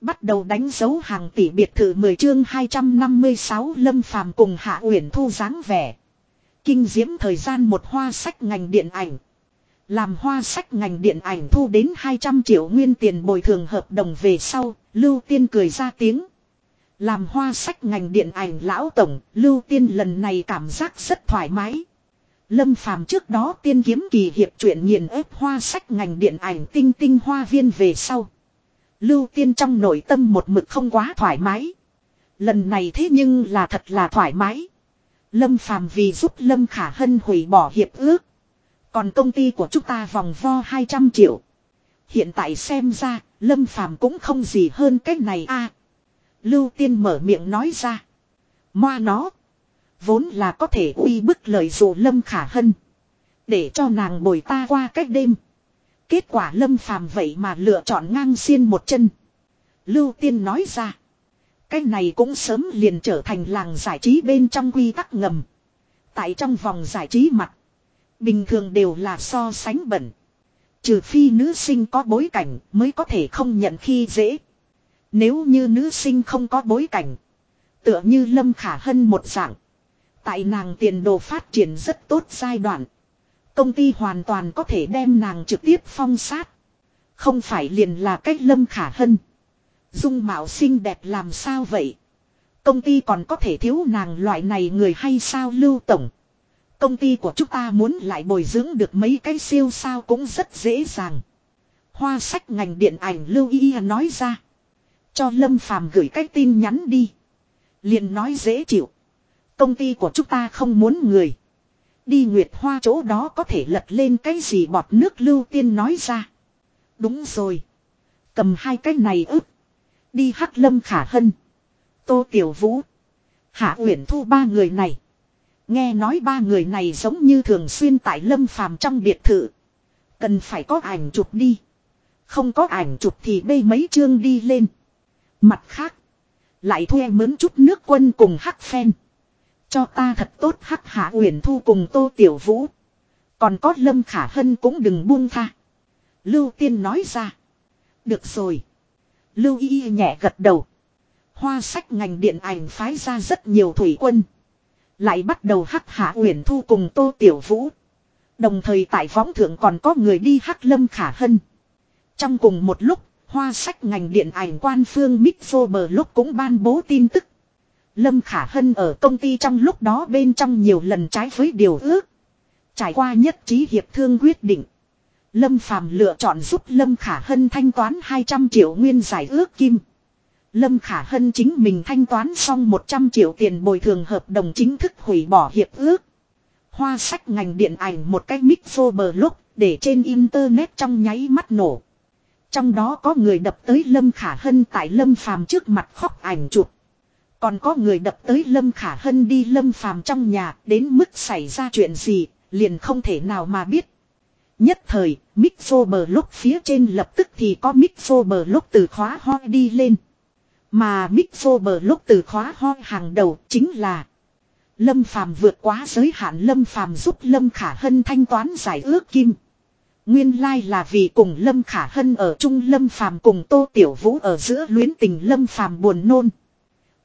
Bắt đầu đánh dấu hàng tỷ biệt thự 10 chương 256 Lâm Phàm cùng Hạ Uyển Thu dáng vẻ. Kinh diễm thời gian một hoa sách ngành điện ảnh. Làm hoa sách ngành điện ảnh thu đến 200 triệu nguyên tiền bồi thường hợp đồng về sau, Lưu Tiên cười ra tiếng. Làm hoa sách ngành điện ảnh lão tổng, Lưu Tiên lần này cảm giác rất thoải mái. Lâm Phàm trước đó tiên kiếm kỳ hiệp truyện nghiền ép hoa sách ngành điện ảnh tinh tinh hoa viên về sau. Lưu Tiên trong nội tâm một mực không quá thoải mái. Lần này thế nhưng là thật là thoải mái. Lâm Phàm vì giúp Lâm Khả Hân hủy bỏ hiệp ước. Còn công ty của chúng ta vòng vo 200 triệu. Hiện tại xem ra, Lâm Phàm cũng không gì hơn cái này a. Lưu Tiên mở miệng nói ra. Moa nó. Vốn là có thể uy bức lời dụ Lâm Khả Hân. Để cho nàng bồi ta qua cách đêm. Kết quả Lâm Phàm vậy mà lựa chọn ngang xiên một chân. Lưu Tiên nói ra. Cái này cũng sớm liền trở thành làng giải trí bên trong quy tắc ngầm. Tại trong vòng giải trí mặt. Bình thường đều là so sánh bẩn. Trừ phi nữ sinh có bối cảnh mới có thể không nhận khi dễ. Nếu như nữ sinh không có bối cảnh. Tựa như Lâm Khả Hân một dạng. Tại nàng tiền đồ phát triển rất tốt giai đoạn. Công ty hoàn toàn có thể đem nàng trực tiếp phong sát. Không phải liền là cách Lâm Khả Hân. Dung mạo xinh đẹp làm sao vậy? Công ty còn có thể thiếu nàng loại này người hay sao lưu tổng? Công ty của chúng ta muốn lại bồi dưỡng được mấy cái siêu sao cũng rất dễ dàng. Hoa sách ngành điện ảnh Lưu Y nói ra. Cho Lâm Phàm gửi cái tin nhắn đi. liền nói dễ chịu. Công ty của chúng ta không muốn người. Đi Nguyệt Hoa chỗ đó có thể lật lên cái gì bọt nước Lưu Tiên nói ra. Đúng rồi. Cầm hai cái này ức. Đi Hắc Lâm Khả Hân. Tô Tiểu Vũ. Hạ Uyển Thu ba người này. Nghe nói ba người này giống như thường xuyên tại Lâm Phàm trong biệt thự. Cần phải có ảnh chụp đi. Không có ảnh chụp thì bê mấy chương đi lên. Mặt khác. Lại thuê mướn chút nước quân cùng hắc phen. Cho ta thật tốt hắc hạ uyển thu cùng tô tiểu vũ. Còn có lâm khả hân cũng đừng buông tha. Lưu tiên nói ra. Được rồi. Lưu y nhẹ gật đầu. Hoa sách ngành điện ảnh phái ra rất nhiều thủy quân. Lại bắt đầu hắc hạ uyển thu cùng tô tiểu vũ. Đồng thời tại võng thượng còn có người đi hắc lâm khả hân. Trong cùng một lúc, hoa sách ngành điện ảnh quan phương Mixo bờ lúc cũng ban bố tin tức. Lâm Khả Hân ở công ty trong lúc đó bên trong nhiều lần trái với điều ước. Trải qua nhất trí hiệp thương quyết định. Lâm Phàm lựa chọn giúp Lâm Khả Hân thanh toán 200 triệu nguyên giải ước kim. Lâm Khả Hân chính mình thanh toán xong 100 triệu tiền bồi thường hợp đồng chính thức hủy bỏ hiệp ước. Hoa sách ngành điện ảnh một cách mixo bờ lúc để trên internet trong nháy mắt nổ. Trong đó có người đập tới Lâm Khả Hân tại Lâm Phàm trước mặt khóc ảnh chụp. Còn có người đập tới Lâm Khả Hân đi Lâm Phàm trong nhà đến mức xảy ra chuyện gì, liền không thể nào mà biết. Nhất thời, Mixo bờ lúc phía trên lập tức thì có Mixo bờ lúc từ khóa ho đi lên. Mà Mixo bờ lúc từ khóa ho hàng đầu chính là Lâm Phàm vượt quá giới hạn Lâm Phàm giúp Lâm Khả Hân thanh toán giải ước kim. Nguyên lai là vì cùng Lâm Khả Hân ở chung Lâm Phàm cùng Tô Tiểu Vũ ở giữa luyến tình Lâm Phàm buồn nôn.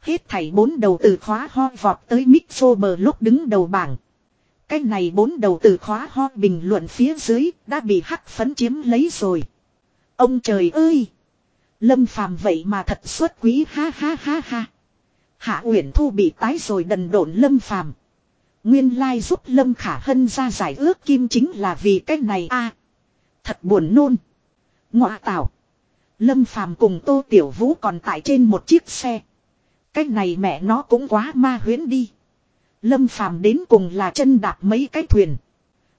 Hết thảy bốn đầu từ khóa ho vọt tới Mixo bờ lúc đứng đầu bảng. Cái này bốn đầu từ khóa ho bình luận phía dưới đã bị hắc phấn chiếm lấy rồi. Ông trời ơi! Lâm phàm vậy mà thật xuất quý ha ha ha ha. Hạ Uyển Thu bị tái rồi đần độn Lâm phàm. Nguyên lai giúp Lâm Khả Hân ra giải ước kim chính là vì cái này a. thật buồn nôn. Ngọa tảo. Lâm phàm cùng Tô Tiểu Vũ còn tại trên một chiếc xe. Cái này mẹ nó cũng quá ma huyễn đi. Lâm phàm đến cùng là chân đạp mấy cái thuyền.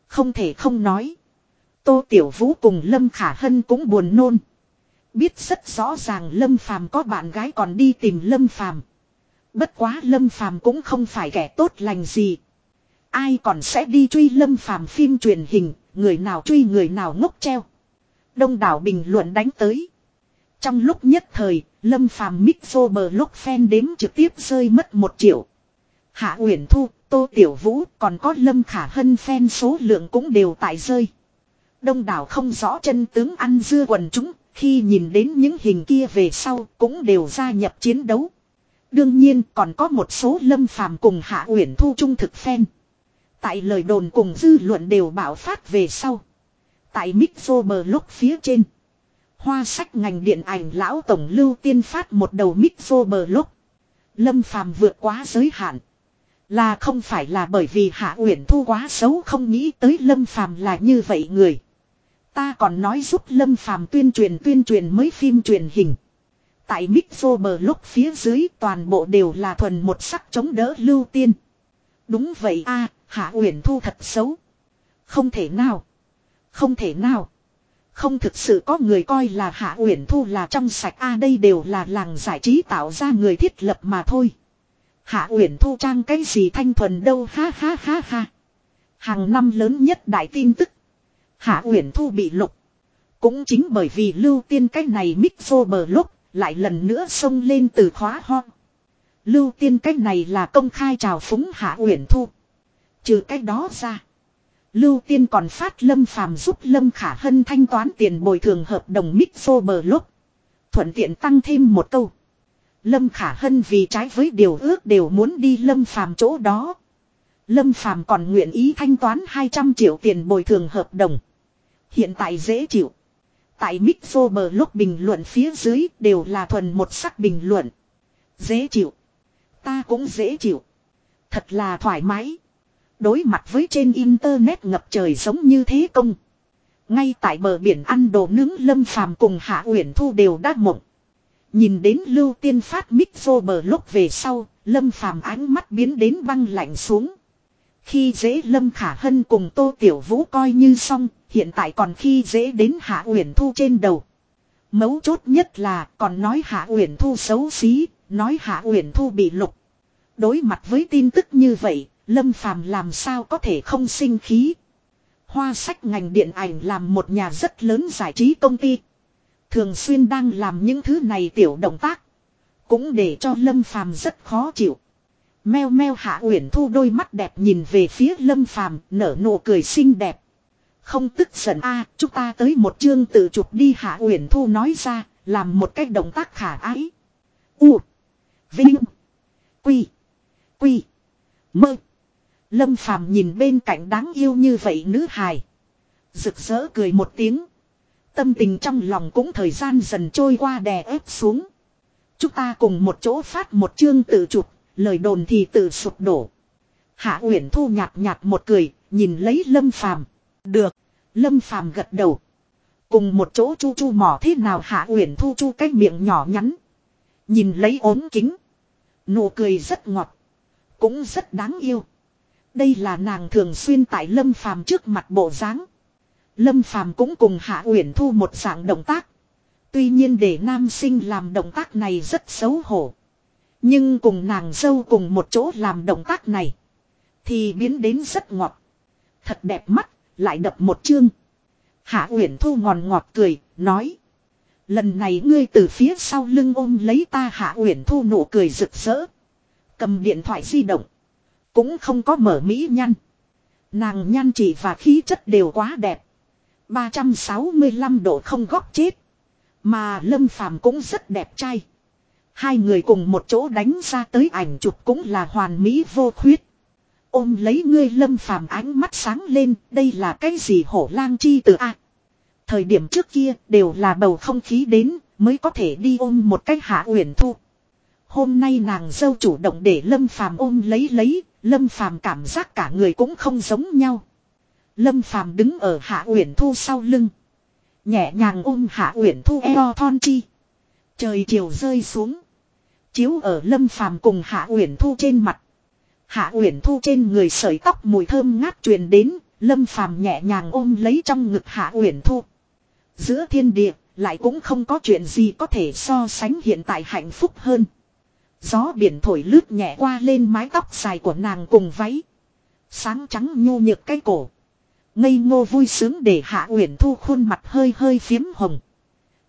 Không thể không nói. Tô Tiểu Vũ cùng Lâm Khả Hân cũng buồn nôn. Biết rất rõ ràng Lâm phàm có bạn gái còn đi tìm Lâm phàm. Bất quá Lâm phàm cũng không phải kẻ tốt lành gì. Ai còn sẽ đi truy Lâm phàm phim truyền hình, người nào truy người nào ngốc treo. Đông đảo bình luận đánh tới. Trong lúc nhất thời, Lâm Phàm Mixo bờ lúc fan đếm trực tiếp rơi mất một triệu. Hạ Uyển Thu, Tô Tiểu Vũ, còn có Lâm Khả Hân fan số lượng cũng đều tại rơi. Đông đảo không rõ chân tướng ăn dưa quần chúng, khi nhìn đến những hình kia về sau cũng đều gia nhập chiến đấu. Đương nhiên còn có một số lâm phàm cùng Hạ Uyển Thu trung thực phen. Tại lời đồn cùng dư luận đều bạo phát về sau. Tại Mixo bờ lúc phía trên. Hoa sách ngành điện ảnh lão tổng lưu tiên phát một đầu Mixo bờ lúc. Lâm phàm vượt quá giới hạn. Là không phải là bởi vì Hạ Uyển Thu quá xấu không nghĩ tới Lâm Phàm là như vậy người. Ta còn nói giúp Lâm Phàm tuyên truyền tuyên truyền mới phim truyền hình. Tại Mixo bờ lúc phía dưới toàn bộ đều là thuần một sắc chống đỡ lưu tiên. Đúng vậy a, Hạ Uyển Thu thật xấu. Không thể nào. Không thể nào. Không thực sự có người coi là Hạ Uyển Thu là trong sạch a đây đều là làng giải trí tạo ra người thiết lập mà thôi. Hạ Uyển Thu trang cái gì thanh thuần đâu, ha ha ha ha. Hàng năm lớn nhất đại tin tức. Hạ Uyển Thu bị lục. Cũng chính bởi vì lưu tiên cái này mix vô bờ lúc, lại lần nữa xông lên từ khóa ho. Lưu tiên cái này là công khai chào phúng Hạ Uyển Thu. Trừ cái đó ra. Lưu tiên còn phát lâm phàm giúp lâm khả hân thanh toán tiền bồi thường hợp đồng Mixo bờ lúc. Thuận tiện tăng thêm một câu. Lâm Khả Hân vì trái với điều ước đều muốn đi Lâm Phàm chỗ đó. Lâm Phàm còn nguyện ý thanh toán 200 triệu tiền bồi thường hợp đồng. Hiện tại dễ chịu. Tại Mixo bờ lúc bình luận phía dưới đều là thuần một sắc bình luận. Dễ chịu. Ta cũng dễ chịu. Thật là thoải mái. Đối mặt với trên internet ngập trời giống như thế công. Ngay tại bờ biển ăn đồ nướng Lâm Phàm cùng Hạ Uyển Thu đều đã mộng. Nhìn đến lưu tiên phát mít vô bờ lúc về sau, lâm phàm ánh mắt biến đến băng lạnh xuống. Khi dễ lâm khả hân cùng tô tiểu vũ coi như xong, hiện tại còn khi dễ đến hạ uyển thu trên đầu. Mấu chốt nhất là còn nói hạ uyển thu xấu xí, nói hạ uyển thu bị lục. Đối mặt với tin tức như vậy, lâm phàm làm sao có thể không sinh khí. Hoa sách ngành điện ảnh làm một nhà rất lớn giải trí công ty. Thường xuyên đang làm những thứ này tiểu động tác. Cũng để cho Lâm Phàm rất khó chịu. Meo meo hạ uyển thu đôi mắt đẹp nhìn về phía Lâm Phàm nở nụ cười xinh đẹp. Không tức giận a chúng ta tới một chương tự chụp đi hạ uyển thu nói ra, làm một cách động tác khả ái. U. Vinh. Quy. Quy. Mơ. Lâm Phàm nhìn bên cạnh đáng yêu như vậy nữ hài. Rực rỡ cười một tiếng. Tâm tình trong lòng cũng thời gian dần trôi qua đè ép xuống. Chúng ta cùng một chỗ phát một chương tự chụp, lời đồn thì tự sụp đổ. Hạ Uyển Thu nhạt nhạt một cười, nhìn lấy Lâm Phàm. Được, Lâm Phàm gật đầu. Cùng một chỗ chu chu mỏ thế nào Hạ Uyển Thu chu cái miệng nhỏ nhắn. Nhìn lấy ốm kính. Nụ cười rất ngọt. Cũng rất đáng yêu. Đây là nàng thường xuyên tại Lâm Phàm trước mặt bộ dáng. Lâm Phàm cũng cùng Hạ Uyển Thu một dạng động tác. Tuy nhiên để nam sinh làm động tác này rất xấu hổ. Nhưng cùng nàng dâu cùng một chỗ làm động tác này. Thì biến đến rất ngọt. Thật đẹp mắt, lại đập một chương. Hạ Uyển Thu ngòn ngọt cười, nói. Lần này ngươi từ phía sau lưng ôm lấy ta Hạ Uyển Thu nụ cười rực rỡ. Cầm điện thoại di động. Cũng không có mở mỹ nhăn. Nàng nhan chỉ và khí chất đều quá đẹp. 365 độ không góc chết. Mà Lâm Phàm cũng rất đẹp trai. Hai người cùng một chỗ đánh ra tới ảnh chụp cũng là hoàn mỹ vô khuyết. Ôm lấy ngươi Lâm Phàm ánh mắt sáng lên, đây là cái gì hổ lang chi từ a? Thời điểm trước kia đều là bầu không khí đến, mới có thể đi ôm một cách hạ uyển thu. Hôm nay nàng dâu chủ động để Lâm Phàm ôm lấy lấy, Lâm Phàm cảm giác cả người cũng không giống nhau. Lâm Phàm đứng ở Hạ Uyển Thu sau lưng, nhẹ nhàng ôm Hạ Uyển Thu eo thon chi. Trời chiều rơi xuống, chiếu ở Lâm Phàm cùng Hạ Uyển Thu trên mặt. Hạ Uyển Thu trên người sợi tóc mùi thơm ngát truyền đến, Lâm Phàm nhẹ nhàng ôm lấy trong ngực Hạ Uyển Thu. Giữa thiên địa, lại cũng không có chuyện gì có thể so sánh hiện tại hạnh phúc hơn. Gió biển thổi lướt nhẹ qua lên mái tóc dài của nàng cùng váy. Sáng trắng nhu nhược cái cổ. Ngây ngô vui sướng để Hạ Uyển Thu khuôn mặt hơi hơi phiếm hồng.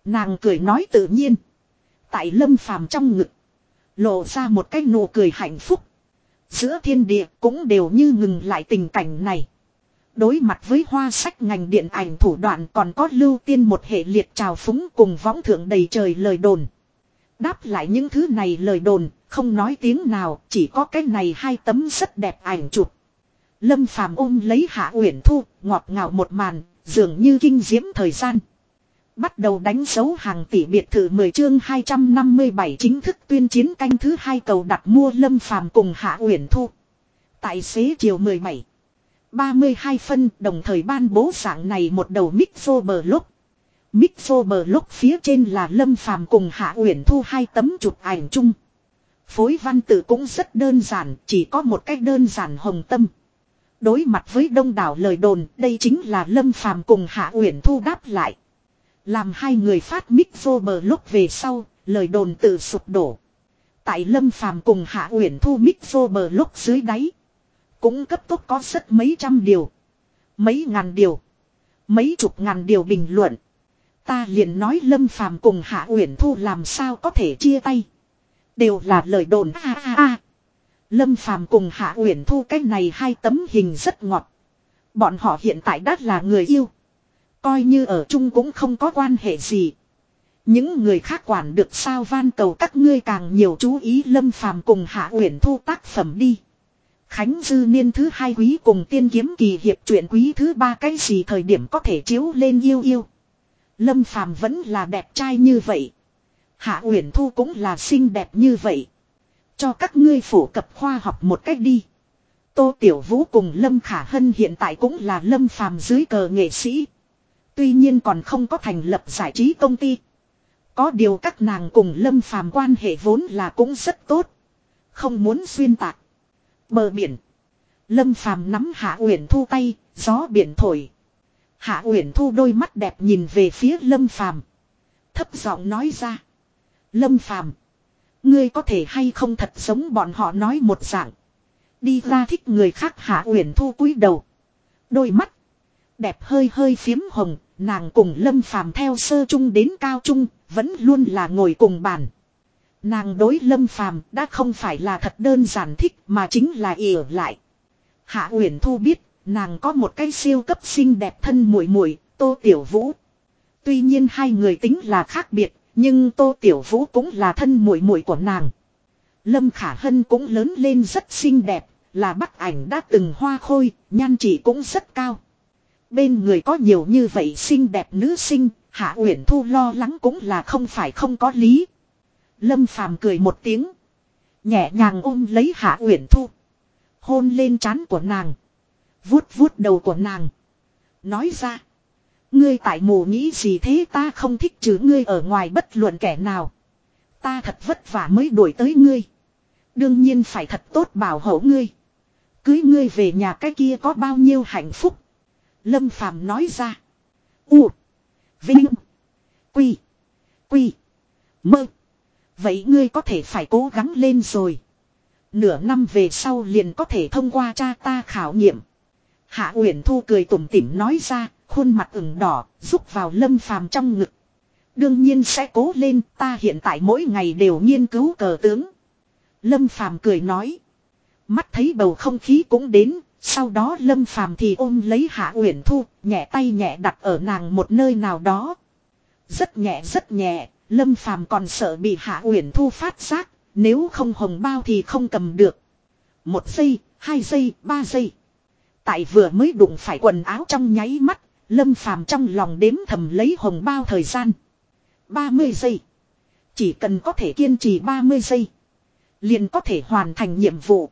Nàng cười nói tự nhiên. Tại lâm phàm trong ngực. Lộ ra một cái nụ cười hạnh phúc. Giữa thiên địa cũng đều như ngừng lại tình cảnh này. Đối mặt với hoa sách ngành điện ảnh thủ đoạn còn có lưu tiên một hệ liệt trào phúng cùng võng thượng đầy trời lời đồn. Đáp lại những thứ này lời đồn, không nói tiếng nào, chỉ có cái này hai tấm rất đẹp ảnh chụp. Lâm Phàm ôm lấy Hạ Uyển Thu, ngọt ngào một màn, dường như kinh diễm thời gian. Bắt đầu đánh dấu hàng tỷ biệt thự 10 chương 257 chính thức tuyên chiến canh thứ hai cầu đặt mua Lâm Phàm cùng Hạ Uyển Thu. Tại xế chiều 17. 32 phân đồng thời ban bố dạng này một đầu mixo bờ lúc. Mixo bờ lúc phía trên là Lâm Phàm cùng Hạ Uyển Thu hai tấm chụp ảnh chung. Phối văn tự cũng rất đơn giản, chỉ có một cách đơn giản hồng tâm. Đối mặt với đông đảo lời đồn, đây chính là Lâm Phàm cùng Hạ Uyển Thu đáp lại. Làm hai người phát mic vô bờ lúc về sau, lời đồn tự sụp đổ. Tại Lâm Phàm cùng Hạ Uyển Thu mic vô bờ lúc dưới đáy. Cũng cấp tốc có rất mấy trăm điều. Mấy ngàn điều. Mấy chục ngàn điều bình luận. Ta liền nói Lâm Phàm cùng Hạ Uyển Thu làm sao có thể chia tay. Đều là lời đồn a a a. Lâm Phàm cùng Hạ Uyển Thu, cái này hai tấm hình rất ngọt. Bọn họ hiện tại đã là người yêu. Coi như ở chung cũng không có quan hệ gì. Những người khác quản được sao van cầu các ngươi càng nhiều chú ý Lâm Phàm cùng Hạ Uyển Thu tác phẩm đi. Khánh Dư Niên thứ hai quý cùng tiên kiếm kỳ hiệp truyện quý thứ ba, cái gì thời điểm có thể chiếu lên yêu yêu. Lâm Phàm vẫn là đẹp trai như vậy. Hạ Uyển Thu cũng là xinh đẹp như vậy. Cho các ngươi phổ cập khoa học một cách đi. Tô Tiểu Vũ cùng Lâm Khả Hân hiện tại cũng là Lâm Phàm dưới cờ nghệ sĩ. Tuy nhiên còn không có thành lập giải trí công ty. Có điều các nàng cùng Lâm Phàm quan hệ vốn là cũng rất tốt. Không muốn xuyên tạc. Bờ biển. Lâm Phàm nắm Hạ Uyển Thu tay, gió biển thổi. Hạ Uyển Thu đôi mắt đẹp nhìn về phía Lâm Phàm, thấp giọng nói ra: "Lâm Phàm, ngươi có thể hay không thật giống bọn họ nói một dạng, đi ra thích người khác?" Hạ Uyển Thu cúi đầu, đôi mắt đẹp hơi hơi phiếm hồng, nàng cùng Lâm Phàm theo sơ trung đến cao trung, vẫn luôn là ngồi cùng bàn. Nàng đối Lâm Phàm đã không phải là thật đơn giản thích mà chính là ỉa lại. Hạ Uyển Thu biết, nàng có một cái siêu cấp xinh đẹp thân muội muội, Tô Tiểu Vũ. Tuy nhiên hai người tính là khác biệt, nhưng Tô Tiểu Vũ cũng là thân muội muội của nàng. Lâm Khả Hân cũng lớn lên rất xinh đẹp, là bắc ảnh đã từng hoa khôi, nhan chỉ cũng rất cao. Bên người có nhiều như vậy xinh đẹp nữ sinh, Hạ Uyển Thu lo lắng cũng là không phải không có lý. Lâm Phàm cười một tiếng, nhẹ nhàng ôm lấy Hạ Uyển Thu, hôn lên trán của nàng, vuốt vuốt đầu của nàng, nói ra: "Ngươi tại mù nghĩ gì thế ta không thích chứ ngươi ở ngoài bất luận kẻ nào. Ta thật vất vả mới đuổi tới ngươi, đương nhiên phải thật tốt bảo hộ ngươi. Cưới ngươi về nhà cái kia có bao nhiêu hạnh phúc." Lâm Phàm nói ra. U. Vinh. Quy. Quy. Mơ. Vậy ngươi có thể phải cố gắng lên rồi. Nửa năm về sau liền có thể thông qua cha ta khảo nghiệm. Hạ Uyển Thu cười tủm tỉm nói ra, khuôn mặt ửng đỏ, rúc vào Lâm Phàm trong ngực. Đương nhiên sẽ cố lên, ta hiện tại mỗi ngày đều nghiên cứu cờ tướng. Lâm Phàm cười nói. Mắt thấy bầu không khí cũng đến, sau đó Lâm Phàm thì ôm lấy Hạ Uyển Thu, nhẹ tay nhẹ đặt ở nàng một nơi nào đó. Rất nhẹ rất nhẹ, Lâm Phàm còn sợ bị Hạ Uyển Thu phát giác, nếu không hồng bao thì không cầm được. Một giây, hai giây, ba giây. Tại vừa mới đụng phải quần áo trong nháy mắt, Lâm Phàm trong lòng đếm thầm lấy hồng bao thời gian. 30 giây. Chỉ cần có thể kiên trì 30 giây. Liền có thể hoàn thành nhiệm vụ.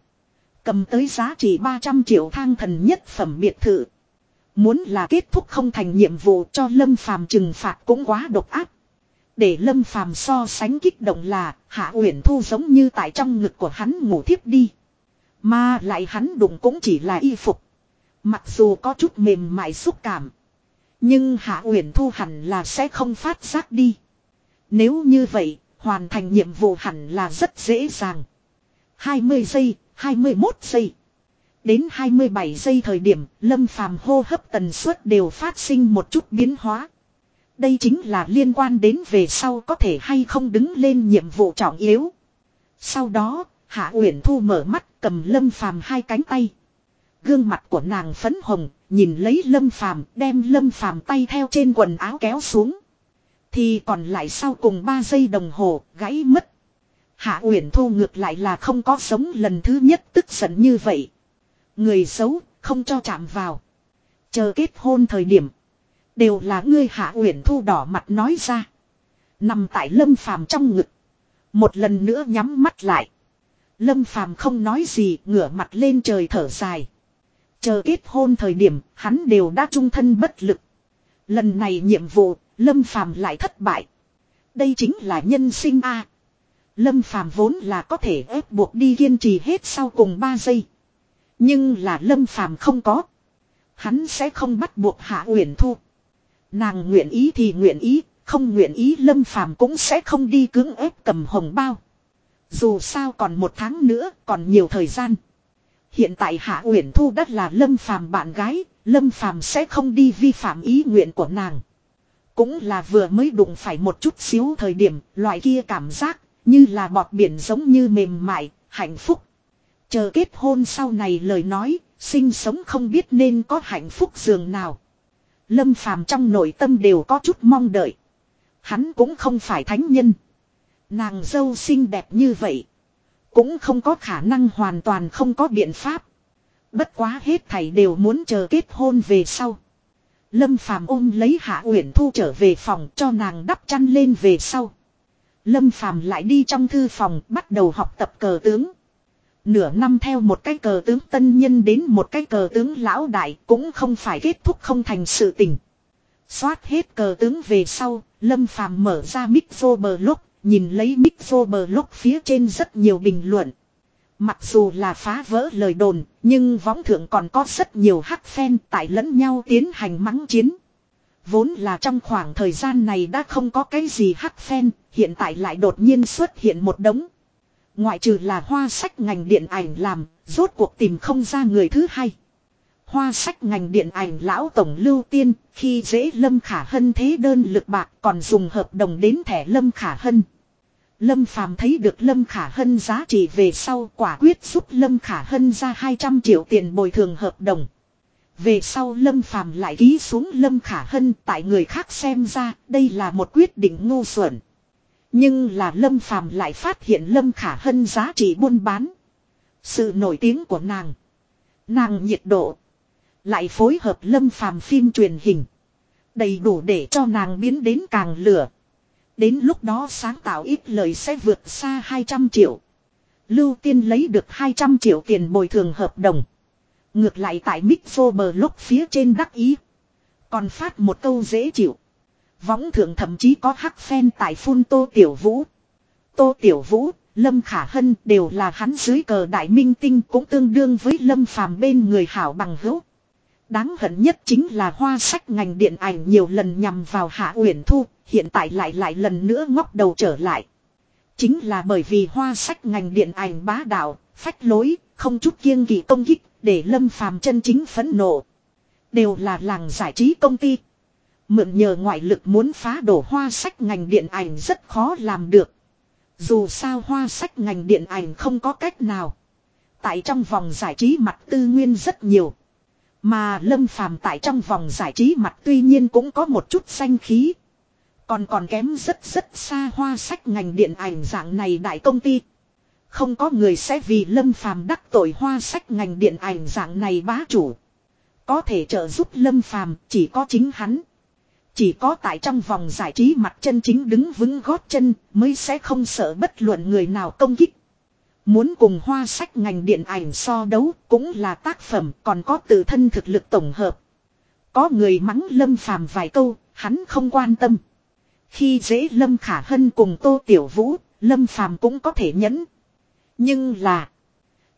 Cầm tới giá trị 300 triệu thang thần nhất phẩm biệt thự. Muốn là kết thúc không thành nhiệm vụ cho Lâm Phàm trừng phạt cũng quá độc áp. Để Lâm Phàm so sánh kích động là Hạ Uyển Thu giống như tại trong ngực của hắn ngủ thiếp đi. Mà lại hắn đụng cũng chỉ là y phục. Mặc dù có chút mềm mại xúc cảm. Nhưng Hạ Uyển Thu hẳn là sẽ không phát giác đi. Nếu như vậy, hoàn thành nhiệm vụ hẳn là rất dễ dàng. 20 giây, 21 giây. Đến 27 giây thời điểm, Lâm Phàm hô hấp tần suất đều phát sinh một chút biến hóa. Đây chính là liên quan đến về sau có thể hay không đứng lên nhiệm vụ trọng yếu. Sau đó, Hạ Uyển Thu mở mắt cầm Lâm Phàm hai cánh tay gương mặt của nàng phấn hồng, nhìn lấy Lâm Phàm, đem Lâm Phàm tay theo trên quần áo kéo xuống. Thì còn lại sau cùng 3 giây đồng hồ, gãy mất. Hạ Uyển Thu ngược lại là không có sống lần thứ nhất tức giận như vậy. Người xấu, không cho chạm vào. Chờ kết hôn thời điểm. Đều là ngươi Hạ Uyển Thu đỏ mặt nói ra. Nằm tại Lâm Phàm trong ngực. Một lần nữa nhắm mắt lại. Lâm Phàm không nói gì, ngửa mặt lên trời thở dài. Chờ kết hôn thời điểm, hắn đều đã trung thân bất lực. Lần này nhiệm vụ, Lâm Phàm lại thất bại. Đây chính là nhân sinh a. Lâm Phàm vốn là có thể ép buộc đi kiên trì hết sau cùng 3 giây. Nhưng là Lâm Phàm không có. Hắn sẽ không bắt buộc Hạ Uyển Thu. Nàng nguyện ý thì nguyện ý, không nguyện ý Lâm Phàm cũng sẽ không đi cưỡng ép cầm hồng bao. Dù sao còn một tháng nữa, còn nhiều thời gian. Hiện tại Hạ Uyển Thu đất là Lâm Phàm bạn gái, Lâm Phàm sẽ không đi vi phạm ý nguyện của nàng. Cũng là vừa mới đụng phải một chút xíu thời điểm, loại kia cảm giác, như là bọt biển giống như mềm mại, hạnh phúc. Chờ kết hôn sau này lời nói, sinh sống không biết nên có hạnh phúc giường nào. Lâm Phàm trong nội tâm đều có chút mong đợi. Hắn cũng không phải thánh nhân. Nàng dâu xinh đẹp như vậy. Cũng không có khả năng hoàn toàn không có biện pháp. Bất quá hết thảy đều muốn chờ kết hôn về sau. Lâm Phàm ôm lấy Hạ Uyển Thu trở về phòng cho nàng đắp chăn lên về sau. Lâm Phàm lại đi trong thư phòng bắt đầu học tập cờ tướng. Nửa năm theo một cái cờ tướng tân nhân đến một cái cờ tướng lão đại cũng không phải kết thúc không thành sự tình. Xoát hết cờ tướng về sau, Lâm Phàm mở ra mic bờ lúc, nhìn lấy mic vô lúc phía trên rất nhiều bình luận. Mặc dù là phá vỡ lời đồn, nhưng võng thượng còn có rất nhiều hắc phen tại lẫn nhau tiến hành mắng chiến. Vốn là trong khoảng thời gian này đã không có cái gì hắc phen, hiện tại lại đột nhiên xuất hiện một đống. Ngoại trừ là hoa sách ngành điện ảnh làm, rốt cuộc tìm không ra người thứ hai. Hoa sách ngành điện ảnh lão tổng lưu tiên, khi dễ Lâm Khả Hân thế đơn lực bạc còn dùng hợp đồng đến thẻ Lâm Khả Hân. Lâm Phàm thấy được Lâm Khả Hân giá trị về sau quả quyết giúp Lâm Khả Hân ra 200 triệu tiền bồi thường hợp đồng. Về sau Lâm Phàm lại ký xuống Lâm Khả Hân tại người khác xem ra đây là một quyết định ngu xuẩn. Nhưng là Lâm Phàm lại phát hiện Lâm Khả Hân giá trị buôn bán. Sự nổi tiếng của nàng. Nàng nhiệt độ. Lại phối hợp Lâm Phàm phim truyền hình. Đầy đủ để cho nàng biến đến càng lửa. Đến lúc đó sáng tạo ít lời sẽ vượt xa 200 triệu. Lưu Tiên lấy được 200 triệu tiền bồi thường hợp đồng. Ngược lại tại Mixo lúc phía trên đắc ý. Còn phát một câu dễ chịu. Võng thượng thậm chí có hắc phen tại phun Tô Tiểu Vũ. Tô Tiểu Vũ, Lâm Khả Hân đều là hắn dưới cờ đại minh tinh cũng tương đương với Lâm Phàm bên người hảo bằng hữu. Đáng hận nhất chính là hoa sách ngành điện ảnh nhiều lần nhằm vào Hạ Uyển Thu, hiện tại lại lại lần nữa ngóc đầu trở lại. Chính là bởi vì hoa sách ngành điện ảnh bá đạo, phách lối, không chút kiêng kỵ công kích, để Lâm Phàm chân chính phẫn nộ. Đều là làng giải trí công ty. Mượn nhờ ngoại lực muốn phá đổ hoa sách ngành điện ảnh rất khó làm được. Dù sao hoa sách ngành điện ảnh không có cách nào. Tại trong vòng giải trí mặt tư nguyên rất nhiều. Mà Lâm Phàm tại trong vòng giải trí mặt tuy nhiên cũng có một chút xanh khí. Còn còn kém rất rất xa hoa sách ngành điện ảnh dạng này đại công ty. Không có người sẽ vì Lâm Phàm đắc tội hoa sách ngành điện ảnh dạng này bá chủ. Có thể trợ giúp Lâm Phàm chỉ có chính hắn. Chỉ có tại trong vòng giải trí mặt chân chính đứng vững gót chân mới sẽ không sợ bất luận người nào công kích. Muốn cùng hoa sách ngành điện ảnh so đấu cũng là tác phẩm còn có tự thân thực lực tổng hợp. Có người mắng Lâm Phàm vài câu, hắn không quan tâm. Khi dễ Lâm Khả Hân cùng Tô Tiểu Vũ, Lâm Phàm cũng có thể nhẫn. Nhưng là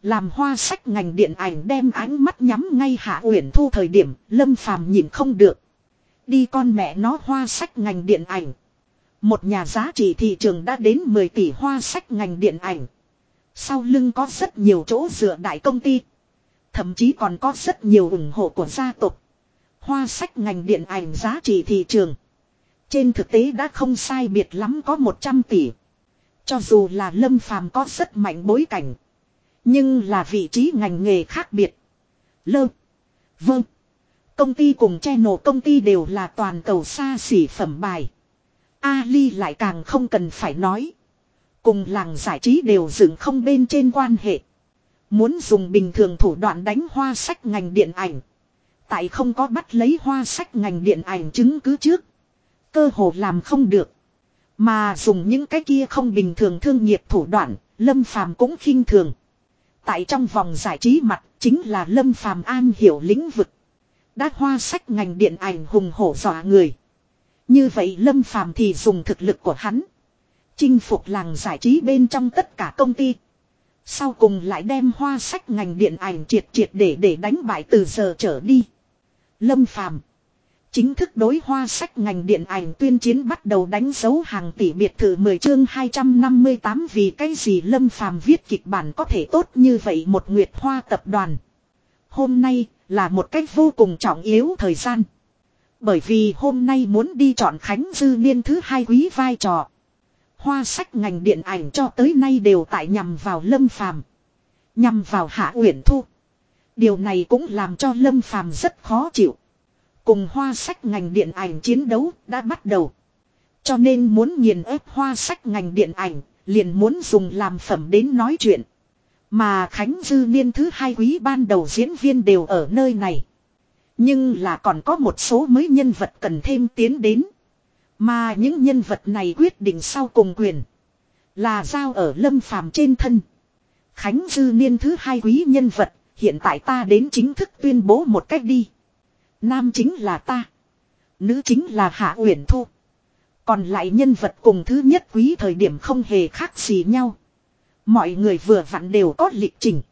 làm hoa sách ngành điện ảnh đem ánh mắt nhắm ngay Hạ Uyển Thu thời điểm, Lâm Phàm nhìn không được. Đi con mẹ nó hoa sách ngành điện ảnh. Một nhà giá trị thị trường đã đến 10 tỷ hoa sách ngành điện ảnh. Sau lưng có rất nhiều chỗ dựa đại công ty. Thậm chí còn có rất nhiều ủng hộ của gia tộc. Hoa sách ngành điện ảnh giá trị thị trường. Trên thực tế đã không sai biệt lắm có 100 tỷ. Cho dù là lâm phàm có rất mạnh bối cảnh. Nhưng là vị trí ngành nghề khác biệt. Lơ. Vâng. Công ty cùng channel công ty đều là toàn cầu xa xỉ phẩm bài. Ali lại càng không cần phải nói. Cùng làng giải trí đều dựng không bên trên quan hệ. Muốn dùng bình thường thủ đoạn đánh hoa sách ngành điện ảnh. Tại không có bắt lấy hoa sách ngành điện ảnh chứng cứ trước. Cơ hồ làm không được. Mà dùng những cái kia không bình thường thương nghiệp thủ đoạn, Lâm Phàm cũng khinh thường. Tại trong vòng giải trí mặt, chính là Lâm Phàm an hiểu lĩnh vực. Đã hoa sách ngành điện ảnh hùng hổ dọa người. Như vậy Lâm Phàm thì dùng thực lực của hắn. Chinh phục làng giải trí bên trong tất cả công ty. Sau cùng lại đem hoa sách ngành điện ảnh triệt triệt để để đánh bại từ giờ trở đi. Lâm Phàm Chính thức đối hoa sách ngành điện ảnh tuyên chiến bắt đầu đánh dấu hàng tỷ biệt thự 10 chương 258 vì cái gì Lâm Phàm viết kịch bản có thể tốt như vậy một nguyệt hoa tập đoàn. Hôm nay là một cách vô cùng trọng yếu thời gian. Bởi vì hôm nay muốn đi chọn Khánh Dư Niên thứ hai quý vai trò. Hoa sách ngành điện ảnh cho tới nay đều tại nhằm vào Lâm Phàm Nhằm vào Hạ Uyển Thu. Điều này cũng làm cho Lâm Phàm rất khó chịu. Cùng hoa sách ngành điện ảnh chiến đấu đã bắt đầu. Cho nên muốn nghiền ép hoa sách ngành điện ảnh, liền muốn dùng làm phẩm đến nói chuyện. Mà Khánh Dư Niên thứ hai quý ban đầu diễn viên đều ở nơi này. Nhưng là còn có một số mới nhân vật cần thêm tiến đến. Mà những nhân vật này quyết định sau cùng quyền. Là giao ở lâm phàm trên thân. Khánh Dư Niên thứ hai quý nhân vật, hiện tại ta đến chính thức tuyên bố một cách đi. Nam chính là ta. Nữ chính là Hạ Uyển Thu. Còn lại nhân vật cùng thứ nhất quý thời điểm không hề khác gì nhau. Mọi người vừa vặn đều có lịch trình.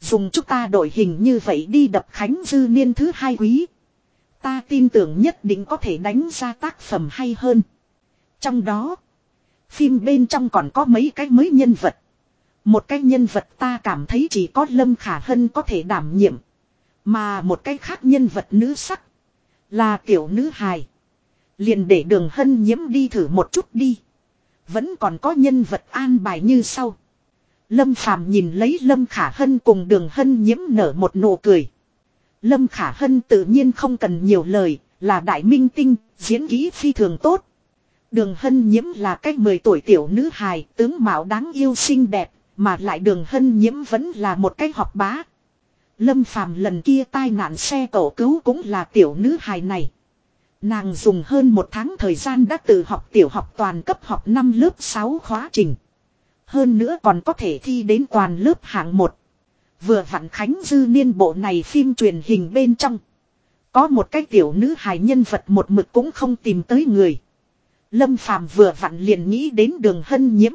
Dùng chúng ta đổi hình như vậy đi đập Khánh Dư Niên thứ hai quý. Ta tin tưởng nhất định có thể đánh ra tác phẩm hay hơn. Trong đó, phim bên trong còn có mấy cái mới nhân vật. Một cái nhân vật ta cảm thấy chỉ có Lâm Khả Hân có thể đảm nhiệm. Mà một cái khác nhân vật nữ sắc. Là tiểu nữ hài. Liền để đường hân nhiễm đi thử một chút đi. Vẫn còn có nhân vật an bài như sau. Lâm Phàm nhìn lấy Lâm Khả Hân cùng đường hân nhiễm nở một nụ cười. Lâm Khả Hân tự nhiên không cần nhiều lời, là đại minh tinh, diễn kỹ phi thường tốt. Đường hân nhiễm là cách 10 tuổi tiểu nữ hài, tướng mạo đáng yêu xinh đẹp, mà lại đường hân nhiễm vẫn là một cái học bá. Lâm Phàm lần kia tai nạn xe cẩu cứu cũng là tiểu nữ hài này. Nàng dùng hơn một tháng thời gian đã tự học tiểu học toàn cấp học năm lớp 6 khóa trình. Hơn nữa còn có thể thi đến toàn lớp hạng 1. Vừa vặn Khánh Dư niên bộ này phim truyền hình bên trong. Có một cái tiểu nữ hài nhân vật một mực cũng không tìm tới người. Lâm Phàm vừa vặn liền nghĩ đến đường hân nhiễm.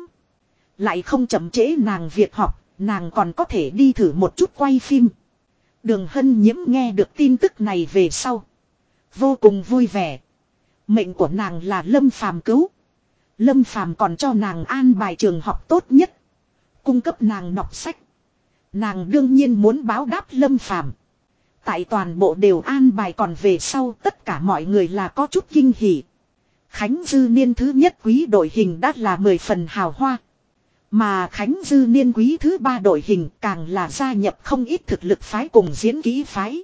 Lại không chậm trễ nàng việc học, nàng còn có thể đi thử một chút quay phim. Đường hân nhiễm nghe được tin tức này về sau. Vô cùng vui vẻ. Mệnh của nàng là Lâm Phàm cứu. Lâm Phàm còn cho nàng an bài trường học tốt nhất. Cung cấp nàng đọc sách. Nàng đương nhiên muốn báo đáp Lâm Phàm. Tại toàn bộ đều an bài còn về sau, tất cả mọi người là có chút kinh hỉ. Khánh Dư Niên thứ nhất quý đội hình đã là mười phần hào hoa. Mà Khánh Dư Niên quý thứ ba đội hình càng là gia nhập không ít thực lực phái cùng diễn kỹ phái.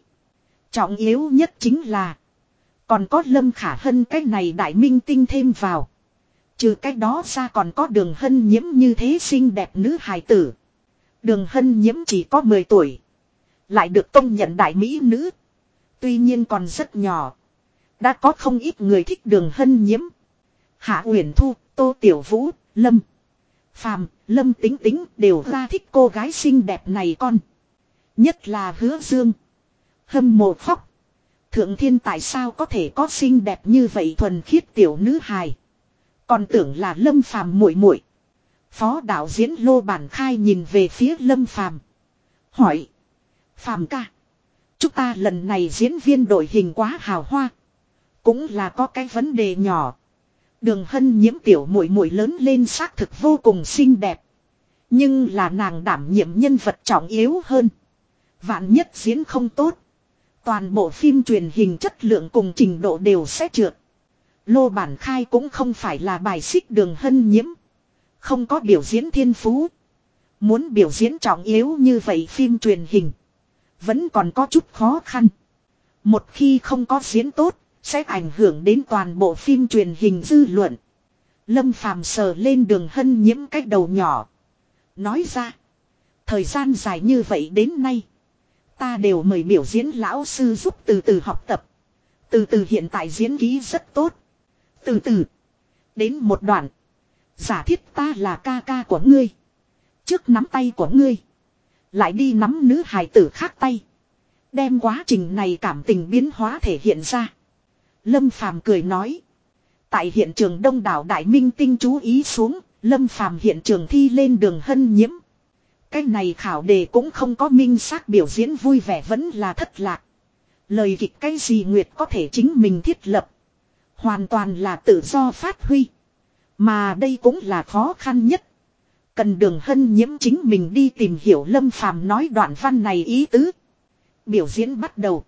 Trọng yếu nhất chính là, còn có Lâm Khả Hân cái này đại minh tinh thêm vào. Trừ cái đó ra còn có đường hân nhiễm như thế xinh đẹp nữ hài tử. Đường hân nhiễm chỉ có 10 tuổi. Lại được công nhận đại mỹ nữ. Tuy nhiên còn rất nhỏ. Đã có không ít người thích đường hân nhiễm. Hạ Uyển Thu, Tô Tiểu Vũ, Lâm. Phàm, Lâm Tính Tính đều ra thích cô gái xinh đẹp này con. Nhất là hứa dương. Hâm mộ khóc. Thượng thiên tại sao có thể có xinh đẹp như vậy thuần khiết tiểu nữ hài. Còn tưởng là Lâm Phàm muội muội. Phó đạo diễn Lô Bản Khai nhìn về phía Lâm Phàm Hỏi. Phàm ca. Chúng ta lần này diễn viên đội hình quá hào hoa. Cũng là có cái vấn đề nhỏ. Đường hân nhiễm tiểu muội muội lớn lên xác thực vô cùng xinh đẹp. Nhưng là nàng đảm nhiệm nhân vật trọng yếu hơn. Vạn nhất diễn không tốt. Toàn bộ phim truyền hình chất lượng cùng trình độ đều sẽ trượt. Lô Bản Khai cũng không phải là bài xích đường hân nhiễm. Không có biểu diễn thiên phú. Muốn biểu diễn trọng yếu như vậy phim truyền hình. Vẫn còn có chút khó khăn. Một khi không có diễn tốt, sẽ ảnh hưởng đến toàn bộ phim truyền hình dư luận. Lâm Phàm sờ lên đường hân nhiễm cách đầu nhỏ. Nói ra. Thời gian dài như vậy đến nay. Ta đều mời biểu diễn lão sư giúp từ từ học tập. Từ từ hiện tại diễn ký rất tốt. Từ từ. Đến một đoạn. Giả thiết ta là ca ca của ngươi. Trước nắm tay của ngươi. Lại đi nắm nữ hài tử khác tay. Đem quá trình này cảm tình biến hóa thể hiện ra. Lâm Phàm cười nói. Tại hiện trường đông đảo Đại Minh Tinh chú ý xuống, Lâm Phàm hiện trường thi lên đường hân nhiễm. Cái này khảo đề cũng không có minh xác biểu diễn vui vẻ vẫn là thất lạc. Lời kịch cái gì Nguyệt có thể chính mình thiết lập. Hoàn toàn là tự do phát huy. Mà đây cũng là khó khăn nhất. Cần đường hân nhiễm chính mình đi tìm hiểu Lâm Phàm nói đoạn văn này ý tứ. Biểu diễn bắt đầu.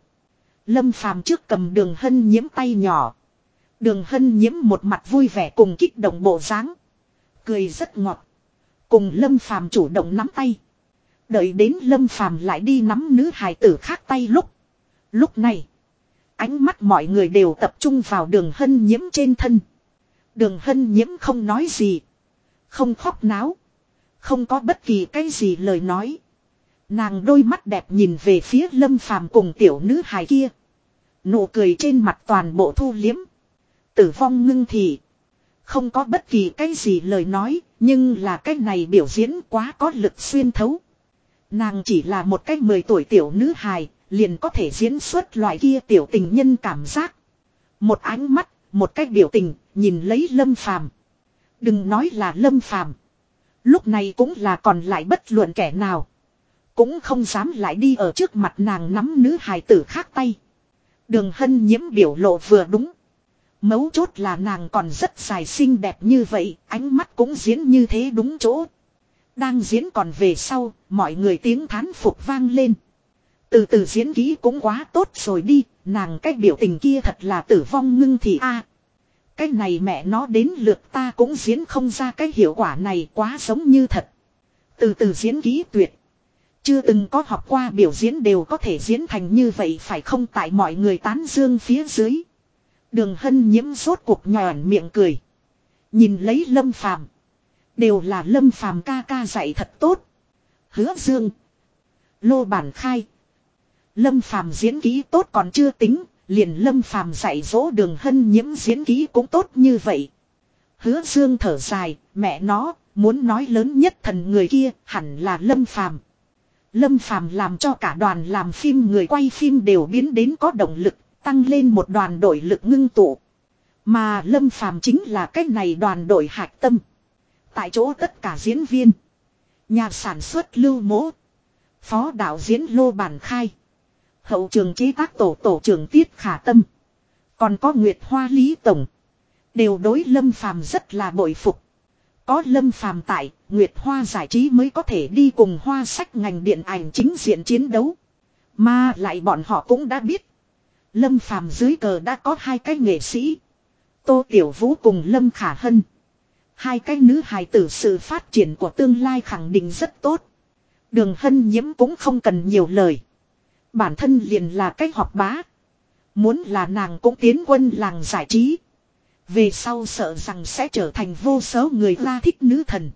Lâm Phàm trước cầm đường hân nhiễm tay nhỏ. Đường hân nhiễm một mặt vui vẻ cùng kích động bộ dáng, Cười rất ngọt. Cùng Lâm Phàm chủ động nắm tay. Đợi đến Lâm Phàm lại đi nắm nữ hài tử khác tay lúc. Lúc này. Ánh mắt mọi người đều tập trung vào đường hân nhiễm trên thân. Đường hân nhiễm không nói gì. Không khóc náo. Không có bất kỳ cái gì lời nói. Nàng đôi mắt đẹp nhìn về phía lâm phàm cùng tiểu nữ hài kia. Nụ cười trên mặt toàn bộ thu liếm. Tử vong ngưng thì. Không có bất kỳ cái gì lời nói, nhưng là cái này biểu diễn quá có lực xuyên thấu. Nàng chỉ là một cái 10 tuổi tiểu nữ hài, liền có thể diễn xuất loại kia tiểu tình nhân cảm giác. Một ánh mắt, một cái biểu tình, nhìn lấy lâm phàm. Đừng nói là lâm phàm. Lúc này cũng là còn lại bất luận kẻ nào. Cũng không dám lại đi ở trước mặt nàng nắm nữ hài tử khác tay. Đường hân nhiễm biểu lộ vừa đúng. Mấu chốt là nàng còn rất dài xinh đẹp như vậy, ánh mắt cũng diễn như thế đúng chỗ. Đang diễn còn về sau, mọi người tiếng thán phục vang lên. Từ từ diễn kỹ cũng quá tốt rồi đi, nàng cái biểu tình kia thật là tử vong ngưng thì a cái này mẹ nó đến lượt ta cũng diễn không ra cái hiệu quả này quá giống như thật. Từ từ diễn kỹ tuyệt. Chưa từng có học qua biểu diễn đều có thể diễn thành như vậy phải không tại mọi người tán dương phía dưới. Đường hân nhiễm rốt cuộc nhòn miệng cười. Nhìn lấy lâm phàm. Đều là lâm phàm ca ca dạy thật tốt. Hứa dương. Lô bản khai. Lâm phàm diễn kỹ tốt còn chưa tính. Liền lâm phàm dạy dỗ đường hân nhiễm diễn kỹ cũng tốt như vậy. Hứa dương thở dài. Mẹ nó. Muốn nói lớn nhất thần người kia hẳn là lâm phàm. Lâm phàm làm cho cả đoàn làm phim người quay phim đều biến đến có động lực. Tăng lên một đoàn đội lực ngưng tụ. Mà lâm phàm chính là cách này đoàn đội hạch tâm. Tại chỗ tất cả diễn viên. Nhà sản xuất lưu mỗ. Phó đạo diễn Lô Bản Khai. Hậu trường chế tác tổ tổ trưởng Tiết Khả Tâm. Còn có Nguyệt Hoa Lý Tổng. Đều đối Lâm Phàm rất là bội phục. Có Lâm Phàm tại, Nguyệt Hoa giải trí mới có thể đi cùng hoa sách ngành điện ảnh chính diện chiến đấu. Mà lại bọn họ cũng đã biết. Lâm Phàm dưới cờ đã có hai cái nghệ sĩ. Tô Tiểu Vũ cùng Lâm Khả Hân. Hai cái nữ hài tử sự phát triển của tương lai khẳng định rất tốt. Đường hân nhiễm cũng không cần nhiều lời. Bản thân liền là cách học bá. Muốn là nàng cũng tiến quân làng giải trí. Về sau sợ rằng sẽ trở thành vô số người la thích nữ thần.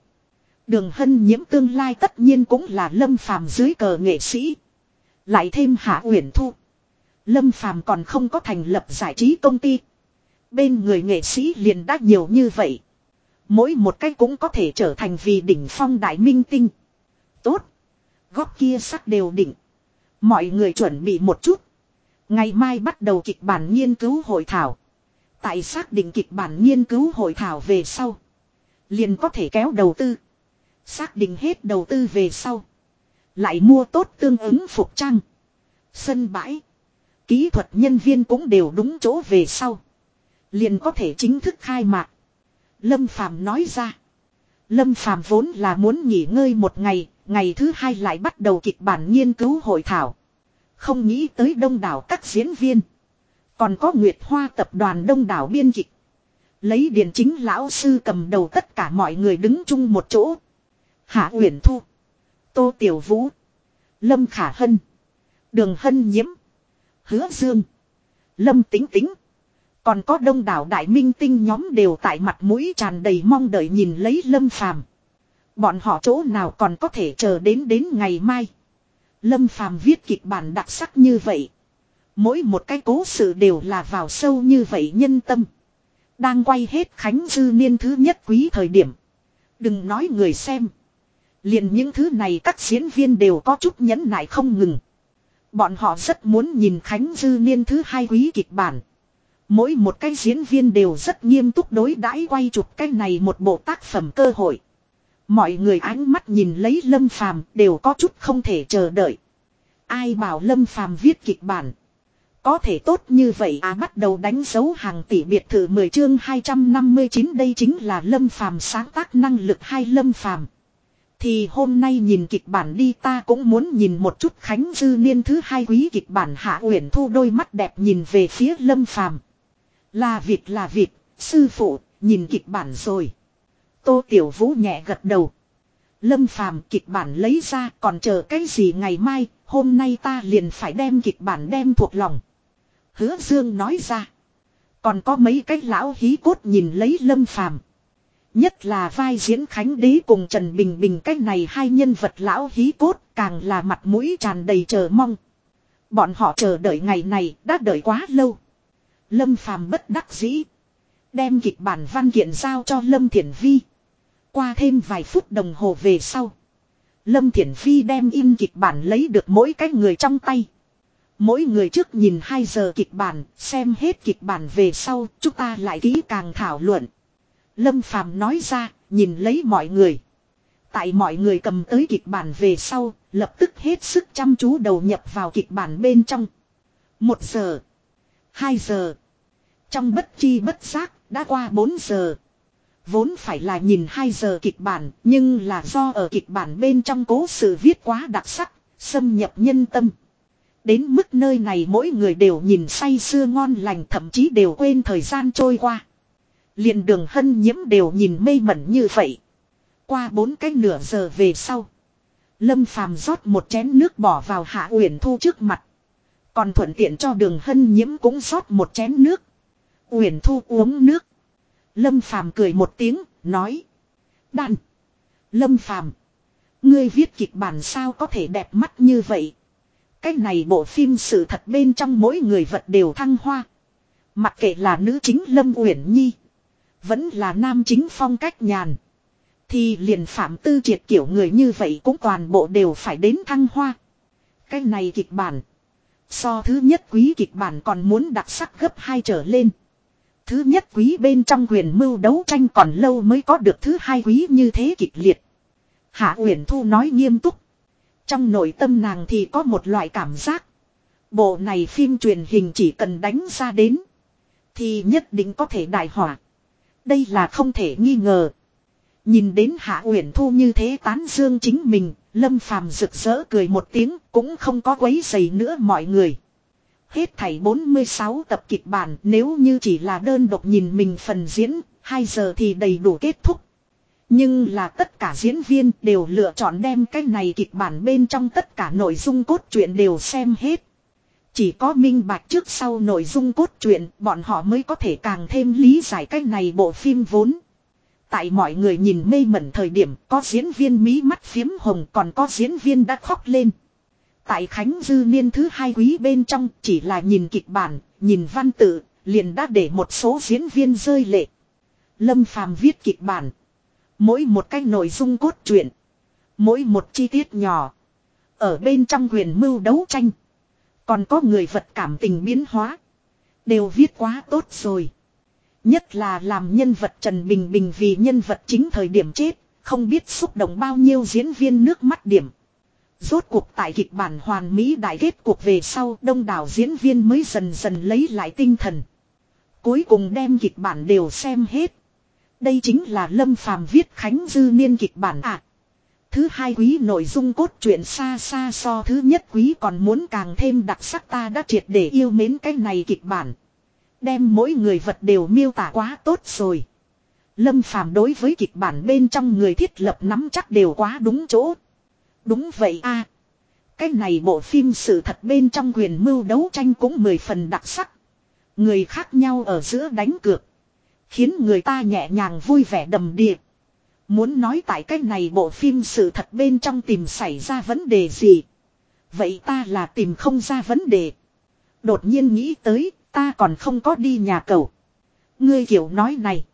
Đường hân nhiễm tương lai tất nhiên cũng là lâm phàm dưới cờ nghệ sĩ. Lại thêm hạ uyển thu. Lâm phàm còn không có thành lập giải trí công ty. Bên người nghệ sĩ liền đã nhiều như vậy. Mỗi một cái cũng có thể trở thành vì đỉnh phong đại minh tinh. Tốt. Góc kia sắc đều định. Mọi người chuẩn bị một chút. Ngày mai bắt đầu kịch bản nghiên cứu hội thảo. Tại xác định kịch bản nghiên cứu hội thảo về sau. Liền có thể kéo đầu tư. Xác định hết đầu tư về sau. Lại mua tốt tương ứng phục trang. Sân bãi. Kỹ thuật nhân viên cũng đều đúng chỗ về sau. Liền có thể chính thức khai mạc. Lâm Phàm nói ra. Lâm Phàm vốn là muốn nghỉ ngơi một ngày, ngày thứ hai lại bắt đầu kịch bản nghiên cứu hội thảo. Không nghĩ tới đông đảo các diễn viên. Còn có Nguyệt Hoa tập đoàn đông đảo biên kịch. Lấy điện chính lão sư cầm đầu tất cả mọi người đứng chung một chỗ. Hạ Uyển Thu. Tô Tiểu Vũ. Lâm Khả Hân. Đường hân nhiễm. Hứa dương. Lâm tính tính. Còn có đông đảo đại minh tinh nhóm đều tại mặt mũi tràn đầy mong đợi nhìn lấy lâm phàm. Bọn họ chỗ nào còn có thể chờ đến đến ngày mai. Lâm phàm viết kịch bản đặc sắc như vậy. Mỗi một cái cố sự đều là vào sâu như vậy nhân tâm. Đang quay hết Khánh Dư Niên thứ nhất quý thời điểm. Đừng nói người xem. liền những thứ này các diễn viên đều có chút nhẫn nại không ngừng. Bọn họ rất muốn nhìn Khánh Dư Niên thứ hai quý kịch bản. Mỗi một cái diễn viên đều rất nghiêm túc đối đãi quay chụp cái này một bộ tác phẩm cơ hội. Mọi người ánh mắt nhìn lấy Lâm Phàm đều có chút không thể chờ đợi. Ai bảo Lâm Phàm viết kịch bản. Có thể tốt như vậy à bắt đầu đánh dấu hàng tỷ biệt thự 10 chương 259 đây chính là Lâm Phàm sáng tác năng lực hay Lâm Phàm. Thì hôm nay nhìn kịch bản đi ta cũng muốn nhìn một chút Khánh Dư Niên thứ hai quý kịch bản Hạ Uyển Thu đôi mắt đẹp nhìn về phía Lâm Phàm. Là việc là việc, sư phụ, nhìn kịch bản rồi. Tô Tiểu Vũ nhẹ gật đầu. Lâm Phàm kịch bản lấy ra còn chờ cái gì ngày mai, hôm nay ta liền phải đem kịch bản đem thuộc lòng. Hứa Dương nói ra. Còn có mấy cái lão hí cốt nhìn lấy Lâm Phàm Nhất là vai diễn Khánh Đế cùng Trần Bình Bình cái này hai nhân vật lão hí cốt càng là mặt mũi tràn đầy chờ mong. Bọn họ chờ đợi ngày này đã đợi quá lâu. Lâm Phàm bất đắc dĩ. Đem kịch bản văn kiện giao cho Lâm Thiển Vi. Qua thêm vài phút đồng hồ về sau. Lâm Thiển phi đem in kịch bản lấy được mỗi cái người trong tay. Mỗi người trước nhìn 2 giờ kịch bản, xem hết kịch bản về sau, chúng ta lại kỹ càng thảo luận. Lâm Phàm nói ra, nhìn lấy mọi người. Tại mọi người cầm tới kịch bản về sau, lập tức hết sức chăm chú đầu nhập vào kịch bản bên trong. Một giờ. Hai giờ. Trong bất chi bất giác, đã qua 4 giờ. Vốn phải là nhìn 2 giờ kịch bản, nhưng là do ở kịch bản bên trong cố sự viết quá đặc sắc, xâm nhập nhân tâm. Đến mức nơi này mỗi người đều nhìn say sưa ngon lành thậm chí đều quên thời gian trôi qua. liền đường hân nhiễm đều nhìn mê mẩn như vậy. Qua bốn cái nửa giờ về sau. Lâm phàm rót một chén nước bỏ vào hạ uyển thu trước mặt. Còn thuận tiện cho đường hân nhiễm cũng rót một chén nước. Uyển thu uống nước. Lâm phàm cười một tiếng, nói. Đàn. Lâm phàm. Ngươi viết kịch bản sao có thể đẹp mắt như vậy. Cái này bộ phim sự thật bên trong mỗi người vật đều thăng hoa. Mặc kệ là nữ chính Lâm Uyển Nhi. Vẫn là nam chính phong cách nhàn. Thì liền phạm tư triệt kiểu người như vậy cũng toàn bộ đều phải đến thăng hoa. Cái này kịch bản. So thứ nhất quý kịch bản còn muốn đặc sắc gấp hai trở lên. Thứ nhất quý bên trong quyền mưu đấu tranh còn lâu mới có được thứ hai quý như thế kịch liệt. Hạ Uyển Thu nói nghiêm túc. Trong nội tâm nàng thì có một loại cảm giác. Bộ này phim truyền hình chỉ cần đánh ra đến. Thì nhất định có thể đại hỏa. Đây là không thể nghi ngờ. Nhìn đến Hạ Uyển Thu như thế tán dương chính mình, Lâm Phàm rực rỡ cười một tiếng, cũng không có quấy giày nữa mọi người. Hết thảy 46 tập kịch bản, nếu như chỉ là đơn độc nhìn mình phần diễn, 2 giờ thì đầy đủ kết thúc. Nhưng là tất cả diễn viên đều lựa chọn đem cái này kịch bản bên trong tất cả nội dung cốt truyện đều xem hết. Chỉ có minh bạch trước sau nội dung cốt truyện bọn họ mới có thể càng thêm lý giải cái này bộ phim vốn. Tại mọi người nhìn mê mẩn thời điểm có diễn viên mí mắt phiếm hồng còn có diễn viên đã khóc lên. Tại Khánh Dư Niên thứ hai quý bên trong chỉ là nhìn kịch bản, nhìn văn tự, liền đã để một số diễn viên rơi lệ. Lâm Phàm viết kịch bản. Mỗi một cái nội dung cốt truyện. Mỗi một chi tiết nhỏ. Ở bên trong quyền mưu đấu tranh. Còn có người vật cảm tình biến hóa. Đều viết quá tốt rồi. Nhất là làm nhân vật Trần Bình Bình vì nhân vật chính thời điểm chết. Không biết xúc động bao nhiêu diễn viên nước mắt điểm. Rốt cuộc tại kịch bản hoàn mỹ đại kết cuộc về sau, đông đảo diễn viên mới dần dần lấy lại tinh thần. Cuối cùng đem kịch bản đều xem hết. Đây chính là Lâm Phàm viết Khánh Dư Niên kịch bản ạ. À. Thứ hai quý nội dung cốt truyện xa xa so thứ nhất quý còn muốn càng thêm đặc sắc ta đã triệt để yêu mến cái này kịch bản. Đem mỗi người vật đều miêu tả quá tốt rồi. Lâm Phàm đối với kịch bản bên trong người thiết lập nắm chắc đều quá đúng chỗ. Đúng vậy a Cái này bộ phim sự thật bên trong quyền mưu đấu tranh cũng mười phần đặc sắc. Người khác nhau ở giữa đánh cược. Khiến người ta nhẹ nhàng vui vẻ đầm đìa. Muốn nói tại cái này bộ phim sự thật bên trong tìm xảy ra vấn đề gì. Vậy ta là tìm không ra vấn đề. Đột nhiên nghĩ tới, ta còn không có đi nhà cầu. Ngươi kiểu nói này.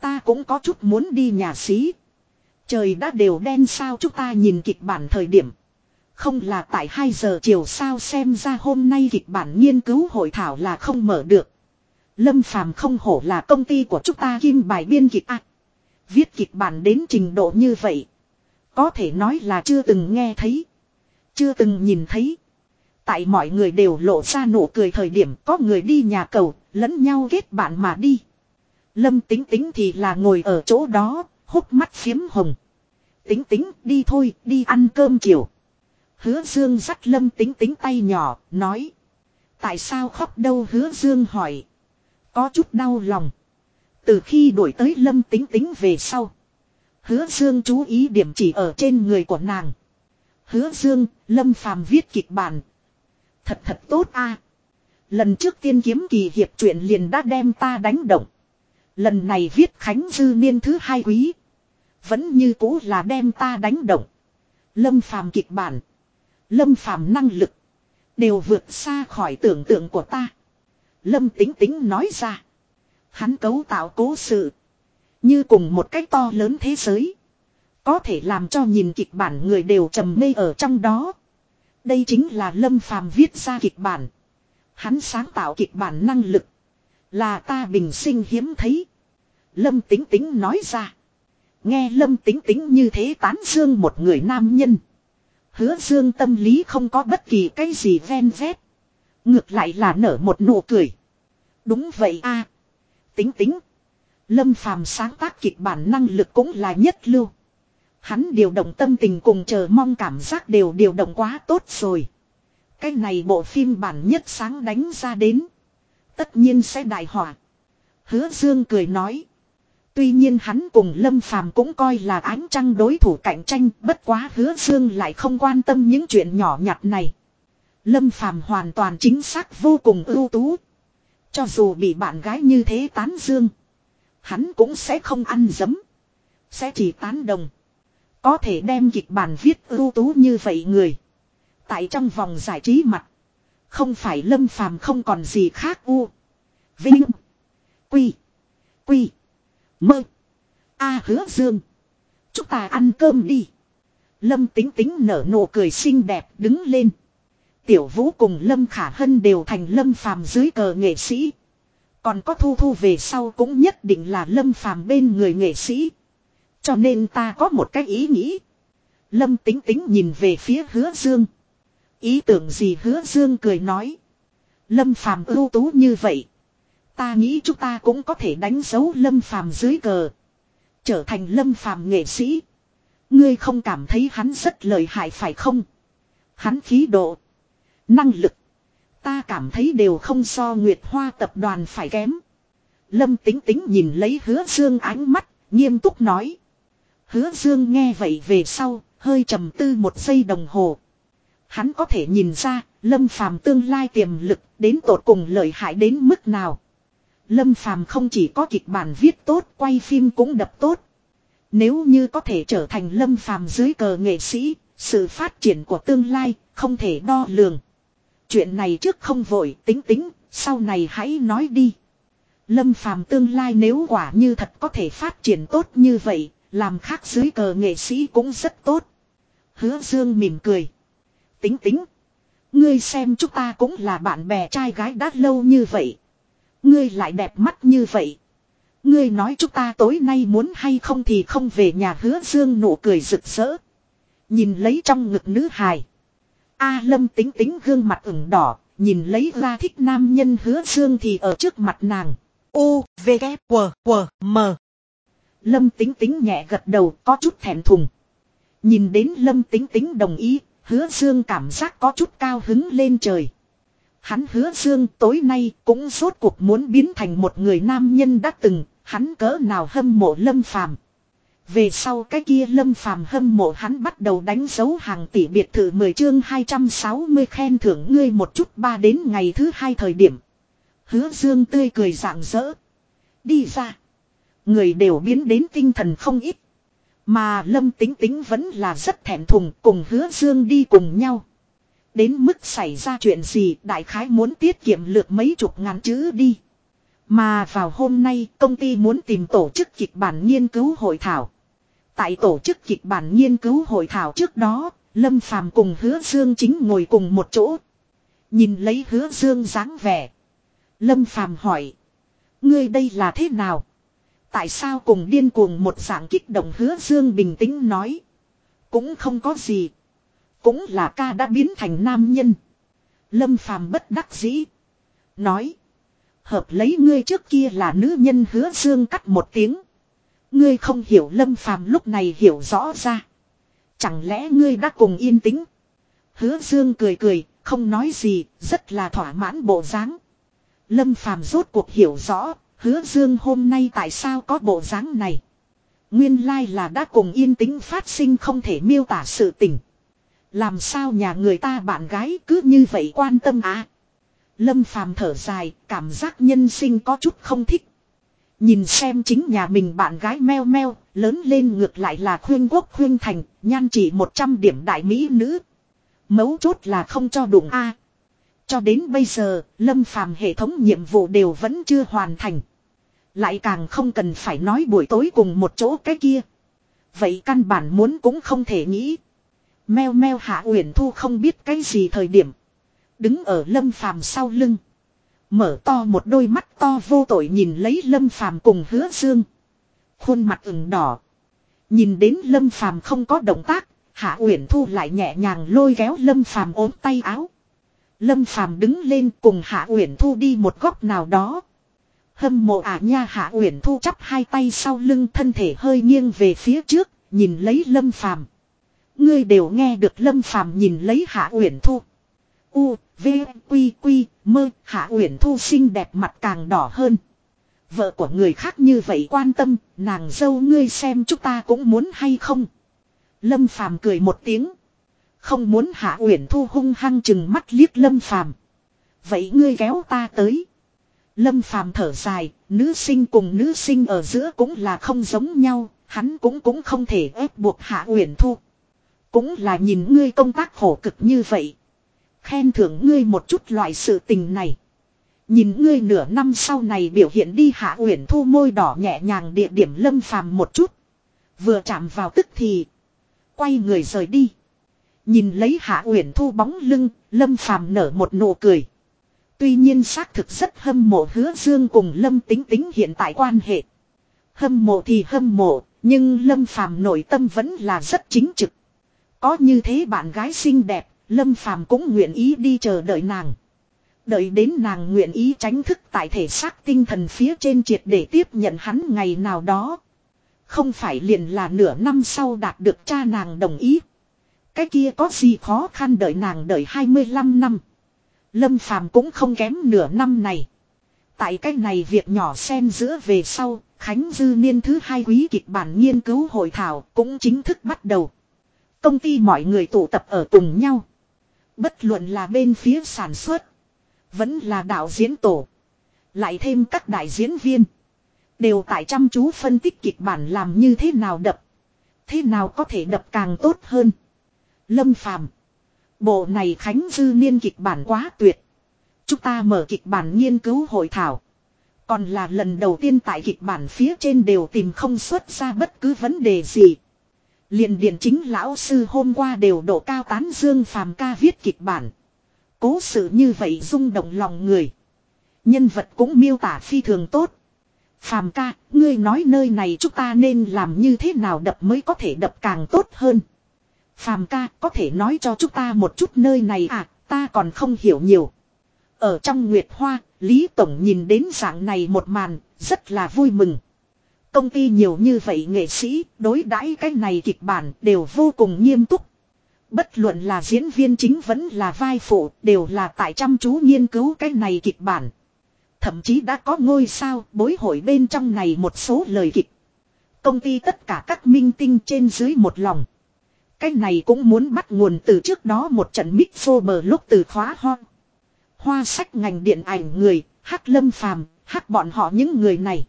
Ta cũng có chút muốn đi nhà xí. Trời đã đều đen sao chúng ta nhìn kịch bản thời điểm. Không là tại 2 giờ chiều sao xem ra hôm nay kịch bản nghiên cứu hội thảo là không mở được. Lâm Phàm không hổ là công ty của chúng ta kim bài biên kịch ác. Viết kịch bản đến trình độ như vậy. Có thể nói là chưa từng nghe thấy. Chưa từng nhìn thấy. Tại mọi người đều lộ ra nụ cười thời điểm có người đi nhà cầu, lẫn nhau kết bạn mà đi. Lâm tính tính thì là ngồi ở chỗ đó, hút mắt phiếm hồng. Tính tính đi thôi, đi ăn cơm chiều. Hứa Dương dắt lâm tính tính tay nhỏ, nói. Tại sao khóc đâu hứa Dương hỏi. Có chút đau lòng. Từ khi đuổi tới lâm tính tính về sau. Hứa Dương chú ý điểm chỉ ở trên người của nàng. Hứa Dương, lâm phàm viết kịch bản. Thật thật tốt a. Lần trước tiên kiếm kỳ hiệp truyện liền đã đem ta đánh động. Lần này viết Khánh Dư niên thứ hai quý. Vẫn như cũ là đem ta đánh động. Lâm phàm kịch bản. Lâm phàm năng lực. Đều vượt xa khỏi tưởng tượng của ta. Lâm tính tính nói ra. Hắn cấu tạo cố sự. Như cùng một cách to lớn thế giới. Có thể làm cho nhìn kịch bản người đều trầm mê ở trong đó. Đây chính là Lâm Phàm viết ra kịch bản. Hắn sáng tạo kịch bản năng lực. Là ta bình sinh hiếm thấy. Lâm Tính Tính nói ra. Nghe Lâm Tính Tính như thế tán dương một người nam nhân. Hứa dương tâm lý không có bất kỳ cái gì ven vét. Ngược lại là nở một nụ cười. Đúng vậy a Tính tính. Lâm phàm sáng tác kịch bản năng lực cũng là nhất lưu. Hắn điều động tâm tình cùng chờ mong cảm giác đều điều động quá tốt rồi. Cái này bộ phim bản nhất sáng đánh ra đến. Tất nhiên sẽ đại hỏa. Hứa Dương cười nói. Tuy nhiên hắn cùng Lâm Phàm cũng coi là ánh trăng đối thủ cạnh tranh, bất quá Hứa Dương lại không quan tâm những chuyện nhỏ nhặt này. Lâm Phàm hoàn toàn chính xác vô cùng ưu tú. Cho dù bị bạn gái như thế tán dương, hắn cũng sẽ không ăn dấm, sẽ chỉ tán đồng. Có thể đem kịch bản viết ưu tú như vậy người, tại trong vòng giải trí mặt, không phải Lâm Phàm không còn gì khác u. Vinh, Quy, Quy Mơ. A hứa dương. Chúng ta ăn cơm đi. Lâm tính tính nở nụ cười xinh đẹp đứng lên. Tiểu vũ cùng Lâm Khả Hân đều thành Lâm Phàm dưới cờ nghệ sĩ. Còn có thu thu về sau cũng nhất định là Lâm Phàm bên người nghệ sĩ. Cho nên ta có một cái ý nghĩ. Lâm tính tính nhìn về phía hứa dương. Ý tưởng gì hứa dương cười nói. Lâm Phàm ưu tú như vậy. Ta nghĩ chúng ta cũng có thể đánh dấu lâm phàm dưới cờ. Trở thành lâm phàm nghệ sĩ. Ngươi không cảm thấy hắn rất lợi hại phải không? Hắn khí độ. Năng lực. Ta cảm thấy đều không so Nguyệt Hoa tập đoàn phải kém. Lâm tính tính nhìn lấy hứa dương ánh mắt, nghiêm túc nói. Hứa dương nghe vậy về sau, hơi trầm tư một giây đồng hồ. Hắn có thể nhìn ra, lâm phàm tương lai tiềm lực đến tột cùng lợi hại đến mức nào. Lâm Phàm không chỉ có kịch bản viết tốt, quay phim cũng đập tốt. Nếu như có thể trở thành Lâm Phàm dưới cờ nghệ sĩ, sự phát triển của tương lai không thể đo lường. Chuyện này trước không vội, tính tính, sau này hãy nói đi. Lâm Phàm tương lai nếu quả như thật có thể phát triển tốt như vậy, làm khác dưới cờ nghệ sĩ cũng rất tốt. Hứa Dương mỉm cười. Tính tính. Ngươi xem chúng ta cũng là bạn bè trai gái đã lâu như vậy. Ngươi lại đẹp mắt như vậy. Ngươi nói chúng ta tối nay muốn hay không thì không về nhà hứa dương nụ cười rực rỡ. Nhìn lấy trong ngực nữ hài. A lâm tính tính gương mặt ửng đỏ, nhìn lấy ra thích nam nhân hứa dương thì ở trước mặt nàng. U, V, K, W, W, M. Lâm tính tính nhẹ gật đầu có chút thẹn thùng. Nhìn đến lâm tính tính đồng ý, hứa dương cảm giác có chút cao hứng lên trời. Hắn hứa dương tối nay cũng rốt cuộc muốn biến thành một người nam nhân đã từng, hắn cỡ nào hâm mộ lâm phàm. Về sau cái kia lâm phàm hâm mộ hắn bắt đầu đánh dấu hàng tỷ biệt thự 10 chương 260 khen thưởng ngươi một chút ba đến ngày thứ hai thời điểm. Hứa dương tươi cười rạng rỡ. Đi ra. Người đều biến đến tinh thần không ít. Mà lâm tính tính vẫn là rất thẹn thùng cùng hứa dương đi cùng nhau. Đến mức xảy ra chuyện gì đại khái muốn tiết kiệm lược mấy chục ngàn chữ đi. Mà vào hôm nay công ty muốn tìm tổ chức kịch bản nghiên cứu hội thảo. Tại tổ chức kịch bản nghiên cứu hội thảo trước đó, Lâm Phàm cùng Hứa Dương chính ngồi cùng một chỗ. Nhìn lấy Hứa Dương dáng vẻ. Lâm Phàm hỏi. Ngươi đây là thế nào? Tại sao cùng điên cuồng một dạng kích động Hứa Dương bình tĩnh nói. Cũng không có gì. Cũng là ca đã biến thành nam nhân. Lâm Phàm bất đắc dĩ. Nói. Hợp lấy ngươi trước kia là nữ nhân hứa dương cắt một tiếng. Ngươi không hiểu lâm phàm lúc này hiểu rõ ra. Chẳng lẽ ngươi đã cùng yên tĩnh. Hứa dương cười cười, không nói gì, rất là thỏa mãn bộ dáng. Lâm phàm rốt cuộc hiểu rõ, hứa dương hôm nay tại sao có bộ dáng này. Nguyên lai là đã cùng yên tĩnh phát sinh không thể miêu tả sự tình. Làm sao nhà người ta bạn gái cứ như vậy quan tâm á. Lâm phàm thở dài, cảm giác nhân sinh có chút không thích. Nhìn xem chính nhà mình bạn gái meo meo, lớn lên ngược lại là khuyên quốc khuyên thành, nhan chỉ 100 điểm đại mỹ nữ. Mấu chốt là không cho đụng A. Cho đến bây giờ, lâm phàm hệ thống nhiệm vụ đều vẫn chưa hoàn thành. Lại càng không cần phải nói buổi tối cùng một chỗ cái kia. Vậy căn bản muốn cũng không thể nghĩ. Meo meo hạ uyển thu không biết cái gì thời điểm. Đứng ở lâm phàm sau lưng. Mở to một đôi mắt to vô tội nhìn lấy lâm phàm cùng hứa dương. Khuôn mặt ửng đỏ. Nhìn đến lâm phàm không có động tác. Hạ Uyển Thu lại nhẹ nhàng lôi kéo Lâm Phàm ốm tay áo. Lâm Phàm đứng lên cùng Hạ Uyển Thu đi một góc nào đó. Hâm mộ ả nha Hạ Uyển Thu chắp hai tay sau lưng thân thể hơi nghiêng về phía trước, nhìn lấy Lâm Phàm. Ngươi đều nghe được Lâm Phàm nhìn lấy Hạ Uyển Thu. U, V, Quy, Quy, Mơ, Hạ Uyển Thu xinh đẹp mặt càng đỏ hơn. Vợ của người khác như vậy quan tâm, nàng dâu ngươi xem chúng ta cũng muốn hay không. Lâm Phàm cười một tiếng. Không muốn Hạ Uyển Thu hung hăng chừng mắt liếc Lâm Phàm. Vậy ngươi kéo ta tới. Lâm Phàm thở dài, nữ sinh cùng nữ sinh ở giữa cũng là không giống nhau, hắn cũng cũng không thể ép buộc Hạ Uyển Thu. Cũng là nhìn ngươi công tác khổ cực như vậy. Khen thưởng ngươi một chút loại sự tình này. Nhìn ngươi nửa năm sau này biểu hiện đi hạ uyển thu môi đỏ nhẹ nhàng địa điểm lâm phàm một chút. Vừa chạm vào tức thì. Quay người rời đi. Nhìn lấy hạ uyển thu bóng lưng, lâm phàm nở một nụ cười. Tuy nhiên xác thực rất hâm mộ hứa dương cùng lâm tính tính hiện tại quan hệ. Hâm mộ thì hâm mộ, nhưng lâm phàm nội tâm vẫn là rất chính trực. Có như thế bạn gái xinh đẹp, Lâm Phàm cũng nguyện ý đi chờ đợi nàng. Đợi đến nàng nguyện ý tránh thức tại thể xác tinh thần phía trên triệt để tiếp nhận hắn ngày nào đó. Không phải liền là nửa năm sau đạt được cha nàng đồng ý. Cái kia có gì khó khăn đợi nàng đợi 25 năm. Lâm Phàm cũng không kém nửa năm này. Tại cái này việc nhỏ xen giữa về sau, Khánh Dư Niên thứ hai quý kịch bản nghiên cứu hội thảo cũng chính thức bắt đầu. Công ty mọi người tụ tập ở cùng nhau. Bất luận là bên phía sản xuất. Vẫn là đạo diễn tổ. Lại thêm các đại diễn viên. Đều tại chăm chú phân tích kịch bản làm như thế nào đập. Thế nào có thể đập càng tốt hơn. Lâm Phàm, Bộ này Khánh Dư Niên kịch bản quá tuyệt. Chúng ta mở kịch bản nghiên cứu hội thảo. Còn là lần đầu tiên tại kịch bản phía trên đều tìm không xuất ra bất cứ vấn đề gì liền điện chính lão sư hôm qua đều độ cao tán dương phàm ca viết kịch bản. Cố sự như vậy rung động lòng người. Nhân vật cũng miêu tả phi thường tốt. Phàm ca, ngươi nói nơi này chúng ta nên làm như thế nào đập mới có thể đập càng tốt hơn. Phàm ca, có thể nói cho chúng ta một chút nơi này à, ta còn không hiểu nhiều. Ở trong Nguyệt Hoa, Lý Tổng nhìn đến dạng này một màn, rất là vui mừng. Công ty nhiều như vậy nghệ sĩ, đối đãi cái này kịch bản đều vô cùng nghiêm túc. Bất luận là diễn viên chính vẫn là vai phụ, đều là tại chăm chú nghiên cứu cái này kịch bản. Thậm chí đã có ngôi sao bối hội bên trong này một số lời kịch. công ty tất cả các minh tinh trên dưới một lòng. Cái này cũng muốn bắt nguồn từ trước đó một trận mít phô bờ lúc từ khóa ho. Hoa sách ngành điện ảnh người, hắc lâm phàm, hắc bọn họ những người này.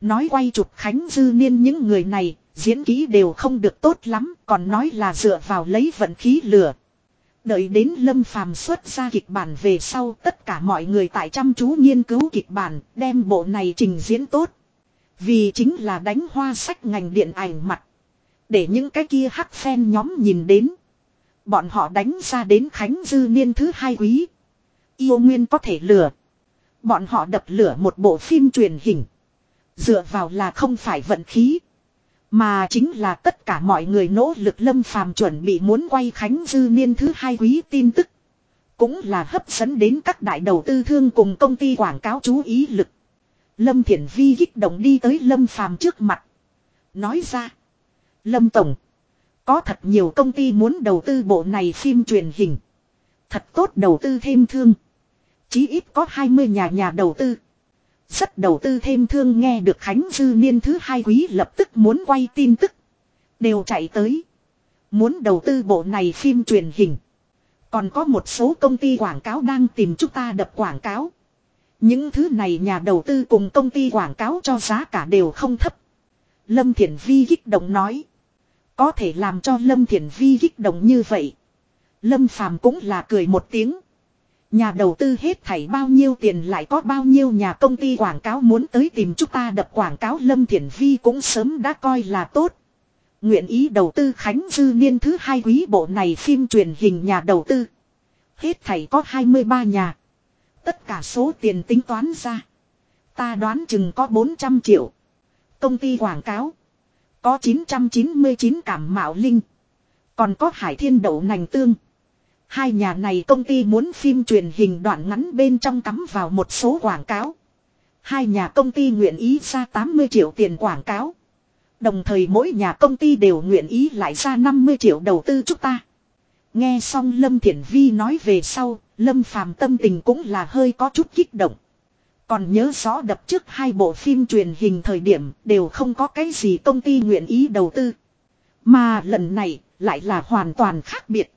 Nói quay chụp Khánh Dư Niên những người này, diễn kỹ đều không được tốt lắm, còn nói là dựa vào lấy vận khí lửa. Đợi đến Lâm Phàm xuất ra kịch bản về sau tất cả mọi người tại chăm chú nghiên cứu kịch bản, đem bộ này trình diễn tốt. Vì chính là đánh hoa sách ngành điện ảnh mặt. Để những cái kia hắc phen nhóm nhìn đến. Bọn họ đánh ra đến Khánh Dư Niên thứ hai quý. Yêu Nguyên có thể lừa. Bọn họ đập lửa một bộ phim truyền hình. Dựa vào là không phải vận khí. Mà chính là tất cả mọi người nỗ lực lâm phàm chuẩn bị muốn quay Khánh Dư Niên thứ hai quý tin tức. Cũng là hấp dẫn đến các đại đầu tư thương cùng công ty quảng cáo chú ý lực. Lâm Thiển Vi kích động đi tới Lâm Phàm trước mặt. Nói ra. Lâm Tổng. Có thật nhiều công ty muốn đầu tư bộ này phim truyền hình. Thật tốt đầu tư thêm thương. Chí ít có 20 nhà nhà đầu tư. Rất đầu tư thêm thương nghe được Khánh Dư Niên thứ hai quý lập tức muốn quay tin tức. Đều chạy tới. Muốn đầu tư bộ này phim truyền hình. Còn có một số công ty quảng cáo đang tìm chúng ta đập quảng cáo. Những thứ này nhà đầu tư cùng công ty quảng cáo cho giá cả đều không thấp. Lâm Thiển Vi kích động nói. Có thể làm cho Lâm Thiển Vi kích động như vậy. Lâm Phàm cũng là cười một tiếng. Nhà đầu tư hết thảy bao nhiêu tiền lại có bao nhiêu nhà công ty quảng cáo muốn tới tìm chúng ta đập quảng cáo Lâm Thiển Vi cũng sớm đã coi là tốt. Nguyện ý đầu tư Khánh Dư Niên thứ hai quý bộ này phim truyền hình nhà đầu tư. Hết thảy có 23 nhà. Tất cả số tiền tính toán ra. Ta đoán chừng có 400 triệu. Công ty quảng cáo. Có 999 cảm mạo linh. Còn có hải thiên đậu nành tương. Hai nhà này công ty muốn phim truyền hình đoạn ngắn bên trong cắm vào một số quảng cáo. Hai nhà công ty nguyện ý ra 80 triệu tiền quảng cáo. Đồng thời mỗi nhà công ty đều nguyện ý lại ra 50 triệu đầu tư chúng ta. Nghe xong Lâm Thiển Vi nói về sau, Lâm Phàm tâm tình cũng là hơi có chút kích động. Còn nhớ rõ đập trước hai bộ phim truyền hình thời điểm đều không có cái gì công ty nguyện ý đầu tư. Mà lần này lại là hoàn toàn khác biệt.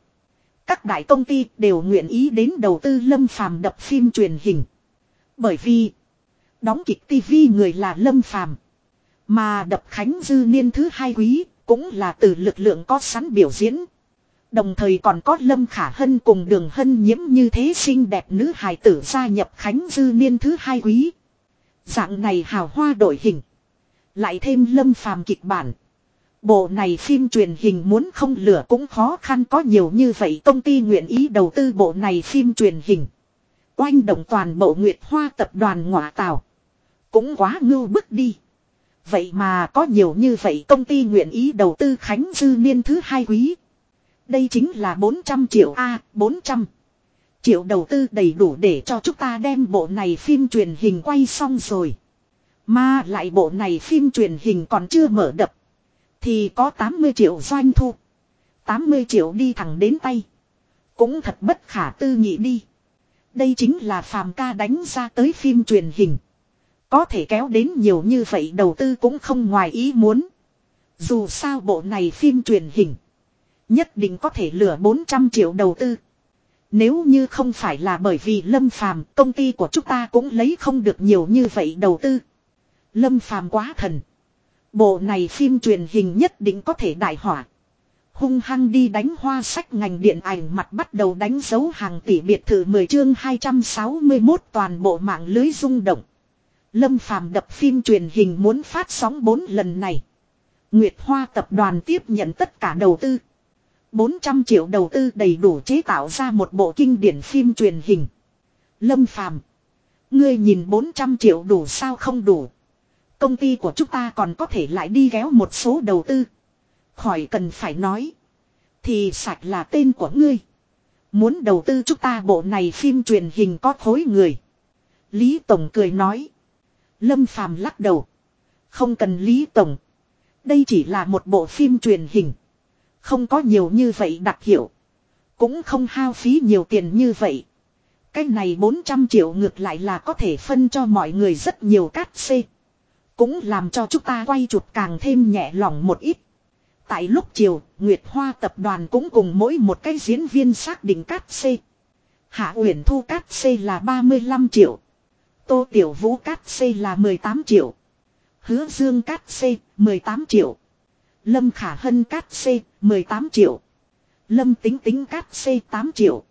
Các đại công ty đều nguyện ý đến đầu tư Lâm Phàm đập phim truyền hình. Bởi vì đóng kịch TV người là Lâm Phàm, mà đập Khánh Dư Niên thứ hai quý cũng là từ lực lượng có sẵn biểu diễn. Đồng thời còn có Lâm Khả Hân cùng Đường Hân nhiễm như thế xinh đẹp nữ hài tử gia nhập Khánh Dư Niên thứ hai quý. Dạng này hào hoa đổi hình. Lại thêm Lâm Phàm kịch bản. Bộ này phim truyền hình muốn không lửa cũng khó khăn có nhiều như vậy công ty nguyện ý đầu tư bộ này phim truyền hình. Oanh động toàn bộ Nguyệt Hoa tập đoàn ngọa tàu. Cũng quá ngưu bức đi. Vậy mà có nhiều như vậy công ty nguyện ý đầu tư Khánh Dư Niên thứ hai quý. Đây chính là 400 triệu A, 400 triệu đầu tư đầy đủ để cho chúng ta đem bộ này phim truyền hình quay xong rồi. Mà lại bộ này phim truyền hình còn chưa mở đập. Thì có 80 triệu doanh thu. 80 triệu đi thẳng đến tay. Cũng thật bất khả tư nghị đi. Đây chính là phàm ca đánh ra tới phim truyền hình. Có thể kéo đến nhiều như vậy đầu tư cũng không ngoài ý muốn. Dù sao bộ này phim truyền hình. Nhất định có thể lừa 400 triệu đầu tư. Nếu như không phải là bởi vì Lâm Phàm, công ty của chúng ta cũng lấy không được nhiều như vậy đầu tư. Lâm Phàm quá thần. Bộ này phim truyền hình nhất định có thể đại hỏa. Hung hăng đi đánh hoa sách ngành điện ảnh mặt bắt đầu đánh dấu hàng tỷ biệt thự 10 chương 261 toàn bộ mạng lưới rung động. Lâm Phàm đập phim truyền hình muốn phát sóng 4 lần này. Nguyệt Hoa tập đoàn tiếp nhận tất cả đầu tư. 400 triệu đầu tư đầy đủ chế tạo ra một bộ kinh điển phim truyền hình. Lâm Phàm, Ngươi nhìn 400 triệu đủ sao không đủ. Công ty của chúng ta còn có thể lại đi ghéo một số đầu tư. Khỏi cần phải nói. Thì sạch là tên của ngươi. Muốn đầu tư chúng ta bộ này phim truyền hình có khối người. Lý Tổng cười nói. Lâm Phàm lắc đầu. Không cần Lý Tổng. Đây chỉ là một bộ phim truyền hình. Không có nhiều như vậy đặc hiệu. Cũng không hao phí nhiều tiền như vậy. Cái này 400 triệu ngược lại là có thể phân cho mọi người rất nhiều cát xê. Cũng làm cho chúng ta quay chụp càng thêm nhẹ lòng một ít. Tại lúc chiều, Nguyệt Hoa tập đoàn cũng cùng mỗi một cái diễn viên xác định cát C. Hạ Uyển Thu cát C là 35 triệu. Tô Tiểu Vũ cát C là 18 triệu. Hứa Dương cát C 18 triệu. Lâm Khả Hân cát C 18 triệu. Lâm Tính Tính cát C 8 triệu.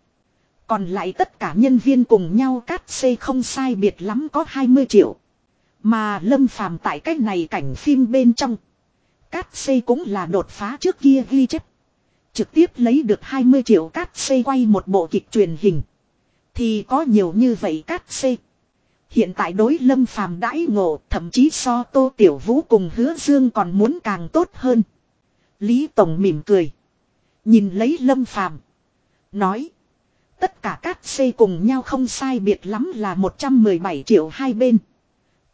Còn lại tất cả nhân viên cùng nhau cát C không sai biệt lắm có 20 triệu. Mà Lâm Phàm tại cách này cảnh phim bên trong. Cát xây cũng là đột phá trước kia ghi chép. Trực tiếp lấy được 20 triệu cát xây quay một bộ kịch truyền hình. Thì có nhiều như vậy cát xây Hiện tại đối lâm phàm đãi ngộ, thậm chí so tô tiểu vũ cùng hứa dương còn muốn càng tốt hơn. Lý Tổng mỉm cười. Nhìn lấy lâm phàm. Nói. Tất cả các xây cùng nhau không sai biệt lắm là 117 triệu hai bên.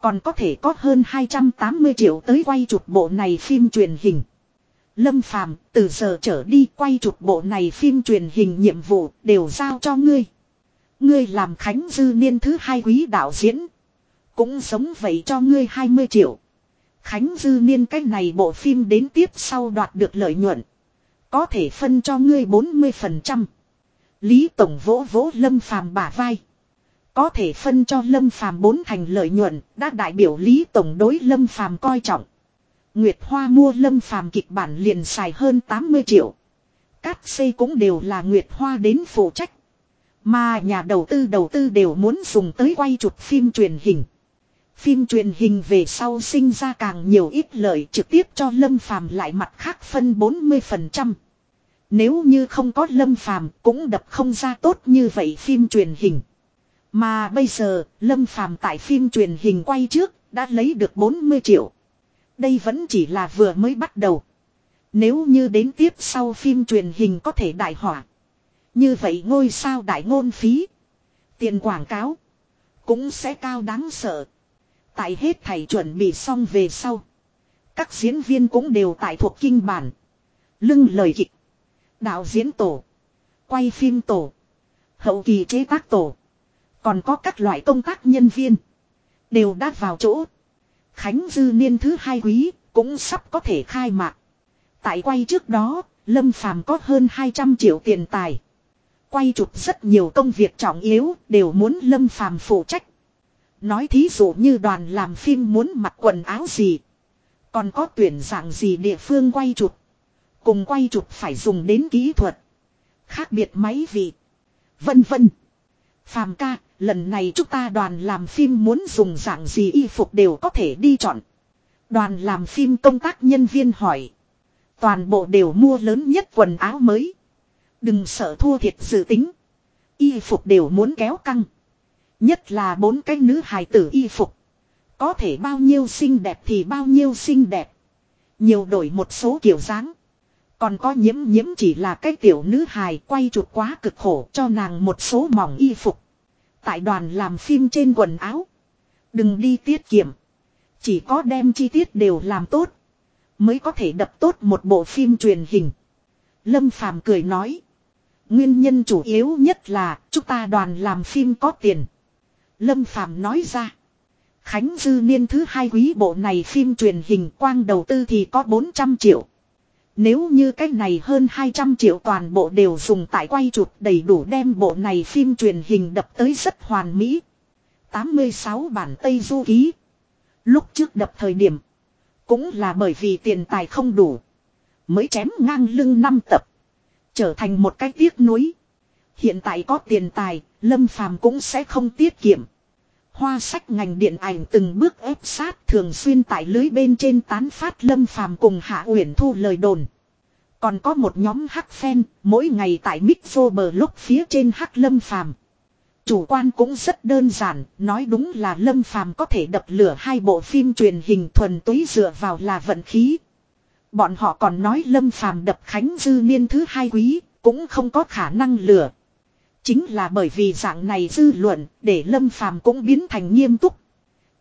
Còn có thể có hơn 280 triệu tới quay chụp bộ này phim truyền hình. Lâm Phàm, từ giờ trở đi quay chụp bộ này phim truyền hình nhiệm vụ đều giao cho ngươi. Ngươi làm Khánh Dư Niên thứ hai quý đạo diễn. Cũng sống vậy cho ngươi 20 triệu. Khánh Dư Niên cách này bộ phim đến tiếp sau đoạt được lợi nhuận. Có thể phân cho ngươi 40%. Lý Tổng vỗ vỗ Lâm Phàm bả vai. Có thể phân cho Lâm Phàm bốn thành lợi nhuận, đã đại biểu Lý Tổng đối Lâm Phàm coi trọng. Nguyệt Hoa mua Lâm Phàm kịch bản liền xài hơn 80 triệu. Cát xây cũng đều là Nguyệt Hoa đến phụ trách. Mà nhà đầu tư đầu tư đều muốn dùng tới quay chụp phim truyền hình. Phim truyền hình về sau sinh ra càng nhiều ít lợi trực tiếp cho Lâm Phàm lại mặt khác phân 40%. Nếu như không có Lâm Phàm cũng đập không ra tốt như vậy phim truyền hình. Mà bây giờ, Lâm Phàm tại phim truyền hình quay trước, đã lấy được 40 triệu. Đây vẫn chỉ là vừa mới bắt đầu. Nếu như đến tiếp sau phim truyền hình có thể đại hỏa. Như vậy ngôi sao đại ngôn phí. Tiền quảng cáo. Cũng sẽ cao đáng sợ. Tại hết thầy chuẩn bị xong về sau. Các diễn viên cũng đều tại thuộc kinh bản. Lưng lời kịch. Đạo diễn tổ. Quay phim tổ. Hậu kỳ chế tác tổ. Còn có các loại công tác nhân viên. Đều đã vào chỗ. Khánh Dư Niên thứ hai quý. Cũng sắp có thể khai mạc. Tại quay trước đó. Lâm Phàm có hơn 200 triệu tiền tài. Quay chụp rất nhiều công việc trọng yếu. Đều muốn Lâm Phàm phụ trách. Nói thí dụ như đoàn làm phim muốn mặc quần áo gì. Còn có tuyển dạng gì địa phương quay chụp. Cùng quay chụp phải dùng đến kỹ thuật. Khác biệt máy vị. Vân vân. Phàm ca, lần này chúng ta đoàn làm phim muốn dùng dạng gì y phục đều có thể đi chọn. Đoàn làm phim công tác nhân viên hỏi. Toàn bộ đều mua lớn nhất quần áo mới. Đừng sợ thua thiệt dự tính. Y phục đều muốn kéo căng. Nhất là bốn cái nữ hài tử y phục. Có thể bao nhiêu xinh đẹp thì bao nhiêu xinh đẹp. Nhiều đổi một số kiểu dáng. Còn có nhiễm nhiễm chỉ là cái tiểu nữ hài quay chuột quá cực khổ cho nàng một số mỏng y phục. Tại đoàn làm phim trên quần áo. Đừng đi tiết kiệm. Chỉ có đem chi tiết đều làm tốt. Mới có thể đập tốt một bộ phim truyền hình. Lâm Phàm cười nói. Nguyên nhân chủ yếu nhất là chúng ta đoàn làm phim có tiền. Lâm Phàm nói ra. Khánh Dư Niên thứ hai quý bộ này phim truyền hình quang đầu tư thì có 400 triệu. Nếu như cái này hơn 200 triệu toàn bộ đều dùng tại quay chụp đầy đủ đem bộ này phim truyền hình đập tới rất hoàn mỹ. 86 bản Tây Du Ký. Lúc trước đập thời điểm. Cũng là bởi vì tiền tài không đủ. Mới chém ngang lưng năm tập. Trở thành một cái tiếc nuối. Hiện tại có tiền tài, Lâm Phàm cũng sẽ không tiết kiệm. Hoa sách ngành điện ảnh từng bước ép sát thường xuyên tại lưới bên trên tán phát Lâm Phàm cùng Hạ Uyển Thu lời đồn. Còn có một nhóm hắc phen, mỗi ngày tại Mixo bờ lúc phía trên hắc Lâm Phàm. Chủ quan cũng rất đơn giản, nói đúng là Lâm Phàm có thể đập lửa hai bộ phim truyền hình thuần túy dựa vào là vận khí. Bọn họ còn nói Lâm Phàm đập Khánh Dư Niên thứ hai quý, cũng không có khả năng lửa. Chính là bởi vì dạng này dư luận, để Lâm Phàm cũng biến thành nghiêm túc.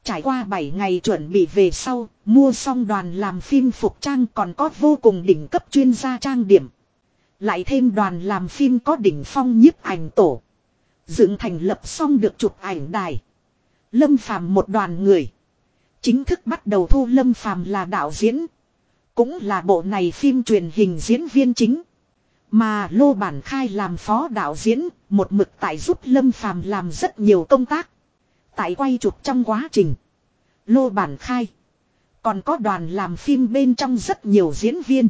Trải qua 7 ngày chuẩn bị về sau, mua xong đoàn làm phim phục trang còn có vô cùng đỉnh cấp chuyên gia trang điểm. Lại thêm đoàn làm phim có đỉnh phong nhiếp ảnh tổ. Dựng thành lập xong được chụp ảnh đài. Lâm phàm một đoàn người. Chính thức bắt đầu thu Lâm Phàm là đạo diễn. Cũng là bộ này phim truyền hình diễn viên chính. Mà Lô Bản Khai làm phó đạo diễn, một mực tại giúp Lâm Phàm làm rất nhiều công tác. Tại quay chụp trong quá trình. Lô Bản Khai. Còn có đoàn làm phim bên trong rất nhiều diễn viên.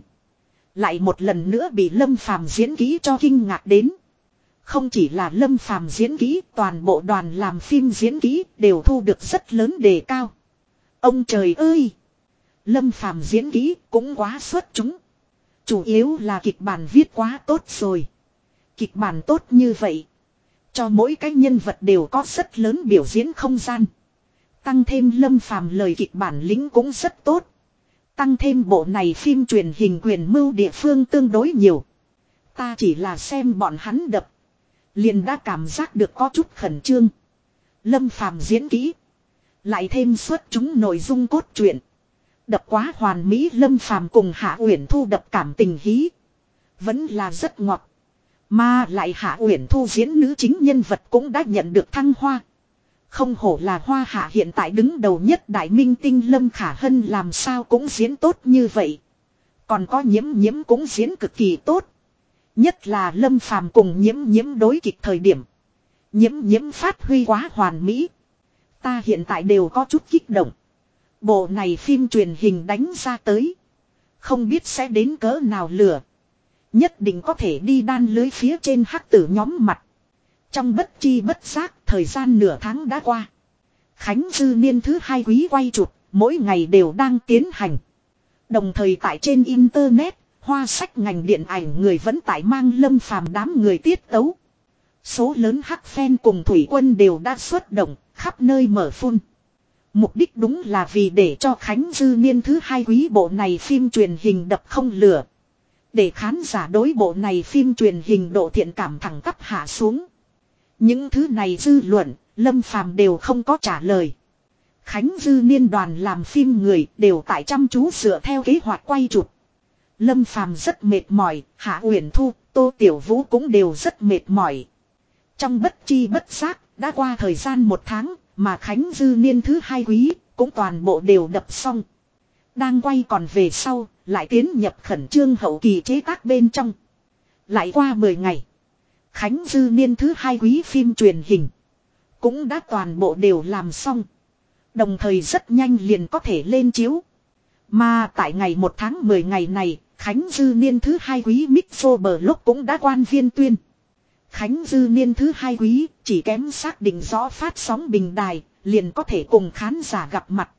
Lại một lần nữa bị Lâm Phàm diễn kỹ cho kinh ngạc đến. Không chỉ là Lâm Phàm diễn kỹ, toàn bộ đoàn làm phim diễn kỹ đều thu được rất lớn đề cao. Ông trời ơi! Lâm Phàm diễn kỹ cũng quá xuất chúng. Chủ yếu là kịch bản viết quá tốt rồi. Kịch bản tốt như vậy. Cho mỗi cái nhân vật đều có rất lớn biểu diễn không gian. Tăng thêm lâm phàm lời kịch bản lính cũng rất tốt. Tăng thêm bộ này phim truyền hình quyền mưu địa phương tương đối nhiều. Ta chỉ là xem bọn hắn đập. Liền đã cảm giác được có chút khẩn trương. Lâm phàm diễn kỹ. Lại thêm suốt chúng nội dung cốt truyện. Đập quá hoàn mỹ lâm phàm cùng Hạ Uyển Thu đập cảm tình hí. Vẫn là rất ngọt. Mà lại Hạ Uyển Thu diễn nữ chính nhân vật cũng đã nhận được thăng hoa. Không hổ là hoa hạ hiện tại đứng đầu nhất đại minh tinh Lâm Khả Hân làm sao cũng diễn tốt như vậy. Còn có nhiễm nhiễm cũng diễn cực kỳ tốt. Nhất là Lâm Phàm cùng nhiễm nhiễm đối kịch thời điểm. Nhiễm nhiễm phát huy quá hoàn mỹ. Ta hiện tại đều có chút kích động. Bộ này phim truyền hình đánh ra tới. Không biết sẽ đến cỡ nào lửa. Nhất định có thể đi đan lưới phía trên hắc tử nhóm mặt. Trong bất chi bất giác, thời gian nửa tháng đã qua. Khánh Dư Niên thứ hai quý quay chụp, mỗi ngày đều đang tiến hành. Đồng thời tại trên Internet, hoa sách ngành điện ảnh người vẫn tại mang lâm phàm đám người tiết tấu. Số lớn hắc phen cùng thủy quân đều đã xuất động, khắp nơi mở phun. Mục đích đúng là vì để cho Khánh Dư Niên thứ hai quý bộ này phim truyền hình đập không lửa. Để khán giả đối bộ này phim truyền hình độ thiện cảm thẳng cấp hạ xuống. Những thứ này dư luận, Lâm Phàm đều không có trả lời. Khánh Dư Niên đoàn làm phim người đều tại chăm chú dựa theo kế hoạch quay chụp. Lâm Phàm rất mệt mỏi, Hạ Uyển Thu, Tô Tiểu Vũ cũng đều rất mệt mỏi. Trong bất chi bất giác, đã qua thời gian một tháng, mà Khánh Dư Niên thứ hai quý, cũng toàn bộ đều đập xong. Đang quay còn về sau, lại tiến nhập khẩn trương hậu kỳ chế tác bên trong. Lại qua 10 ngày. Khánh Dư Niên thứ hai quý phim truyền hình. Cũng đã toàn bộ đều làm xong. Đồng thời rất nhanh liền có thể lên chiếu. Mà tại ngày 1 tháng 10 ngày này, Khánh Dư Niên thứ hai quý Mixo Bờ Lúc cũng đã quan viên tuyên. Khánh Dư Niên thứ hai quý, chỉ kém xác định rõ phát sóng bình đài, liền có thể cùng khán giả gặp mặt.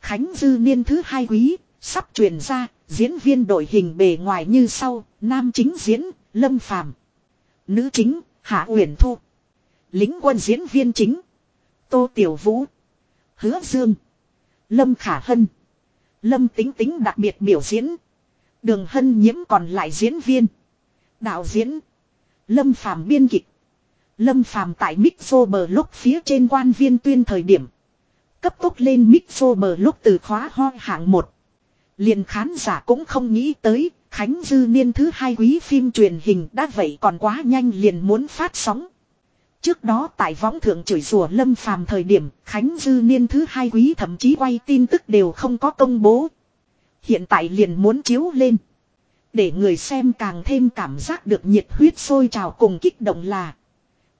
Khánh Dư Niên thứ hai quý, sắp truyền ra, diễn viên đội hình bề ngoài như sau, nam chính diễn, Lâm Phàm Nữ chính, Hạ Uyển Thu. Lính quân diễn viên chính, Tô Tiểu Vũ. Hứa Dương. Lâm Khả Hân. Lâm Tính Tính đặc biệt biểu diễn. Đường Hân nhiễm còn lại diễn viên. Đạo diễn. Lâm Phàm biên kịch. Lâm Phàm tại Mixo bờ lúc phía trên quan viên tuyên thời điểm. Cấp tốc lên Mixo bờ lúc từ khóa ho hạng 1. Liền khán giả cũng không nghĩ tới, Khánh Dư Niên thứ hai quý phim truyền hình đã vậy còn quá nhanh liền muốn phát sóng. Trước đó tại võng thượng chửi rủa Lâm Phàm thời điểm, Khánh Dư Niên thứ hai quý thậm chí quay tin tức đều không có công bố. Hiện tại liền muốn chiếu lên. Để người xem càng thêm cảm giác được nhiệt huyết sôi trào cùng kích động là,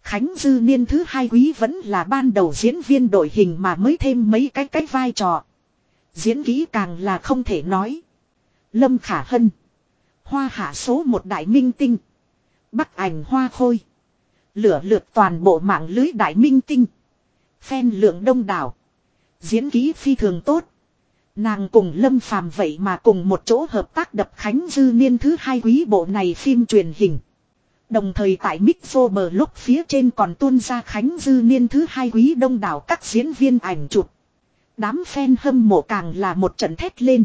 Khánh Dư Niên thứ hai quý vẫn là ban đầu diễn viên đội hình mà mới thêm mấy cái cái vai trò. Diễn kỹ càng là không thể nói. Lâm Khả Hân. Hoa hạ số một đại minh tinh. Bắc ảnh hoa khôi. Lửa lượt toàn bộ mạng lưới đại minh tinh. Phen lượng đông đảo. Diễn kỹ phi thường tốt. Nàng cùng Lâm Phàm vậy mà cùng một chỗ hợp tác đập Khánh Dư Niên thứ hai quý bộ này phim truyền hình. Đồng thời tại Mixo bờ lúc phía trên còn tuôn ra Khánh Dư Niên thứ hai quý đông đảo các diễn viên ảnh chụp. Đám fan hâm mộ càng là một trận thét lên.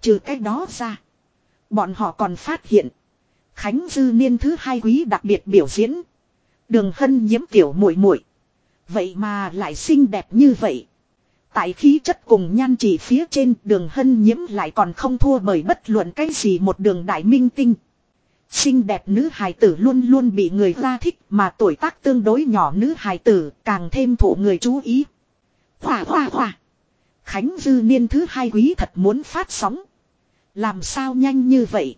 Trừ cái đó ra. Bọn họ còn phát hiện. Khánh Dư Niên thứ hai quý đặc biệt biểu diễn. Đường hân nhiễm tiểu muội muội Vậy mà lại xinh đẹp như vậy. Tại khí chất cùng nhan chỉ phía trên, đường hân nhiễm lại còn không thua bởi bất luận cái gì một đường đại minh tinh. Xinh đẹp nữ hài tử luôn luôn bị người ta thích, mà tuổi tác tương đối nhỏ nữ hài tử càng thêm thụ người chú ý. Khoa khoa khoa. Khánh Dư Niên thứ hai quý thật muốn phát sóng. Làm sao nhanh như vậy?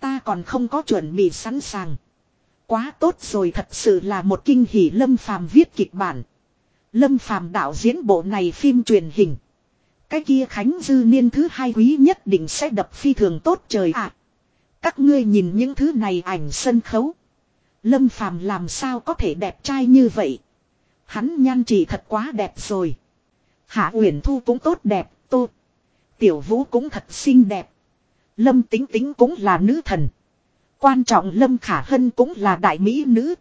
Ta còn không có chuẩn bị sẵn sàng. Quá tốt rồi thật sự là một kinh hỉ Lâm Phàm viết kịch bản. Lâm Phàm đạo diễn bộ này phim truyền hình. Cái kia Khánh Dư Niên thứ hai quý nhất định sẽ đập phi thường tốt trời ạ. các ngươi nhìn những thứ này ảnh sân khấu. Lâm Phàm làm sao có thể đẹp trai như vậy. Hắn nhan chỉ thật quá đẹp rồi. Hạ Uyển Thu cũng tốt đẹp, Tô. Tiểu Vũ cũng thật xinh đẹp. Lâm Tính Tính cũng là nữ thần. Quan trọng Lâm Khả Hân cũng là đại mỹ nữ.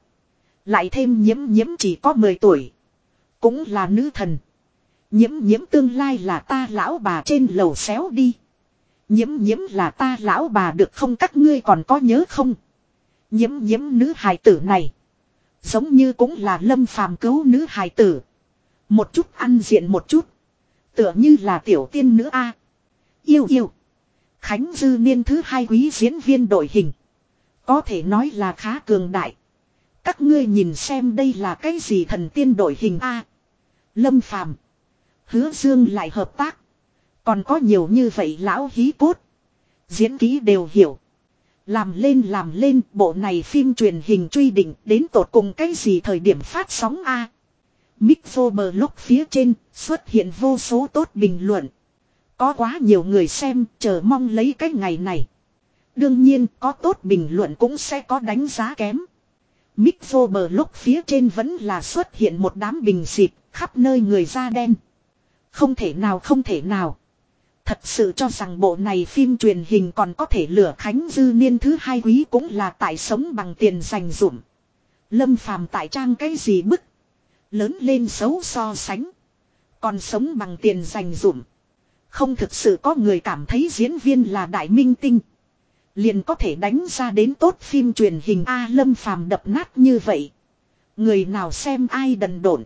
Lại thêm nhiễm nhiễm chỉ có 10 tuổi. Cũng là nữ thần. Nhiễm nhiễm tương lai là ta lão bà trên lầu xéo đi. Nhiễm nhiễm là ta lão bà được không các ngươi còn có nhớ không? Nhiễm nhiễm nữ hài tử này. Giống như cũng là lâm phàm cứu nữ hài tử. Một chút ăn diện một chút. Tựa như là tiểu tiên nữ A. Yêu yêu. Khánh Dư Niên thứ hai quý diễn viên đội hình. Có thể nói là khá cường đại. Các ngươi nhìn xem đây là cái gì thần tiên đổi hình A. Lâm Phàm Hứa Dương lại hợp tác. Còn có nhiều như vậy lão hí cốt. Diễn ký đều hiểu. Làm lên làm lên, bộ này phim truyền hình truy định đến tột cùng cái gì thời điểm phát sóng A. Mixo bờ lúc phía trên, xuất hiện vô số tốt bình luận. Có quá nhiều người xem, chờ mong lấy cái ngày này. Đương nhiên, có tốt bình luận cũng sẽ có đánh giá kém. Mixo bờ lúc phía trên vẫn là xuất hiện một đám bình xịt khắp nơi người da đen. Không thể nào, không thể nào. Thật sự cho rằng bộ này phim truyền hình còn có thể lửa khánh dư niên thứ hai quý cũng là tại sống bằng tiền dành dụm. Lâm phàm tại trang cái gì bức. Lớn lên xấu so sánh. Còn sống bằng tiền dành dụm. Không thực sự có người cảm thấy diễn viên là đại minh tinh. Liền có thể đánh ra đến tốt phim truyền hình A lâm phàm đập nát như vậy. Người nào xem ai đần độn.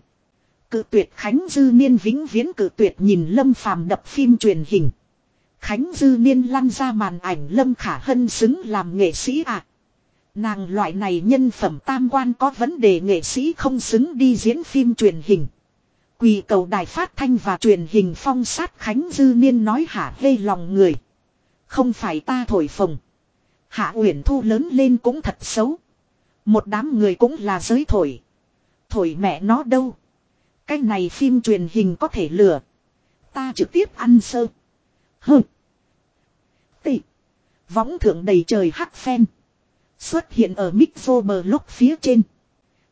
Cự tuyệt Khánh Dư Niên vĩnh viễn cự tuyệt nhìn Lâm Phàm đập phim truyền hình. Khánh Dư Niên lăn ra màn ảnh Lâm Khả Hân xứng làm nghệ sĩ à. Nàng loại này nhân phẩm tam quan có vấn đề nghệ sĩ không xứng đi diễn phim truyền hình. Quỳ cầu đài phát thanh và truyền hình phong sát Khánh Dư Niên nói hả hê lòng người. Không phải ta thổi phồng. Hạ Uyển Thu lớn lên cũng thật xấu. Một đám người cũng là giới thổi. Thổi mẹ nó đâu. Cái này phim truyền hình có thể lừa. Ta trực tiếp ăn sơ. hừ, Tị. Võng thượng đầy trời hắc phen. Xuất hiện ở mixover bờ lúc phía trên.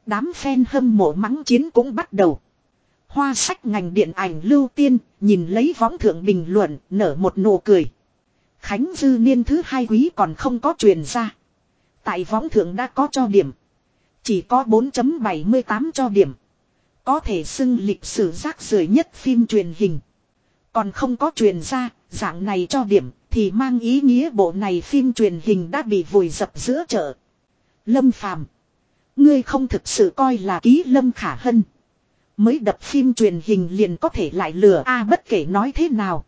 Đám phen hâm mộ mắng chiến cũng bắt đầu. Hoa sách ngành điện ảnh lưu tiên, nhìn lấy võng thượng bình luận, nở một nụ cười. Khánh dư niên thứ hai quý còn không có truyền ra. Tại võng thượng đã có cho điểm. Chỉ có 4.78 cho điểm. Có thể xưng lịch sử rác rưởi nhất phim truyền hình. Còn không có truyền ra, dạng này cho điểm, thì mang ý nghĩa bộ này phim truyền hình đã bị vùi dập giữa chợ. Lâm Phàm Ngươi không thực sự coi là ký Lâm Khả Hân. Mới đập phim truyền hình liền có thể lại lừa a bất kể nói thế nào.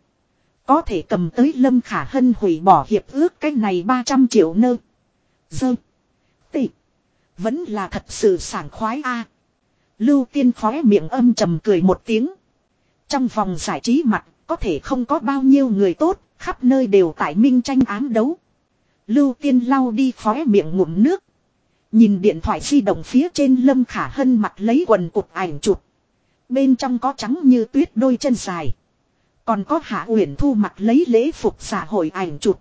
Có thể cầm tới Lâm Khả Hân hủy bỏ hiệp ước cái này 300 triệu nơ. Dơ. Tị. Vẫn là thật sự sảng khoái a Lưu tiên khóe miệng âm trầm cười một tiếng. Trong vòng giải trí mặt, có thể không có bao nhiêu người tốt, khắp nơi đều tại minh tranh ám đấu. Lưu tiên lau đi khóe miệng ngụm nước. Nhìn điện thoại di động phía trên lâm khả hân mặt lấy quần cục ảnh chụp. Bên trong có trắng như tuyết đôi chân dài. Còn có hạ uyển thu mặt lấy lễ phục xã hội ảnh chụp.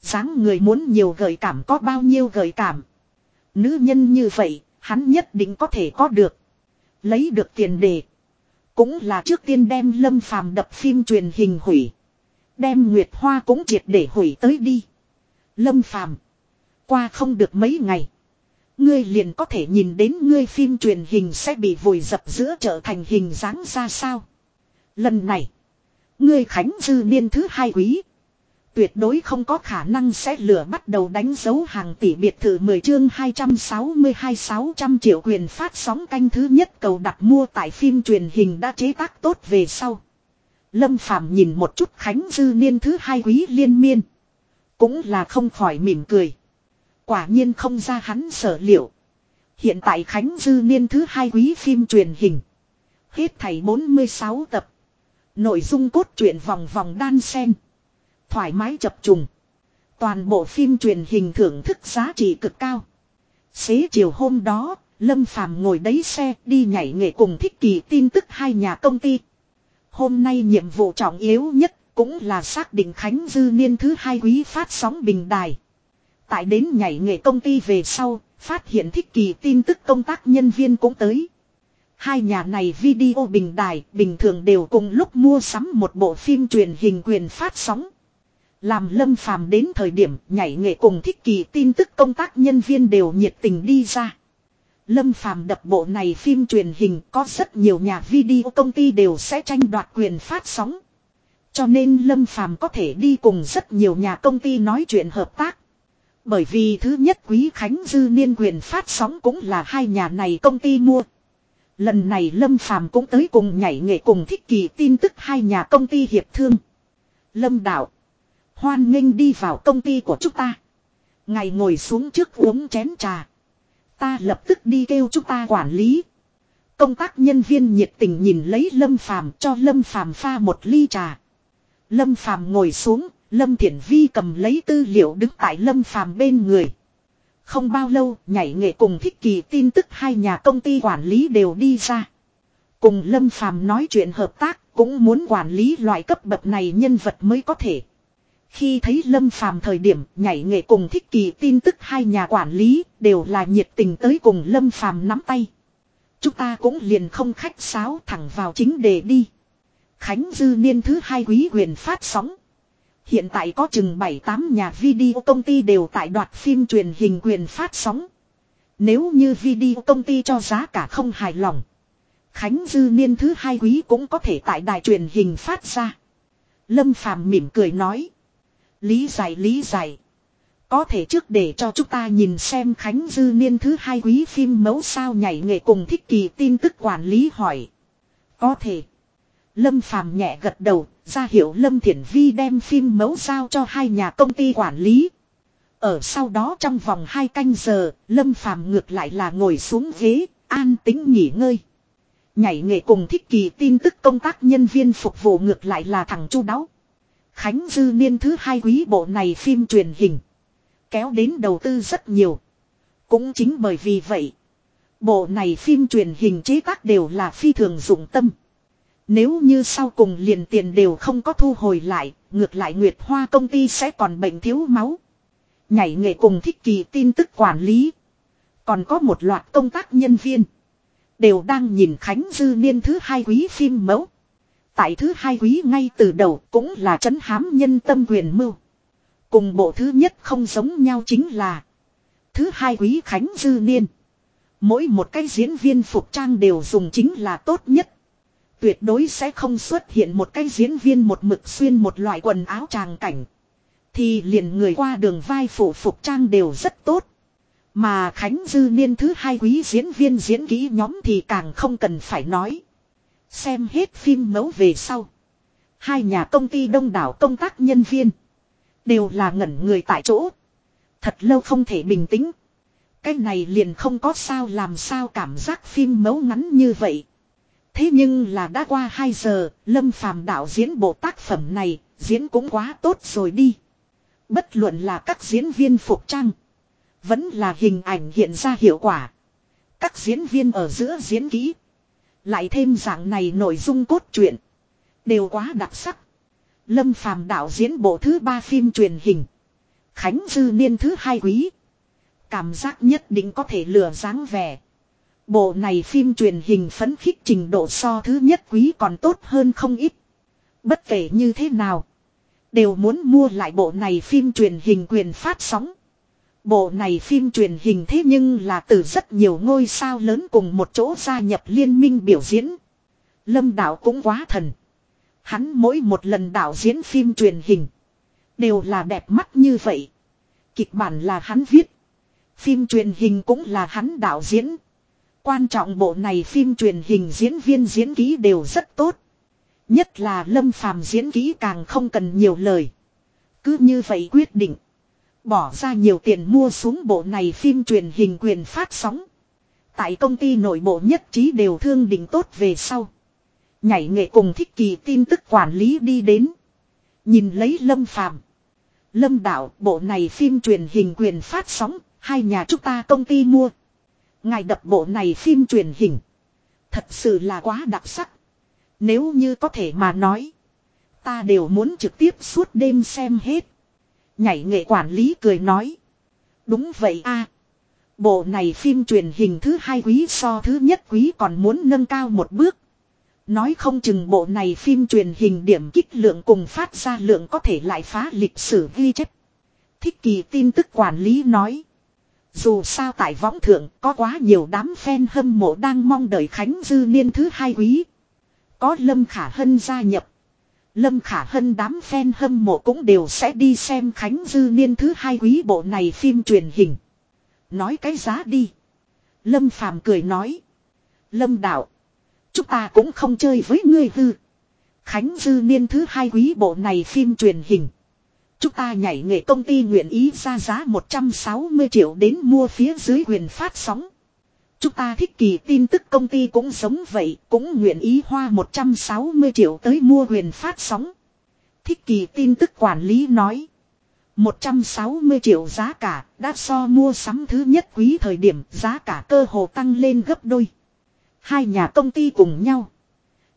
dáng người muốn nhiều gợi cảm có bao nhiêu gợi cảm. Nữ nhân như vậy, hắn nhất định có thể có được. Lấy được tiền đề. Cũng là trước tiên đem lâm phàm đập phim truyền hình hủy. Đem Nguyệt Hoa cũng triệt để hủy tới đi. Lâm phàm. Qua không được mấy ngày. Ngươi liền có thể nhìn đến ngươi phim truyền hình sẽ bị vùi dập giữa trở thành hình dáng ra sao. Lần này. Ngươi khánh dư niên thứ hai quý. Tuyệt đối không có khả năng sẽ lửa bắt đầu đánh dấu hàng tỷ biệt thự 10 chương 262 600 triệu quyền phát sóng canh thứ nhất cầu đặt mua tại phim truyền hình đã chế tác tốt về sau. Lâm Phàm nhìn một chút Khánh Dư Niên thứ hai quý liên miên. Cũng là không khỏi mỉm cười. Quả nhiên không ra hắn sở liệu. Hiện tại Khánh Dư Niên thứ hai quý phim truyền hình. Hết thảy 46 tập. Nội dung cốt truyện vòng vòng đan sen. Thoải mái chập trùng. Toàn bộ phim truyền hình thưởng thức giá trị cực cao. Xế chiều hôm đó, Lâm Phàm ngồi đấy xe đi nhảy nghệ cùng thích kỳ tin tức hai nhà công ty. Hôm nay nhiệm vụ trọng yếu nhất cũng là xác định Khánh Dư Niên thứ hai quý phát sóng bình đài. Tại đến nhảy nghệ công ty về sau, phát hiện thích kỳ tin tức công tác nhân viên cũng tới. Hai nhà này video bình đài, bình thường đều cùng lúc mua sắm một bộ phim truyền hình quyền phát sóng. Làm lâm phàm đến thời điểm nhảy nghệ cùng thích kỳ tin tức công tác nhân viên đều nhiệt tình đi ra. Lâm phàm đập bộ này phim truyền hình, có rất nhiều nhà video công ty đều sẽ tranh đoạt quyền phát sóng. Cho nên Lâm phàm có thể đi cùng rất nhiều nhà công ty nói chuyện hợp tác. Bởi vì thứ nhất quý Khánh Dư Niên quyền phát sóng cũng là hai nhà này công ty mua. Lần này Lâm Phàm cũng tới cùng nhảy nghệ cùng thích kỳ tin tức hai nhà công ty hiệp thương. Lâm Đạo. Hoan nghênh đi vào công ty của chúng ta. Ngày ngồi xuống trước uống chén trà. Ta lập tức đi kêu chúng ta quản lý. Công tác nhân viên nhiệt tình nhìn lấy Lâm Phàm cho Lâm Phàm pha một ly trà. Lâm Phàm ngồi xuống, Lâm Thiển Vi cầm lấy tư liệu đứng tại Lâm Phàm bên người. Không bao lâu, nhảy nghệ cùng thích kỳ tin tức hai nhà công ty quản lý đều đi ra. Cùng Lâm Phàm nói chuyện hợp tác, cũng muốn quản lý loại cấp bậc này nhân vật mới có thể. Khi thấy Lâm Phàm thời điểm nhảy nghệ cùng thích kỳ tin tức hai nhà quản lý đều là nhiệt tình tới cùng Lâm Phàm nắm tay. Chúng ta cũng liền không khách sáo thẳng vào chính đề đi. Khánh Dư Niên thứ hai quý quyền phát sóng. Hiện tại có chừng 7-8 nhà video công ty đều tại đoạt phim truyền hình quyền phát sóng. Nếu như video công ty cho giá cả không hài lòng. Khánh Dư Niên thứ hai quý cũng có thể tại đài truyền hình phát ra. Lâm Phàm mỉm cười nói. Lý giải lý giải. Có thể trước để cho chúng ta nhìn xem Khánh Dư Niên thứ hai quý phim mẫu sao nhảy nghệ cùng thích kỳ tin tức quản lý hỏi. Có thể. Lâm Phàm nhẹ gật đầu, ra hiệu Lâm Thiển Vi đem phim mẫu giao cho hai nhà công ty quản lý. Ở sau đó trong vòng hai canh giờ, Lâm Phàm ngược lại là ngồi xuống ghế, an tính nghỉ ngơi. Nhảy nghệ cùng thích kỳ tin tức công tác nhân viên phục vụ ngược lại là thằng chu đáo. Khánh Dư Niên thứ hai quý bộ này phim truyền hình. Kéo đến đầu tư rất nhiều. Cũng chính bởi vì vậy. Bộ này phim truyền hình chế tác đều là phi thường dụng tâm. Nếu như sau cùng liền tiền đều không có thu hồi lại, ngược lại Nguyệt Hoa công ty sẽ còn bệnh thiếu máu. Nhảy nghệ cùng thích kỳ tin tức quản lý. Còn có một loạt công tác nhân viên. Đều đang nhìn Khánh Dư Niên thứ hai quý phim mẫu. Tại thứ hai quý ngay từ đầu cũng là chấn hám nhân tâm quyền mưu. Cùng bộ thứ nhất không giống nhau chính là. Thứ hai quý Khánh Dư Niên. Mỗi một cái diễn viên phục trang đều dùng chính là tốt nhất. Tuyệt đối sẽ không xuất hiện một cái diễn viên một mực xuyên một loại quần áo tràng cảnh. Thì liền người qua đường vai phủ phục trang đều rất tốt. Mà Khánh Dư Niên thứ hai quý diễn viên diễn kỹ nhóm thì càng không cần phải nói. Xem hết phim mẫu về sau. Hai nhà công ty đông đảo công tác nhân viên. Đều là ngẩn người tại chỗ. Thật lâu không thể bình tĩnh. Cái này liền không có sao làm sao cảm giác phim mẫu ngắn như vậy. Thế nhưng là đã qua 2 giờ, Lâm Phàm đạo diễn bộ tác phẩm này, diễn cũng quá tốt rồi đi. Bất luận là các diễn viên phục trang, vẫn là hình ảnh hiện ra hiệu quả. Các diễn viên ở giữa diễn kỹ, lại thêm dạng này nội dung cốt truyện, đều quá đặc sắc. Lâm Phàm đạo diễn bộ thứ ba phim truyền hình, Khánh Dư Niên thứ hai quý. Cảm giác nhất định có thể lừa dáng vẻ. Bộ này phim truyền hình phấn khích trình độ so thứ nhất quý còn tốt hơn không ít. Bất kể như thế nào. Đều muốn mua lại bộ này phim truyền hình quyền phát sóng. Bộ này phim truyền hình thế nhưng là từ rất nhiều ngôi sao lớn cùng một chỗ gia nhập liên minh biểu diễn. Lâm đạo cũng quá thần. Hắn mỗi một lần đạo diễn phim truyền hình. Đều là đẹp mắt như vậy. Kịch bản là hắn viết. Phim truyền hình cũng là hắn đạo diễn. Quan trọng bộ này phim truyền hình diễn viên diễn ký đều rất tốt. Nhất là Lâm Phàm diễn ký càng không cần nhiều lời. Cứ như vậy quyết định. Bỏ ra nhiều tiền mua xuống bộ này phim truyền hình quyền phát sóng. Tại công ty nội bộ nhất trí đều thương định tốt về sau. Nhảy nghệ cùng thích kỳ tin tức quản lý đi đến. Nhìn lấy Lâm Phàm Lâm đạo bộ này phim truyền hình quyền phát sóng, hai nhà chúng ta công ty mua. Ngài đập bộ này phim truyền hình. Thật sự là quá đặc sắc. Nếu như có thể mà nói. Ta đều muốn trực tiếp suốt đêm xem hết. Nhảy nghệ quản lý cười nói. Đúng vậy a Bộ này phim truyền hình thứ hai quý so thứ nhất quý còn muốn nâng cao một bước. Nói không chừng bộ này phim truyền hình điểm kích lượng cùng phát ra lượng có thể lại phá lịch sử ghi chép. Thích kỳ tin tức quản lý nói. Dù sao tại võng thượng, có quá nhiều đám fan hâm mộ đang mong đợi Khánh Dư Niên thứ hai quý. Có Lâm Khả Hân gia nhập. Lâm Khả Hân đám fan hâm mộ cũng đều sẽ đi xem Khánh Dư Niên thứ hai quý bộ này phim truyền hình. Nói cái giá đi. Lâm Phàm cười nói. Lâm Đạo. Chúng ta cũng không chơi với ngươi hư. Khánh Dư Niên thứ hai quý bộ này phim truyền hình. Chúng ta nhảy nghệ công ty nguyện ý ra giá 160 triệu đến mua phía dưới quyền phát sóng. Chúng ta thích kỳ tin tức công ty cũng giống vậy, cũng nguyện ý hoa 160 triệu tới mua quyền phát sóng. Thích kỳ tin tức quản lý nói. 160 triệu giá cả, đã so mua sắm thứ nhất quý thời điểm giá cả cơ hồ tăng lên gấp đôi. Hai nhà công ty cùng nhau.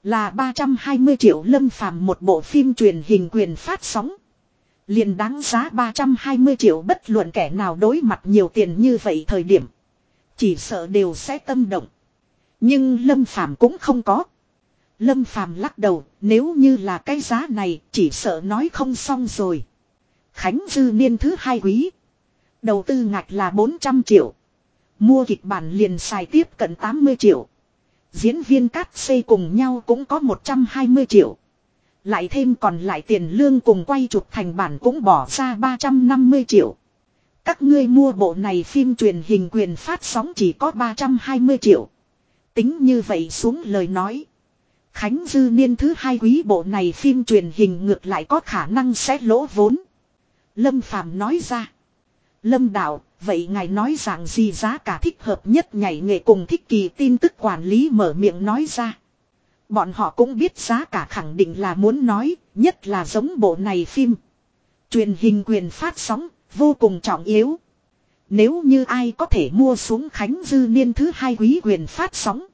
Là 320 triệu lâm phàm một bộ phim truyền hình quyền phát sóng liền đáng giá 320 triệu bất luận kẻ nào đối mặt nhiều tiền như vậy thời điểm. Chỉ sợ đều sẽ tâm động. Nhưng lâm phàm cũng không có. Lâm phàm lắc đầu, nếu như là cái giá này, chỉ sợ nói không xong rồi. Khánh dư niên thứ hai quý. Đầu tư ngạch là 400 triệu. Mua kịch bản liền xài tiếp cận 80 triệu. Diễn viên cát xây cùng nhau cũng có 120 triệu. Lại thêm còn lại tiền lương cùng quay chụp thành bản cũng bỏ ra 350 triệu. Các ngươi mua bộ này phim truyền hình quyền phát sóng chỉ có 320 triệu. Tính như vậy xuống lời nói. Khánh Dư Niên thứ hai quý bộ này phim truyền hình ngược lại có khả năng sẽ lỗ vốn. Lâm Phàm nói ra. Lâm Đạo, vậy ngài nói rằng gì giá cả thích hợp nhất nhảy nghệ cùng thích kỳ tin tức quản lý mở miệng nói ra. Bọn họ cũng biết giá cả khẳng định là muốn nói, nhất là giống bộ này phim. Truyền hình quyền phát sóng, vô cùng trọng yếu. Nếu như ai có thể mua xuống Khánh Dư Niên thứ hai quý quyền phát sóng.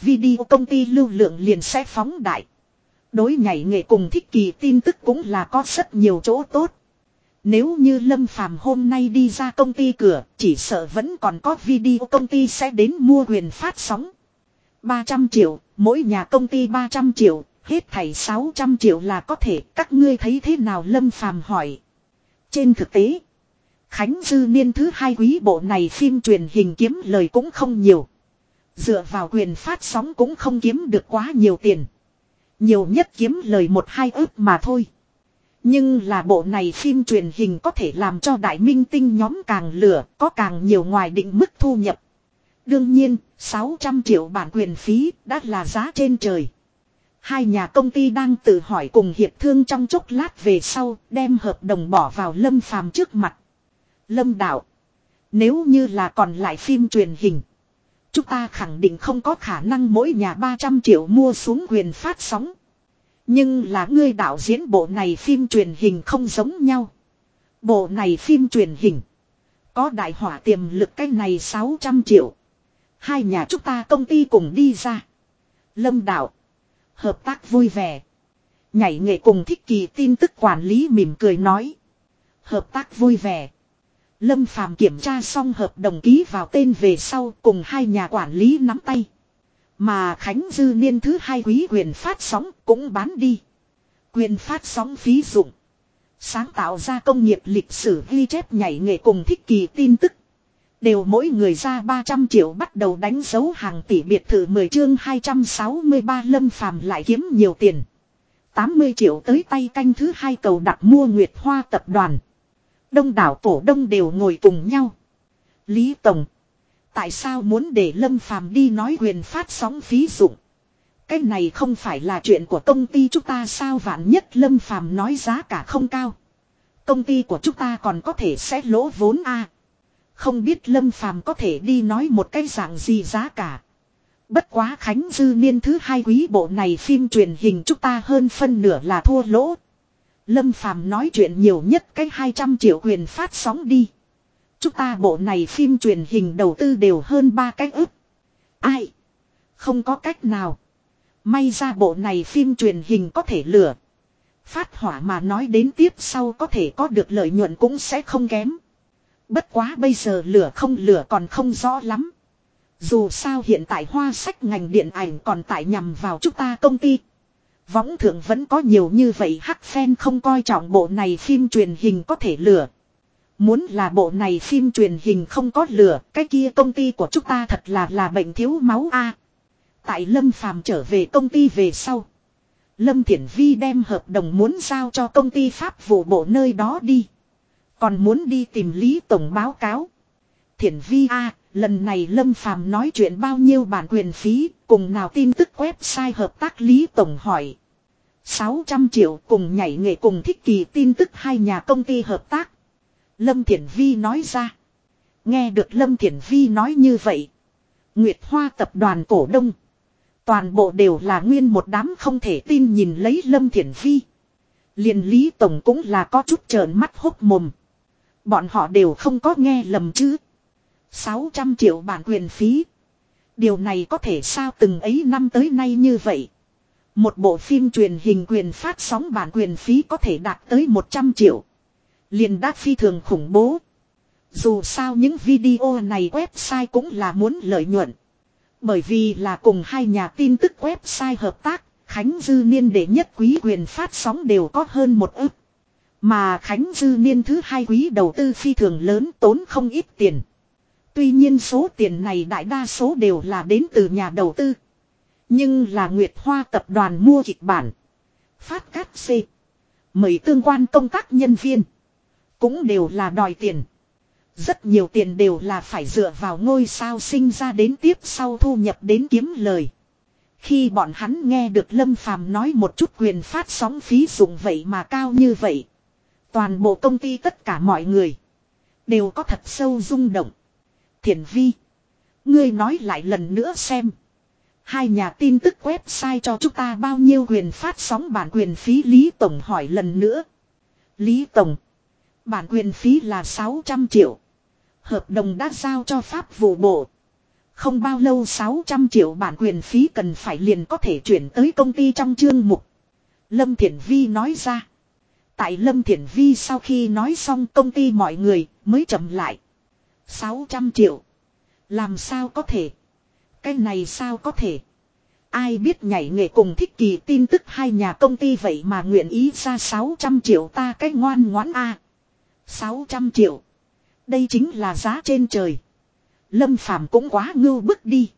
Video công ty lưu lượng liền sẽ phóng đại. Đối nhảy nghệ cùng thích kỳ tin tức cũng là có rất nhiều chỗ tốt. Nếu như Lâm Phàm hôm nay đi ra công ty cửa, chỉ sợ vẫn còn có video công ty sẽ đến mua quyền phát sóng. 300 triệu, mỗi nhà công ty 300 triệu, hết thảy 600 triệu là có thể, các ngươi thấy thế nào Lâm Phàm hỏi. Trên thực tế, Khánh Dư Niên thứ hai quý bộ này phim truyền hình kiếm lời cũng không nhiều. Dựa vào quyền phát sóng cũng không kiếm được quá nhiều tiền. Nhiều nhất kiếm lời một hai ước mà thôi. Nhưng là bộ này phim truyền hình có thể làm cho đại minh tinh nhóm càng lửa, có càng nhiều ngoài định mức thu nhập. Đương nhiên, 600 triệu bản quyền phí đã là giá trên trời. Hai nhà công ty đang tự hỏi cùng hiệp thương trong chốc lát về sau, đem hợp đồng bỏ vào Lâm Phàm trước mặt. Lâm đạo. Nếu như là còn lại phim truyền hình. Chúng ta khẳng định không có khả năng mỗi nhà 300 triệu mua xuống quyền phát sóng. Nhưng là ngươi đạo diễn bộ này phim truyền hình không giống nhau. Bộ này phim truyền hình. Có đại hỏa tiềm lực cái này 600 triệu. Hai nhà chúng ta công ty cùng đi ra. Lâm đạo. Hợp tác vui vẻ. Nhảy nghệ cùng thích kỳ tin tức quản lý mỉm cười nói. Hợp tác vui vẻ. Lâm Phàm kiểm tra xong hợp đồng ký vào tên về sau cùng hai nhà quản lý nắm tay. Mà Khánh Dư Niên thứ hai quý quyền phát sóng cũng bán đi. Quyền phát sóng phí dụng. Sáng tạo ra công nghiệp lịch sử ghi chép nhảy nghệ cùng thích kỳ tin tức. Đều mỗi người ra 300 triệu bắt đầu đánh dấu hàng tỷ biệt thự 10 chương 263 lâm phàm lại kiếm nhiều tiền. 80 triệu tới tay canh thứ hai cầu đặt mua Nguyệt Hoa tập đoàn. Đông đảo cổ đông đều ngồi cùng nhau. Lý Tổng. Tại sao muốn để Lâm Phàm đi nói quyền phát sóng phí dụng? Cái này không phải là chuyện của công ty chúng ta sao vạn nhất Lâm Phàm nói giá cả không cao. Công ty của chúng ta còn có thể sẽ lỗ vốn a. Không biết Lâm Phàm có thể đi nói một cái dạng gì giá cả. Bất quá Khánh Dư Niên thứ hai quý bộ này phim truyền hình chúng ta hơn phân nửa là thua lỗ. Lâm Phàm nói chuyện nhiều nhất cái 200 triệu quyền phát sóng đi. Chúng ta bộ này phim truyền hình đầu tư đều hơn ba cái ức. Ai? Không có cách nào. May ra bộ này phim truyền hình có thể lửa. Phát hỏa mà nói đến tiếp sau có thể có được lợi nhuận cũng sẽ không kém. Bất quá bây giờ lửa không lửa còn không rõ lắm. Dù sao hiện tại hoa sách ngành điện ảnh còn tại nhằm vào chúng ta công ty. Võng thượng vẫn có nhiều như vậy hắc fan không coi trọng bộ này phim truyền hình có thể lửa. Muốn là bộ này phim truyền hình không có lửa, cái kia công ty của chúng ta thật là là bệnh thiếu máu a. tại Lâm Phàm trở về công ty về sau. Lâm Thiển Vi đem hợp đồng muốn giao cho công ty pháp vụ bộ nơi đó đi. Còn muốn đi tìm Lý Tổng báo cáo. Thiển Vi A, lần này Lâm Phàm nói chuyện bao nhiêu bản quyền phí, cùng nào tin tức website hợp tác Lý Tổng hỏi. 600 triệu cùng nhảy nghệ cùng thích kỳ tin tức hai nhà công ty hợp tác. Lâm Thiển Vi nói ra. Nghe được Lâm Thiển Vi nói như vậy. Nguyệt Hoa tập đoàn cổ đông. Toàn bộ đều là nguyên một đám không thể tin nhìn lấy Lâm Thiển Vi. liền Lý Tổng cũng là có chút trợn mắt hốc mồm. Bọn họ đều không có nghe lầm chứ. 600 triệu bản quyền phí. Điều này có thể sao từng ấy năm tới nay như vậy. Một bộ phim truyền hình quyền phát sóng bản quyền phí có thể đạt tới 100 triệu. liền đắc phi thường khủng bố. Dù sao những video này website cũng là muốn lợi nhuận. Bởi vì là cùng hai nhà tin tức website hợp tác, Khánh Dư Niên đệ nhất quý quyền phát sóng đều có hơn một ức. Mà Khánh Dư Niên thứ hai quý đầu tư phi thường lớn tốn không ít tiền. Tuy nhiên số tiền này đại đa số đều là đến từ nhà đầu tư. Nhưng là Nguyệt Hoa tập đoàn mua kịch bản. Phát cát C. mấy tương quan công tác nhân viên. Cũng đều là đòi tiền. Rất nhiều tiền đều là phải dựa vào ngôi sao sinh ra đến tiếp sau thu nhập đến kiếm lời. Khi bọn hắn nghe được Lâm Phàm nói một chút quyền phát sóng phí dụng vậy mà cao như vậy. Toàn bộ công ty tất cả mọi người. Đều có thật sâu rung động. Thiền vi. Ngươi nói lại lần nữa xem. Hai nhà tin tức website cho chúng ta bao nhiêu quyền phát sóng bản quyền phí Lý Tổng hỏi lần nữa. Lý Tổng. Bản quyền phí là 600 triệu. Hợp đồng đã giao cho Pháp vụ bộ. Không bao lâu 600 triệu bản quyền phí cần phải liền có thể chuyển tới công ty trong chương mục. Lâm Thiển Vi nói ra. Tại Lâm Thiển Vi sau khi nói xong công ty mọi người mới chậm lại. 600 triệu. Làm sao có thể? Cái này sao có thể? Ai biết nhảy nghệ cùng thích kỳ tin tức hai nhà công ty vậy mà nguyện ý ra 600 triệu ta cái ngoan ngoãn A. 600 triệu. Đây chính là giá trên trời. Lâm Phàm cũng quá ngưu bức đi.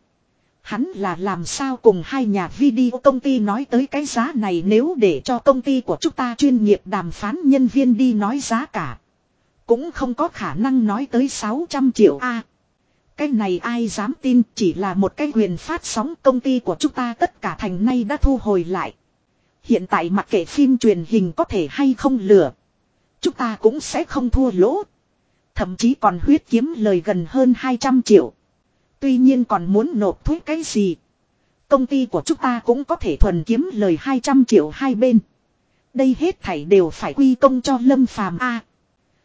Hắn là làm sao cùng hai nhà video công ty nói tới cái giá này nếu để cho công ty của chúng ta chuyên nghiệp đàm phán nhân viên đi nói giá cả. Cũng không có khả năng nói tới 600 triệu A. cái này ai dám tin, chỉ là một cái quyền phát sóng công ty của chúng ta tất cả thành nay đã thu hồi lại. Hiện tại mặc kệ phim truyền hình có thể hay không lừa. Chúng ta cũng sẽ không thua lỗ. Thậm chí còn huyết kiếm lời gần hơn 200 triệu. Tuy nhiên còn muốn nộp thuế cái gì. Công ty của chúng ta cũng có thể thuần kiếm lời 200 triệu hai bên. Đây hết thảy đều phải quy công cho Lâm Phàm A.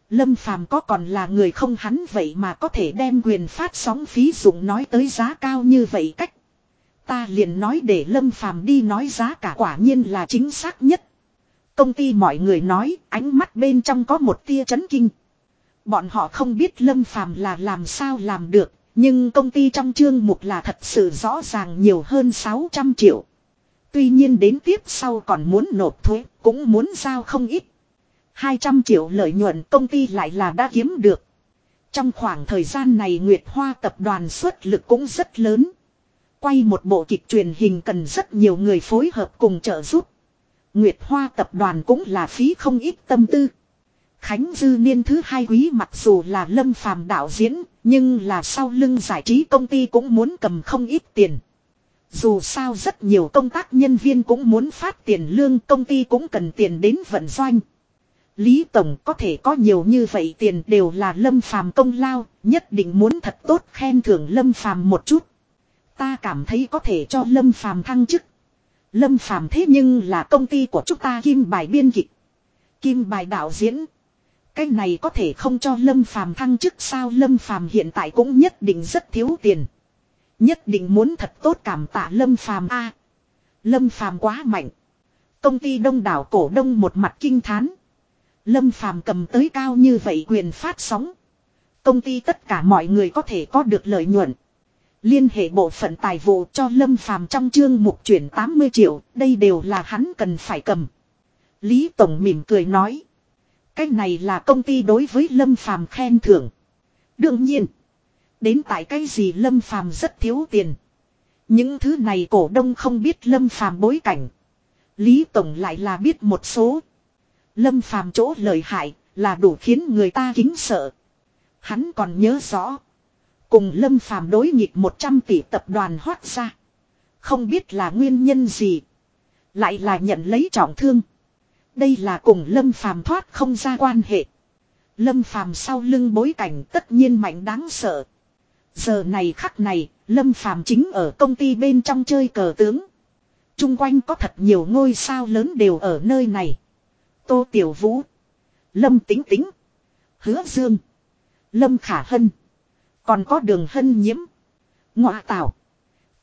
Lâm Phàm có còn là người không hắn vậy mà có thể đem quyền phát sóng phí dụng nói tới giá cao như vậy cách. Ta liền nói để Lâm Phàm đi nói giá cả quả nhiên là chính xác nhất. Công ty mọi người nói ánh mắt bên trong có một tia chấn kinh. Bọn họ không biết Lâm Phàm là làm sao làm được, nhưng công ty trong chương mục là thật sự rõ ràng nhiều hơn 600 triệu. Tuy nhiên đến tiếp sau còn muốn nộp thuế, cũng muốn giao không ít. 200 triệu lợi nhuận công ty lại là đã kiếm được. Trong khoảng thời gian này Nguyệt Hoa tập đoàn xuất lực cũng rất lớn. Quay một bộ kịch truyền hình cần rất nhiều người phối hợp cùng trợ giúp. Nguyệt Hoa tập đoàn cũng là phí không ít tâm tư. Khánh Dư Niên thứ hai quý mặc dù là lâm phàm đạo diễn, nhưng là sau lưng giải trí công ty cũng muốn cầm không ít tiền. Dù sao rất nhiều công tác nhân viên cũng muốn phát tiền lương công ty cũng cần tiền đến vận doanh. Lý Tổng có thể có nhiều như vậy tiền đều là lâm phàm công lao, nhất định muốn thật tốt khen thưởng lâm phàm một chút. Ta cảm thấy có thể cho Lâm Phàm thăng chức. Lâm Phàm thế nhưng là công ty của chúng ta Kim Bài biên kịch. Kim Bài đạo diễn. Cái này có thể không cho Lâm Phàm thăng chức sao Lâm Phàm hiện tại cũng nhất định rất thiếu tiền. Nhất định muốn thật tốt cảm tạ Lâm Phàm a. Lâm Phàm quá mạnh. Công ty đông đảo cổ đông một mặt kinh thán. Lâm Phàm cầm tới cao như vậy quyền phát sóng. Công ty tất cả mọi người có thể có được lợi nhuận. Liên hệ bộ phận tài vụ cho Lâm Phàm trong chương mục chuyển 80 triệu, đây đều là hắn cần phải cầm. Lý Tổng mỉm cười nói. Cái này là công ty đối với Lâm Phàm khen thưởng. Đương nhiên. Đến tại cái gì Lâm Phàm rất thiếu tiền. Những thứ này cổ đông không biết Lâm Phàm bối cảnh. Lý Tổng lại là biết một số. Lâm Phàm chỗ lời hại là đủ khiến người ta kính sợ. Hắn còn nhớ rõ. Cùng Lâm Phàm đối nghịch 100 tỷ tập đoàn hoát ra. Không biết là nguyên nhân gì. Lại là nhận lấy trọng thương. Đây là cùng Lâm Phàm thoát không ra quan hệ. Lâm Phàm sau lưng bối cảnh tất nhiên mạnh đáng sợ. Giờ này khắc này, Lâm Phàm chính ở công ty bên trong chơi cờ tướng. Trung quanh có thật nhiều ngôi sao lớn đều ở nơi này. Tô Tiểu Vũ, Lâm Tính Tính, Hứa Dương, Lâm Khả Hân, còn có đường hân nhiễm. Ngọa tảo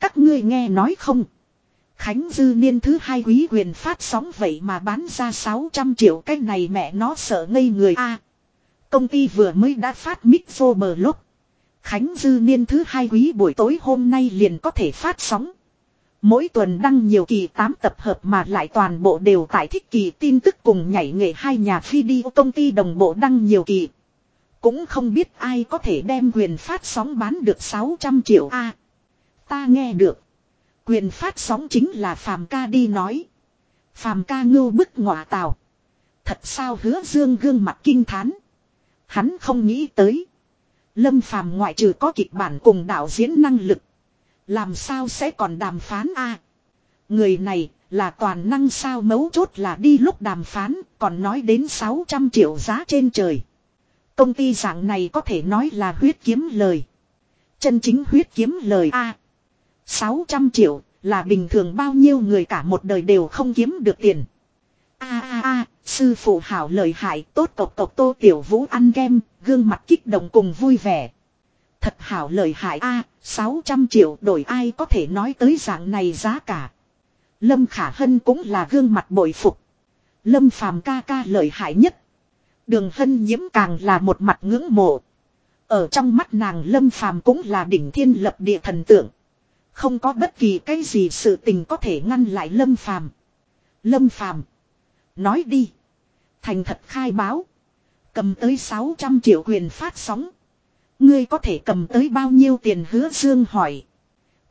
các ngươi nghe nói không? Khánh Dư Niên thứ hai quý quyền phát sóng vậy mà bán ra 600 triệu, cái này mẹ nó sợ ngây người a. công ty vừa mới đã phát mic vô bờ lúc. Khánh Dư Niên thứ hai quý buổi tối hôm nay liền có thể phát sóng. Mỗi tuần đăng nhiều kỳ 8 tập hợp mà lại toàn bộ đều tại thích kỳ tin tức cùng nhảy nghệ hai nhà video công ty đồng bộ đăng nhiều kỳ. Cũng không biết ai có thể đem quyền phát sóng bán được 600 triệu a. ta nghe được. Quyền phát sóng chính là Phàm ca đi nói. Phàm ca ngưu bức ngọa tào. Thật sao hứa dương gương mặt kinh thán. Hắn không nghĩ tới. Lâm Phàm ngoại trừ có kịch bản cùng đạo diễn năng lực. Làm sao sẽ còn đàm phán a? Người này là toàn năng sao mấu chốt là đi lúc đàm phán, còn nói đến 600 triệu giá trên trời. Công ty dạng này có thể nói là huyết kiếm lời. Chân chính huyết kiếm lời a. 600 triệu là bình thường bao nhiêu người cả một đời đều không kiếm được tiền. A a a, sư phụ hảo lời hại, tốt tộc tộc Tô Tiểu Vũ ăn kem, gương mặt kích động cùng vui vẻ. Thật hảo lời hại a, 600 triệu đổi ai có thể nói tới dạng này giá cả. Lâm Khả Hân cũng là gương mặt bội phục. Lâm Phàm ca ca lợi hại nhất. Đường Hân nhiễm càng là một mặt ngưỡng mộ. Ở trong mắt nàng Lâm Phàm cũng là đỉnh thiên lập địa thần tượng. Không có bất kỳ cái gì sự tình có thể ngăn lại Lâm Phàm. Lâm Phàm, nói đi. Thành thật khai báo. Cầm tới 600 triệu quyền phát sóng. Ngươi có thể cầm tới bao nhiêu tiền hứa dương hỏi.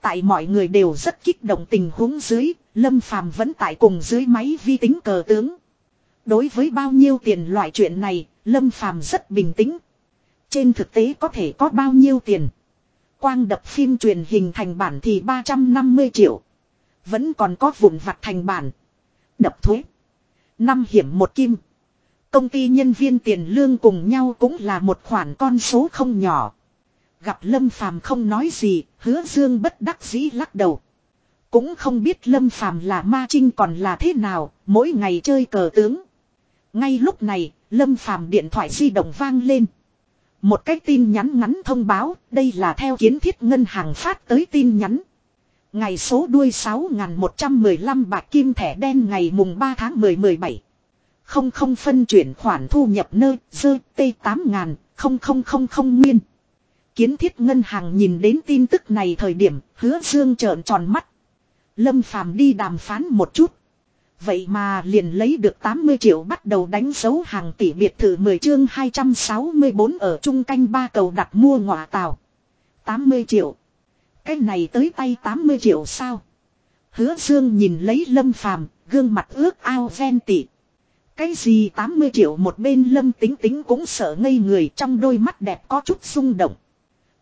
Tại mọi người đều rất kích động tình huống dưới, Lâm Phàm vẫn tại cùng dưới máy vi tính cờ tướng. Đối với bao nhiêu tiền loại chuyện này, Lâm Phàm rất bình tĩnh. Trên thực tế có thể có bao nhiêu tiền. Quang đập phim truyền hình thành bản thì 350 triệu. Vẫn còn có vụn vặt thành bản. Đập thuế. Năm hiểm một kim. Công ty nhân viên tiền lương cùng nhau cũng là một khoản con số không nhỏ. Gặp Lâm Phàm không nói gì, hứa dương bất đắc dĩ lắc đầu. Cũng không biết Lâm Phàm là ma trinh còn là thế nào, mỗi ngày chơi cờ tướng. Ngay lúc này, Lâm Phàm điện thoại di động vang lên. Một cái tin nhắn ngắn thông báo, đây là theo kiến thiết ngân hàng phát tới tin nhắn. Ngày số đuôi 6115 bạc kim thẻ đen ngày mùng 3 tháng 10 17. Không không phân chuyển khoản thu nhập nơi dơ T8 ngàn, không không không không nguyên. Kiến thiết ngân hàng nhìn đến tin tức này thời điểm, hứa dương trợn tròn mắt. Lâm phàm đi đàm phán một chút. Vậy mà liền lấy được 80 triệu bắt đầu đánh dấu hàng tỷ biệt thự 10 chương 264 ở trung canh ba cầu đặt mua ngọa tàu. 80 triệu. Cái này tới tay 80 triệu sao? Hứa Dương nhìn lấy Lâm Phàm, gương mặt ước ao ven tỉ. Cái gì 80 triệu một bên Lâm Tính Tính cũng sợ ngây người trong đôi mắt đẹp có chút rung động.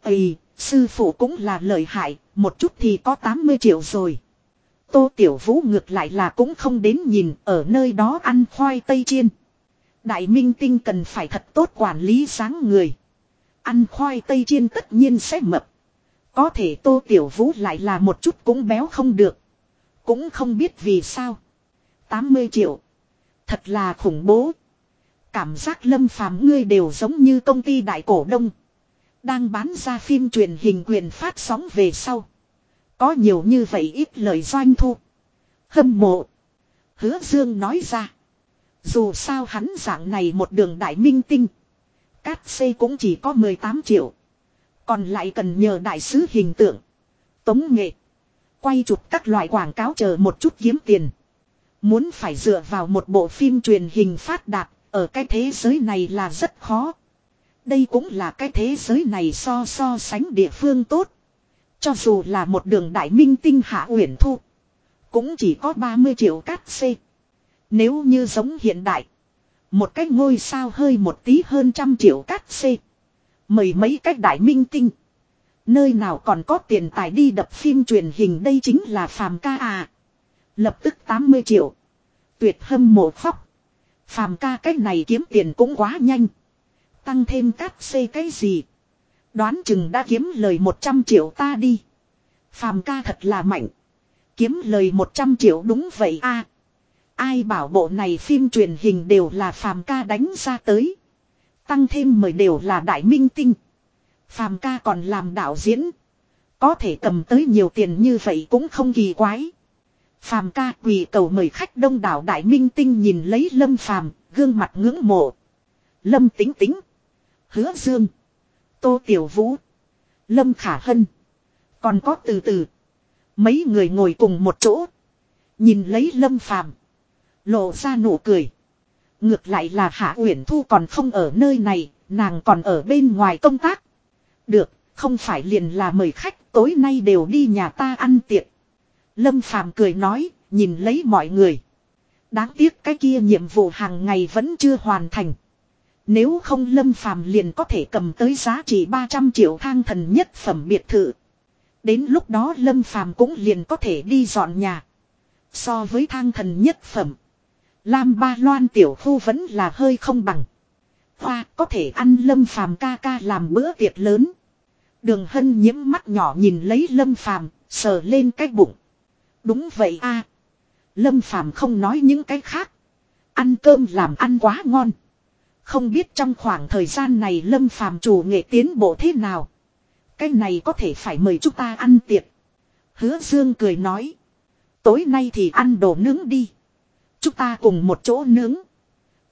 Ây, sư phụ cũng là lợi hại, một chút thì có 80 triệu rồi. Tô Tiểu Vũ ngược lại là cũng không đến nhìn, ở nơi đó ăn khoai tây chiên. Đại minh tinh cần phải thật tốt quản lý sáng người. Ăn khoai tây chiên tất nhiên sẽ mập. Có thể Tô Tiểu Vũ lại là một chút cũng béo không được. Cũng không biết vì sao. 80 triệu. Thật là khủng bố. Cảm giác lâm phàm ngươi đều giống như công ty đại cổ đông. Đang bán ra phim truyền hình quyền phát sóng về sau. Có nhiều như vậy ít lời doanh thu. Hâm mộ. Hứa Dương nói ra. Dù sao hắn dạng này một đường đại minh tinh. Cát xây cũng chỉ có 18 triệu. Còn lại cần nhờ đại sứ hình tượng. Tống nghệ. Quay chụp các loại quảng cáo chờ một chút kiếm tiền. Muốn phải dựa vào một bộ phim truyền hình phát đạt. Ở cái thế giới này là rất khó. Đây cũng là cái thế giới này so so sánh địa phương tốt. Cho dù là một đường đại minh tinh hạ uyển thu. Cũng chỉ có 30 triệu cát xê. Nếu như giống hiện đại. Một cái ngôi sao hơi một tí hơn trăm triệu cát xê. Mời mấy cách đại minh tinh. Nơi nào còn có tiền tài đi đập phim truyền hình đây chính là phàm ca à. Lập tức 80 triệu. Tuyệt hâm mộ khóc. Phàm ca cách này kiếm tiền cũng quá nhanh. Tăng thêm cát xê cái gì. Đoán chừng đã kiếm lời 100 triệu ta đi. Phàm ca thật là mạnh. Kiếm lời 100 triệu đúng vậy a Ai bảo bộ này phim truyền hình đều là phàm ca đánh ra tới. Tăng thêm mời đều là đại minh tinh. Phàm ca còn làm đạo diễn. Có thể cầm tới nhiều tiền như vậy cũng không kỳ quái. Phàm ca quỳ cầu mời khách đông đảo đại minh tinh nhìn lấy lâm phàm, gương mặt ngưỡng mộ. Lâm tính tính. Hứa dương. Tô tiểu vũ. Lâm khả hân. Còn có từ từ. Mấy người ngồi cùng một chỗ. Nhìn lấy lâm phàm. Lộ ra nụ cười. Ngược lại là Hạ Uyển Thu còn không ở nơi này, nàng còn ở bên ngoài công tác. Được, không phải liền là mời khách, tối nay đều đi nhà ta ăn tiệc. Lâm Phàm cười nói, nhìn lấy mọi người. Đáng tiếc cái kia nhiệm vụ hàng ngày vẫn chưa hoàn thành. Nếu không Lâm Phàm liền có thể cầm tới giá trị 300 triệu thang thần nhất phẩm biệt thự. Đến lúc đó Lâm Phàm cũng liền có thể đi dọn nhà. So với thang thần nhất phẩm. Lam ba loan tiểu khu vẫn là hơi không bằng. Hoa có thể ăn lâm phàm ca ca làm bữa tiệc lớn. Đường hân nhiễm mắt nhỏ nhìn lấy lâm phàm, sờ lên cái bụng. Đúng vậy a Lâm phàm không nói những cái khác. Ăn cơm làm ăn quá ngon. Không biết trong khoảng thời gian này lâm phàm chủ nghệ tiến bộ thế nào. Cái này có thể phải mời chúng ta ăn tiệc. Hứa Dương cười nói. Tối nay thì ăn đồ nướng đi. Chúng ta cùng một chỗ nướng.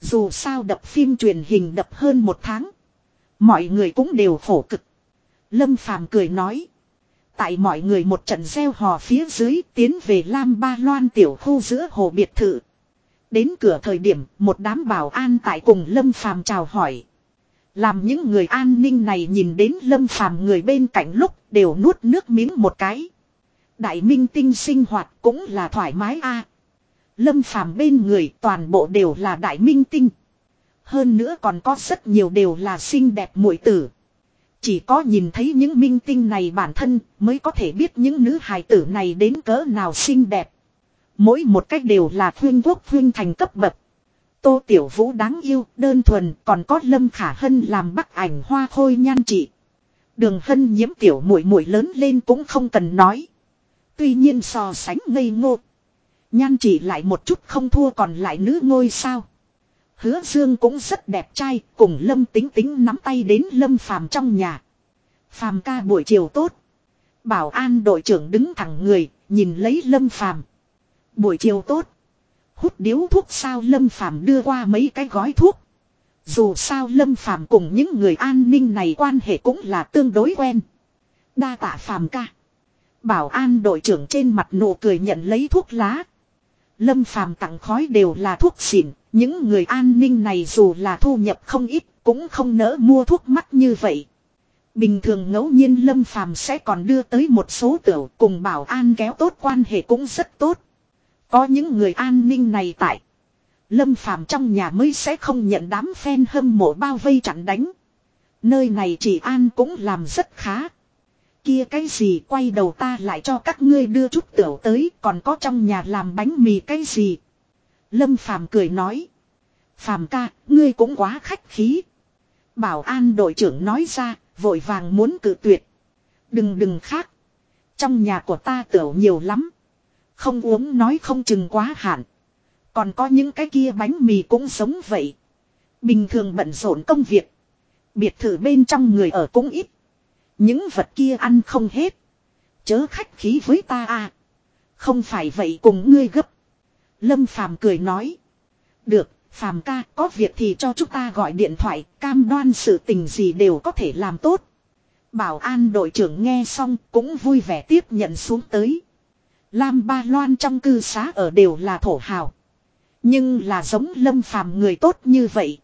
Dù sao đập phim truyền hình đập hơn một tháng. Mọi người cũng đều khổ cực. Lâm Phàm cười nói. Tại mọi người một trận gieo hò phía dưới tiến về Lam Ba Loan tiểu khu giữa hồ biệt thự. Đến cửa thời điểm, một đám bảo an tại cùng Lâm Phàm chào hỏi. Làm những người an ninh này nhìn đến Lâm Phàm người bên cạnh lúc đều nuốt nước miếng một cái. Đại minh tinh sinh hoạt cũng là thoải mái a Lâm phàm bên người toàn bộ đều là đại minh tinh. Hơn nữa còn có rất nhiều đều là xinh đẹp muội tử. Chỉ có nhìn thấy những minh tinh này bản thân mới có thể biết những nữ hài tử này đến cỡ nào xinh đẹp. Mỗi một cách đều là khuyên quốc khuyên thành cấp bậc. Tô Tiểu Vũ đáng yêu, đơn thuần, còn có Lâm Khả Hân làm bắc ảnh hoa khôi nhan trị. Đường Hân nhiễm tiểu muội muội lớn lên cũng không cần nói. Tuy nhiên so sánh ngây ngô. Nhan chỉ lại một chút không thua còn lại nữ ngôi sao. Hứa Dương cũng rất đẹp trai, cùng Lâm Tính Tính nắm tay đến Lâm Phàm trong nhà. Phàm ca buổi chiều tốt. Bảo an đội trưởng đứng thẳng người, nhìn lấy Lâm Phàm. Buổi chiều tốt. Hút điếu thuốc sao Lâm Phàm đưa qua mấy cái gói thuốc. Dù sao Lâm Phàm cùng những người an ninh này quan hệ cũng là tương đối quen. Đa tạ Phàm ca. Bảo an đội trưởng trên mặt nụ cười nhận lấy thuốc lá. Lâm phàm tặng khói đều là thuốc xỉn, những người an ninh này dù là thu nhập không ít, cũng không nỡ mua thuốc mắt như vậy. Bình thường ngẫu nhiên Lâm phàm sẽ còn đưa tới một số tiểu cùng bảo an kéo tốt quan hệ cũng rất tốt. Có những người an ninh này tại. Lâm phàm trong nhà mới sẽ không nhận đám phen hâm mộ bao vây chặn đánh. Nơi này chỉ an cũng làm rất khá. Kia cái gì quay đầu ta lại cho các ngươi đưa chút tiểu tới còn có trong nhà làm bánh mì cái gì. Lâm Phàm cười nói. Phàm ca, ngươi cũng quá khách khí. Bảo an đội trưởng nói ra, vội vàng muốn cự tuyệt. Đừng đừng khác. Trong nhà của ta tiểu nhiều lắm. Không uống nói không chừng quá hạn. Còn có những cái kia bánh mì cũng sống vậy. Bình thường bận rộn công việc. Biệt thự bên trong người ở cũng ít. Những vật kia ăn không hết. Chớ khách khí với ta à. Không phải vậy cùng ngươi gấp. Lâm Phàm cười nói. Được, Phàm ca có việc thì cho chúng ta gọi điện thoại. Cam đoan sự tình gì đều có thể làm tốt. Bảo an đội trưởng nghe xong cũng vui vẻ tiếp nhận xuống tới. Lam Ba Loan trong cư xá ở đều là thổ hào. Nhưng là giống lâm phàm người tốt như vậy.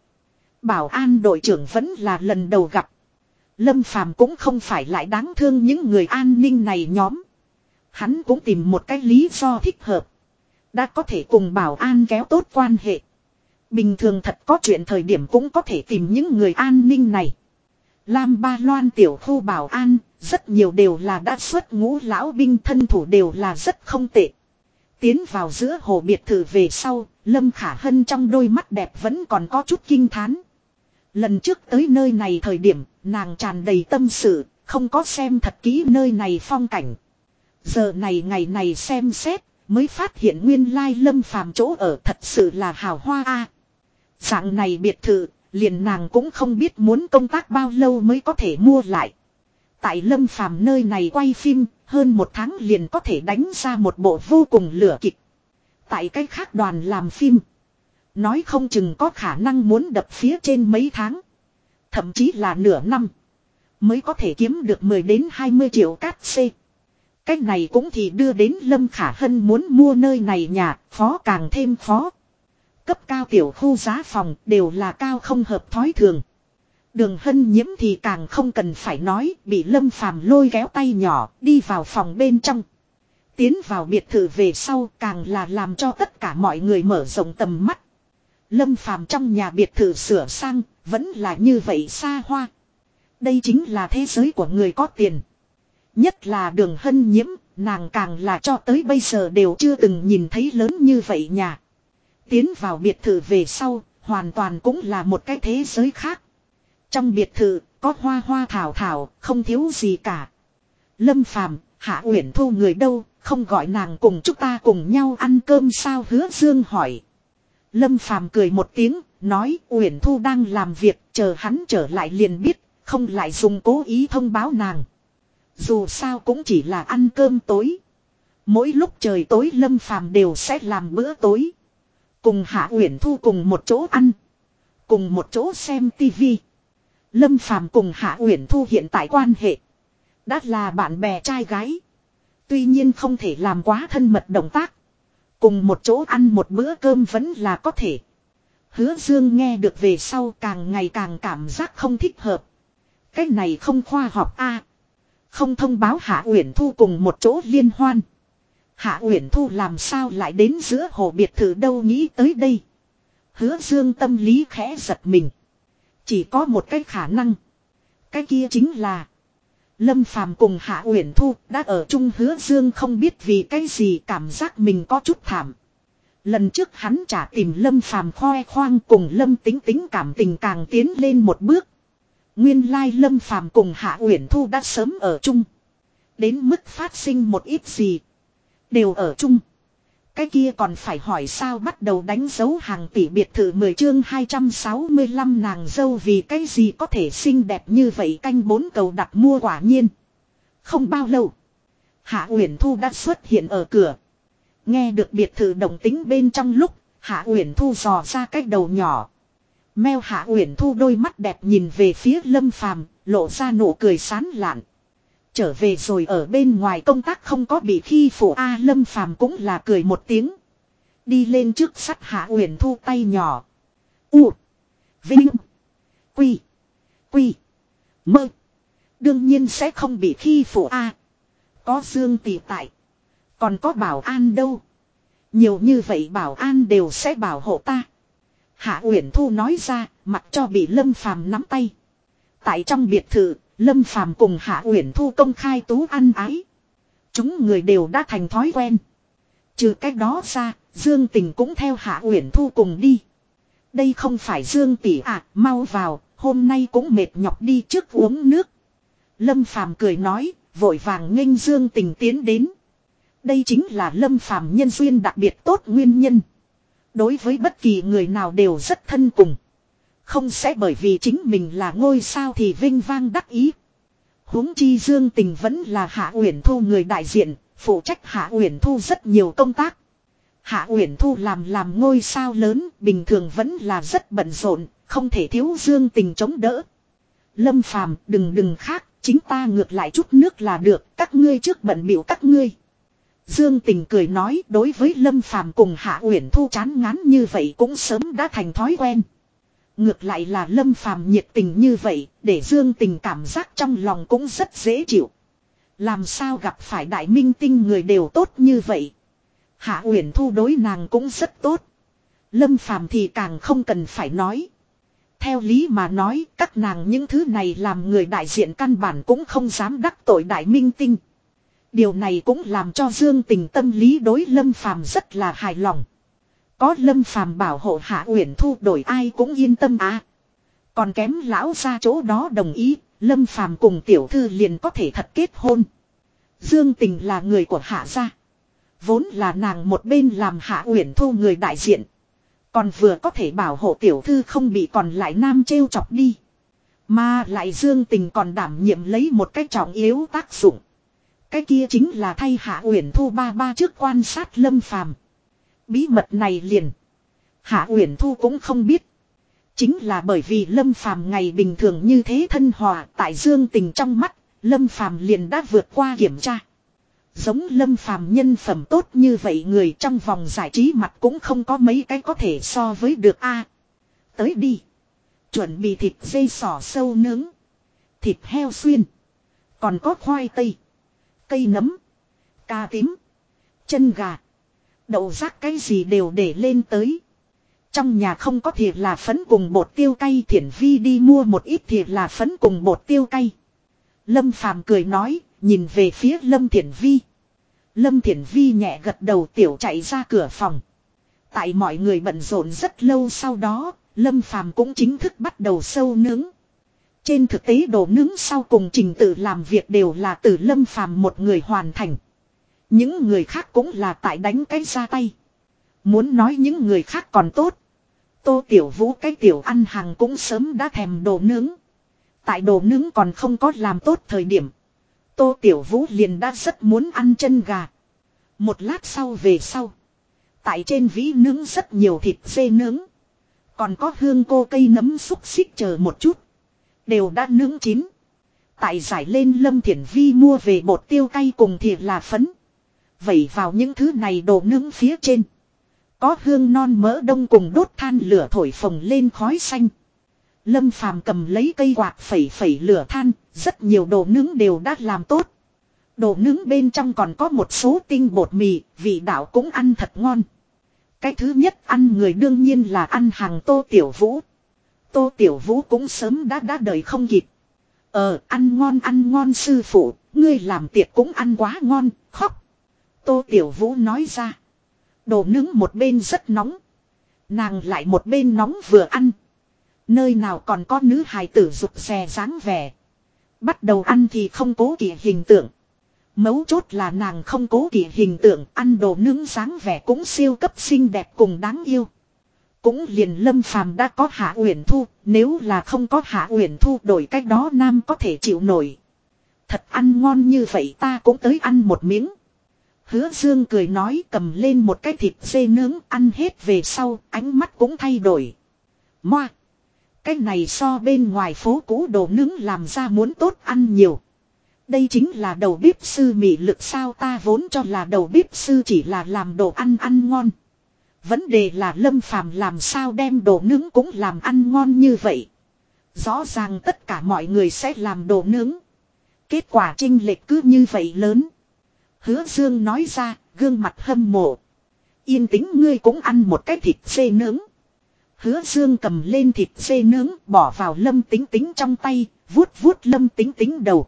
Bảo an đội trưởng vẫn là lần đầu gặp. Lâm phàm cũng không phải lại đáng thương những người an ninh này nhóm. Hắn cũng tìm một cái lý do thích hợp. Đã có thể cùng bảo an kéo tốt quan hệ. Bình thường thật có chuyện thời điểm cũng có thể tìm những người an ninh này. Lam Ba Loan tiểu khu bảo an, rất nhiều đều là đã xuất ngũ lão binh thân thủ đều là rất không tệ. Tiến vào giữa hồ biệt thự về sau, Lâm Khả Hân trong đôi mắt đẹp vẫn còn có chút kinh thán. Lần trước tới nơi này thời điểm, nàng tràn đầy tâm sự, không có xem thật kỹ nơi này phong cảnh. Giờ này ngày này xem xét, mới phát hiện nguyên lai lâm phàm chỗ ở thật sự là hào hoa a. Dạng này biệt thự, liền nàng cũng không biết muốn công tác bao lâu mới có thể mua lại. Tại lâm phàm nơi này quay phim, hơn một tháng liền có thể đánh ra một bộ vô cùng lửa kịch. Tại cái khác đoàn làm phim. Nói không chừng có khả năng muốn đập phía trên mấy tháng. Thậm chí là nửa năm. Mới có thể kiếm được 10 đến 20 triệu cát xê. Cách này cũng thì đưa đến Lâm Khả Hân muốn mua nơi này nhà, phó càng thêm phó. Cấp cao tiểu khu giá phòng đều là cao không hợp thói thường. Đường hân nhiễm thì càng không cần phải nói, bị lâm phàm lôi kéo tay nhỏ, đi vào phòng bên trong. Tiến vào biệt thự về sau càng là làm cho tất cả mọi người mở rộng tầm mắt. Lâm phàm trong nhà biệt thự sửa sang, vẫn là như vậy xa hoa. Đây chính là thế giới của người có tiền. Nhất là đường hân nhiễm, nàng càng là cho tới bây giờ đều chưa từng nhìn thấy lớn như vậy nhà. Tiến vào biệt thự về sau, hoàn toàn cũng là một cái thế giới khác. Trong biệt thự, có hoa hoa thảo thảo, không thiếu gì cả. Lâm phàm, hạ uyển thu người đâu, không gọi nàng cùng chúng ta cùng nhau ăn cơm sao hứa dương hỏi. Lâm phàm cười một tiếng, nói uyển thu đang làm việc, chờ hắn trở lại liền biết, không lại dùng cố ý thông báo nàng. Dù sao cũng chỉ là ăn cơm tối. Mỗi lúc trời tối lâm phàm đều sẽ làm bữa tối. Cùng Hạ Uyển Thu cùng một chỗ ăn. Cùng một chỗ xem tivi. Lâm Phàm cùng Hạ Uyển Thu hiện tại quan hệ. Đã là bạn bè trai gái. Tuy nhiên không thể làm quá thân mật động tác. Cùng một chỗ ăn một bữa cơm vẫn là có thể. Hứa Dương nghe được về sau càng ngày càng cảm giác không thích hợp. Cái này không khoa học a. không thông báo Hạ Uyển Thu cùng một chỗ liên hoan. Hạ Uyển Thu làm sao lại đến giữa hồ biệt thự đâu nghĩ tới đây. Hứa Dương tâm lý khẽ giật mình. Chỉ có một cái khả năng. Cái kia chính là. Lâm Phàm cùng Hạ Uyển Thu đã ở chung Hứa Dương không biết vì cái gì cảm giác mình có chút thảm. Lần trước hắn trả tìm Lâm Phàm khoe khoang cùng Lâm Tính Tính cảm tình càng tiến lên một bước. Nguyên lai Lâm Phàm cùng Hạ Uyển Thu đã sớm ở chung. Đến mức phát sinh một ít gì. Đều ở chung. Cái kia còn phải hỏi sao bắt đầu đánh dấu hàng tỷ biệt thự 10 chương 265 nàng dâu vì cái gì có thể xinh đẹp như vậy canh bốn cầu đặt mua quả nhiên. Không bao lâu. Hạ Uyển Thu đã xuất hiện ở cửa. Nghe được biệt thự đồng tính bên trong lúc Hạ Uyển Thu dò ra cái đầu nhỏ. Meo Hạ Uyển Thu đôi mắt đẹp nhìn về phía Lâm Phàm, lộ ra nụ cười sán lạn. Trở về rồi ở bên ngoài công tác không có bị khi phụ A Lâm Phàm cũng là cười một tiếng. Đi lên trước sắt Hạ Uyển Thu tay nhỏ. U. Vinh. Quy. Quy. Mơ. Đương nhiên sẽ không bị khi phụ A. Có Dương tỷ tại. Còn có bảo an đâu. Nhiều như vậy bảo an đều sẽ bảo hộ ta. Hạ Uyển Thu nói ra, mặc cho bị Lâm Phàm nắm tay. Tại trong biệt thự, Lâm Phàm cùng Hạ Uyển Thu công khai tú ăn ái. Chúng người đều đã thành thói quen. Trừ cách đó ra, Dương Tình cũng theo Hạ Uyển Thu cùng đi. Đây không phải Dương tỷ à, mau vào, hôm nay cũng mệt nhọc đi trước uống nước. Lâm Phàm cười nói, Vội vàng nghênh Dương Tình tiến đến. Đây chính là lâm phàm nhân duyên đặc biệt tốt nguyên nhân. Đối với bất kỳ người nào đều rất thân cùng. Không sẽ bởi vì chính mình là ngôi sao thì vinh vang đắc ý. huống chi Dương Tình vẫn là Hạ Uyển Thu người đại diện, phụ trách Hạ Uyển Thu rất nhiều công tác. Hạ Uyển Thu làm làm ngôi sao lớn, bình thường vẫn là rất bận rộn, không thể thiếu Dương Tình chống đỡ. Lâm Phàm, đừng đừng khác, chính ta ngược lại chút nước là được, các ngươi trước bận biểu các ngươi. Dương Tình cười nói, đối với Lâm Phàm cùng Hạ Uyển Thu chán ngán như vậy cũng sớm đã thành thói quen. Ngược lại là Lâm Phàm nhiệt tình như vậy, để Dương Tình cảm giác trong lòng cũng rất dễ chịu. Làm sao gặp phải đại minh tinh người đều tốt như vậy. Hạ Uyển Thu đối nàng cũng rất tốt. Lâm Phàm thì càng không cần phải nói. Theo lý mà nói, các nàng những thứ này làm người đại diện căn bản cũng không dám đắc tội đại minh tinh. Điều này cũng làm cho Dương Tình tâm lý đối Lâm Phàm rất là hài lòng. Có Lâm Phàm bảo hộ Hạ Uyển Thu đổi ai cũng yên tâm à. Còn kém lão ra chỗ đó đồng ý, Lâm Phàm cùng tiểu thư liền có thể thật kết hôn. Dương Tình là người của Hạ gia. Vốn là nàng một bên làm Hạ Uyển Thu người đại diện. Còn vừa có thể bảo hộ tiểu thư không bị còn lại nam trêu chọc đi. Mà lại Dương Tình còn đảm nhiệm lấy một cách trọng yếu tác dụng. Cái kia chính là thay Hạ Uyển Thu ba ba trước quan sát Lâm Phàm. Bí mật này liền. Hạ Uyển Thu cũng không biết. Chính là bởi vì Lâm Phàm ngày bình thường như thế thân hòa tại Dương Tình trong mắt, Lâm Phàm liền đã vượt qua kiểm tra. Giống Lâm Phàm nhân phẩm tốt như vậy người trong vòng giải trí mặt cũng không có mấy cái có thể so với được a. tới đi. Chuẩn bị thịt dây sỏ sâu nướng. Thịt heo xuyên. Còn có khoai tây. Cây nấm. Cà tím. Chân gà. Đậu rác cái gì đều để lên tới. Trong nhà không có thịt là phấn cùng bột tiêu cay thiển vi đi mua một ít thịt là phấn cùng bột tiêu cay. Lâm Phàm cười nói, nhìn về phía Lâm Thiển Vi. Lâm Thiển Vi nhẹ gật đầu tiểu chạy ra cửa phòng. Tại mọi người bận rộn rất lâu sau đó, Lâm Phàm cũng chính thức bắt đầu sâu nướng. Trên thực tế đồ nướng sau cùng trình tự làm việc đều là từ Lâm Phàm một người hoàn thành. Những người khác cũng là tại đánh cái ra tay. Muốn nói những người khác còn tốt. Tô Tiểu Vũ cái tiểu ăn hàng cũng sớm đã thèm đồ nướng. Tại đồ nướng còn không có làm tốt thời điểm. Tô Tiểu Vũ liền đã rất muốn ăn chân gà. Một lát sau về sau. Tại trên vĩ nướng rất nhiều thịt dê nướng. Còn có hương cô cây nấm xúc xích chờ một chút. Đều đã nướng chín. Tại giải lên lâm thiển vi mua về bột tiêu cay cùng thịt là phấn. Vẩy vào những thứ này đổ nướng phía trên. Có hương non mỡ đông cùng đốt than lửa thổi phồng lên khói xanh. Lâm phàm cầm lấy cây quạt phẩy phẩy lửa than, rất nhiều đồ nướng đều đã làm tốt. Đồ nướng bên trong còn có một số tinh bột mì, vị đạo cũng ăn thật ngon. Cái thứ nhất ăn người đương nhiên là ăn hàng tô tiểu vũ. Tô tiểu vũ cũng sớm đã đã đời không kịp. Ờ, ăn ngon ăn ngon sư phụ, ngươi làm tiệc cũng ăn quá ngon, khóc. Tô tiểu vũ nói ra. Đồ nướng một bên rất nóng. Nàng lại một bên nóng vừa ăn. Nơi nào còn có nữ hài tử rụt xè dáng vẻ. Bắt đầu ăn thì không cố kỵ hình tượng. Mấu chốt là nàng không cố kỵ hình tượng ăn đồ nướng dáng vẻ cũng siêu cấp xinh đẹp cùng đáng yêu. Cũng liền lâm phàm đã có hạ uyển thu, nếu là không có hạ uyển thu đổi cách đó nam có thể chịu nổi. Thật ăn ngon như vậy ta cũng tới ăn một miếng. Hứa dương cười nói cầm lên một cái thịt dê nướng ăn hết về sau, ánh mắt cũng thay đổi. Moa! Cái này so bên ngoài phố cũ đồ nướng làm ra muốn tốt ăn nhiều. Đây chính là đầu bếp sư mị lực sao ta vốn cho là đầu bếp sư chỉ là làm đồ ăn ăn ngon. Vấn đề là lâm phàm làm sao đem đồ nướng cũng làm ăn ngon như vậy. Rõ ràng tất cả mọi người sẽ làm đồ nướng. Kết quả trinh lệch cứ như vậy lớn. Hứa Dương nói ra, gương mặt hâm mộ. Yên tĩnh ngươi cũng ăn một cái thịt xê nướng. Hứa Dương cầm lên thịt xê nướng, bỏ vào lâm tính tính trong tay, vuốt vuốt lâm tính tính đầu.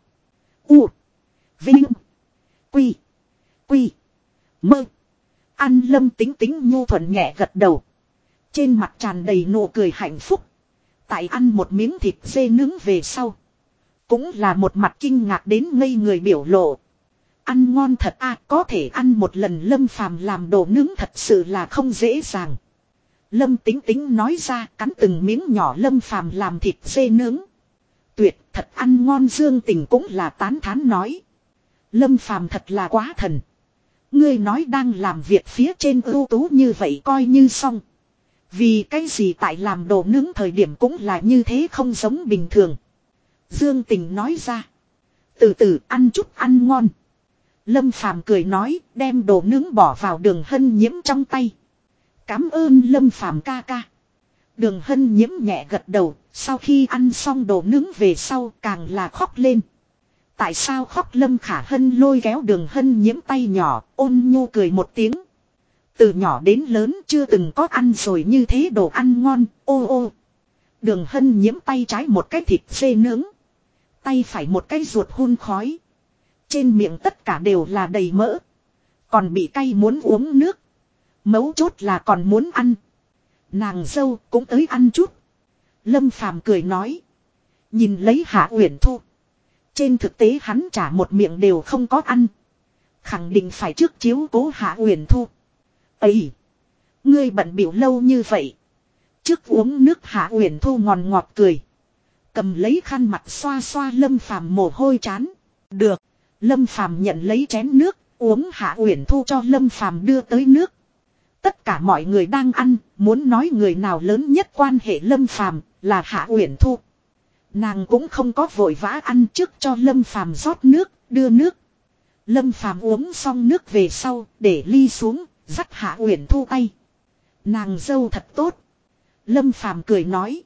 U. Vinh. Quy. Quy. Mơ. Ăn lâm tính tính nhu thuận nhẹ gật đầu. Trên mặt tràn đầy nụ cười hạnh phúc. Tại ăn một miếng thịt dê nướng về sau. Cũng là một mặt kinh ngạc đến ngây người biểu lộ. Ăn ngon thật a, có thể ăn một lần lâm phàm làm đồ nướng thật sự là không dễ dàng. Lâm tính tính nói ra, cắn từng miếng nhỏ lâm phàm làm thịt dê nướng. Tuyệt, thật ăn ngon dương tình cũng là tán thán nói. Lâm phàm thật là quá thần. Ngươi nói đang làm việc phía trên ưu tú như vậy coi như xong. Vì cái gì tại làm đồ nướng thời điểm cũng là như thế không giống bình thường. Dương tình nói ra. Từ từ ăn chút ăn ngon. Lâm Phàm cười nói đem đồ nướng bỏ vào đường hân nhiễm trong tay. Cám ơn Lâm Phàm ca ca. Đường hân nhiễm nhẹ gật đầu, sau khi ăn xong đồ nướng về sau càng là khóc lên. Tại sao khóc Lâm Khả Hân lôi kéo đường hân nhiễm tay nhỏ, ôn nhu cười một tiếng. Từ nhỏ đến lớn chưa từng có ăn rồi như thế đồ ăn ngon, ô ô. Đường hân nhiễm tay trái một cái thịt xê nướng. Tay phải một cái ruột hun khói. Trên miệng tất cả đều là đầy mỡ. Còn bị cay muốn uống nước. Mấu chốt là còn muốn ăn. Nàng dâu cũng tới ăn chút. Lâm Phàm cười nói. Nhìn lấy Hạ Uyển Thu. Trên thực tế hắn trả một miệng đều không có ăn. Khẳng định phải trước chiếu cố Hạ Uyển Thu. Ấy! Ngươi bận biểu lâu như vậy. Trước uống nước Hạ Uyển Thu ngòn ngọt cười. Cầm lấy khăn mặt xoa xoa Lâm Phàm mồ hôi chán. Được. Lâm Phàm nhận lấy chén nước, uống Hạ Uyển Thu cho Lâm Phàm đưa tới nước. Tất cả mọi người đang ăn, muốn nói người nào lớn nhất quan hệ Lâm Phàm là Hạ Uyển Thu. Nàng cũng không có vội vã ăn trước cho Lâm Phàm rót nước, đưa nước. Lâm Phàm uống xong nước về sau, để ly xuống, dắt Hạ Uyển Thu tay. Nàng dâu thật tốt. Lâm Phàm cười nói,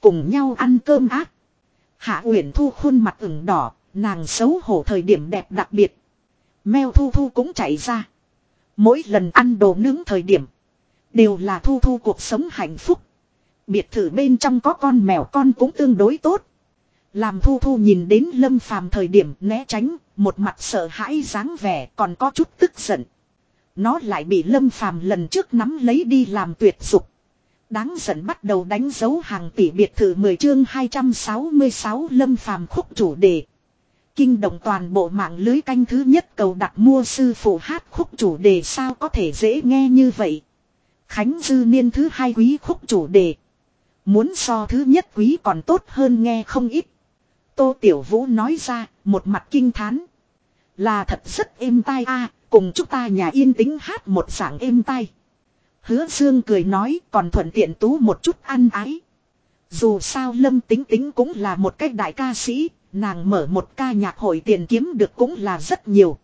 cùng nhau ăn cơm ác. Hạ Uyển Thu khuôn mặt ửng đỏ, nàng xấu hổ thời điểm đẹp đặc biệt. Mèo Thu Thu cũng chạy ra. Mỗi lần ăn đồ nướng thời điểm. Đều là thu thu cuộc sống hạnh phúc. Biệt thự bên trong có con mèo con cũng tương đối tốt. Làm thu thu nhìn đến lâm phàm thời điểm né tránh, một mặt sợ hãi dáng vẻ còn có chút tức giận. Nó lại bị lâm phàm lần trước nắm lấy đi làm tuyệt dục. Đáng giận bắt đầu đánh dấu hàng tỷ biệt thự 10 chương 266 lâm phàm khúc chủ đề. Kinh động toàn bộ mạng lưới canh thứ nhất cầu đặt mua sư phụ hát khúc chủ đề sao có thể dễ nghe như vậy. Khánh dư niên thứ hai quý khúc chủ đề. Muốn so thứ nhất quý còn tốt hơn nghe không ít. Tô Tiểu Vũ nói ra, một mặt kinh thán. Là thật rất êm tai a cùng chúng ta nhà yên tĩnh hát một sảng êm tai. Hứa Dương cười nói còn thuận tiện tú một chút ăn ái. Dù sao Lâm Tính Tính cũng là một cách đại ca sĩ, Nàng mở một ca nhạc hội tiền kiếm được cũng là rất nhiều.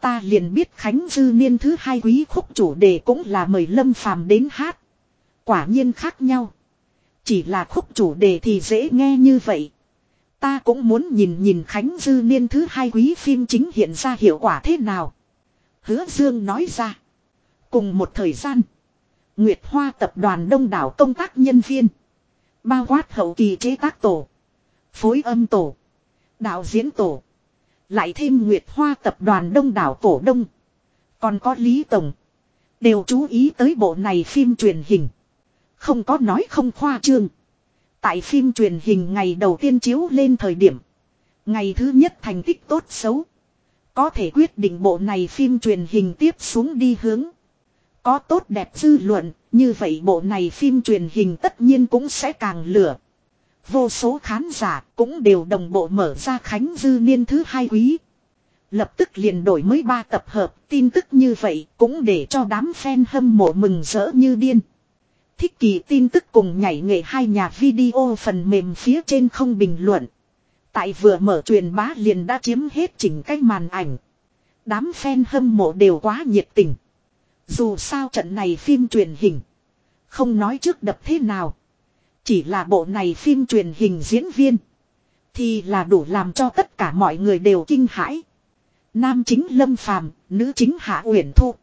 Ta liền biết Khánh Dư Niên thứ hai quý khúc chủ đề cũng là mời Lâm Phàm đến hát. Quả nhiên khác nhau. Chỉ là khúc chủ đề thì dễ nghe như vậy. Ta cũng muốn nhìn nhìn Khánh Dư Niên thứ hai quý phim chính hiện ra hiệu quả thế nào. Hứa Dương nói ra. Cùng một thời gian. Nguyệt Hoa tập đoàn đông đảo công tác nhân viên. Bao quát hậu kỳ chế tác tổ. Phối âm tổ. Đạo diễn tổ. Lại thêm Nguyệt Hoa tập đoàn đông đảo cổ đông. Còn có Lý Tổng. Đều chú ý tới bộ này phim truyền hình. Không có nói không khoa trương. Tại phim truyền hình ngày đầu tiên chiếu lên thời điểm. Ngày thứ nhất thành tích tốt xấu. Có thể quyết định bộ này phim truyền hình tiếp xuống đi hướng. Có tốt đẹp dư luận, như vậy bộ này phim truyền hình tất nhiên cũng sẽ càng lửa. Vô số khán giả cũng đều đồng bộ mở ra Khánh Dư Niên thứ hai quý. Lập tức liền đổi mới ba tập hợp, tin tức như vậy cũng để cho đám fan hâm mộ mừng rỡ như điên. Thích kỳ tin tức cùng nhảy nghệ hai nhà video phần mềm phía trên không bình luận. Tại vừa mở truyền bá liền đã chiếm hết chỉnh cái màn ảnh. Đám fan hâm mộ đều quá nhiệt tình. Dù sao trận này phim truyền hình. Không nói trước đập thế nào. Chỉ là bộ này phim truyền hình diễn viên. Thì là đủ làm cho tất cả mọi người đều kinh hãi. Nam chính Lâm Phàm, nữ chính Hạ Uyển Thu.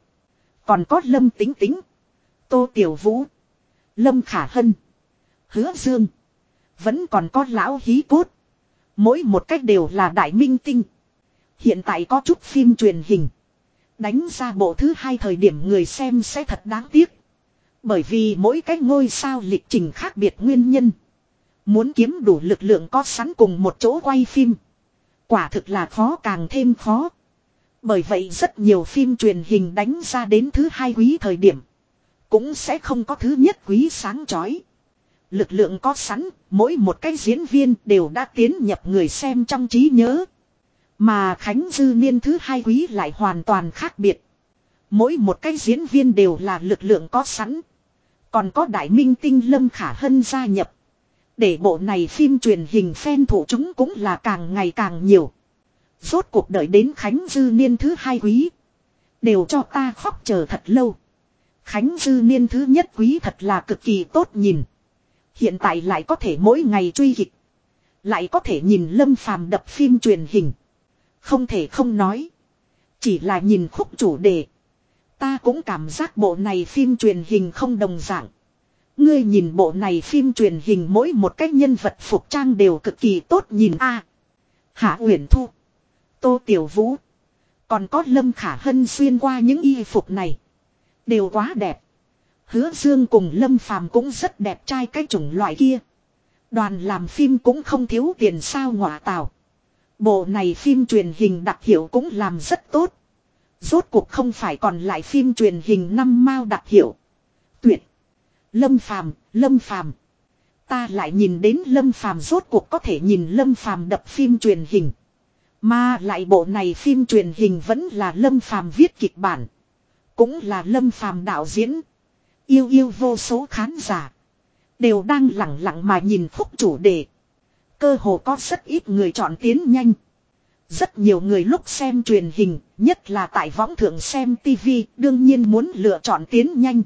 Còn có Lâm Tính Tính. Tô Tiểu Vũ. Lâm Khả Hân. Hứa Dương. Vẫn còn có lão hí cốt. Mỗi một cách đều là đại minh tinh. Hiện tại có chút phim truyền hình. Đánh ra bộ thứ hai thời điểm người xem sẽ thật đáng tiếc. Bởi vì mỗi cái ngôi sao lịch trình khác biệt nguyên nhân. Muốn kiếm đủ lực lượng có sẵn cùng một chỗ quay phim. Quả thực là khó càng thêm khó. Bởi vậy rất nhiều phim truyền hình đánh ra đến thứ hai quý thời điểm. Cũng sẽ không có thứ nhất quý sáng chói. Lực lượng có sẵn, mỗi một cái diễn viên đều đã tiến nhập người xem trong trí nhớ. Mà Khánh Dư Niên thứ hai quý lại hoàn toàn khác biệt. Mỗi một cái diễn viên đều là lực lượng có sẵn. Còn có đại minh tinh Lâm Khả Hân gia nhập. Để bộ này phim truyền hình phen thủ chúng cũng là càng ngày càng nhiều. Rốt cuộc đợi đến Khánh Dư Niên thứ hai quý. Đều cho ta khóc chờ thật lâu. Khánh Dư Niên thứ nhất quý thật là cực kỳ tốt nhìn. Hiện tại lại có thể mỗi ngày truy kịch. Lại có thể nhìn Lâm Phàm đập phim truyền hình. Không thể không nói. Chỉ là nhìn khúc chủ đề. Ta cũng cảm giác bộ này phim truyền hình không đồng dạng. Ngươi nhìn bộ này phim truyền hình mỗi một cách nhân vật phục trang đều cực kỳ tốt nhìn a. Hạ Uyển Thu, Tô Tiểu Vũ, còn có Lâm Khả Hân xuyên qua những y phục này, đều quá đẹp. Hứa Dương cùng Lâm Phàm cũng rất đẹp trai cái chủng loại kia. Đoàn làm phim cũng không thiếu tiền sao ngọa tào. Bộ này phim truyền hình đặc hiệu cũng làm rất tốt. Rốt cuộc không phải còn lại phim truyền hình năm mao đặc hiệu. Tuyệt. Lâm Phàm, Lâm Phàm. Ta lại nhìn đến Lâm Phàm rốt cuộc có thể nhìn Lâm Phàm đập phim truyền hình. Mà lại bộ này phim truyền hình vẫn là Lâm Phàm viết kịch bản. Cũng là Lâm Phàm đạo diễn. Yêu yêu vô số khán giả. Đều đang lặng lặng mà nhìn khúc chủ đề. Cơ hồ có rất ít người chọn tiến nhanh. Rất nhiều người lúc xem truyền hình, nhất là tại võng thượng xem TV, đương nhiên muốn lựa chọn tiến nhanh.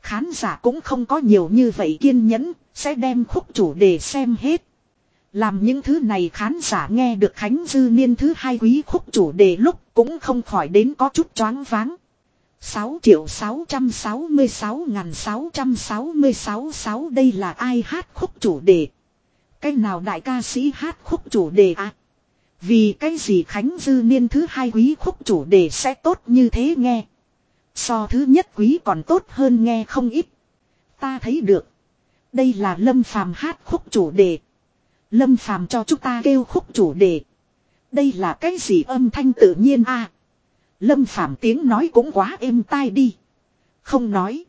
Khán giả cũng không có nhiều như vậy kiên nhẫn, sẽ đem khúc chủ đề xem hết. Làm những thứ này khán giả nghe được Khánh Dư Niên thứ hai quý khúc chủ đề lúc cũng không khỏi đến có chút choáng váng. 6 triệu 666 ngàn 666 6 đây là ai hát khúc chủ đề. Cái nào đại ca sĩ hát khúc chủ đề à? Vì cái gì Khánh Dư Niên thứ hai quý khúc chủ đề sẽ tốt như thế nghe. So thứ nhất quý còn tốt hơn nghe không ít. Ta thấy được. Đây là Lâm Phàm hát khúc chủ đề. Lâm Phàm cho chúng ta kêu khúc chủ đề. Đây là cái gì âm thanh tự nhiên a? À, Lâm Phàm tiếng nói cũng quá êm tai đi. Không nói.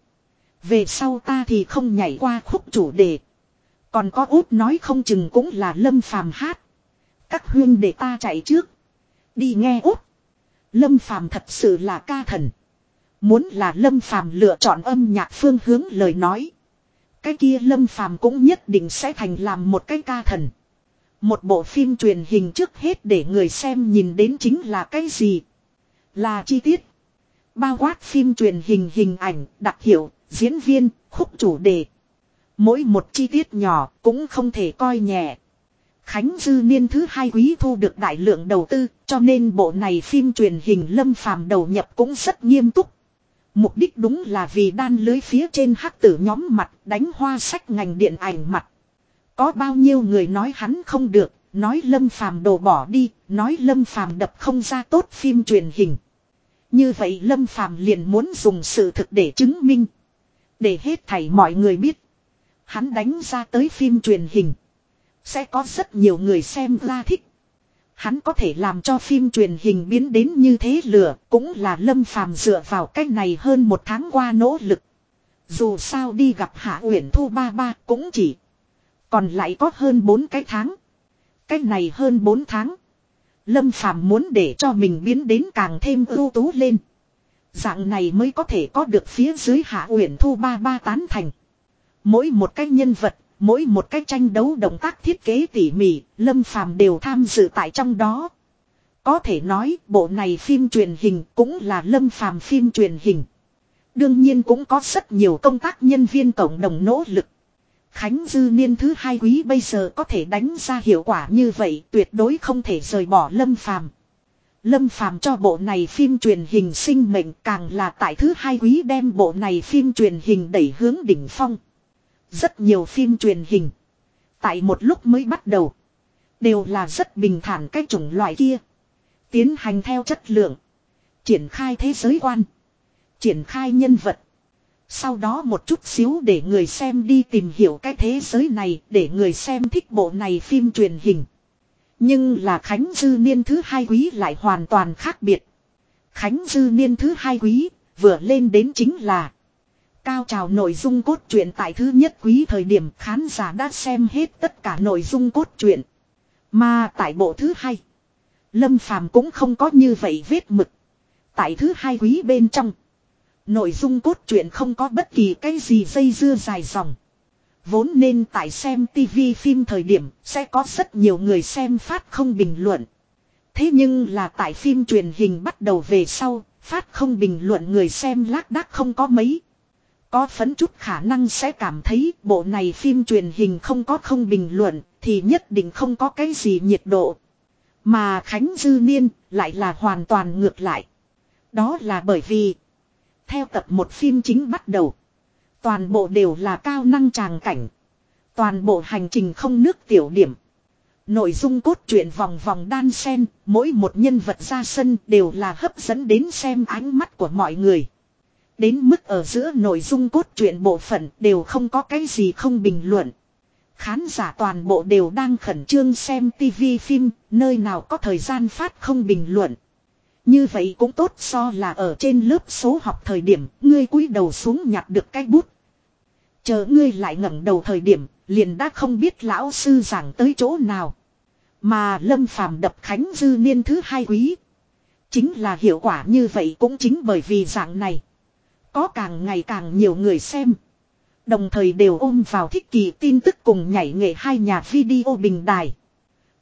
Về sau ta thì không nhảy qua khúc chủ đề. Còn có út nói không chừng cũng là Lâm Phàm hát. Các huyên để ta chạy trước. Đi nghe út. Lâm Phàm thật sự là ca thần. Muốn là Lâm Phàm lựa chọn âm nhạc phương hướng lời nói. Cái kia Lâm Phàm cũng nhất định sẽ thành làm một cái ca thần. Một bộ phim truyền hình trước hết để người xem nhìn đến chính là cái gì? Là chi tiết. Bao quát phim truyền hình hình ảnh, đặc hiệu, diễn viên, khúc chủ đề. Mỗi một chi tiết nhỏ cũng không thể coi nhẹ. Khánh Dư Niên thứ hai quý thu được đại lượng đầu tư, cho nên bộ này phim truyền hình lâm phàm đầu nhập cũng rất nghiêm túc. Mục đích đúng là vì đan lưới phía trên hắc tử nhóm mặt đánh hoa sách ngành điện ảnh mặt. Có bao nhiêu người nói hắn không được, nói lâm phàm đồ bỏ đi, nói lâm phàm đập không ra tốt phim truyền hình. Như vậy lâm phàm liền muốn dùng sự thực để chứng minh. Để hết thảy mọi người biết. Hắn đánh ra tới phim truyền hình. Sẽ có rất nhiều người xem ra thích. Hắn có thể làm cho phim truyền hình biến đến như thế lửa, cũng là lâm phàm dựa vào cách này hơn một tháng qua nỗ lực. Dù sao đi gặp Hạ Uyển Thu ba ba cũng chỉ. Còn lại có hơn 4 cái tháng. Cách này hơn 4 tháng. Lâm phàm muốn để cho mình biến đến càng thêm ưu tú lên. Dạng này mới có thể có được phía dưới Hạ Uyển Thu ba ba tán thành. Mỗi một cái nhân vật Mỗi một cách tranh đấu động tác thiết kế tỉ mỉ, Lâm Phàm đều tham dự tại trong đó. Có thể nói, bộ này phim truyền hình cũng là Lâm Phàm phim truyền hình. Đương nhiên cũng có rất nhiều công tác nhân viên cộng đồng nỗ lực. Khánh Dư Niên thứ hai quý bây giờ có thể đánh ra hiệu quả như vậy tuyệt đối không thể rời bỏ Lâm Phàm. Lâm Phàm cho bộ này phim truyền hình sinh mệnh càng là tại thứ hai quý đem bộ này phim truyền hình đẩy hướng đỉnh phong. Rất nhiều phim truyền hình. Tại một lúc mới bắt đầu. Đều là rất bình thản cái chủng loại kia. Tiến hành theo chất lượng. Triển khai thế giới quan. Triển khai nhân vật. Sau đó một chút xíu để người xem đi tìm hiểu cái thế giới này, để người xem thích bộ này phim truyền hình. Nhưng là Khánh Dư Niên thứ hai quý lại hoàn toàn khác biệt. Khánh Dư Niên thứ hai quý vừa lên đến chính là Cao trào nội dung cốt truyện tại thứ nhất quý thời điểm khán giả đã xem hết tất cả nội dung cốt truyện. Mà tại bộ thứ hai, Lâm Phàm cũng không có như vậy vết mực. Tại thứ hai quý bên trong, nội dung cốt truyện không có bất kỳ cái gì dây dưa dài dòng. Vốn nên tại xem TV phim thời điểm sẽ có rất nhiều người xem phát không bình luận. Thế nhưng là tại phim truyền hình bắt đầu về sau, phát không bình luận người xem lác đác không có mấy. Có phấn chút khả năng sẽ cảm thấy bộ này phim truyền hình không có không bình luận thì nhất định không có cái gì nhiệt độ. Mà Khánh Dư Niên lại là hoàn toàn ngược lại. Đó là bởi vì theo tập một phim chính bắt đầu. Toàn bộ đều là cao năng tràng cảnh. Toàn bộ hành trình không nước tiểu điểm. Nội dung cốt truyện vòng vòng đan sen, mỗi một nhân vật ra sân đều là hấp dẫn đến xem ánh mắt của mọi người. Đến mức ở giữa nội dung cốt truyện bộ phận đều không có cái gì không bình luận. Khán giả toàn bộ đều đang khẩn trương xem tivi phim, nơi nào có thời gian phát không bình luận. Như vậy cũng tốt so là ở trên lớp số học thời điểm, ngươi cúi đầu xuống nhặt được cái bút. Chờ ngươi lại ngẩng đầu thời điểm, liền đã không biết lão sư giảng tới chỗ nào. Mà lâm phàm đập khánh dư niên thứ hai quý. Chính là hiệu quả như vậy cũng chính bởi vì dạng này. Có càng ngày càng nhiều người xem. Đồng thời đều ôm vào thích kỳ tin tức cùng nhảy nghệ hai nhà video bình đài.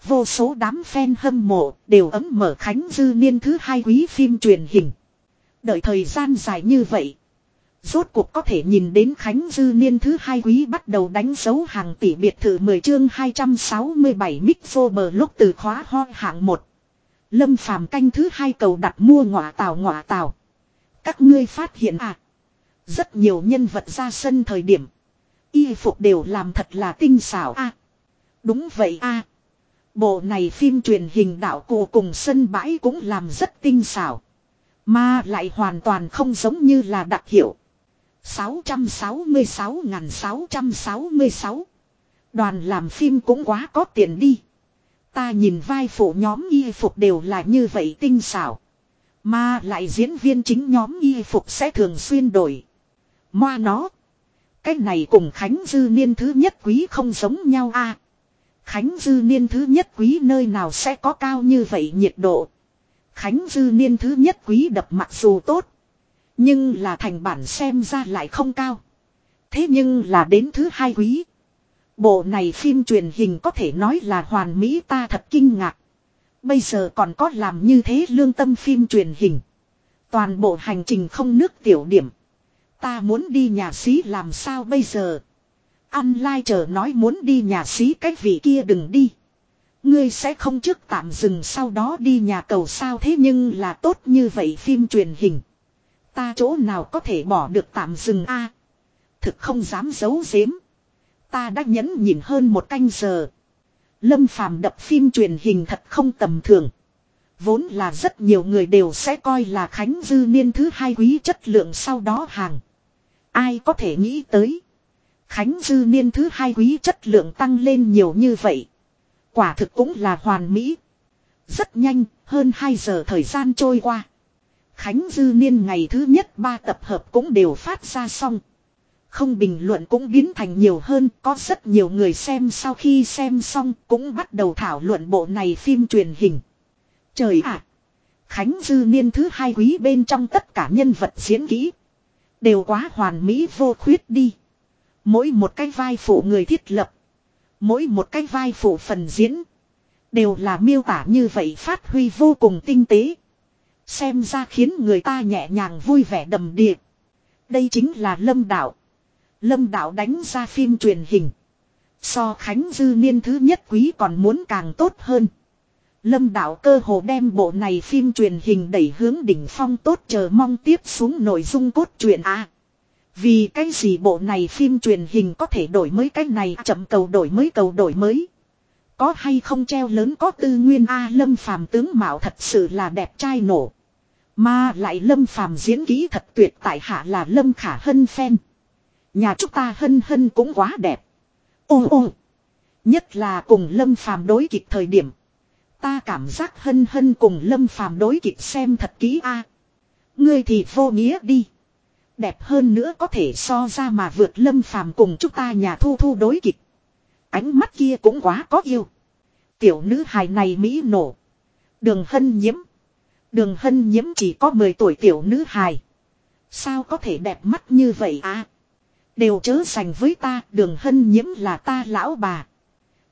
Vô số đám fan hâm mộ đều ấm mở Khánh Dư Niên thứ hai quý phim truyền hình. Đợi thời gian dài như vậy. Rốt cuộc có thể nhìn đến Khánh Dư Niên thứ hai quý bắt đầu đánh dấu hàng tỷ biệt thự 10 chương 267 mic bờ lúc từ khóa ho hạng 1. Lâm phàm canh thứ hai cầu đặt mua ngọa tàu ngọa tàu. Các ngươi phát hiện à. Rất nhiều nhân vật ra sân thời điểm. Y phục đều làm thật là tinh xảo a. đúng vậy a. Bộ này phim truyền hình đạo cụ cùng sân bãi cũng làm rất tinh xảo. Mà lại hoàn toàn không giống như là đặc hiệu. 666.666 Đoàn làm phim cũng quá có tiền đi. Ta nhìn vai phụ nhóm y phục đều là như vậy tinh xảo. Mà lại diễn viên chính nhóm y phục sẽ thường xuyên đổi. Moa nó. Cái này cùng Khánh Dư Niên thứ nhất quý không giống nhau a. Khánh Dư Niên thứ nhất quý nơi nào sẽ có cao như vậy nhiệt độ. Khánh Dư Niên thứ nhất quý đập mặc dù tốt. Nhưng là thành bản xem ra lại không cao. Thế nhưng là đến thứ hai quý. Bộ này phim truyền hình có thể nói là hoàn mỹ, ta thật kinh ngạc. Bây giờ còn có làm như thế lương tâm phim truyền hình. Toàn bộ hành trình không nước tiểu điểm. Ta muốn đi nhà xí làm sao bây giờ. Ăn lai chờ nói muốn đi nhà xí cách vị kia đừng đi. Ngươi sẽ không trước tạm dừng sau đó đi nhà cầu sao thế nhưng là tốt như vậy phim truyền hình. Ta chỗ nào có thể bỏ được tạm dừng a? thực không dám giấu giếm. Ta đã nhẫn nhìn hơn một canh giờ. Lâm phàm đập phim truyền hình thật không tầm thường. Vốn là rất nhiều người đều sẽ coi là Khánh Dư Niên thứ hai quý chất lượng sau đó hàng. Ai có thể nghĩ tới. Khánh Dư Niên thứ hai quý chất lượng tăng lên nhiều như vậy. Quả thực cũng là hoàn mỹ. Rất nhanh, hơn 2 giờ thời gian trôi qua. Khánh Dư Niên ngày thứ nhất ba tập hợp cũng đều phát ra xong. Không bình luận cũng biến thành nhiều hơn, có rất nhiều người xem sau khi xem xong cũng bắt đầu thảo luận bộ này phim truyền hình. Trời ạ! Khánh Dư Niên thứ hai quý bên trong tất cả nhân vật diễn kỹ. Đều quá hoàn mỹ vô khuyết đi. Mỗi một cái vai phụ người thiết lập. Mỗi một cái vai phụ phần diễn. Đều là miêu tả như vậy phát huy vô cùng tinh tế. Xem ra khiến người ta nhẹ nhàng vui vẻ đầm đìa. Đây chính là lâm đạo. Lâm đạo đánh ra phim truyền hình. So Khánh Dư Niên thứ nhất quý còn muốn càng tốt hơn. Lâm đạo cơ hồ đem bộ này phim truyền hình đẩy hướng đỉnh phong tốt chờ mong tiếp xuống nội dung cốt truyện a. vì cái gì bộ này phim truyền hình có thể đổi mới cái này, chậm cầu đổi mới cầu đổi mới. Có hay không treo lớn có tư nguyên a lâm phàm tướng mạo thật sự là đẹp trai nổ. Mà lại lâm phàm diễn kỹ thật tuyệt tại hạ là lâm khả hân phen. Nhà chúng ta hân hân cũng quá đẹp. Ô ô. Nhất là cùng lâm phàm đối kịch thời điểm. Ta cảm giác hân hân cùng lâm phàm đối kịch xem thật kỹ a. Ngươi thì vô nghĩa đi. Đẹp hơn nữa có thể so ra mà vượt lâm phàm cùng chúng ta nhà thu thu đối kịch. Ánh mắt kia cũng quá có yêu. Tiểu nữ hài này Mỹ nổ. Đường hân nhiễm. Đường hân nhiễm chỉ có 10 tuổi tiểu nữ hài. Sao có thể đẹp mắt như vậy à? Đều chớ dành với ta, đường hân nhiễm là ta lão bà.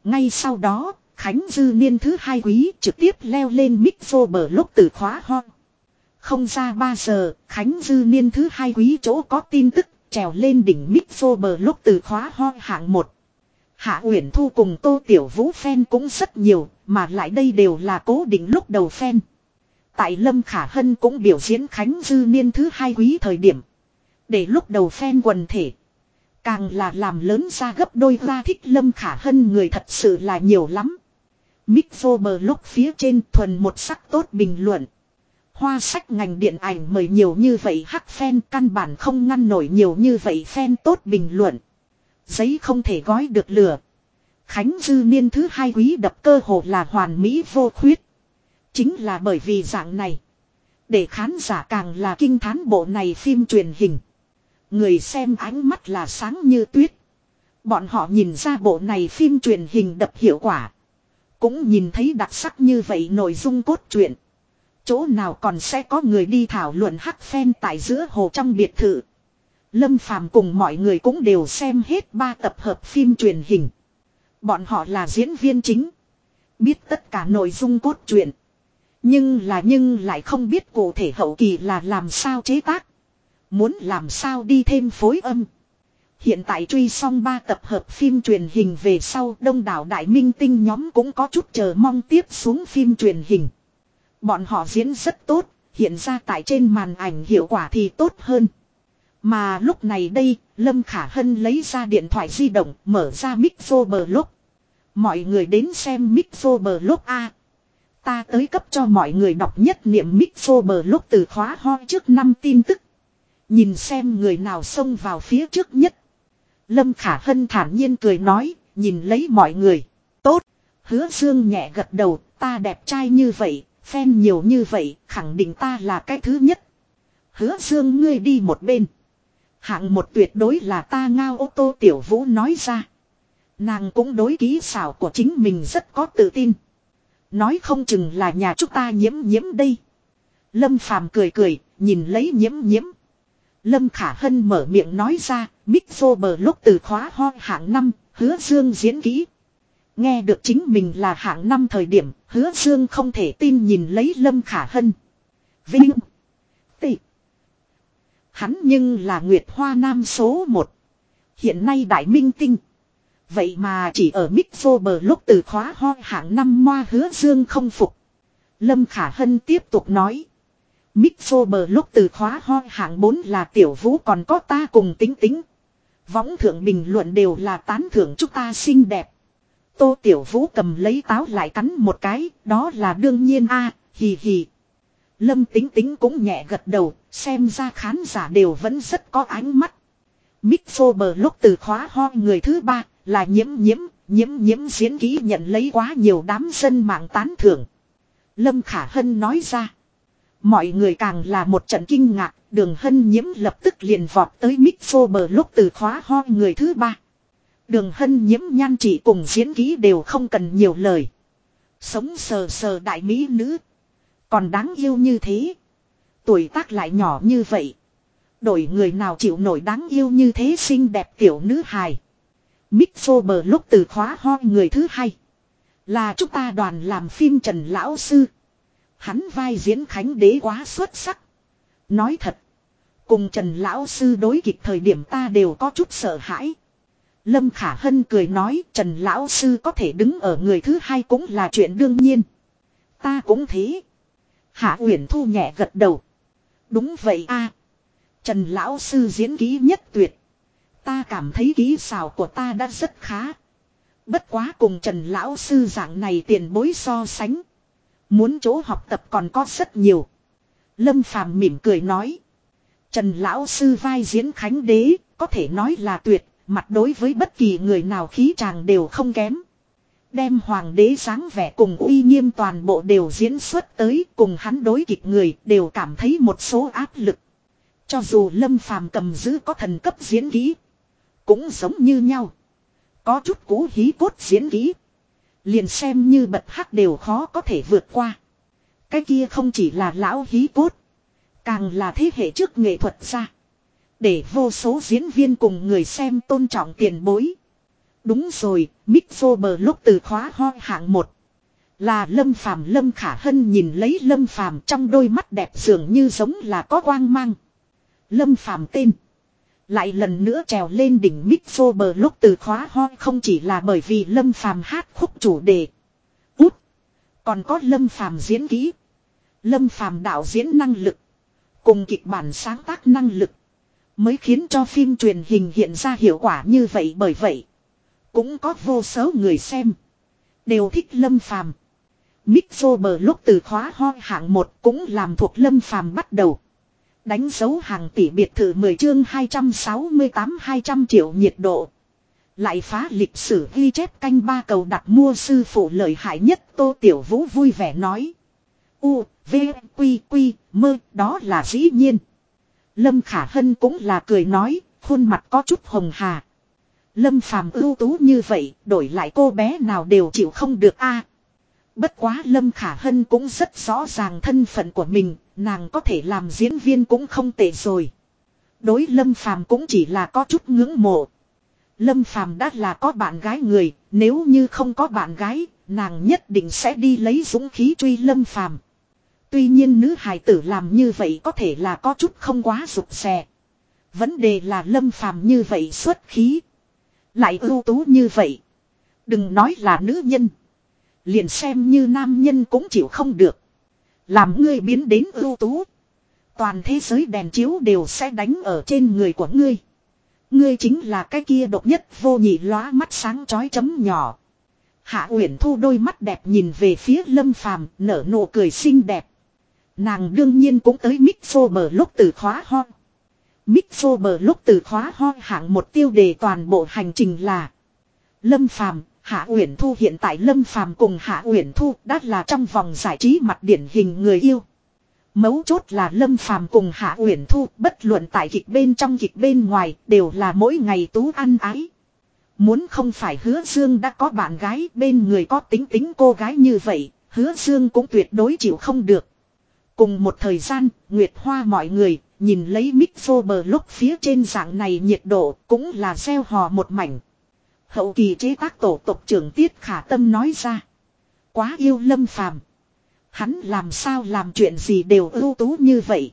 Ngay sau đó, Khánh Dư Niên thứ hai quý trực tiếp leo lên mic vô bờ lúc từ khóa ho. Không ra 3 giờ, Khánh Dư Niên thứ hai quý chỗ có tin tức, trèo lên đỉnh mic vô bờ lúc từ khóa ho hạng 1. Hạ Uyển Thu cùng Tô Tiểu Vũ fan cũng rất nhiều, mà lại đây đều là cố định lúc đầu fan. Tại Lâm Khả Hân cũng biểu diễn Khánh Dư Niên thứ hai quý thời điểm. Để lúc đầu fan quần thể. Càng là làm lớn ra gấp đôi ra thích Lâm Khả Hân người thật sự là nhiều lắm. Mixo bờ lúc phía trên thuần một sắc tốt bình luận. Hoa sách ngành điện ảnh mời nhiều như vậy hắc fan, căn bản không ngăn nổi nhiều như vậy fan tốt bình luận. Giấy không thể gói được lửa. Khánh dư niên thứ hai quý đập cơ hồ là hoàn mỹ vô khuyết. Chính là bởi vì dạng này. Để khán giả càng là kinh thán bộ này phim truyền hình. Người xem ánh mắt là sáng như tuyết. Bọn họ nhìn ra bộ này phim truyền hình đập hiệu quả. Cũng nhìn thấy đặc sắc như vậy nội dung cốt truyện. Chỗ nào còn sẽ có người đi thảo luận hắc phen tại giữa hồ trong biệt thự. Lâm Phàm cùng mọi người cũng đều xem hết ba tập hợp phim truyền hình. Bọn họ là diễn viên chính. Biết tất cả nội dung cốt truyện. Nhưng là nhưng lại không biết cụ thể hậu kỳ là làm sao chế tác. Muốn làm sao đi thêm phối âm. Hiện tại truy xong ba tập hợp phim truyền hình về sau đông đảo đại minh tinh nhóm cũng có chút chờ mong tiếp xuống phim truyền hình. Bọn họ diễn rất tốt, hiện ra tại trên màn ảnh hiệu quả thì tốt hơn. Mà lúc này đây, Lâm Khả Hân lấy ra điện thoại di động, mở ra Mixo Blog. Mọi người đến xem Mixo Blog A. Ta tới cấp cho mọi người đọc nhất niệm Mixo Blog từ khóa ho trước năm tin tức. Nhìn xem người nào xông vào phía trước nhất. Lâm Khả Hân thản nhiên cười nói, nhìn lấy mọi người. Tốt. Hứa Dương nhẹ gật đầu, ta đẹp trai như vậy, phen nhiều như vậy, khẳng định ta là cái thứ nhất. Hứa Dương ngươi đi một bên. Hạng một tuyệt đối là ta ngao ô tô tiểu vũ nói ra. Nàng cũng đối ký xảo của chính mình rất có tự tin. Nói không chừng là nhà chúng ta nhiễm nhiễm đây. Lâm Phàm cười cười, nhìn lấy nhiễm nhiễm. Lâm Khả Hân mở miệng nói ra, mic vô bờ lúc từ khóa ho hạng năm, hứa dương diễn kỹ. Nghe được chính mình là hạng năm thời điểm, hứa dương không thể tin nhìn lấy Lâm Khả Hân. Vinh. Tị. Hắn nhưng là Nguyệt Hoa Nam số 1. Hiện nay đại minh tinh. Vậy mà chỉ ở mic vô bờ lúc từ khóa ho hạng năm moa hứa dương không phục. Lâm Khả Hân tiếp tục nói. Mick bờ lúc từ khóa ho hạng 4 là tiểu vũ còn có ta cùng tính tính. Võng thượng bình luận đều là tán thưởng chúng ta xinh đẹp. Tô tiểu vũ cầm lấy táo lại cắn một cái, đó là đương nhiên a hì hì. Lâm tính tính cũng nhẹ gật đầu, xem ra khán giả đều vẫn rất có ánh mắt. Mick bờ lúc từ khóa ho người thứ ba là nhiễm nhiễm, nhiễm nhiễm diễn ký nhận lấy quá nhiều đám dân mạng tán thưởng. Lâm Khả Hân nói ra. Mọi người càng là một trận kinh ngạc, đường hân nhiễm lập tức liền vọt tới mic phô bờ lúc từ khóa ho người thứ ba. Đường hân nhiễm nhan chỉ cùng diễn ký đều không cần nhiều lời. Sống sờ sờ đại mỹ nữ. Còn đáng yêu như thế. Tuổi tác lại nhỏ như vậy. Đổi người nào chịu nổi đáng yêu như thế xinh đẹp tiểu nữ hài. Mick phô bờ lúc từ khóa ho người thứ hai. Là chúng ta đoàn làm phim Trần Lão Sư. Hắn vai diễn Khánh Đế quá xuất sắc. Nói thật. Cùng Trần Lão Sư đối kịch thời điểm ta đều có chút sợ hãi. Lâm Khả Hân cười nói, Trần Lão Sư có thể đứng ở người thứ hai cũng là chuyện đương nhiên. Ta cũng thế. Hạ Uyển Thu nhẹ gật đầu. Đúng vậy a Trần Lão Sư diễn ký nhất tuyệt. Ta cảm thấy ký xào của ta đã rất khá. Bất quá cùng Trần Lão Sư dạng này tiền bối so sánh. Muốn chỗ học tập còn có rất nhiều. Lâm Phàm mỉm cười nói. Trần Lão Sư vai diễn Khánh Đế, có thể nói là tuyệt, mặt đối với bất kỳ người nào khí chàng đều không kém. Đem hoàng đế sáng vẻ cùng uy nghiêm toàn bộ đều diễn xuất tới cùng hắn đối kịch người đều cảm thấy một số áp lực. Cho dù Lâm Phàm cầm giữ có thần cấp diễn kỹ, cũng giống như nhau. Có chút cũ hí cốt diễn kỹ, liền xem như bật hắc đều khó có thể vượt qua. Cái kia không chỉ là lão hí cốt, càng là thế hệ trước nghệ thuật ra. Để vô số diễn viên cùng người xem tôn trọng tiền bối. Đúng rồi, Mick bờ lúc từ khóa ho hạng một Là Lâm Phàm Lâm Khả Hân nhìn lấy Lâm Phàm trong đôi mắt đẹp dường như giống là có quang mang. Lâm Phàm tên. Lại lần nữa trèo lên đỉnh Mick bờ lúc từ khóa ho không chỉ là bởi vì Lâm Phàm hát khúc chủ đề. Út. Còn có Lâm Phàm diễn kỹ. Lâm Phàm đạo diễn năng lực. Cùng kịch bản sáng tác năng lực. Mới khiến cho phim truyền hình hiện ra hiệu quả như vậy bởi vậy. Cũng có vô số người xem. Đều thích Lâm Phàm Mick bờ lúc từ khóa ho hạng một cũng làm thuộc Lâm Phàm bắt đầu. Đánh dấu hàng tỷ biệt thự 10 chương 268-200 triệu nhiệt độ. Lại phá lịch sử ghi chép canh ba cầu đặt mua sư phụ lợi hại nhất Tô Tiểu Vũ vui vẻ nói. U, V, Quy, Quy, mơ, đó là dĩ nhiên. Lâm Khả Hân cũng là cười nói, khuôn mặt có chút hồng hà. Lâm Phàm ưu tú như vậy, đổi lại cô bé nào đều chịu không được a. bất quá Lâm Khả Hân cũng rất rõ ràng thân phận của mình, nàng có thể làm diễn viên cũng không tệ rồi. Đối Lâm Phàm cũng chỉ là có chút ngưỡng mộ. Lâm Phàm đã là có bạn gái người, nếu như không có bạn gái, nàng nhất định sẽ đi lấy dũng khí truy Lâm Phàm. Tuy nhiên nữ hài tử làm như vậy có thể là có chút không quá rụt rè. Vấn đề là Lâm Phàm như vậy xuất khí. Lại ưu tú như vậy. Đừng nói là nữ nhân. Liền xem như nam nhân cũng chịu không được. Làm ngươi biến đến ưu tú. Toàn thế giới đèn chiếu đều sẽ đánh ở trên người của ngươi. Ngươi chính là cái kia độc nhất vô nhị lóa mắt sáng chói chấm nhỏ. Hạ Uyển Thu đôi mắt đẹp nhìn về phía Lâm Phàm, nở nụ cười xinh đẹp. Nàng đương nhiên cũng tới Mixo bờ lúc từ khóa ho. Mixo bờ lúc từ khóa ho hạng một tiêu đề toàn bộ hành trình là Lâm Phàm, Hạ Uyển Thu hiện tại Lâm Phàm cùng Hạ Uyển Thu đã là trong vòng giải trí mặt điển hình người yêu. Mấu chốt là Lâm Phàm cùng Hạ Uyển Thu bất luận tại kịch bên trong kịch bên ngoài đều là mỗi ngày tú ăn ái. Muốn không phải hứa dương đã có bạn gái bên người có tính tính cô gái như vậy, hứa dương cũng tuyệt đối chịu không được. Cùng một thời gian, Nguyệt Hoa mọi người, nhìn lấy mic phô bờ lúc phía trên dạng này nhiệt độ, cũng là gieo hò một mảnh. Hậu kỳ chế tác tổ tộc trưởng Tiết Khả Tâm nói ra. Quá yêu lâm phàm. Hắn làm sao làm chuyện gì đều ưu tú như vậy.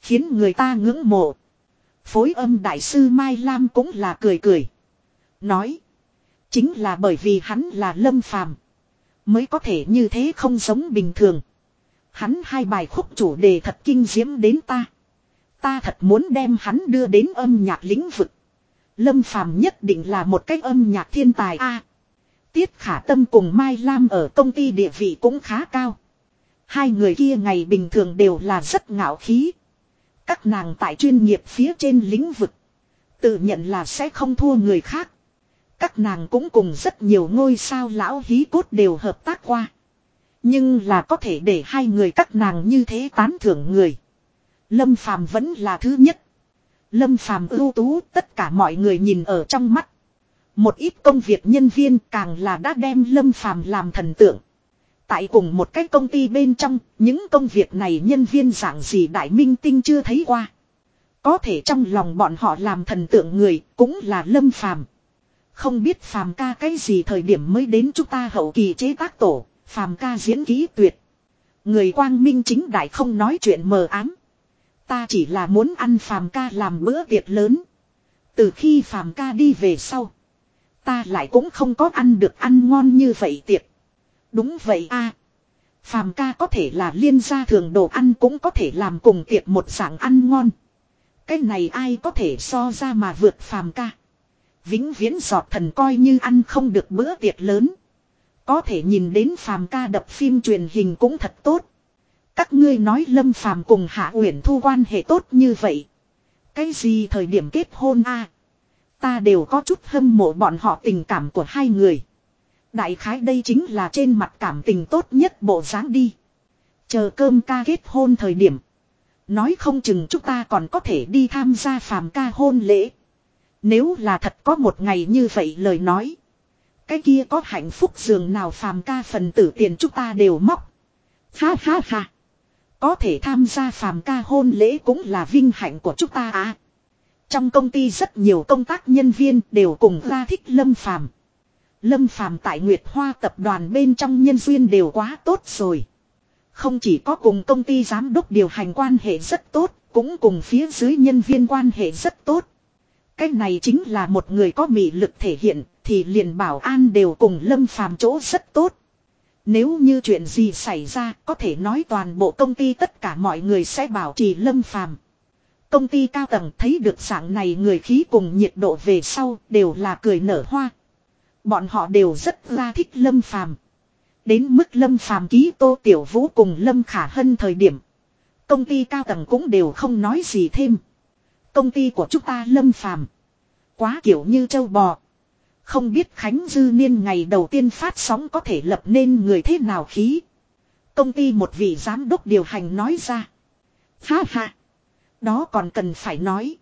Khiến người ta ngưỡng mộ. Phối âm đại sư Mai Lam cũng là cười cười. Nói. Chính là bởi vì hắn là lâm phàm. Mới có thể như thế không giống bình thường. Hắn hai bài khúc chủ đề thật kinh diễm đến ta. Ta thật muốn đem hắn đưa đến âm nhạc lĩnh vực. Lâm Phàm nhất định là một cách âm nhạc thiên tài a. Tiết Khả Tâm cùng Mai Lam ở công ty địa vị cũng khá cao. Hai người kia ngày bình thường đều là rất ngạo khí. Các nàng tại chuyên nghiệp phía trên lĩnh vực. Tự nhận là sẽ không thua người khác. Các nàng cũng cùng rất nhiều ngôi sao lão hí cốt đều hợp tác qua. Nhưng là có thể để hai người các nàng như thế tán thưởng người. Lâm Phàm vẫn là thứ nhất. Lâm Phàm ưu tú tất cả mọi người nhìn ở trong mắt. Một ít công việc nhân viên càng là đã đem Lâm Phàm làm thần tượng. Tại cùng một cái công ty bên trong, những công việc này nhân viên dạng gì đại minh tinh chưa thấy qua. Có thể trong lòng bọn họ làm thần tượng người cũng là Lâm Phàm. Không biết Phàm ca cái gì thời điểm mới đến chúng ta hậu kỳ chế tác tổ. Phàm ca diễn ký tuyệt. Người quang minh chính đại không nói chuyện mờ ám. Ta chỉ là muốn ăn phàm ca làm bữa tiệc lớn. Từ khi phàm ca đi về sau. Ta lại cũng không có ăn được ăn ngon như vậy tiệc. Đúng vậy a Phàm ca có thể là liên gia thường đồ ăn cũng có thể làm cùng tiệc một dạng ăn ngon. Cái này ai có thể so ra mà vượt phàm ca. Vĩnh viễn giọt thần coi như ăn không được bữa tiệc lớn. Có thể nhìn đến phàm ca đập phim truyền hình cũng thật tốt. Các ngươi nói Lâm Phàm cùng Hạ Uyển Thu quan hệ tốt như vậy. Cái gì thời điểm kết hôn a? Ta đều có chút hâm mộ bọn họ tình cảm của hai người. Đại khái đây chính là trên mặt cảm tình tốt nhất bộ dáng đi. Chờ cơm ca kết hôn thời điểm. Nói không chừng chúng ta còn có thể đi tham gia phàm ca hôn lễ. Nếu là thật có một ngày như vậy lời nói. Cái kia có hạnh phúc giường nào phàm ca phần tử tiền chúng ta đều móc. Ha ha ha. Có thể tham gia phàm ca hôn lễ cũng là vinh hạnh của chúng ta à. Trong công ty rất nhiều công tác nhân viên đều cùng ra thích Lâm Phàm. Lâm Phàm tại Nguyệt Hoa tập đoàn bên trong nhân duyên đều quá tốt rồi. Không chỉ có cùng công ty giám đốc điều hành quan hệ rất tốt, cũng cùng phía dưới nhân viên quan hệ rất tốt. Cái này chính là một người có mị lực thể hiện, thì liền bảo an đều cùng Lâm Phàm chỗ rất tốt. Nếu như chuyện gì xảy ra, có thể nói toàn bộ công ty tất cả mọi người sẽ bảo trì Lâm Phàm. Công ty cao tầng thấy được dạng này người khí cùng nhiệt độ về sau đều là cười nở hoa. Bọn họ đều rất ra thích Lâm Phàm. Đến mức Lâm Phàm ký Tô Tiểu Vũ cùng Lâm Khả Hân thời điểm. Công ty cao tầng cũng đều không nói gì thêm. Công ty của chúng ta Lâm Phàm Quá kiểu như châu bò. Không biết Khánh Dư Niên ngày đầu tiên phát sóng có thể lập nên người thế nào khí. Công ty một vị giám đốc điều hành nói ra. Ha ha. Đó còn cần phải nói.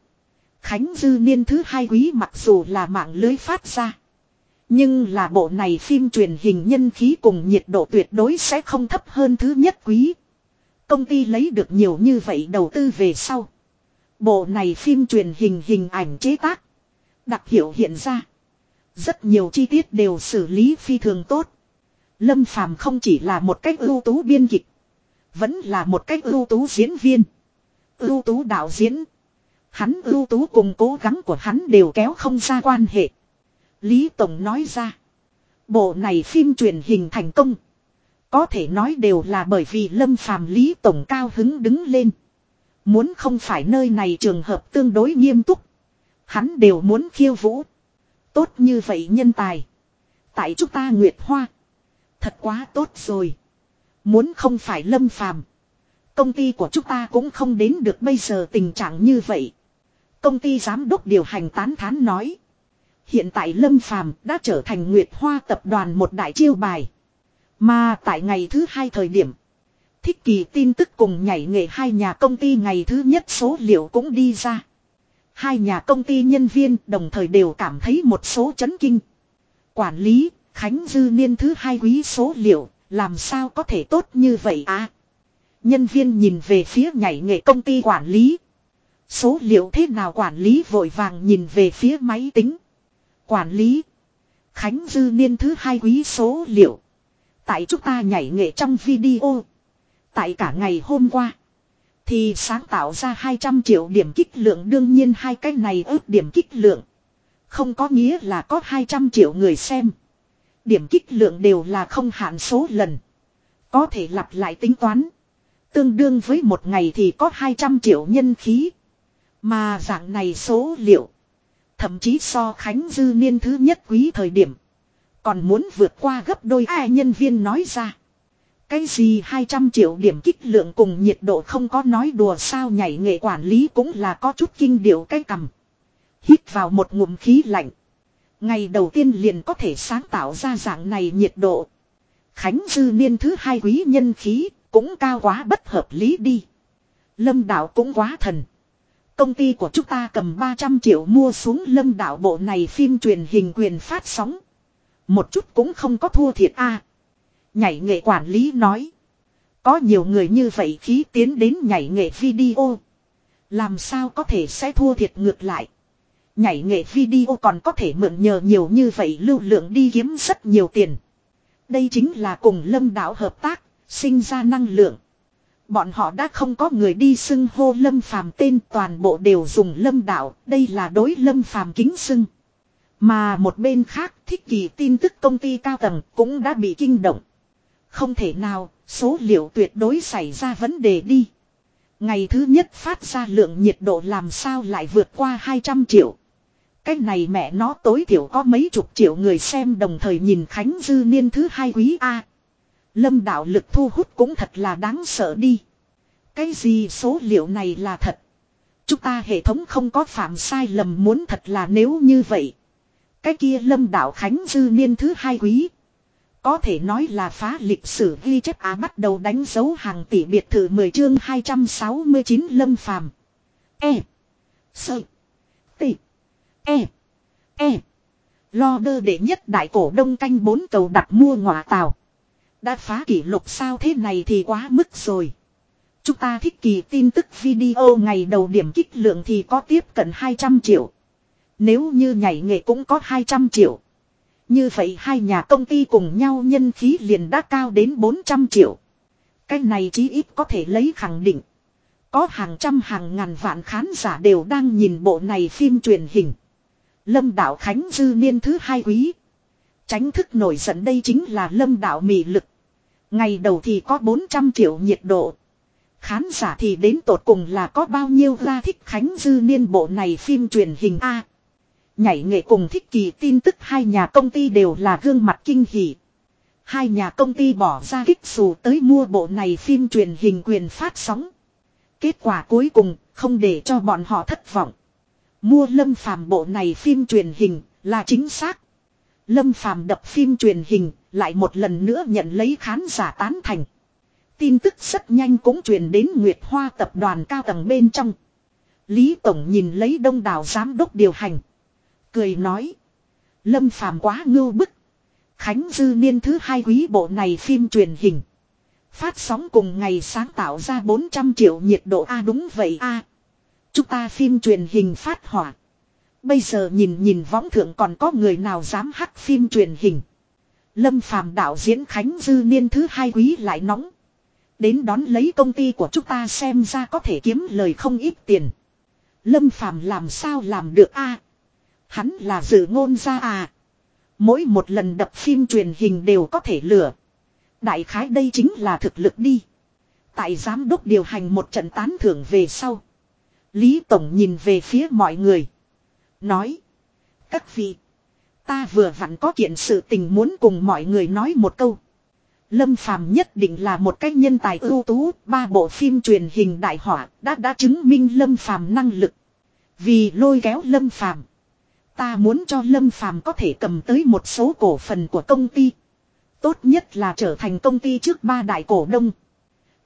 Khánh Dư Niên thứ hai quý mặc dù là mạng lưới phát ra. Nhưng là bộ này phim truyền hình nhân khí cùng nhiệt độ tuyệt đối sẽ không thấp hơn thứ nhất quý. Công ty lấy được nhiều như vậy đầu tư về sau. Bộ này phim truyền hình hình ảnh chế tác. Đặc hiệu hiện ra. Rất nhiều chi tiết đều xử lý phi thường tốt. Lâm Phàm không chỉ là một cách ưu tú biên kịch. Vẫn là một cách ưu tú diễn viên. Ưu tú đạo diễn. Hắn ưu tú cùng cố gắng của hắn đều kéo không ra quan hệ. Lý Tổng nói ra. Bộ này phim truyền hình thành công. Có thể nói đều là bởi vì Lâm Phàm Lý Tổng cao hứng đứng lên. Muốn không phải nơi này trường hợp tương đối nghiêm túc. Hắn đều muốn khiêu vũ. Tốt như vậy nhân tài. Tại chúng ta Nguyệt Hoa. Thật quá tốt rồi. Muốn không phải Lâm Phàm Công ty của chúng ta cũng không đến được bây giờ tình trạng như vậy. Công ty giám đốc điều hành tán thán nói. Hiện tại Lâm Phàm đã trở thành Nguyệt Hoa tập đoàn một đại chiêu bài. Mà tại ngày thứ hai thời điểm. Thích kỳ tin tức cùng nhảy nghề hai nhà công ty ngày thứ nhất số liệu cũng đi ra. Hai nhà công ty nhân viên đồng thời đều cảm thấy một số chấn kinh. Quản lý, Khánh Dư Niên thứ hai quý số liệu, làm sao có thể tốt như vậy à? Nhân viên nhìn về phía nhảy nghệ công ty quản lý. Số liệu thế nào quản lý vội vàng nhìn về phía máy tính. Quản lý. Khánh Dư Niên thứ hai quý số liệu. Tại chúng ta nhảy nghệ trong video. Tại cả ngày hôm qua. Thì sáng tạo ra 200 triệu điểm kích lượng đương nhiên hai cái này ước điểm kích lượng. Không có nghĩa là có 200 triệu người xem. Điểm kích lượng đều là không hạn số lần. Có thể lặp lại tính toán. Tương đương với một ngày thì có 200 triệu nhân khí. Mà dạng này số liệu. Thậm chí so Khánh Dư Niên thứ nhất quý thời điểm. Còn muốn vượt qua gấp đôi ai nhân viên nói ra. Cái gì 200 triệu điểm kích lượng cùng nhiệt độ không có nói đùa sao nhảy nghệ quản lý cũng là có chút kinh điệu cái cầm. Hít vào một ngụm khí lạnh. Ngày đầu tiên liền có thể sáng tạo ra dạng này nhiệt độ. Khánh dư niên thứ hai quý nhân khí cũng cao quá bất hợp lý đi. Lâm đạo cũng quá thần. Công ty của chúng ta cầm 300 triệu mua xuống lâm đạo bộ này phim truyền hình quyền phát sóng. Một chút cũng không có thua thiệt a. Nhảy nghệ quản lý nói. Có nhiều người như vậy khí tiến đến nhảy nghệ video. Làm sao có thể sẽ thua thiệt ngược lại. Nhảy nghệ video còn có thể mượn nhờ nhiều như vậy lưu lượng đi kiếm rất nhiều tiền. Đây chính là cùng lâm đạo hợp tác, sinh ra năng lượng. Bọn họ đã không có người đi xưng hô lâm phàm tên toàn bộ đều dùng lâm đạo, đây là đối lâm phàm kính xưng. Mà một bên khác thích kỳ tin tức công ty cao tầng cũng đã bị kinh động. Không thể nào, số liệu tuyệt đối xảy ra vấn đề đi. Ngày thứ nhất phát ra lượng nhiệt độ làm sao lại vượt qua 200 triệu. Cái này mẹ nó tối thiểu có mấy chục triệu người xem đồng thời nhìn Khánh Dư Niên thứ hai quý A. Lâm đạo lực thu hút cũng thật là đáng sợ đi. Cái gì số liệu này là thật. Chúng ta hệ thống không có phạm sai lầm muốn thật là nếu như vậy. Cái kia lâm đạo khánh dư niên thứ hai quý. Có thể nói là phá lịch sử ghi chép á bắt đầu đánh dấu hàng tỷ biệt thự 10 chương 269 lâm phàm. E. Sơ. Tỷ. E. E. Lo đơ đệ nhất đại cổ đông canh bốn cầu đặt mua ngọa tàu. Đã phá kỷ lục sao thế này thì quá mức rồi. Chúng ta thích kỳ tin tức video ngày đầu điểm kích lượng thì có tiếp cận 200 triệu. Nếu như nhảy nghệ cũng có 200 triệu. Như vậy hai nhà công ty cùng nhau nhân khí liền đã cao đến 400 triệu. Cái này chí ít có thể lấy khẳng định. Có hàng trăm hàng ngàn vạn khán giả đều đang nhìn bộ này phim truyền hình. Lâm đạo Khánh Dư niên thứ hai quý. Tránh thức nổi giận đây chính là lâm đạo mị lực. Ngày đầu thì có 400 triệu nhiệt độ. Khán giả thì đến tột cùng là có bao nhiêu ra thích Khánh Dư niên bộ này phim truyền hình A. Nhảy nghệ cùng thích kỳ tin tức hai nhà công ty đều là gương mặt kinh hỉ. Hai nhà công ty bỏ ra kích xù tới mua bộ này phim truyền hình quyền phát sóng. Kết quả cuối cùng, không để cho bọn họ thất vọng. Mua lâm phàm bộ này phim truyền hình là chính xác. Lâm phàm đập phim truyền hình lại một lần nữa nhận lấy khán giả tán thành. Tin tức rất nhanh cũng truyền đến Nguyệt Hoa tập đoàn cao tầng bên trong. Lý Tổng nhìn lấy đông đảo giám đốc điều hành. Cười nói. Lâm phàm quá ngưu bức. Khánh Dư Niên thứ hai quý bộ này phim truyền hình. Phát sóng cùng ngày sáng tạo ra 400 triệu nhiệt độ A đúng vậy A. Chúng ta phim truyền hình phát hỏa. Bây giờ nhìn nhìn võng thượng còn có người nào dám hắc phim truyền hình. Lâm phàm đạo diễn Khánh Dư Niên thứ hai quý lại nóng. Đến đón lấy công ty của chúng ta xem ra có thể kiếm lời không ít tiền. Lâm phàm làm sao làm được a? Hắn là dự ngôn ra à. Mỗi một lần đập phim truyền hình đều có thể lừa. Đại khái đây chính là thực lực đi. Tại giám đốc điều hành một trận tán thưởng về sau. Lý Tổng nhìn về phía mọi người. Nói. Các vị. Ta vừa vặn có kiện sự tình muốn cùng mọi người nói một câu. Lâm Phàm nhất định là một cách nhân tài ưu tú, ba bộ phim truyền hình đại họa đã đã chứng minh Lâm Phàm năng lực. Vì lôi kéo Lâm Phàm, ta muốn cho Lâm Phàm có thể cầm tới một số cổ phần của công ty. Tốt nhất là trở thành công ty trước ba đại cổ đông.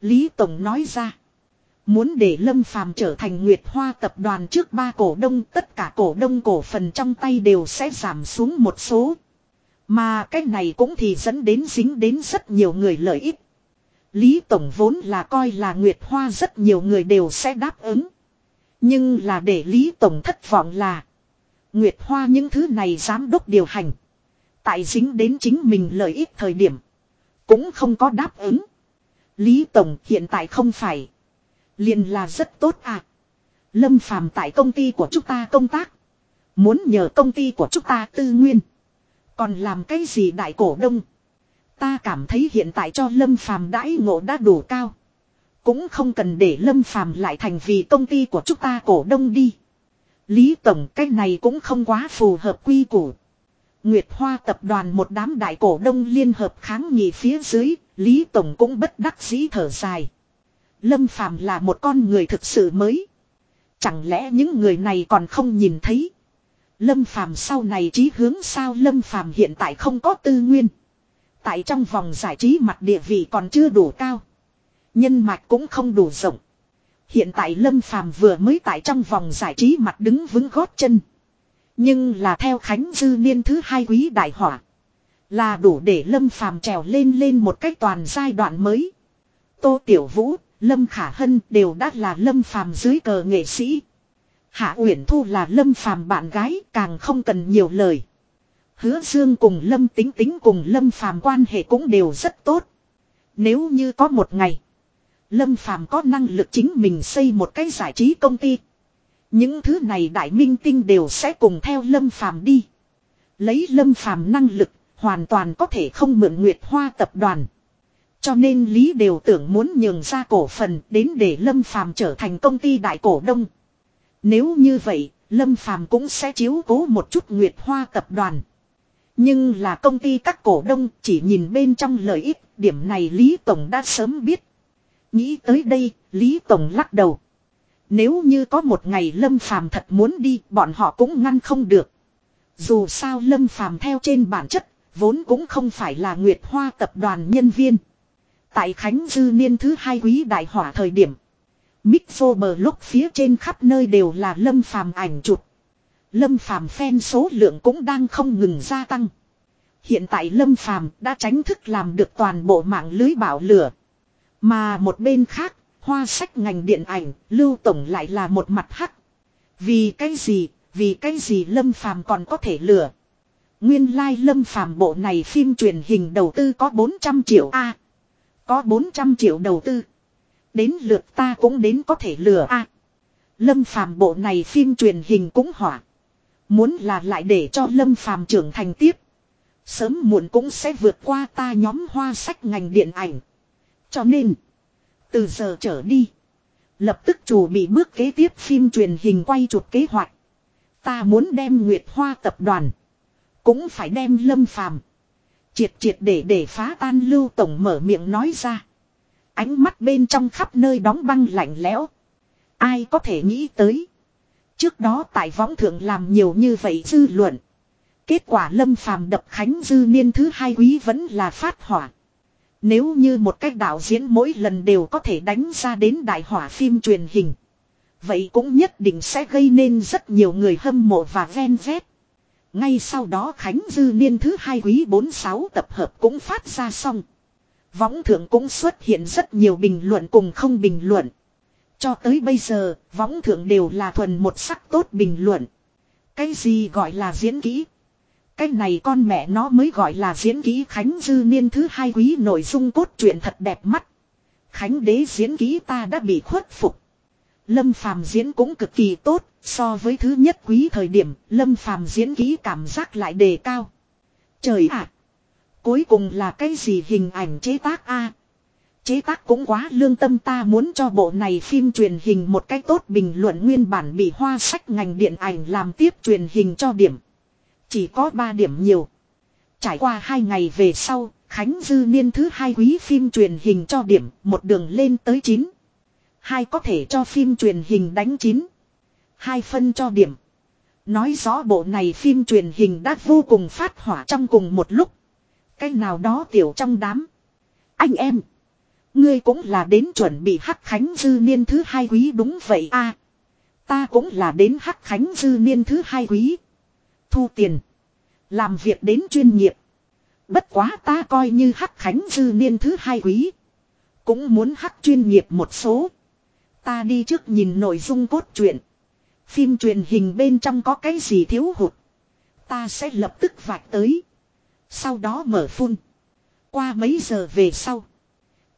Lý Tổng nói ra. Muốn để Lâm Phàm trở thành Nguyệt Hoa tập đoàn trước ba cổ đông, tất cả cổ đông cổ phần trong tay đều sẽ giảm xuống một số. Mà cái này cũng thì dẫn đến dính đến rất nhiều người lợi ích. Lý Tổng vốn là coi là Nguyệt Hoa rất nhiều người đều sẽ đáp ứng. Nhưng là để Lý Tổng thất vọng là Nguyệt Hoa những thứ này giám đốc điều hành. Tại dính đến chính mình lợi ích thời điểm. Cũng không có đáp ứng. Lý Tổng hiện tại không phải. liền là rất tốt à. Lâm Phàm tại công ty của chúng ta công tác. Muốn nhờ công ty của chúng ta tư nguyên. Còn làm cái gì đại cổ đông. Ta cảm thấy hiện tại cho Lâm Phàm đãi ngộ đã đủ cao. Cũng không cần để Lâm Phàm lại thành vì công ty của chúng ta cổ đông đi. Lý Tổng cái này cũng không quá phù hợp quy củ. Nguyệt Hoa tập đoàn một đám đại cổ đông liên hợp kháng nghị phía dưới, Lý Tổng cũng bất đắc dĩ thở dài. Lâm Phàm là một con người thực sự mới. Chẳng lẽ những người này còn không nhìn thấy. Lâm Phàm sau này trí hướng sao Lâm Phàm hiện tại không có tư nguyên. Tại trong vòng giải trí mặt địa vị còn chưa đủ cao. Nhân mạch cũng không đủ rộng. Hiện tại Lâm Phàm vừa mới tại trong vòng giải trí mặt đứng vững gót chân. Nhưng là theo Khánh Dư Niên thứ hai quý đại hỏa. Là đủ để Lâm Phàm trèo lên lên một cách toàn giai đoạn mới. Tô Tiểu Vũ, Lâm Khả Hân đều đã là Lâm Phàm dưới cờ nghệ sĩ. Hạ Uyển Thu là Lâm Phàm bạn gái, càng không cần nhiều lời. Hứa Dương cùng Lâm Tính Tính cùng Lâm Phàm quan hệ cũng đều rất tốt. Nếu như có một ngày, Lâm Phàm có năng lực chính mình xây một cái giải trí công ty. Những thứ này đại minh tinh đều sẽ cùng theo Lâm Phàm đi. Lấy Lâm Phàm năng lực, hoàn toàn có thể không mượn Nguyệt Hoa tập đoàn. Cho nên Lý đều tưởng muốn nhường ra cổ phần đến để Lâm Phàm trở thành công ty đại cổ đông. Nếu như vậy, Lâm Phàm cũng sẽ chiếu cố một chút Nguyệt Hoa tập đoàn. Nhưng là công ty các cổ đông chỉ nhìn bên trong lợi ích điểm này Lý Tổng đã sớm biết. Nghĩ tới đây, Lý Tổng lắc đầu. Nếu như có một ngày Lâm Phàm thật muốn đi, bọn họ cũng ngăn không được. Dù sao Lâm Phàm theo trên bản chất, vốn cũng không phải là Nguyệt Hoa tập đoàn nhân viên. Tại Khánh Dư Niên thứ hai quý đại hỏa thời điểm. Mixo bờ lúc phía trên khắp nơi đều là Lâm Phàm ảnh chụp. Lâm Phàm fan số lượng cũng đang không ngừng gia tăng. Hiện tại Lâm Phàm đã tránh thức làm được toàn bộ mạng lưới bảo lửa. Mà một bên khác, hoa sách ngành điện ảnh, Lưu Tổng lại là một mặt hắc. Vì cái gì, vì cái gì Lâm Phàm còn có thể lừa. Nguyên lai like Lâm Phàm bộ này phim truyền hình đầu tư có 400 triệu A. có 400 triệu đầu tư. Đến lượt ta cũng đến có thể lừa A. Lâm Phàm bộ này phim truyền hình cũng hỏa. Muốn là lại để cho Lâm Phàm trưởng thành tiếp. Sớm muộn cũng sẽ vượt qua ta nhóm hoa sách ngành điện ảnh. Cho nên. Từ giờ trở đi. Lập tức chủ bị bước kế tiếp phim truyền hình quay chụp kế hoạch. Ta muốn đem Nguyệt Hoa tập đoàn. Cũng phải đem lâm phàm. Triệt triệt để để phá tan lưu tổng mở miệng nói ra. Ánh mắt bên trong khắp nơi đóng băng lạnh lẽo. Ai có thể nghĩ tới. Trước đó tại võng thượng làm nhiều như vậy dư luận. Kết quả lâm phàm đập khánh dư niên thứ hai quý vẫn là phát hỏa. Nếu như một cách đạo diễn mỗi lần đều có thể đánh ra đến đại hỏa phim truyền hình. Vậy cũng nhất định sẽ gây nên rất nhiều người hâm mộ và ven vét. Ngay sau đó Khánh Dư Niên thứ hai quý 46 tập hợp cũng phát ra xong. Võng thượng cũng xuất hiện rất nhiều bình luận cùng không bình luận. Cho tới bây giờ, võng thượng đều là thuần một sắc tốt bình luận. Cái gì gọi là diễn kỹ? Cái này con mẹ nó mới gọi là diễn ký Khánh Dư Niên thứ hai quý nội dung cốt truyện thật đẹp mắt. Khánh đế diễn ký ta đã bị khuất phục. Lâm Phàm diễn cũng cực kỳ tốt, so với thứ nhất quý thời điểm, Lâm Phàm diễn ký cảm giác lại đề cao. Trời ạ! cuối cùng là cái gì hình ảnh chế tác a? chế tác cũng quá lương tâm ta muốn cho bộ này phim truyền hình một cách tốt bình luận nguyên bản bị hoa sách ngành điện ảnh làm tiếp truyền hình cho điểm. Chỉ có 3 điểm nhiều. Trải qua 2 ngày về sau, Khánh Dư Niên thứ hai quý phim truyền hình cho điểm, một đường lên tới 9. Hai có thể cho phim truyền hình đánh 9. Hai phân cho điểm. Nói rõ bộ này phim truyền hình đã vô cùng phát hỏa trong cùng một lúc. Cái nào đó tiểu trong đám. Anh em. Ngươi cũng là đến chuẩn bị hắc khánh dư niên thứ hai quý đúng vậy a Ta cũng là đến hắc khánh dư niên thứ hai quý. Thu tiền. Làm việc đến chuyên nghiệp. Bất quá ta coi như hắc khánh dư niên thứ hai quý. Cũng muốn hắc chuyên nghiệp một số. Ta đi trước nhìn nội dung cốt truyện. Phim truyền hình bên trong có cái gì thiếu hụt. Ta sẽ lập tức vạch tới. Sau đó mở phun. Qua mấy giờ về sau.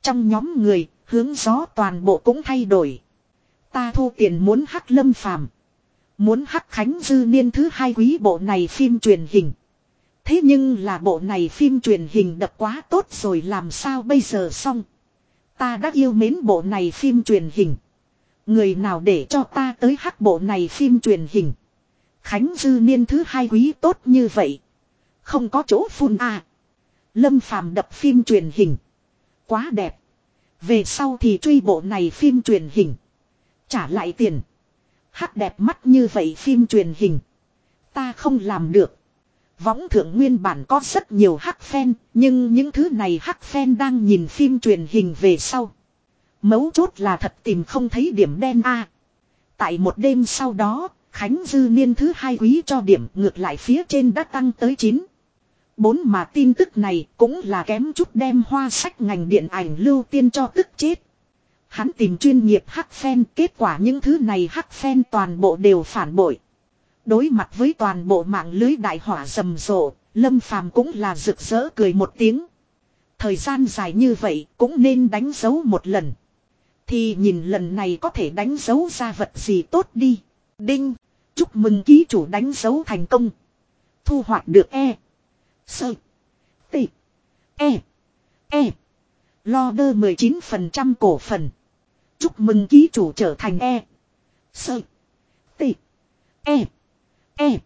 Trong nhóm người, hướng gió toàn bộ cũng thay đổi. Ta thu tiền muốn hắc lâm phàm. Muốn hắc khánh dư niên thứ hai quý bộ này phim truyền hình. Thế nhưng là bộ này phim truyền hình đập quá tốt rồi làm sao bây giờ xong. Ta đã yêu mến bộ này phim truyền hình. Người nào để cho ta tới hắc bộ này phim truyền hình. Khánh dư niên thứ hai quý tốt như vậy. Không có chỗ phun à. Lâm phàm đập phim truyền hình. Quá đẹp. Về sau thì truy bộ này phim truyền hình. Trả lại tiền. Hắc đẹp mắt như vậy phim truyền hình. Ta không làm được. Võng thượng nguyên bản có rất nhiều hắc fan, nhưng những thứ này hắc fan đang nhìn phim truyền hình về sau. Mấu chốt là thật tìm không thấy điểm đen a. Tại một đêm sau đó, Khánh Dư Niên thứ hai quý cho điểm ngược lại phía trên đã tăng tới 9. Bốn mà tin tức này cũng là kém chút đem hoa sách ngành điện ảnh lưu tiên cho tức chết. Hắn tìm chuyên nghiệp hắc phen kết quả những thứ này hắc phen toàn bộ đều phản bội. Đối mặt với toàn bộ mạng lưới đại hỏa rầm rộ, Lâm Phàm cũng là rực rỡ cười một tiếng. Thời gian dài như vậy cũng nên đánh dấu một lần. Thì nhìn lần này có thể đánh dấu ra vật gì tốt đi. Đinh, chúc mừng ký chủ đánh dấu thành công. Thu hoạch được E. Sơ. T. E. E. Lo đơ 19% cổ phần. Chúc mừng ký chủ trở thành E. Sơ. T. E. E.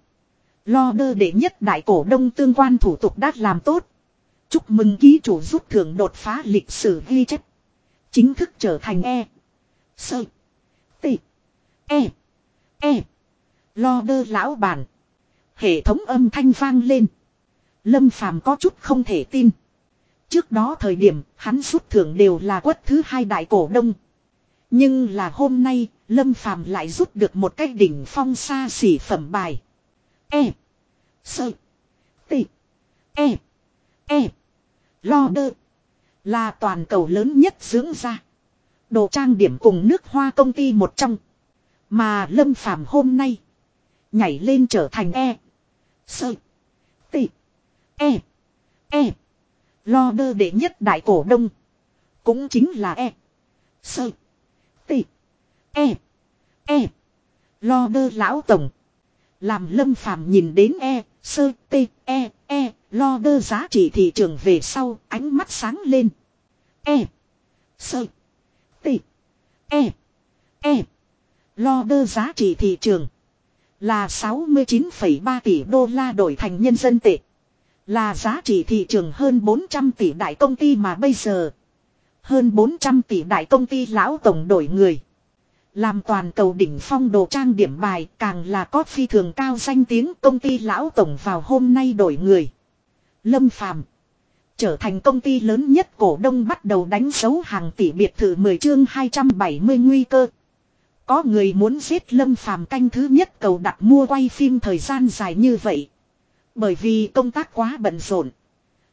Lo đơ để nhất đại cổ đông tương quan thủ tục đã làm tốt. Chúc mừng ký chủ rút thưởng đột phá lịch sử ghi chép. Chính thức trở thành E. Sơ. T. E. E. Lo đơ lão bản. Hệ thống âm thanh vang lên. Lâm Phàm có chút không thể tin. Trước đó thời điểm, hắn rút thưởng đều là quất thứ hai đại cổ đông. Nhưng là hôm nay, Lâm Phàm lại rút được một cái đỉnh phong xa xỉ phẩm bài. E. Sơ. T. E. E. Lo đơ. Là toàn cầu lớn nhất dưỡng ra. Đồ trang điểm cùng nước hoa công ty một trong. Mà Lâm Phàm hôm nay. Nhảy lên trở thành E. Sơ. T. E. E. Lo đơ đệ nhất đại cổ đông. Cũng chính là E. Sơ. T. E. E. Lo đơ lão tổng. Làm lâm phàm nhìn đến E. Sơ. T. E. E. Lo đơ giá trị thị trường về sau. Ánh mắt sáng lên. E. Sơ. T. E. E. Lo đơ giá trị thị trường. Là 69,3 tỷ đô la đổi thành nhân dân tệ. Là giá trị thị trường hơn 400 tỷ đại công ty mà bây giờ. Hơn 400 tỷ đại công ty lão tổng đổi người. Làm toàn cầu đỉnh phong đồ trang điểm bài, càng là có phi thường cao danh tiếng công ty lão tổng vào hôm nay đổi người. Lâm Phàm Trở thành công ty lớn nhất cổ đông bắt đầu đánh dấu hàng tỷ biệt thự 10 chương 270 nguy cơ. Có người muốn giết Lâm Phàm canh thứ nhất cầu đặt mua quay phim thời gian dài như vậy. Bởi vì công tác quá bận rộn.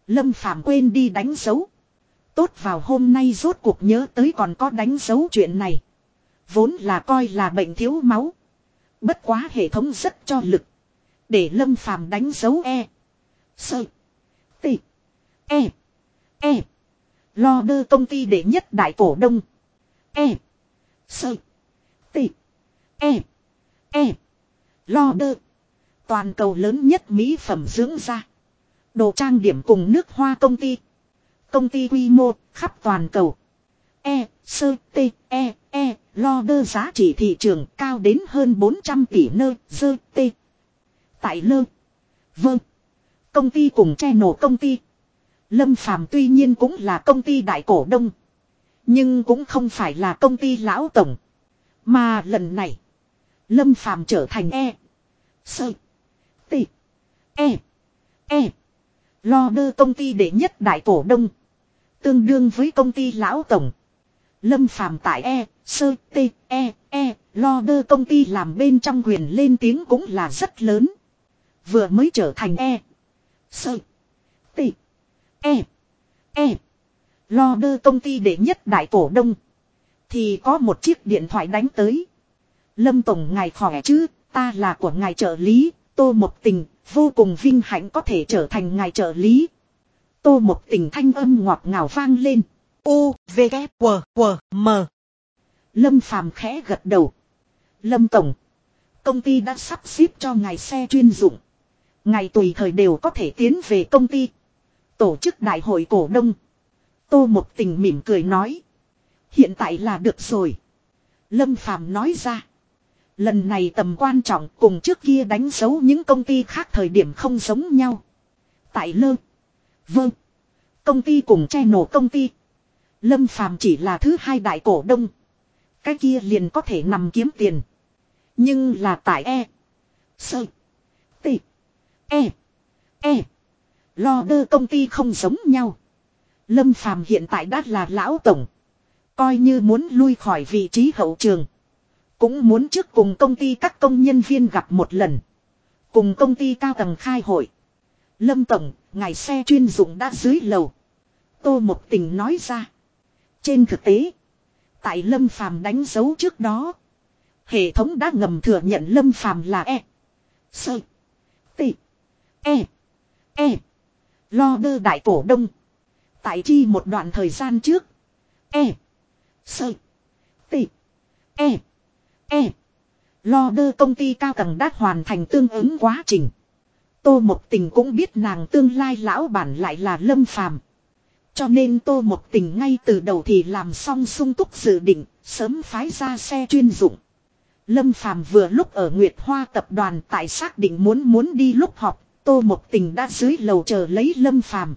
Lâm Phàm quên đi đánh dấu. Tốt vào hôm nay rốt cuộc nhớ tới còn có đánh dấu chuyện này. Vốn là coi là bệnh thiếu máu. Bất quá hệ thống rất cho lực. Để Lâm Phàm đánh dấu E. Sơ. T. E. E. Lo đơ công ty đệ nhất đại cổ đông. E. Sơ. T. E. E. Lo đơ. Toàn cầu lớn nhất mỹ phẩm dưỡng da. Đồ trang điểm cùng nước hoa công ty. Công ty quy mô khắp toàn cầu. E, sơ, t, e, e, lo đơ giá trị thị trường cao đến hơn 400 tỷ nơ, dơ, t. Tại lơ. Vâng. Công ty cùng che nổ công ty. Lâm Phàm tuy nhiên cũng là công ty đại cổ đông. Nhưng cũng không phải là công ty lão tổng. Mà lần này. Lâm Phàm trở thành E. Sơ. T. E. E. Lo đơ công ty đệ nhất đại cổ đông. Tương đương với công ty lão tổng. Lâm Phàm tại E, sơ, T, E, E, lo đơ công ty làm bên trong quyền lên tiếng cũng là rất lớn. Vừa mới trở thành E, sơ, T, E, E, lo đơ công ty đệ nhất đại cổ đông. Thì có một chiếc điện thoại đánh tới. Lâm Tổng ngài khỏe chứ, ta là của ngài trợ lý, Tô Một Tình, vô cùng vinh hạnh có thể trở thành ngài trợ lý. Tô Một Tình thanh âm ngọt ngào vang lên. U, V, K, W, W, M. Lâm Phàm khẽ gật đầu. Lâm Tổng. Công ty đã sắp xếp cho ngài xe chuyên dụng. Ngài tùy thời đều có thể tiến về công ty. Tổ chức đại hội cổ đông. Tô Một Tình mỉm cười nói. Hiện tại là được rồi. Lâm Phàm nói ra. Lần này tầm quan trọng cùng trước kia đánh dấu những công ty khác thời điểm không giống nhau. Tại lơ. Vâng. Công ty cùng che nổ công ty. Lâm Phàm chỉ là thứ hai đại cổ đông. Cái kia liền có thể nằm kiếm tiền. Nhưng là tại E. Sơ. T. E. E. Lo đơ công ty không giống nhau. Lâm Phàm hiện tại đã là lão tổng. Coi như muốn lui khỏi vị trí hậu trường. Cũng muốn trước cùng công ty các công nhân viên gặp một lần. Cùng công ty cao tầng khai hội. Lâm Tổng, ngài xe chuyên dụng đã dưới lầu. Tô Một Tình nói ra. Trên thực tế, tại Lâm Phàm đánh dấu trước đó, hệ thống đã ngầm thừa nhận Lâm Phàm là E. Sơ. T. E. E. Lo đơ đại cổ đông. Tại chi một đoạn thời gian trước. E. Sơ. T. E. E. Lo đơ công ty cao tầng đã hoàn thành tương ứng quá trình. Tô Mộc Tình cũng biết nàng tương lai lão bản lại là Lâm Phàm. Cho nên Tô Mộc Tình ngay từ đầu thì làm xong sung túc dự định, sớm phái ra xe chuyên dụng. Lâm Phàm vừa lúc ở Nguyệt Hoa tập đoàn tại xác định muốn muốn đi lúc họp, Tô Mộc Tình đã dưới lầu chờ lấy Lâm Phàm.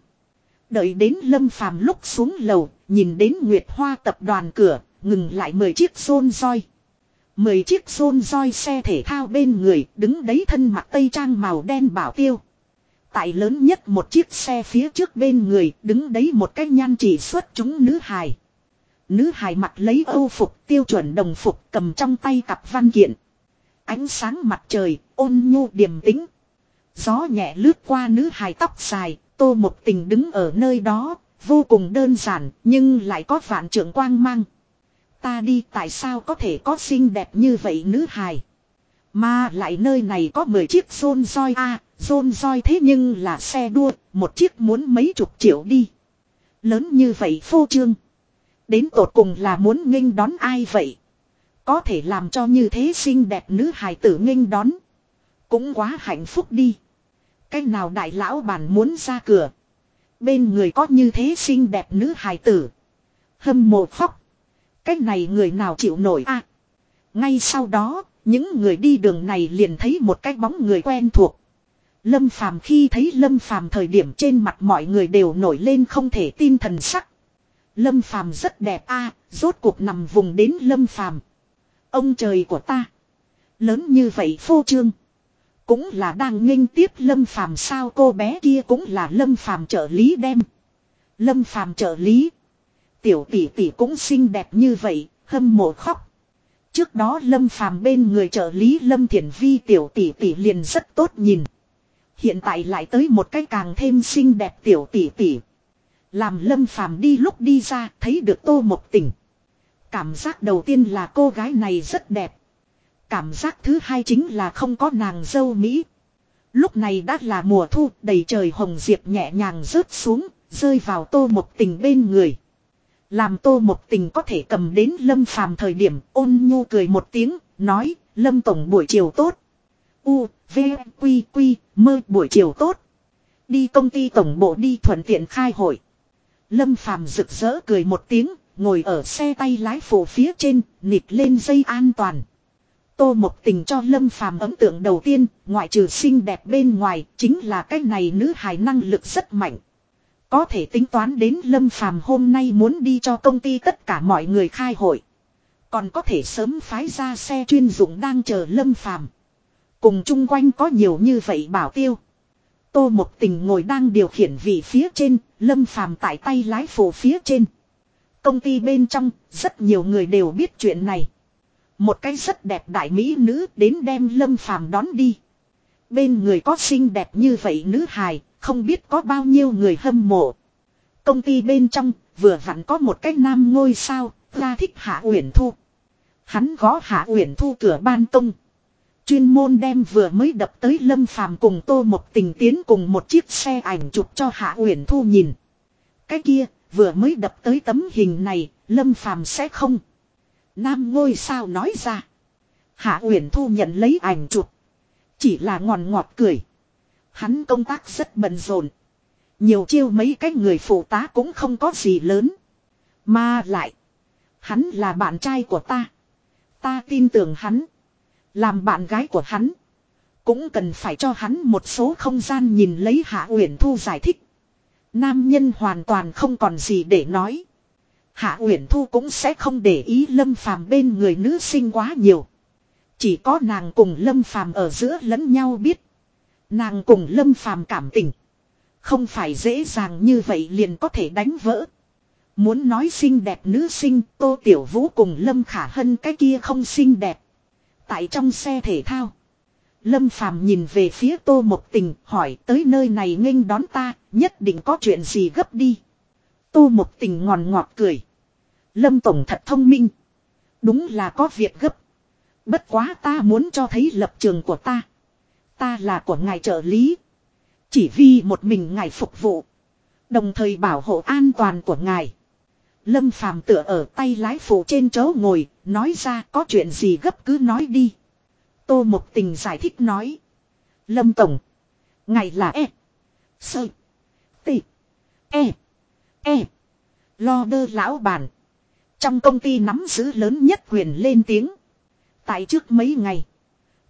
Đợi đến Lâm Phàm lúc xuống lầu, nhìn đến Nguyệt Hoa tập đoàn cửa, ngừng lại 10 chiếc xôn roi. 10 chiếc xôn roi xe thể thao bên người, đứng đấy thân mặc tây trang màu đen bảo tiêu. Tại lớn nhất một chiếc xe phía trước bên người, đứng đấy một cái nhan chỉ xuất chúng nữ hài. Nữ hài mặt lấy âu phục tiêu chuẩn đồng phục cầm trong tay cặp văn kiện. Ánh sáng mặt trời, ôn nhu điềm tĩnh. Gió nhẹ lướt qua nữ hài tóc dài, tô một tình đứng ở nơi đó, vô cùng đơn giản, nhưng lại có vạn trưởng quang mang. Ta đi tại sao có thể có xinh đẹp như vậy nữ hài. Mà lại nơi này có 10 chiếc rôn roi a à, xôn roi thế nhưng là xe đua, một chiếc muốn mấy chục triệu đi. Lớn như vậy phô trương. Đến tột cùng là muốn nghênh đón ai vậy? Có thể làm cho như thế xinh đẹp nữ hài tử nghênh đón. Cũng quá hạnh phúc đi. Cách nào đại lão bản muốn ra cửa. Bên người có như thế xinh đẹp nữ hài tử. Hâm mộ khóc. Cách này người nào chịu nổi a? À, ngay sau đó, những người đi đường này liền thấy một cái bóng người quen thuộc. Lâm Phàm khi thấy Lâm Phàm thời điểm trên mặt mọi người đều nổi lên không thể tin thần sắc. Lâm Phàm rất đẹp a, rốt cuộc nằm vùng đến Lâm Phàm. Ông trời của ta, lớn như vậy phô trương, cũng là đang nghênh tiếp Lâm Phàm sao cô bé kia cũng là Lâm Phàm trợ lý đem. Lâm Phàm trợ lý, tiểu tỷ tỷ cũng xinh đẹp như vậy, hâm mộ khóc. Trước đó Lâm Phàm bên người trợ lý Lâm Thiển Vi tiểu tỷ tỷ liền rất tốt nhìn. Hiện tại lại tới một cái càng thêm xinh đẹp tiểu tỷ tỷ. Làm lâm phàm đi lúc đi ra thấy được tô một tình. Cảm giác đầu tiên là cô gái này rất đẹp. Cảm giác thứ hai chính là không có nàng dâu Mỹ. Lúc này đã là mùa thu đầy trời hồng diệp nhẹ nhàng rớt xuống, rơi vào tô một tình bên người. Làm tô một tình có thể cầm đến lâm phàm thời điểm ôn nhu cười một tiếng, nói, lâm tổng buổi chiều tốt. U, V, Quy, Quy, mơ buổi chiều tốt. Đi công ty tổng bộ đi thuận tiện khai hội. Lâm Phàm rực rỡ cười một tiếng, ngồi ở xe tay lái phụ phía trên, nịt lên dây an toàn. Tô Mộc Tình cho Lâm Phàm ấn tượng đầu tiên, ngoại trừ xinh đẹp bên ngoài, chính là cái này nữ hài năng lực rất mạnh. Có thể tính toán đến Lâm Phàm hôm nay muốn đi cho công ty tất cả mọi người khai hội. Còn có thể sớm phái ra xe chuyên dụng đang chờ Lâm Phàm. Cùng chung quanh có nhiều như vậy bảo tiêu. Tô một tình ngồi đang điều khiển vị phía trên, lâm phàm tại tay lái phụ phía trên. Công ty bên trong, rất nhiều người đều biết chuyện này. Một cái rất đẹp đại mỹ nữ đến đem lâm phàm đón đi. Bên người có xinh đẹp như vậy nữ hài, không biết có bao nhiêu người hâm mộ. Công ty bên trong, vừa hẳn có một cái nam ngôi sao, ra thích Hạ Uyển Thu. Hắn gõ Hạ Uyển Thu cửa ban công. Chuyên môn đem vừa mới đập tới Lâm Phàm cùng Tô một Tình tiến cùng một chiếc xe ảnh chụp cho Hạ Uyển Thu nhìn. Cái kia, vừa mới đập tới tấm hình này, Lâm Phàm sẽ không. Nam ngôi sao nói ra. Hạ Uyển Thu nhận lấy ảnh chụp, chỉ là ngòn ngọt cười. Hắn công tác rất bận rộn, nhiều chiêu mấy cái người phụ tá cũng không có gì lớn, mà lại hắn là bạn trai của ta, ta tin tưởng hắn. Làm bạn gái của hắn. Cũng cần phải cho hắn một số không gian nhìn lấy Hạ Uyển Thu giải thích. Nam nhân hoàn toàn không còn gì để nói. Hạ Uyển Thu cũng sẽ không để ý Lâm Phàm bên người nữ sinh quá nhiều. Chỉ có nàng cùng Lâm Phàm ở giữa lẫn nhau biết. Nàng cùng Lâm Phàm cảm tình. Không phải dễ dàng như vậy liền có thể đánh vỡ. Muốn nói xinh đẹp nữ sinh Tô Tiểu Vũ cùng Lâm Khả Hân cái kia không xinh đẹp. Tại trong xe thể thao. Lâm Phàm nhìn về phía Tô Mộc Tình hỏi tới nơi này nghênh đón ta, nhất định có chuyện gì gấp đi. Tô Mộc Tình ngòn ngọt cười. Lâm Tổng thật thông minh. Đúng là có việc gấp. Bất quá ta muốn cho thấy lập trường của ta. Ta là của ngài trợ lý. Chỉ vì một mình ngài phục vụ. Đồng thời bảo hộ an toàn của ngài. Lâm Phàm tựa ở tay lái phụ trên chỗ ngồi, nói ra có chuyện gì gấp cứ nói đi. Tô Mộc Tình giải thích nói. Lâm Tổng. Ngày là E. Sơ. T. E. E. Lo đơ lão bản. Trong công ty nắm giữ lớn nhất quyền lên tiếng. Tại trước mấy ngày.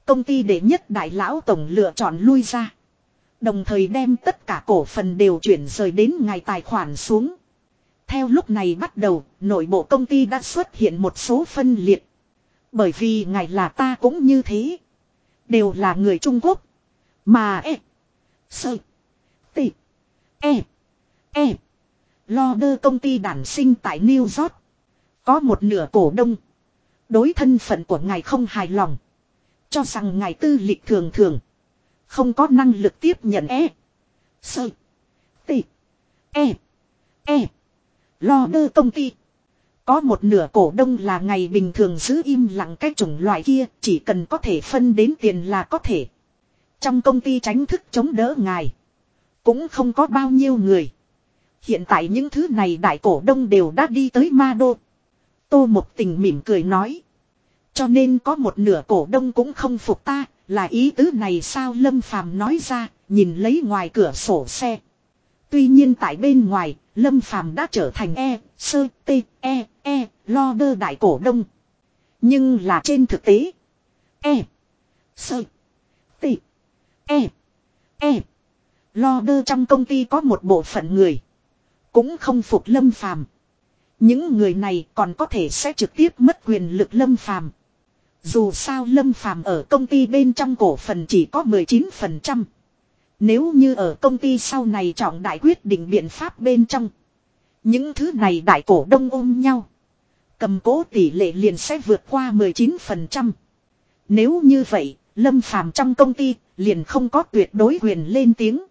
Công ty đệ nhất đại lão tổng lựa chọn lui ra. Đồng thời đem tất cả cổ phần đều chuyển rời đến ngài tài khoản xuống. Theo lúc này bắt đầu, nội bộ công ty đã xuất hiện một số phân liệt. Bởi vì ngài là ta cũng như thế. Đều là người Trung Quốc. Mà e. Sơ. Tị. E. E. Lo đơ công ty đản sinh tại New York. Có một nửa cổ đông. Đối thân phận của ngài không hài lòng. Cho rằng ngài tư lịch thường thường. Không có năng lực tiếp nhận e. Sơ. Tị. E. E. Lo đơ công ty. Có một nửa cổ đông là ngày bình thường giữ im lặng cái chủng loại kia, chỉ cần có thể phân đến tiền là có thể. Trong công ty tránh thức chống đỡ ngài. Cũng không có bao nhiêu người. Hiện tại những thứ này đại cổ đông đều đã đi tới ma đô. Tô một tình mỉm cười nói. Cho nên có một nửa cổ đông cũng không phục ta, là ý tứ này sao Lâm Phàm nói ra, nhìn lấy ngoài cửa sổ xe. Tuy nhiên tại bên ngoài, Lâm Phàm đã trở thành E, sơ, T, E, E, lo đơ đại cổ đông. Nhưng là trên thực tế, E, sơ, T, E, E, lo đơ trong công ty có một bộ phận người. Cũng không phục Lâm Phàm Những người này còn có thể sẽ trực tiếp mất quyền lực Lâm Phàm dù sao Lâm Phàm ở công ty bên trong cổ phần chỉ có 19%. Nếu như ở công ty sau này trọng đại quyết định biện pháp bên trong. Những thứ này đại cổ đông ôm nhau. Cầm cố tỷ lệ liền sẽ vượt qua 19%. Nếu như vậy, Lâm Phàm trong công ty liền không có tuyệt đối quyền lên tiếng.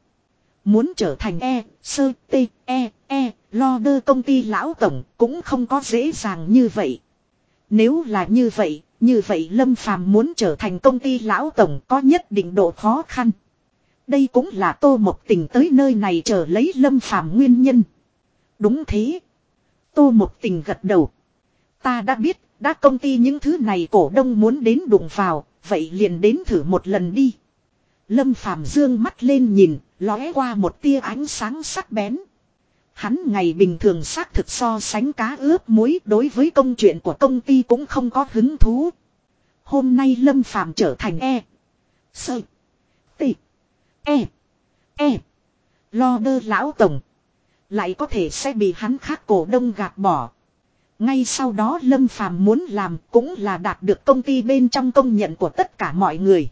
Muốn trở thành E, sơ, T, E, E, lo đơ công ty lão tổng cũng không có dễ dàng như vậy. Nếu là như vậy, như vậy Lâm Phàm muốn trở thành công ty lão tổng có nhất định độ khó khăn. Đây cũng là tô một tình tới nơi này chờ lấy lâm phàm nguyên nhân. Đúng thế. Tô một tình gật đầu. Ta đã biết, đã công ty những thứ này cổ đông muốn đến đụng vào, vậy liền đến thử một lần đi. Lâm phàm dương mắt lên nhìn, lóe qua một tia ánh sáng sắc bén. Hắn ngày bình thường xác thực so sánh cá ướp muối đối với công chuyện của công ty cũng không có hứng thú. Hôm nay Lâm Phàm trở thành E. Sơ. Tị. E. E. Lo đơ lão tổng. Lại có thể sẽ bị hắn khác cổ đông gạt bỏ. Ngay sau đó Lâm Phàm muốn làm cũng là đạt được công ty bên trong công nhận của tất cả mọi người.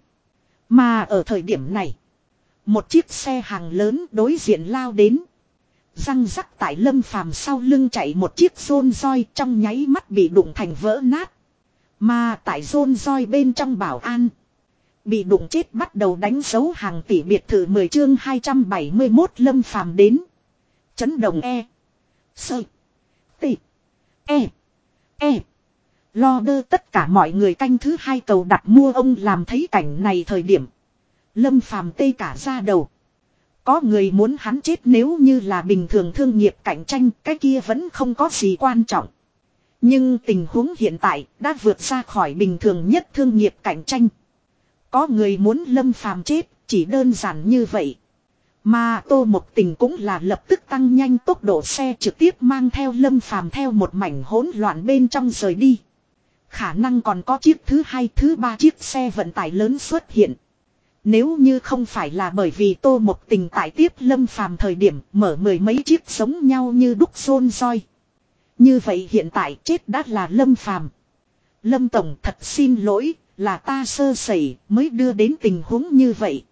Mà ở thời điểm này. Một chiếc xe hàng lớn đối diện lao đến. Răng rắc tại Lâm Phàm sau lưng chạy một chiếc rôn roi trong nháy mắt bị đụng thành vỡ nát. Mà tại rôn roi bên trong bảo an. Bị đụng chết bắt đầu đánh dấu hàng tỷ biệt thự 10 chương 271 lâm phàm đến. Chấn động E. Sơ. Tị. E. E. Lo đơ tất cả mọi người canh thứ hai cầu đặt mua ông làm thấy cảnh này thời điểm. Lâm phàm tê cả ra đầu. Có người muốn hắn chết nếu như là bình thường thương nghiệp cạnh tranh cái kia vẫn không có gì quan trọng. Nhưng tình huống hiện tại đã vượt ra khỏi bình thường nhất thương nghiệp cạnh tranh. Có người muốn lâm phàm chết, chỉ đơn giản như vậy. Mà tô một tình cũng là lập tức tăng nhanh tốc độ xe trực tiếp mang theo lâm phàm theo một mảnh hỗn loạn bên trong rời đi. Khả năng còn có chiếc thứ hai thứ ba chiếc xe vận tải lớn xuất hiện. Nếu như không phải là bởi vì tô một tình tại tiếp lâm phàm thời điểm mở mười mấy chiếc sống nhau như đúc xôn roi. Như vậy hiện tại chết đã là lâm phàm. Lâm Tổng thật xin lỗi, là ta sơ sẩy mới đưa đến tình huống như vậy.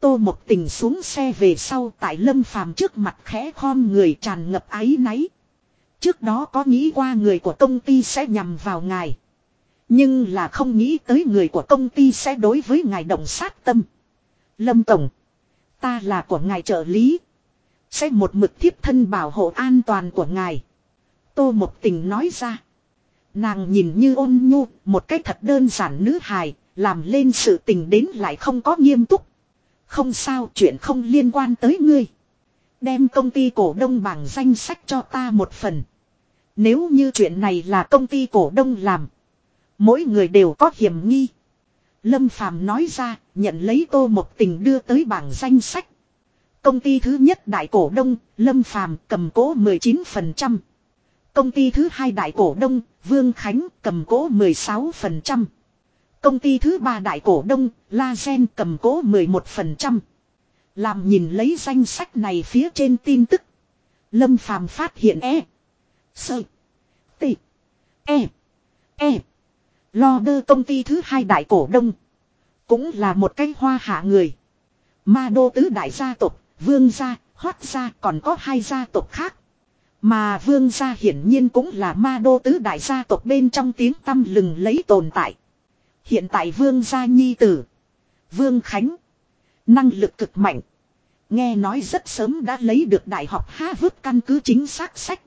Tô một tình xuống xe về sau tại lâm phàm trước mặt khẽ khom người tràn ngập áy náy. Trước đó có nghĩ qua người của công ty sẽ nhằm vào ngài. Nhưng là không nghĩ tới người của công ty sẽ đối với ngài động sát tâm. Lâm Tổng. Ta là của ngài trợ lý. Sẽ một mực thiếp thân bảo hộ an toàn của ngài. Tô một tình nói ra. Nàng nhìn như ôn nhu, một cách thật đơn giản nữ hài, làm lên sự tình đến lại không có nghiêm túc. Không sao, chuyện không liên quan tới ngươi. Đem công ty cổ đông bảng danh sách cho ta một phần. Nếu như chuyện này là công ty cổ đông làm. Mỗi người đều có hiểm nghi. Lâm Phàm nói ra, nhận lấy tô một tình đưa tới bảng danh sách. Công ty thứ nhất đại cổ đông, Lâm Phàm cầm cố 19%. Công ty thứ hai đại cổ đông, Vương Khánh cầm cố 16%. Công ty thứ ba đại cổ đông, La Gen cầm cố 11%. Làm nhìn lấy danh sách này phía trên tin tức. Lâm Phàm phát hiện e. Sơ. T. E. E. Lo đơ công ty thứ hai đại cổ đông. Cũng là một cái hoa hạ người. Ma đô tứ đại gia tộc, vương gia, hoát gia còn có hai gia tộc khác. Mà vương gia hiển nhiên cũng là ma đô tứ đại gia tộc bên trong tiếng tâm lừng lấy tồn tại. Hiện tại vương gia nhi tử. Vương Khánh. Năng lực cực mạnh. Nghe nói rất sớm đã lấy được đại học Harvard căn cứ chính xác sách.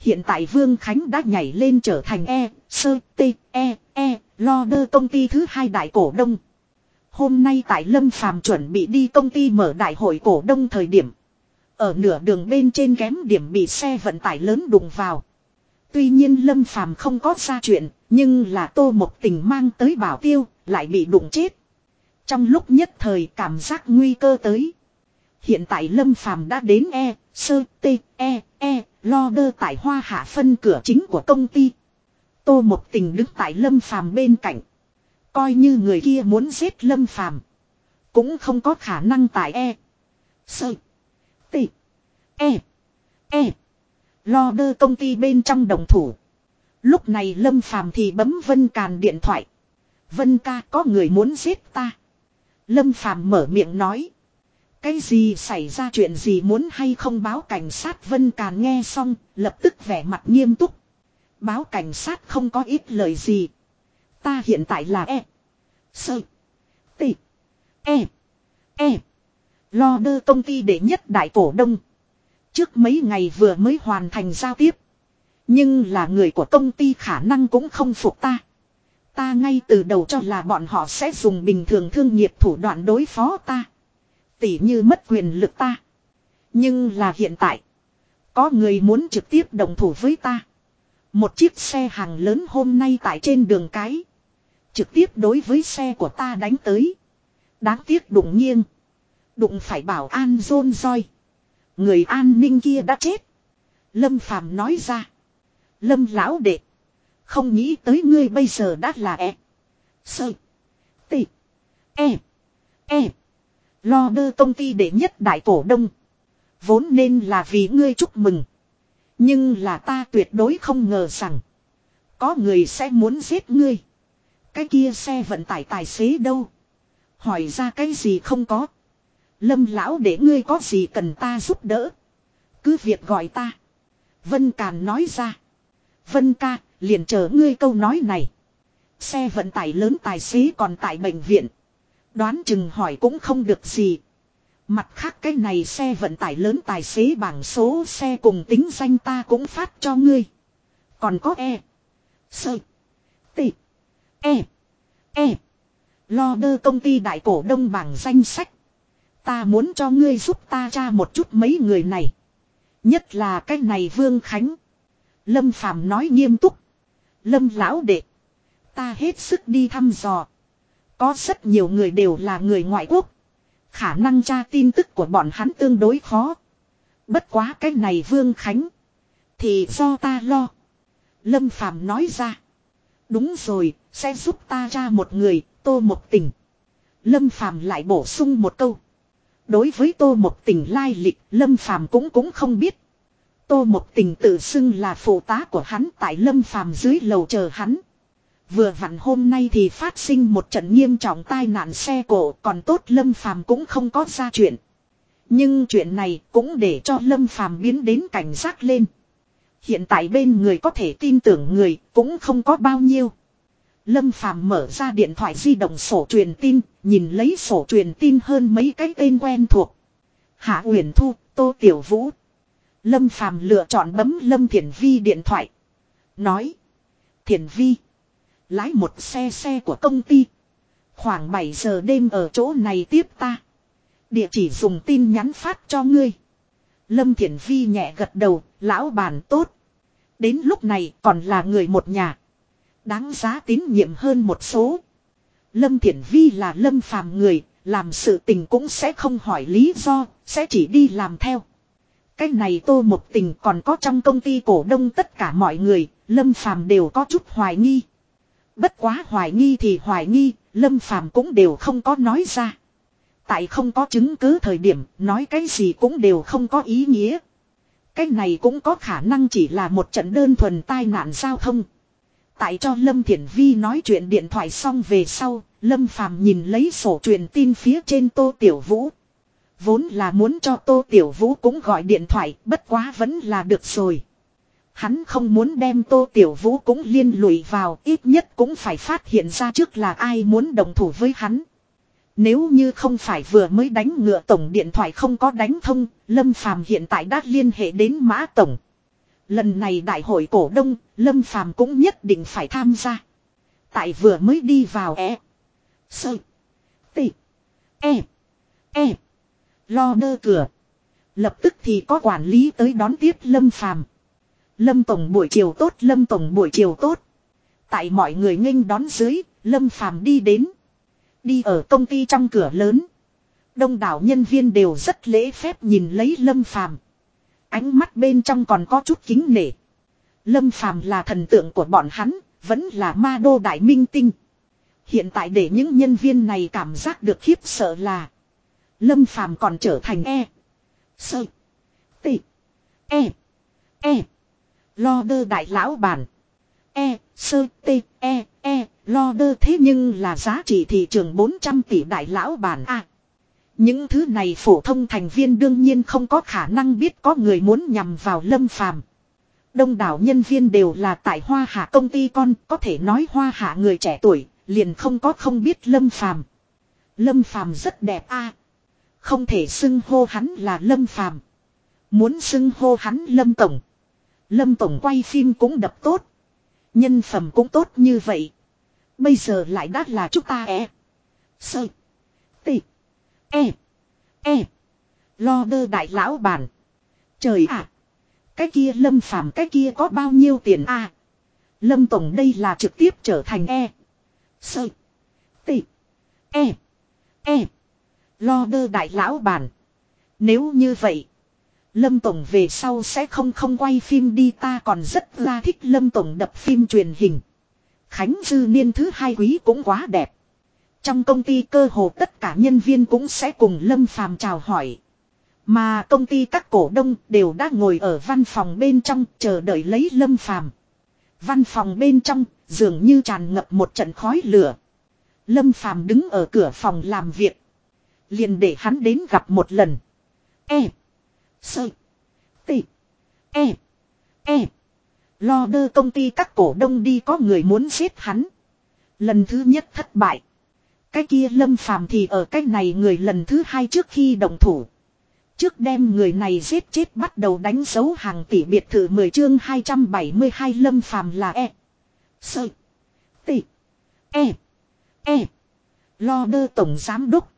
Hiện tại Vương Khánh đã nhảy lên trở thành E, Sơ, T, E, E, lo đơ công ty thứ hai đại cổ đông. Hôm nay tại Lâm Phàm chuẩn bị đi công ty mở đại hội cổ đông thời điểm. Ở nửa đường bên trên kém điểm bị xe vận tải lớn đụng vào. Tuy nhiên Lâm Phàm không có ra chuyện, nhưng là Tô Một Tình mang tới bảo tiêu, lại bị đụng chết. Trong lúc nhất thời cảm giác nguy cơ tới. Hiện tại Lâm Phàm đã đến E, Sơ, T, E, E, lo đơ tại hoa hạ phân cửa chính của công ty. Tô Một Tình đứng tại Lâm Phàm bên cạnh. Coi như người kia muốn giết Lâm Phàm Cũng không có khả năng tại E, Sơ, T, E, E, lo đơ công ty bên trong đồng thủ. Lúc này Lâm Phàm thì bấm Vân Càn điện thoại. Vân ca có người muốn giết ta. Lâm Phàm mở miệng nói. Cái gì xảy ra chuyện gì muốn hay không báo cảnh sát Vân Càn nghe xong, lập tức vẻ mặt nghiêm túc. Báo cảnh sát không có ít lời gì. Ta hiện tại là E. Sơ. T. E. E. Lo đơ công ty đệ nhất đại cổ đông. Trước mấy ngày vừa mới hoàn thành giao tiếp. Nhưng là người của công ty khả năng cũng không phục ta. Ta ngay từ đầu cho là bọn họ sẽ dùng bình thường thương nghiệp thủ đoạn đối phó ta. Tỉ như mất quyền lực ta. Nhưng là hiện tại. Có người muốn trực tiếp đồng thủ với ta. Một chiếc xe hàng lớn hôm nay tại trên đường cái. Trực tiếp đối với xe của ta đánh tới. Đáng tiếc đụng nghiêng. Đụng phải bảo an rôn roi. Người an ninh kia đã chết. Lâm Phàm nói ra. Lâm lão đệ. Không nghĩ tới ngươi bây giờ đã là e. Sơ. Tị. E. E. Lo đơ công ty đệ nhất đại cổ đông. Vốn nên là vì ngươi chúc mừng. Nhưng là ta tuyệt đối không ngờ rằng. Có người sẽ muốn giết ngươi. Cái kia xe vận tải tài xế đâu. Hỏi ra cái gì không có. Lâm lão để ngươi có gì cần ta giúp đỡ. Cứ việc gọi ta. Vân Càn nói ra. Vân ca, liền chờ ngươi câu nói này. Xe vận tải lớn tài xế còn tại bệnh viện. Đoán chừng hỏi cũng không được gì. Mặt khác cái này xe vận tải lớn tài xế bảng số xe cùng tính danh ta cũng phát cho ngươi. Còn có E. Sơ. T. E. E. Lo đơ công ty đại cổ đông bảng danh sách. Ta muốn cho ngươi giúp ta tra một chút mấy người này. Nhất là cái này Vương Khánh. Lâm Phàm nói nghiêm túc. Lâm lão đệ. Ta hết sức đi thăm dò. Có rất nhiều người đều là người ngoại quốc. Khả năng tra tin tức của bọn hắn tương đối khó. Bất quá cái này Vương Khánh. Thì do ta lo. Lâm Phàm nói ra. Đúng rồi, sẽ giúp ta ra một người, tô một tình. Lâm Phàm lại bổ sung một câu. Đối với tô một tình lai lịch, Lâm Phàm cũng cũng không biết. Tô một tình tự xưng là phụ tá của hắn tại Lâm Phàm dưới lầu chờ hắn. Vừa vặn hôm nay thì phát sinh một trận nghiêm trọng tai nạn xe cổ còn tốt Lâm Phàm cũng không có ra chuyện. Nhưng chuyện này cũng để cho Lâm Phàm biến đến cảnh giác lên. Hiện tại bên người có thể tin tưởng người cũng không có bao nhiêu. Lâm Phàm mở ra điện thoại di động sổ truyền tin, nhìn lấy sổ truyền tin hơn mấy cái tên quen thuộc. Hạ Uyển Thu, Tô Tiểu Vũ. Lâm Phàm lựa chọn bấm Lâm Thiển Vi điện thoại. Nói. Thiển Vi. Lái một xe xe của công ty. Khoảng 7 giờ đêm ở chỗ này tiếp ta. Địa chỉ dùng tin nhắn phát cho ngươi. Lâm Thiển Vi nhẹ gật đầu, lão bàn tốt. Đến lúc này còn là người một nhà. Đáng giá tín nhiệm hơn một số. Lâm Thiển Vi là lâm phàm người, làm sự tình cũng sẽ không hỏi lý do, sẽ chỉ đi làm theo. Cái này tô một tình còn có trong công ty cổ đông tất cả mọi người, lâm phàm đều có chút hoài nghi. Bất quá hoài nghi thì hoài nghi, lâm phàm cũng đều không có nói ra. Tại không có chứng cứ thời điểm nói cái gì cũng đều không có ý nghĩa. Cái này cũng có khả năng chỉ là một trận đơn thuần tai nạn giao thông. Tại cho Lâm Thiển Vi nói chuyện điện thoại xong về sau, Lâm Phàm nhìn lấy sổ truyền tin phía trên Tô Tiểu Vũ. Vốn là muốn cho Tô Tiểu Vũ cũng gọi điện thoại, bất quá vẫn là được rồi. Hắn không muốn đem Tô Tiểu Vũ cũng liên lụy vào, ít nhất cũng phải phát hiện ra trước là ai muốn đồng thủ với hắn. Nếu như không phải vừa mới đánh ngựa tổng điện thoại không có đánh thông, Lâm Phàm hiện tại đã liên hệ đến Mã Tổng. Lần này đại hội cổ đông, Lâm Phàm cũng nhất định phải tham gia. Tại vừa mới đi vào E. Sơ. Tị. E. E. Lo đơ cửa. Lập tức thì có quản lý tới đón tiếp Lâm Phàm. Lâm Tổng buổi chiều tốt, Lâm Tổng buổi chiều tốt. Tại mọi người nghênh đón dưới, Lâm Phàm đi đến. Đi ở công ty trong cửa lớn. Đông đảo nhân viên đều rất lễ phép nhìn lấy Lâm Phàm. Ánh mắt bên trong còn có chút kính nể. Lâm Phàm là thần tượng của bọn hắn, vẫn là ma đô đại minh tinh. Hiện tại để những nhân viên này cảm giác được khiếp sợ là Lâm Phàm còn trở thành E. Sợ T. E. E. Lo đơ đại lão bản. E. Sơ. T. E. E. Lo đơ thế nhưng là giá trị thị trường 400 tỷ đại lão bản A. những thứ này phổ thông thành viên đương nhiên không có khả năng biết có người muốn nhằm vào lâm phàm. Đông đảo nhân viên đều là tại hoa hạ công ty con, có thể nói hoa hạ người trẻ tuổi, liền không có không biết lâm phàm. Lâm phàm rất đẹp a Không thể xưng hô hắn là lâm phàm. Muốn xưng hô hắn lâm tổng. Lâm tổng quay phim cũng đập tốt. Nhân phẩm cũng tốt như vậy. Bây giờ lại đắt là chúng ta e. Sơ. Tị. E. E. Lo đơ đại lão bản. Trời ạ. Cái kia lâm phàm, cái kia có bao nhiêu tiền a Lâm tổng đây là trực tiếp trở thành e. Sơ. Tị. E. E. Lo đơ đại lão bản. Nếu như vậy. Lâm Tổng về sau sẽ không không quay phim đi, ta còn rất là thích Lâm Tổng đập phim truyền hình. Khánh Dư Niên thứ hai quý cũng quá đẹp. Trong công ty cơ hồ tất cả nhân viên cũng sẽ cùng Lâm Phàm chào hỏi. Mà công ty các cổ đông đều đã ngồi ở văn phòng bên trong chờ đợi lấy Lâm Phàm. Văn phòng bên trong dường như tràn ngập một trận khói lửa. Lâm Phàm đứng ở cửa phòng làm việc. Liền để hắn đến gặp một lần. E. Sơ. Tị. E. E. Lo đơ công ty các cổ đông đi có người muốn giết hắn. Lần thứ nhất thất bại. Cái kia lâm phàm thì ở cái này người lần thứ hai trước khi động thủ. Trước đem người này giết chết bắt đầu đánh dấu hàng tỷ biệt thự 10 chương 272 lâm phàm là E. Sơ. Tỷ. E. E. Lo đơ tổng giám đốc.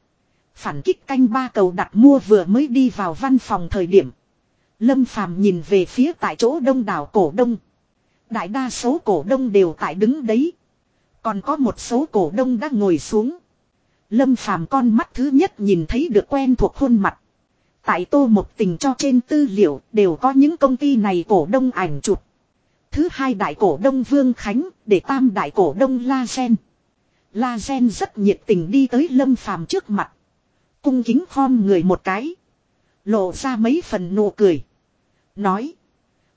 Phản kích canh ba cầu đặt mua vừa mới đi vào văn phòng thời điểm. Lâm phàm nhìn về phía tại chỗ đông đảo cổ đông. Đại đa số cổ đông đều tại đứng đấy. Còn có một số cổ đông đã ngồi xuống. Lâm phàm con mắt thứ nhất nhìn thấy được quen thuộc khuôn mặt. Tại tô một tình cho trên tư liệu đều có những công ty này cổ đông ảnh chụp. Thứ hai đại cổ đông Vương Khánh, để tam đại cổ đông La Gen. La Gen rất nhiệt tình đi tới Lâm Phàm trước mặt. Cung kính khom người một cái. Lộ ra mấy phần nụ cười. Nói.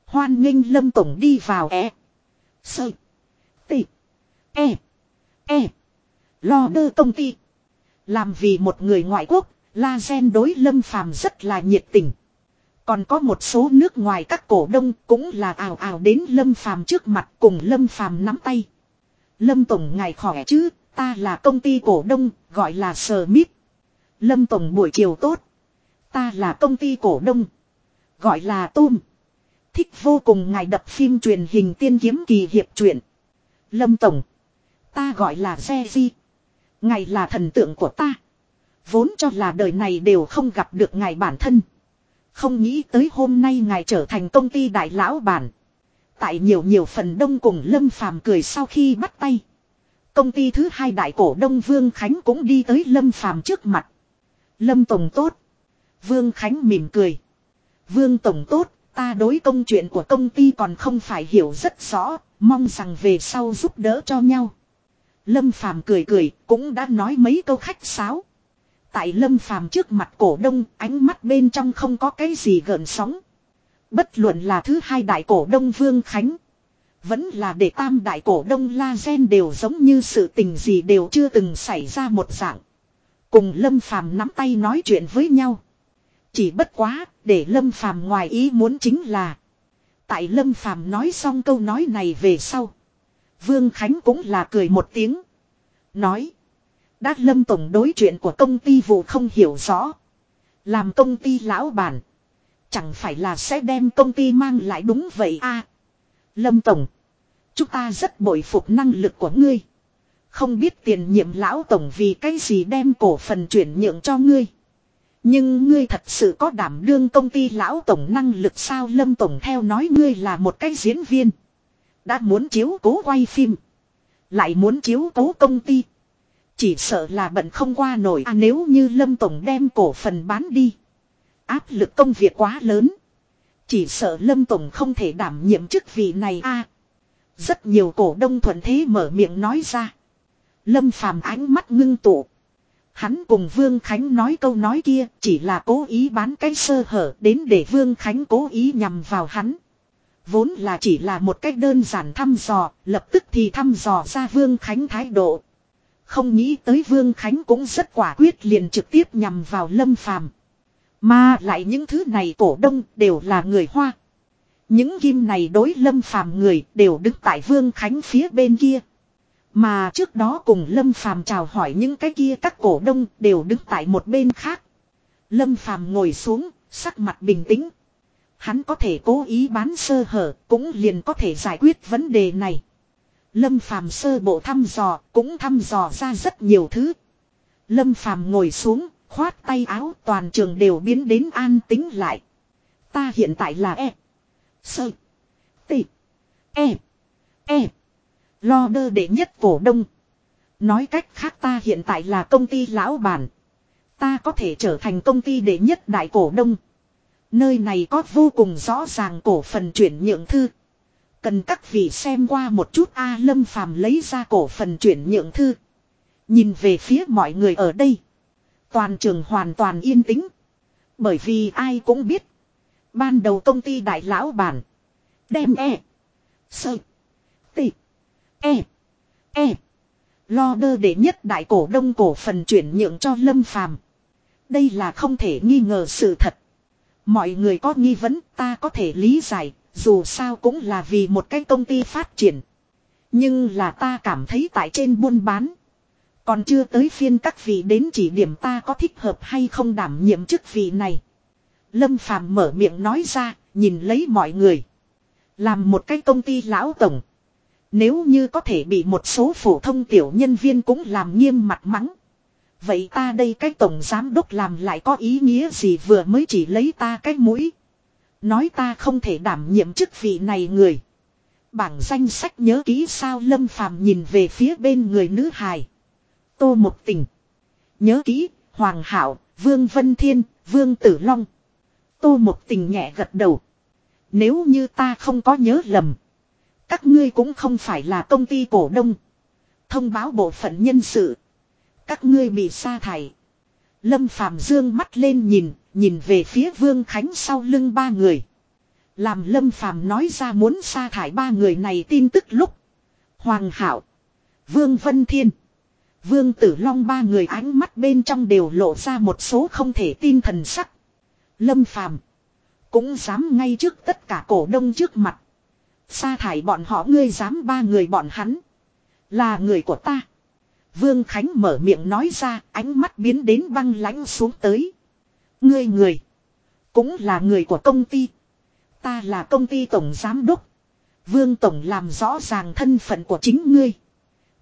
Hoan nghênh Lâm Tổng đi vào e. Sơ. Tị. E. E. Lo đơ công ty. Làm vì một người ngoại quốc, La Gen đối Lâm Phàm rất là nhiệt tình. Còn có một số nước ngoài các cổ đông cũng là ảo ảo đến Lâm Phàm trước mặt cùng Lâm Phàm nắm tay. Lâm Tổng ngài khỏe chứ, ta là công ty cổ đông, gọi là Smith. Lâm Tổng buổi chiều tốt. Ta là công ty cổ đông. Gọi là Tôm. Thích vô cùng ngài đập phim truyền hình tiên kiếm kỳ hiệp truyện. Lâm Tổng. Ta gọi là Xe Di. Ngài là thần tượng của ta. Vốn cho là đời này đều không gặp được ngài bản thân. Không nghĩ tới hôm nay ngài trở thành công ty đại lão bản. Tại nhiều nhiều phần đông cùng Lâm Phàm cười sau khi bắt tay. Công ty thứ hai đại cổ đông Vương Khánh cũng đi tới Lâm Phàm trước mặt. Lâm Tổng tốt. Vương Khánh mỉm cười. Vương Tổng tốt, Ta đối công chuyện của công ty còn không phải hiểu rất rõ, mong rằng về sau giúp đỡ cho nhau. Lâm Phàm cười cười, cũng đã nói mấy câu khách sáo. Tại lâm phàm trước mặt cổ đông, ánh mắt bên trong không có cái gì gợn sóng. Bất luận là thứ hai đại cổ đông Vương Khánh. Vẫn là để tam đại cổ đông La Gen đều giống như sự tình gì đều chưa từng xảy ra một dạng. Cùng Lâm Phàm nắm tay nói chuyện với nhau. Chỉ bất quá, để Lâm Phàm ngoài ý muốn chính là. Tại Lâm Phàm nói xong câu nói này về sau. Vương Khánh cũng là cười một tiếng. Nói. Đã Lâm Tổng đối chuyện của công ty vụ không hiểu rõ. Làm công ty lão bản. Chẳng phải là sẽ đem công ty mang lại đúng vậy a Lâm Tổng. Chúng ta rất bội phục năng lực của ngươi. Không biết tiền nhiệm lão tổng vì cái gì đem cổ phần chuyển nhượng cho ngươi. Nhưng ngươi thật sự có đảm đương công ty lão tổng năng lực sao Lâm Tổng theo nói ngươi là một cái diễn viên. Đã muốn chiếu cố quay phim. Lại muốn chiếu cố công ty. Chỉ sợ là bận không qua nổi à nếu như Lâm Tổng đem cổ phần bán đi. Áp lực công việc quá lớn. Chỉ sợ Lâm Tổng không thể đảm nhiệm chức vị này a. rất nhiều cổ đông thuận thế mở miệng nói ra. Lâm Phàm ánh mắt ngưng tụ. Hắn cùng Vương Khánh nói câu nói kia chỉ là cố ý bán cái sơ hở đến để Vương Khánh cố ý nhằm vào hắn. Vốn là chỉ là một cách đơn giản thăm dò, lập tức thì thăm dò ra Vương Khánh thái độ. Không nghĩ tới Vương Khánh cũng rất quả quyết liền trực tiếp nhằm vào Lâm Phàm. Mà lại những thứ này cổ đông đều là người Hoa. Những kim này đối Lâm Phàm người đều đứng tại Vương Khánh phía bên kia. Mà trước đó cùng Lâm Phàm chào hỏi những cái kia các cổ đông đều đứng tại một bên khác. Lâm Phàm ngồi xuống, sắc mặt bình tĩnh. Hắn có thể cố ý bán sơ hở, cũng liền có thể giải quyết vấn đề này. Lâm Phàm sơ bộ thăm dò, cũng thăm dò ra rất nhiều thứ. Lâm Phàm ngồi xuống, khoát tay áo toàn trường đều biến đến an tính lại. Ta hiện tại là E. Sơ. T. E. E. Lo đơ đệ nhất cổ đông. Nói cách khác ta hiện tại là công ty lão bản. Ta có thể trở thành công ty đệ nhất đại cổ đông. Nơi này có vô cùng rõ ràng cổ phần chuyển nhượng thư. Cần các vị xem qua một chút A Lâm Phàm lấy ra cổ phần chuyển nhượng thư. Nhìn về phía mọi người ở đây. Toàn trường hoàn toàn yên tĩnh. Bởi vì ai cũng biết. Ban đầu công ty đại lão bản. Đem e. Sợ. Tị. E. E. Lo đơ để nhất đại cổ đông cổ phần chuyển nhượng cho Lâm Phàm. Đây là không thể nghi ngờ sự thật. Mọi người có nghi vấn ta có thể lý giải, dù sao cũng là vì một cái công ty phát triển. Nhưng là ta cảm thấy tại trên buôn bán. Còn chưa tới phiên các vị đến chỉ điểm ta có thích hợp hay không đảm nhiệm chức vị này. Lâm Phàm mở miệng nói ra, nhìn lấy mọi người. Làm một cái công ty lão tổng. Nếu như có thể bị một số phổ thông tiểu nhân viên cũng làm nghiêm mặt mắng. Vậy ta đây cái tổng giám đốc làm lại có ý nghĩa gì vừa mới chỉ lấy ta cái mũi. Nói ta không thể đảm nhiệm chức vị này người. Bảng danh sách nhớ kỹ sao Lâm Phàm nhìn về phía bên người nữ hài. Tô Một Tình. Nhớ kỹ, Hoàng Hảo, Vương Vân Thiên, Vương Tử Long. Tô Một Tình nhẹ gật đầu. Nếu như ta không có nhớ lầm. Các ngươi cũng không phải là công ty cổ đông. Thông báo bộ phận nhân sự. Các ngươi bị sa thải. Lâm Phàm dương mắt lên nhìn, nhìn về phía Vương Khánh sau lưng ba người. Làm Lâm Phàm nói ra muốn sa thải ba người này tin tức lúc. Hoàng Hảo. Vương Vân Thiên. Vương Tử Long ba người ánh mắt bên trong đều lộ ra một số không thể tin thần sắc. Lâm Phàm cũng dám ngay trước tất cả cổ đông trước mặt. Sa thải bọn họ, ngươi dám ba người bọn hắn. Là người của ta. Vương Khánh mở miệng nói ra, ánh mắt biến đến băng lãnh xuống tới. Ngươi người. Cũng là người của công ty. Ta là công ty tổng giám đốc. Vương Tổng làm rõ ràng thân phận của chính ngươi.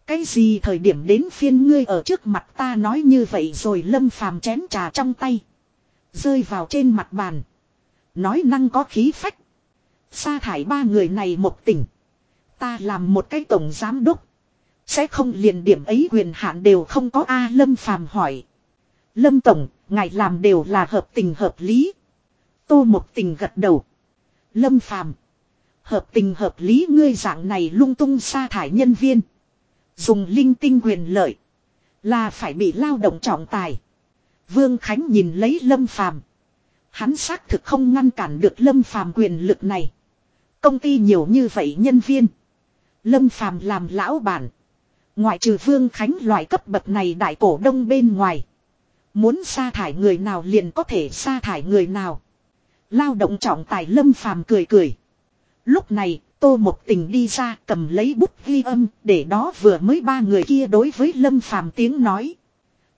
Cái gì thời điểm đến phiên ngươi ở trước mặt ta nói như vậy rồi lâm phàm chén trà trong tay. Rơi vào trên mặt bàn. Nói năng có khí phách. Sa thải ba người này một tỉnh. Ta làm một cái tổng giám đốc. Sẽ không liền điểm ấy quyền hạn đều không có A Lâm Phàm hỏi. Lâm Tổng, ngài làm đều là hợp tình hợp lý. Tô một tình gật đầu. Lâm Phàm Hợp tình hợp lý ngươi dạng này lung tung sa thải nhân viên. Dùng linh tinh quyền lợi. Là phải bị lao động trọng tài. Vương Khánh nhìn lấy Lâm Phàm Hắn xác thực không ngăn cản được Lâm Phàm quyền lực này. Công ty nhiều như vậy nhân viên. Lâm Phàm làm lão bản. Ngoại trừ Vương Khánh loại cấp bậc này đại cổ đông bên ngoài. Muốn sa thải người nào liền có thể sa thải người nào. Lao động trọng tài Lâm Phàm cười cười. Lúc này, Tô Mộc Tình đi ra cầm lấy bút ghi âm, để đó vừa mới ba người kia đối với Lâm Phàm tiếng nói.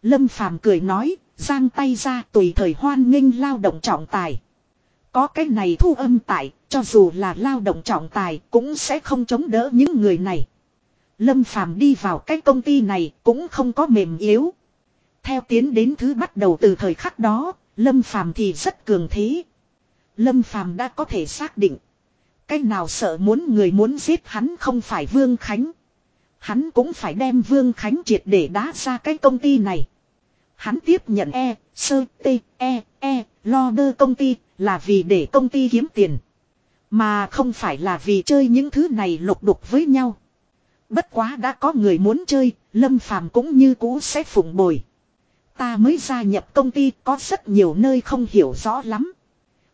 Lâm Phàm cười nói, giang tay ra tùy thời hoan nghênh lao động trọng tài. Có cái này thu âm tại, cho dù là lao động trọng tài cũng sẽ không chống đỡ những người này. Lâm Phàm đi vào cái công ty này cũng không có mềm yếu. Theo tiến đến thứ bắt đầu từ thời khắc đó, Lâm Phàm thì rất cường thế. Lâm Phàm đã có thể xác định. Cái nào sợ muốn người muốn giết hắn không phải Vương Khánh. Hắn cũng phải đem Vương Khánh triệt để đá ra cái công ty này. Hắn tiếp nhận E, sơ, T, E, E, lo đơ công ty là vì để công ty kiếm tiền. Mà không phải là vì chơi những thứ này lục đục với nhau. Bất quá đã có người muốn chơi, Lâm Phàm cũng như cũ sẽ phụng bồi. Ta mới gia nhập công ty có rất nhiều nơi không hiểu rõ lắm.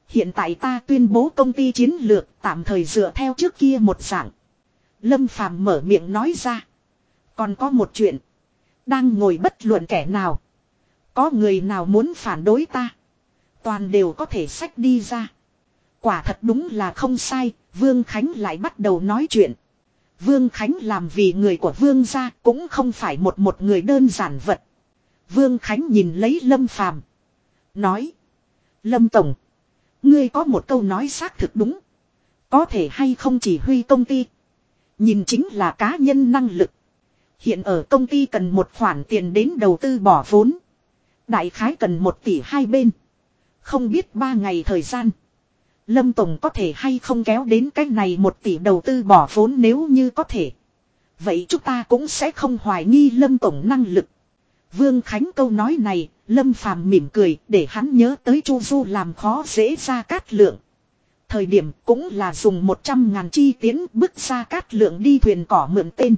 Hiện tại ta tuyên bố công ty chiến lược tạm thời dựa theo trước kia một dạng. Lâm Phàm mở miệng nói ra. Còn có một chuyện. Đang ngồi bất luận kẻ nào. Có người nào muốn phản đối ta. Toàn đều có thể sách đi ra. Quả thật đúng là không sai. Vương Khánh lại bắt đầu nói chuyện. Vương Khánh làm vì người của Vương gia cũng không phải một một người đơn giản vật. Vương Khánh nhìn lấy Lâm Phàm, Nói. Lâm Tổng. Ngươi có một câu nói xác thực đúng. Có thể hay không chỉ huy công ty. Nhìn chính là cá nhân năng lực. Hiện ở công ty cần một khoản tiền đến đầu tư bỏ vốn. Đại khái cần một tỷ hai bên. Không biết ba ngày thời gian. Lâm Tổng có thể hay không kéo đến cái này một tỷ đầu tư bỏ vốn nếu như có thể. Vậy chúng ta cũng sẽ không hoài nghi Lâm Tổng năng lực. Vương Khánh câu nói này, Lâm Phàm mỉm cười để hắn nhớ tới Chu Du làm khó dễ ra cát lượng. Thời điểm cũng là dùng 100 ngàn chi tiến bức ra cát lượng đi thuyền cỏ mượn tên.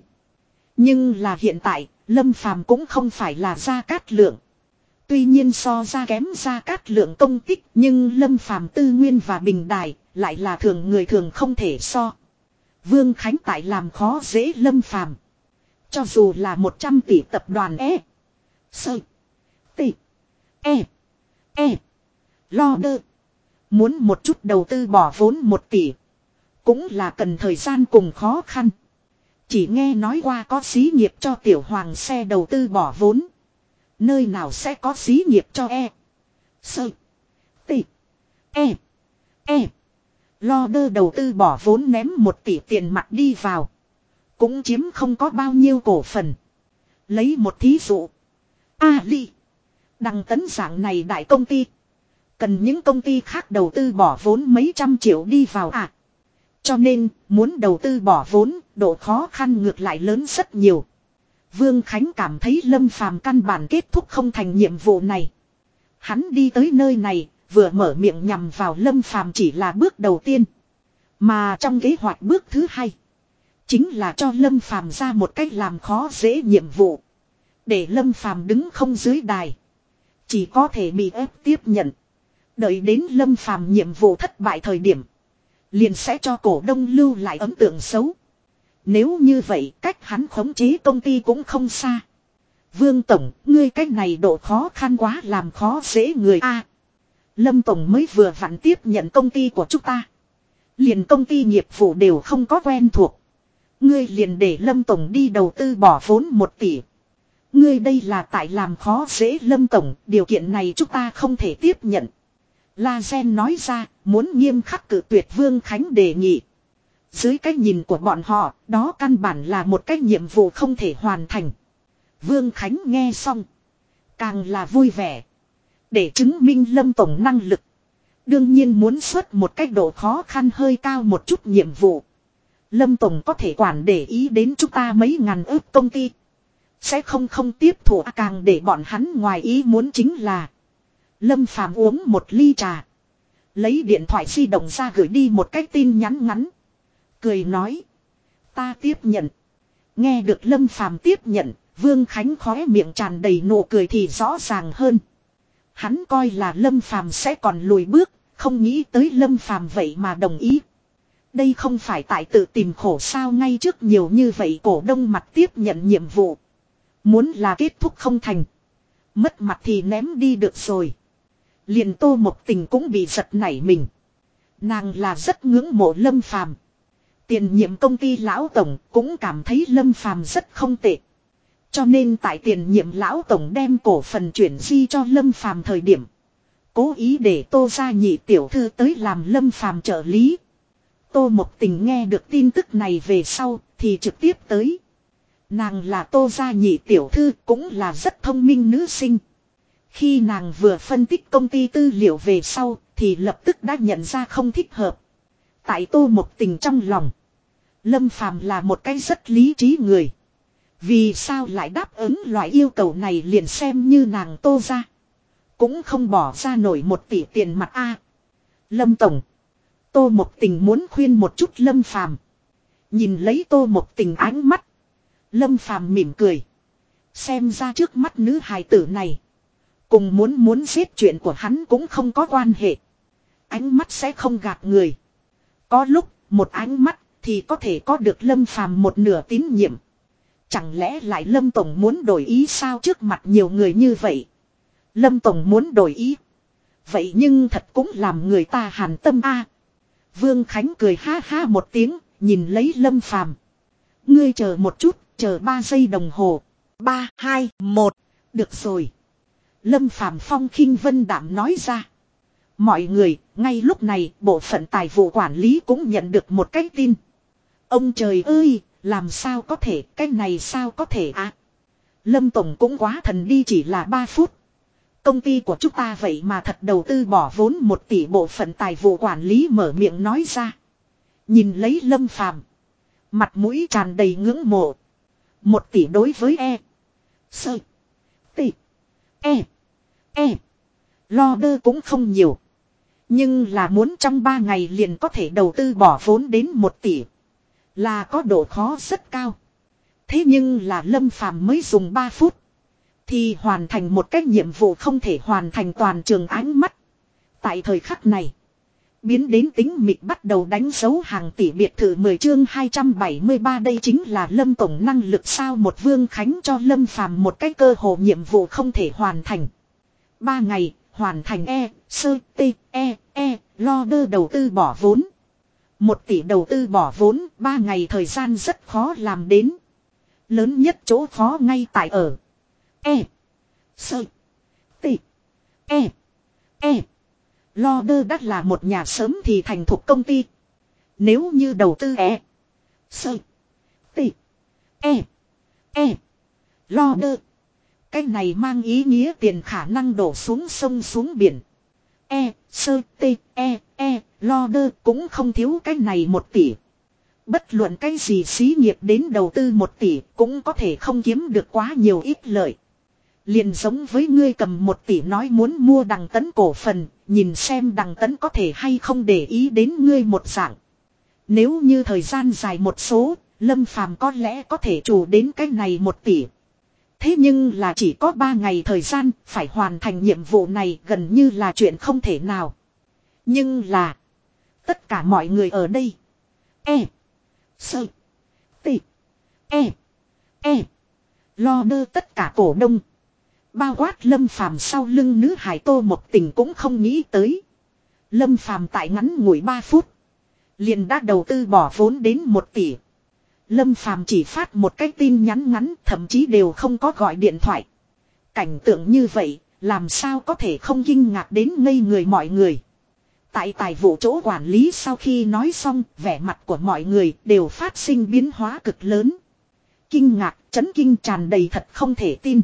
Nhưng là hiện tại, Lâm Phàm cũng không phải là ra cát lượng. Tuy nhiên so ra kém ra các lượng công tích, nhưng Lâm Phàm tư nguyên và bình đài lại là thường người thường không thể so. Vương Khánh tại làm khó dễ Lâm Phàm Cho dù là 100 tỷ tập đoàn E. Sơ. Tỷ. E. E. Lo đơ. Muốn một chút đầu tư bỏ vốn một tỷ. Cũng là cần thời gian cùng khó khăn. Chỉ nghe nói qua có xí nghiệp cho tiểu hoàng xe đầu tư bỏ vốn. Nơi nào sẽ có xí nghiệp cho E. Sơ. Tỷ. E. E. Lo đơ đầu tư bỏ vốn ném một tỷ tiền mặt đi vào. Cũng chiếm không có bao nhiêu cổ phần. Lấy một thí dụ. A ly. Đăng tấn giảng này đại công ty. Cần những công ty khác đầu tư bỏ vốn mấy trăm triệu đi vào à. Cho nên, muốn đầu tư bỏ vốn, độ khó khăn ngược lại lớn rất nhiều. Vương Khánh cảm thấy Lâm Phàm căn bản kết thúc không thành nhiệm vụ này. Hắn đi tới nơi này, vừa mở miệng nhằm vào Lâm Phàm chỉ là bước đầu tiên. Mà trong kế hoạch bước thứ hai, chính là cho Lâm Phàm ra một cách làm khó dễ nhiệm vụ. Để Lâm Phàm đứng không dưới đài. Chỉ có thể bị ép tiếp nhận. Đợi đến Lâm Phàm nhiệm vụ thất bại thời điểm. Liền sẽ cho cổ đông lưu lại ấn tượng xấu. Nếu như vậy cách hắn khống chế công ty cũng không xa. Vương Tổng, ngươi cách này độ khó khăn quá làm khó dễ người A. Lâm Tổng mới vừa vặn tiếp nhận công ty của chúng ta. Liền công ty nghiệp vụ đều không có quen thuộc. Ngươi liền để Lâm Tổng đi đầu tư bỏ vốn một tỷ. Ngươi đây là tại làm khó dễ Lâm Tổng, điều kiện này chúng ta không thể tiếp nhận. La Gen nói ra, muốn nghiêm khắc cử tuyệt Vương Khánh đề nghị. Dưới cái nhìn của bọn họ, đó căn bản là một cái nhiệm vụ không thể hoàn thành. Vương Khánh nghe xong. Càng là vui vẻ. Để chứng minh Lâm Tổng năng lực. Đương nhiên muốn xuất một cách độ khó khăn hơi cao một chút nhiệm vụ. Lâm Tổng có thể quản để ý đến chúng ta mấy ngàn ước công ty. Sẽ không không tiếp thủ càng để bọn hắn ngoài ý muốn chính là. Lâm Phàm uống một ly trà. Lấy điện thoại di động ra gửi đi một cái tin nhắn ngắn. Cười nói. Ta tiếp nhận. Nghe được Lâm Phàm tiếp nhận, Vương Khánh khóe miệng tràn đầy nụ cười thì rõ ràng hơn. Hắn coi là Lâm Phàm sẽ còn lùi bước, không nghĩ tới Lâm Phàm vậy mà đồng ý. Đây không phải tại tự tìm khổ sao ngay trước nhiều như vậy cổ đông mặt tiếp nhận nhiệm vụ. Muốn là kết thúc không thành. Mất mặt thì ném đi được rồi. Liền tô một tình cũng bị giật nảy mình. Nàng là rất ngưỡng mộ Lâm Phàm Tiền nhiệm công ty lão tổng cũng cảm thấy Lâm Phàm rất không tệ. Cho nên tại tiền nhiệm lão tổng đem cổ phần chuyển di cho Lâm Phàm thời điểm. Cố ý để tô ra nhị tiểu thư tới làm Lâm Phàm trợ lý. Tô Mộc Tình nghe được tin tức này về sau thì trực tiếp tới. Nàng là tô gia nhị tiểu thư cũng là rất thông minh nữ sinh. Khi nàng vừa phân tích công ty tư liệu về sau thì lập tức đã nhận ra không thích hợp. Tại tô Mộc Tình trong lòng. Lâm Phàm là một cái rất lý trí người. Vì sao lại đáp ứng loại yêu cầu này liền xem như nàng tô ra. Cũng không bỏ ra nổi một tỷ tiền mặt a Lâm Tổng. Tô Mộc Tình muốn khuyên một chút Lâm Phàm Nhìn lấy Tô Mộc Tình ánh mắt. Lâm Phàm mỉm cười. Xem ra trước mắt nữ hài tử này. Cùng muốn muốn giết chuyện của hắn cũng không có quan hệ. Ánh mắt sẽ không gạt người. Có lúc, một ánh mắt thì có thể có được Lâm Phàm một nửa tín nhiệm. Chẳng lẽ lại Lâm Tổng muốn đổi ý sao trước mặt nhiều người như vậy? Lâm Tổng muốn đổi ý. Vậy nhưng thật cũng làm người ta hàn tâm a. Vương Khánh cười ha ha một tiếng, nhìn lấy Lâm Phàm. Ngươi chờ một chút, chờ ba giây đồng hồ. Ba, hai, một. Được rồi. Lâm Phàm phong khinh vân đảm nói ra. Mọi người, ngay lúc này, bộ phận tài vụ quản lý cũng nhận được một cái tin. Ông trời ơi, làm sao có thể, cái này sao có thể à? Lâm Tổng cũng quá thần đi chỉ là 3 phút. Công ty của chúng ta vậy mà thật đầu tư bỏ vốn một tỷ bộ phận tài vụ quản lý mở miệng nói ra. Nhìn lấy Lâm Phàm Mặt mũi tràn đầy ngưỡng mộ. Một tỷ đối với E. Sơ. Tỷ. E. E. Lo đơ cũng không nhiều. Nhưng là muốn trong 3 ngày liền có thể đầu tư bỏ vốn đến 1 tỷ. Là có độ khó rất cao. Thế nhưng là Lâm Phàm mới dùng 3 phút. Thì hoàn thành một cách nhiệm vụ không thể hoàn thành toàn trường ánh mắt. Tại thời khắc này. Biến đến tính mịt bắt đầu đánh dấu hàng tỷ biệt thự 10 chương 273 đây chính là Lâm Tổng năng lực sao một vương khánh cho Lâm Phàm một cái cơ hồ nhiệm vụ không thể hoàn thành. Ba ngày, hoàn thành E, sơ, T, E, E, lo đơ đầu tư bỏ vốn. Một tỷ đầu tư bỏ vốn, ba ngày thời gian rất khó làm đến. Lớn nhất chỗ khó ngay tại ở. E. Sơ. T. E. E. Lo đơ đắt là một nhà sớm thì thành thuộc công ty. Nếu như đầu tư E. Sơ. T. E. E. Lo đơ. Cái này mang ý nghĩa tiền khả năng đổ xuống sông xuống biển. E, sơ, t, e, e, lo đơ cũng không thiếu cái này một tỷ. Bất luận cái gì xí nghiệp đến đầu tư một tỷ cũng có thể không kiếm được quá nhiều ít lợi. Liền giống với ngươi cầm một tỷ nói muốn mua đằng tấn cổ phần, nhìn xem đằng tấn có thể hay không để ý đến ngươi một dạng. Nếu như thời gian dài một số, Lâm Phàm có lẽ có thể chủ đến cái này một tỷ. Thế nhưng là chỉ có 3 ngày thời gian, phải hoàn thành nhiệm vụ này gần như là chuyện không thể nào. Nhưng là, tất cả mọi người ở đây. E. Sơ. T. E. E. Lo đơ tất cả cổ đông. Bao quát lâm phàm sau lưng nữ hải tô một tình cũng không nghĩ tới. Lâm phàm tại ngắn ngủi 3 phút. Liền đã đầu tư bỏ vốn đến 1 tỷ. Lâm Phàm chỉ phát một cái tin nhắn ngắn thậm chí đều không có gọi điện thoại. Cảnh tượng như vậy, làm sao có thể không kinh ngạc đến ngây người mọi người. Tại tài vụ chỗ quản lý sau khi nói xong, vẻ mặt của mọi người đều phát sinh biến hóa cực lớn. Kinh ngạc, chấn kinh tràn đầy thật không thể tin.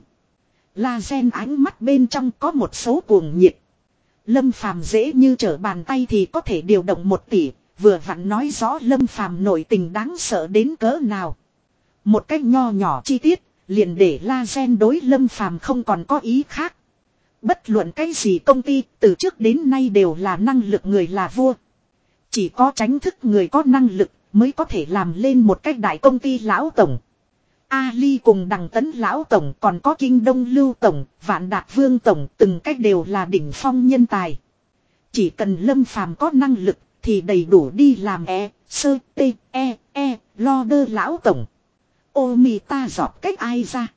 La gen ánh mắt bên trong có một số cuồng nhiệt. Lâm phàm dễ như trở bàn tay thì có thể điều động một tỷ, Vừa vặn nói rõ lâm phàm nội tình đáng sợ đến cỡ nào. Một cách nho nhỏ chi tiết, liền để la gen đối lâm phàm không còn có ý khác. Bất luận cái gì công ty, từ trước đến nay đều là năng lực người là vua. Chỉ có tránh thức người có năng lực, mới có thể làm lên một cách đại công ty lão tổng. Ali cùng đằng tấn lão tổng còn có kinh đông lưu tổng, vạn đạt vương tổng từng cách đều là đỉnh phong nhân tài. Chỉ cần lâm phàm có năng lực thì đầy đủ đi làm e, sơ, t, e, e, lo đơ lão tổng. Ô mì ta dọc cách ai ra.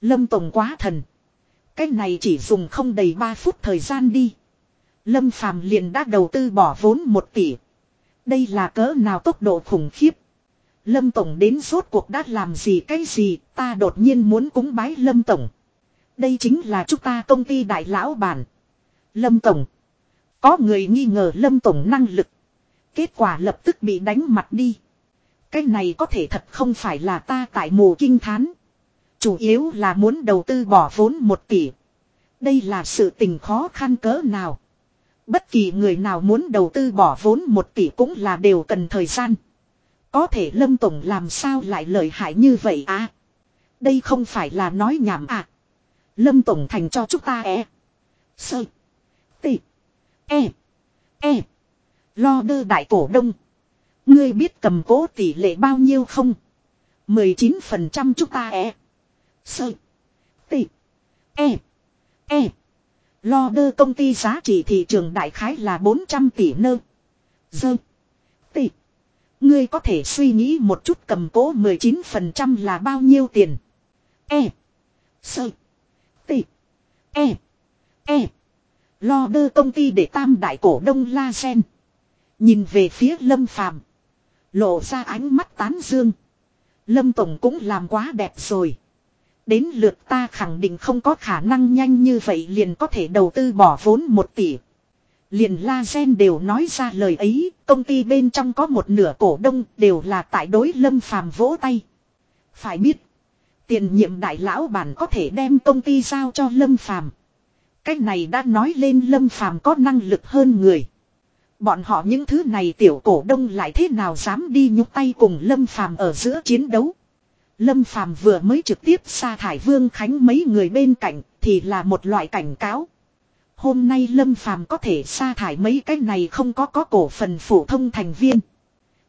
Lâm tổng quá thần. Cách này chỉ dùng không đầy 3 phút thời gian đi. Lâm phàm liền đã đầu tư bỏ vốn 1 tỷ. Đây là cỡ nào tốc độ khủng khiếp. Lâm Tổng đến suốt cuộc đã làm gì cái gì ta đột nhiên muốn cúng bái Lâm Tổng. Đây chính là chúng ta công ty đại lão bản. Lâm Tổng. Có người nghi ngờ Lâm Tổng năng lực. Kết quả lập tức bị đánh mặt đi. Cái này có thể thật không phải là ta tại mù kinh thán. Chủ yếu là muốn đầu tư bỏ vốn một tỷ. Đây là sự tình khó khăn cỡ nào. Bất kỳ người nào muốn đầu tư bỏ vốn một tỷ cũng là đều cần thời gian. Có thể Lâm Tổng làm sao lại lợi hại như vậy à? Đây không phải là nói nhảm à? Lâm Tổng thành cho chúng ta e. Sơ. Tị. E. E. Lo đơ đại cổ đông. Ngươi biết cầm cố tỷ lệ bao nhiêu không? 19% chúng ta e. Sơ. tỷ, E. E. Lo đơ công ty giá trị thị trường đại khái là 400 tỷ nơ. Dơ. tỷ, Ngươi có thể suy nghĩ một chút cầm cố 19% là bao nhiêu tiền. E. Sơ. tỷ, E. E. Lo đơ công ty để tam đại cổ đông La Sen. Nhìn về phía Lâm Phàm Lộ ra ánh mắt tán dương. Lâm Tổng cũng làm quá đẹp rồi. Đến lượt ta khẳng định không có khả năng nhanh như vậy liền có thể đầu tư bỏ vốn một tỷ. Liền La Gen đều nói ra lời ấy, công ty bên trong có một nửa cổ đông đều là tại đối lâm phàm vỗ tay. Phải biết, tiền nhiệm đại lão bản có thể đem công ty giao cho lâm phàm. Cách này đã nói lên lâm phàm có năng lực hơn người. Bọn họ những thứ này tiểu cổ đông lại thế nào dám đi nhúc tay cùng lâm phàm ở giữa chiến đấu. Lâm phàm vừa mới trực tiếp sa thải vương khánh mấy người bên cạnh thì là một loại cảnh cáo. Hôm nay Lâm Phàm có thể sa thải mấy cái này không có có cổ phần phổ thông thành viên.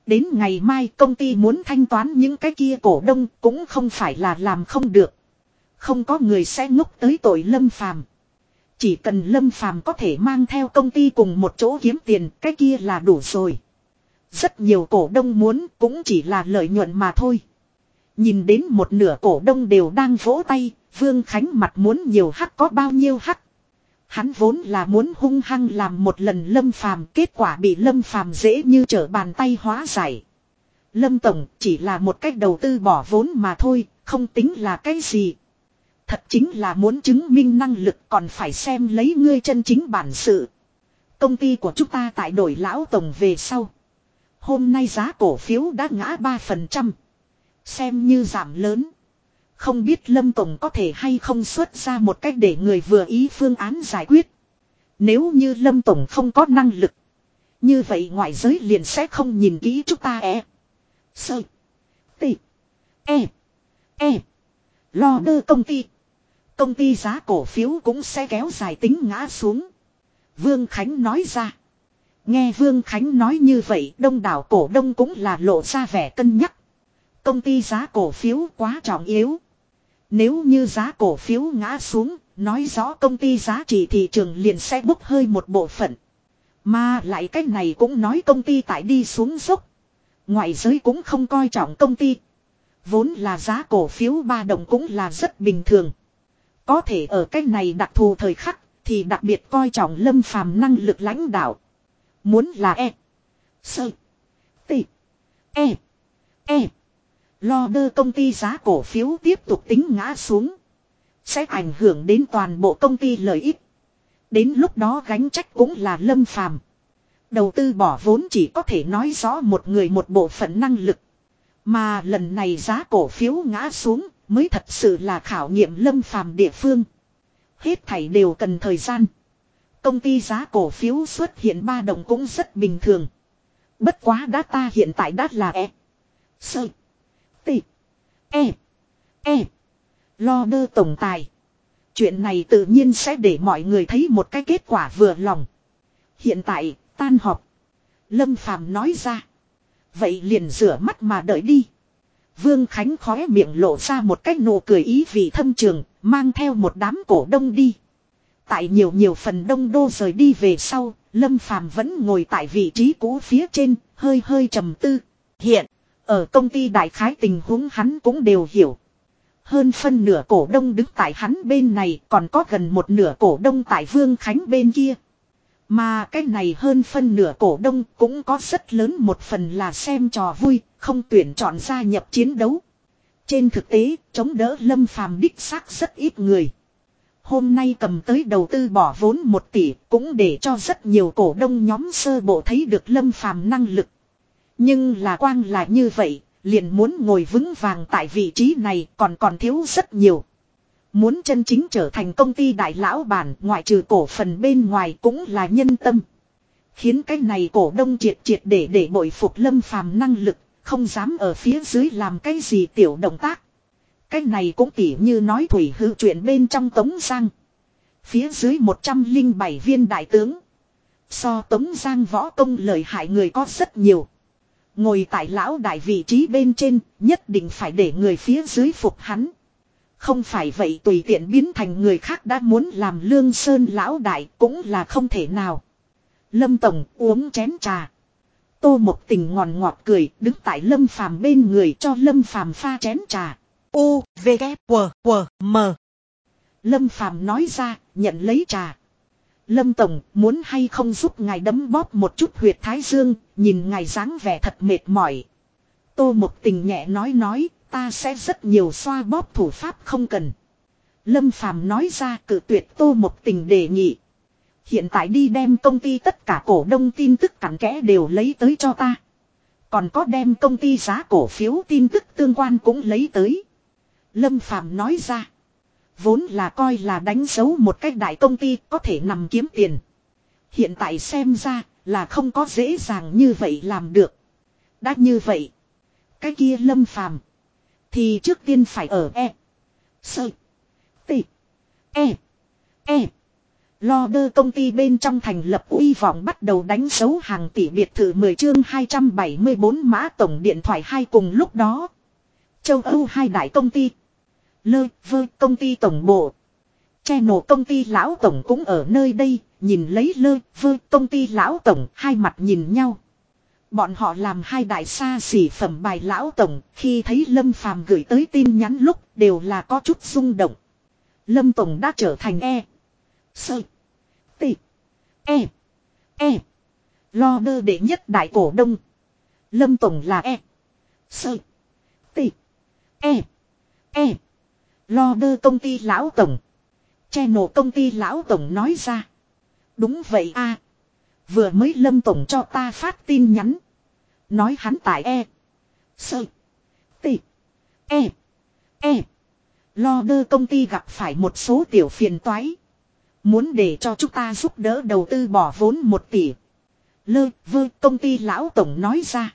Đến ngày mai công ty muốn thanh toán những cái kia cổ đông cũng không phải là làm không được. Không có người sẽ ngốc tới tội Lâm Phàm. Chỉ cần Lâm Phàm có thể mang theo công ty cùng một chỗ kiếm tiền, cái kia là đủ rồi. Rất nhiều cổ đông muốn cũng chỉ là lợi nhuận mà thôi. Nhìn đến một nửa cổ đông đều đang vỗ tay, Vương Khánh mặt muốn nhiều hắc có bao nhiêu hắc. Hắn vốn là muốn hung hăng làm một lần lâm phàm kết quả bị lâm phàm dễ như trở bàn tay hóa giải. Lâm Tổng chỉ là một cách đầu tư bỏ vốn mà thôi, không tính là cái gì. Thật chính là muốn chứng minh năng lực còn phải xem lấy ngươi chân chính bản sự. Công ty của chúng ta tại đổi lão tổng về sau. Hôm nay giá cổ phiếu đã ngã 3%. Xem như giảm lớn. Không biết Lâm Tổng có thể hay không xuất ra một cách để người vừa ý phương án giải quyết. Nếu như Lâm Tổng không có năng lực. Như vậy ngoại giới liền sẽ không nhìn kỹ chúng ta e. Sơ. Tị. E. E. Lo đơ công ty. Công ty giá cổ phiếu cũng sẽ kéo dài tính ngã xuống. Vương Khánh nói ra. Nghe Vương Khánh nói như vậy đông đảo cổ đông cũng là lộ ra vẻ cân nhắc. Công ty giá cổ phiếu quá trọng yếu. Nếu như giá cổ phiếu ngã xuống, nói rõ công ty giá trị thị trường liền sẽ bốc hơi một bộ phận. Mà lại cách này cũng nói công ty tại đi xuống dốc. Ngoại giới cũng không coi trọng công ty. Vốn là giá cổ phiếu ba đồng cũng là rất bình thường. Có thể ở cách này đặc thù thời khắc, thì đặc biệt coi trọng lâm phàm năng lực lãnh đạo. Muốn là E. Sơ. Tị. E. E. Lo đơ công ty giá cổ phiếu tiếp tục tính ngã xuống. Sẽ ảnh hưởng đến toàn bộ công ty lợi ích. Đến lúc đó gánh trách cũng là lâm phàm. Đầu tư bỏ vốn chỉ có thể nói rõ một người một bộ phận năng lực. Mà lần này giá cổ phiếu ngã xuống mới thật sự là khảo nghiệm lâm phàm địa phương. Hết thảy đều cần thời gian. Công ty giá cổ phiếu xuất hiện ba đồng cũng rất bình thường. Bất quá đã ta hiện tại đã là E. Sơ. T. E. E. Lo đơ tổng tài. Chuyện này tự nhiên sẽ để mọi người thấy một cái kết quả vừa lòng. Hiện tại, tan họp. Lâm Phàm nói ra. Vậy liền rửa mắt mà đợi đi. Vương Khánh khóe miệng lộ ra một cách nụ cười ý vị thâm trường, mang theo một đám cổ đông đi. Tại nhiều nhiều phần đông đô rời đi về sau, Lâm Phàm vẫn ngồi tại vị trí cũ phía trên, hơi hơi trầm tư. Hiện, ở công ty đại khái tình huống hắn cũng đều hiểu. Hơn phân nửa cổ đông đứng tại hắn bên này còn có gần một nửa cổ đông tại Vương Khánh bên kia. Mà cái này hơn phân nửa cổ đông cũng có rất lớn một phần là xem trò vui, không tuyển chọn gia nhập chiến đấu. Trên thực tế, chống đỡ Lâm Phàm đích xác rất ít người. Hôm nay cầm tới đầu tư bỏ vốn một tỷ cũng để cho rất nhiều cổ đông nhóm sơ bộ thấy được Lâm Phàm năng lực. Nhưng là quang là như vậy, liền muốn ngồi vững vàng tại vị trí này còn còn thiếu rất nhiều. Muốn chân chính trở thành công ty đại lão bản ngoại trừ cổ phần bên ngoài cũng là nhân tâm. Khiến cái này cổ đông triệt triệt để để bội phục lâm phàm năng lực, không dám ở phía dưới làm cái gì tiểu động tác. Cái này cũng tỉ như nói thủy hư chuyện bên trong Tống Giang. Phía dưới 107 viên đại tướng. So Tống Giang võ công lợi hại người có rất nhiều. Ngồi tại lão đại vị trí bên trên, nhất định phải để người phía dưới phục hắn. Không phải vậy tùy tiện biến thành người khác đã muốn làm lương sơn lão đại cũng là không thể nào. Lâm Tổng uống chén trà. Tô một tình ngọt ngọt cười đứng tại Lâm Phàm bên người cho Lâm Phàm pha chén trà. U, V, K, W, W, M. Lâm Phàm nói ra, nhận lấy trà. Lâm Tổng, muốn hay không giúp ngài đấm bóp một chút huyệt thái dương, nhìn ngài dáng vẻ thật mệt mỏi. Tô một tình nhẹ nói nói, ta sẽ rất nhiều xoa bóp thủ pháp không cần. Lâm Phàm nói ra cử tuyệt tô một tình đề nghị. Hiện tại đi đem công ty tất cả cổ đông tin tức cặn kẽ đều lấy tới cho ta. Còn có đem công ty giá cổ phiếu tin tức tương quan cũng lấy tới. Lâm Phàm nói ra. Vốn là coi là đánh dấu một cách đại công ty có thể nằm kiếm tiền. Hiện tại xem ra là không có dễ dàng như vậy làm được. Đã như vậy. Cái kia lâm phàm. Thì trước tiên phải ở E. Sơ. T. E. E. Lo đơ công ty bên trong thành lập uy vọng bắt đầu đánh dấu hàng tỷ biệt thự 10 chương 274 mã tổng điện thoại hai cùng lúc đó. Châu Âu hai đại công ty. Lơ vơ công ty tổng bộ. Che nổ công ty lão tổng cũng ở nơi đây, nhìn lấy lơ vơ công ty lão tổng hai mặt nhìn nhau. Bọn họ làm hai đại xa xỉ phẩm bài lão tổng, khi thấy Lâm Phàm gửi tới tin nhắn lúc, đều là có chút rung động. Lâm Tổng đã trở thành E. Sơ. T. E. E. Lo đơ đệ nhất đại cổ đông. Lâm Tổng là E. Sơ. T. E. E. Lo đơ công ty lão tổng. Che nổ công ty lão tổng nói ra. Đúng vậy a Vừa mới lâm tổng cho ta phát tin nhắn. Nói hắn tại E. Sơ. T. E. E. Lo đơ công ty gặp phải một số tiểu phiền toái. Muốn để cho chúng ta giúp đỡ đầu tư bỏ vốn một tỷ. Lơ vơ công ty lão tổng nói ra.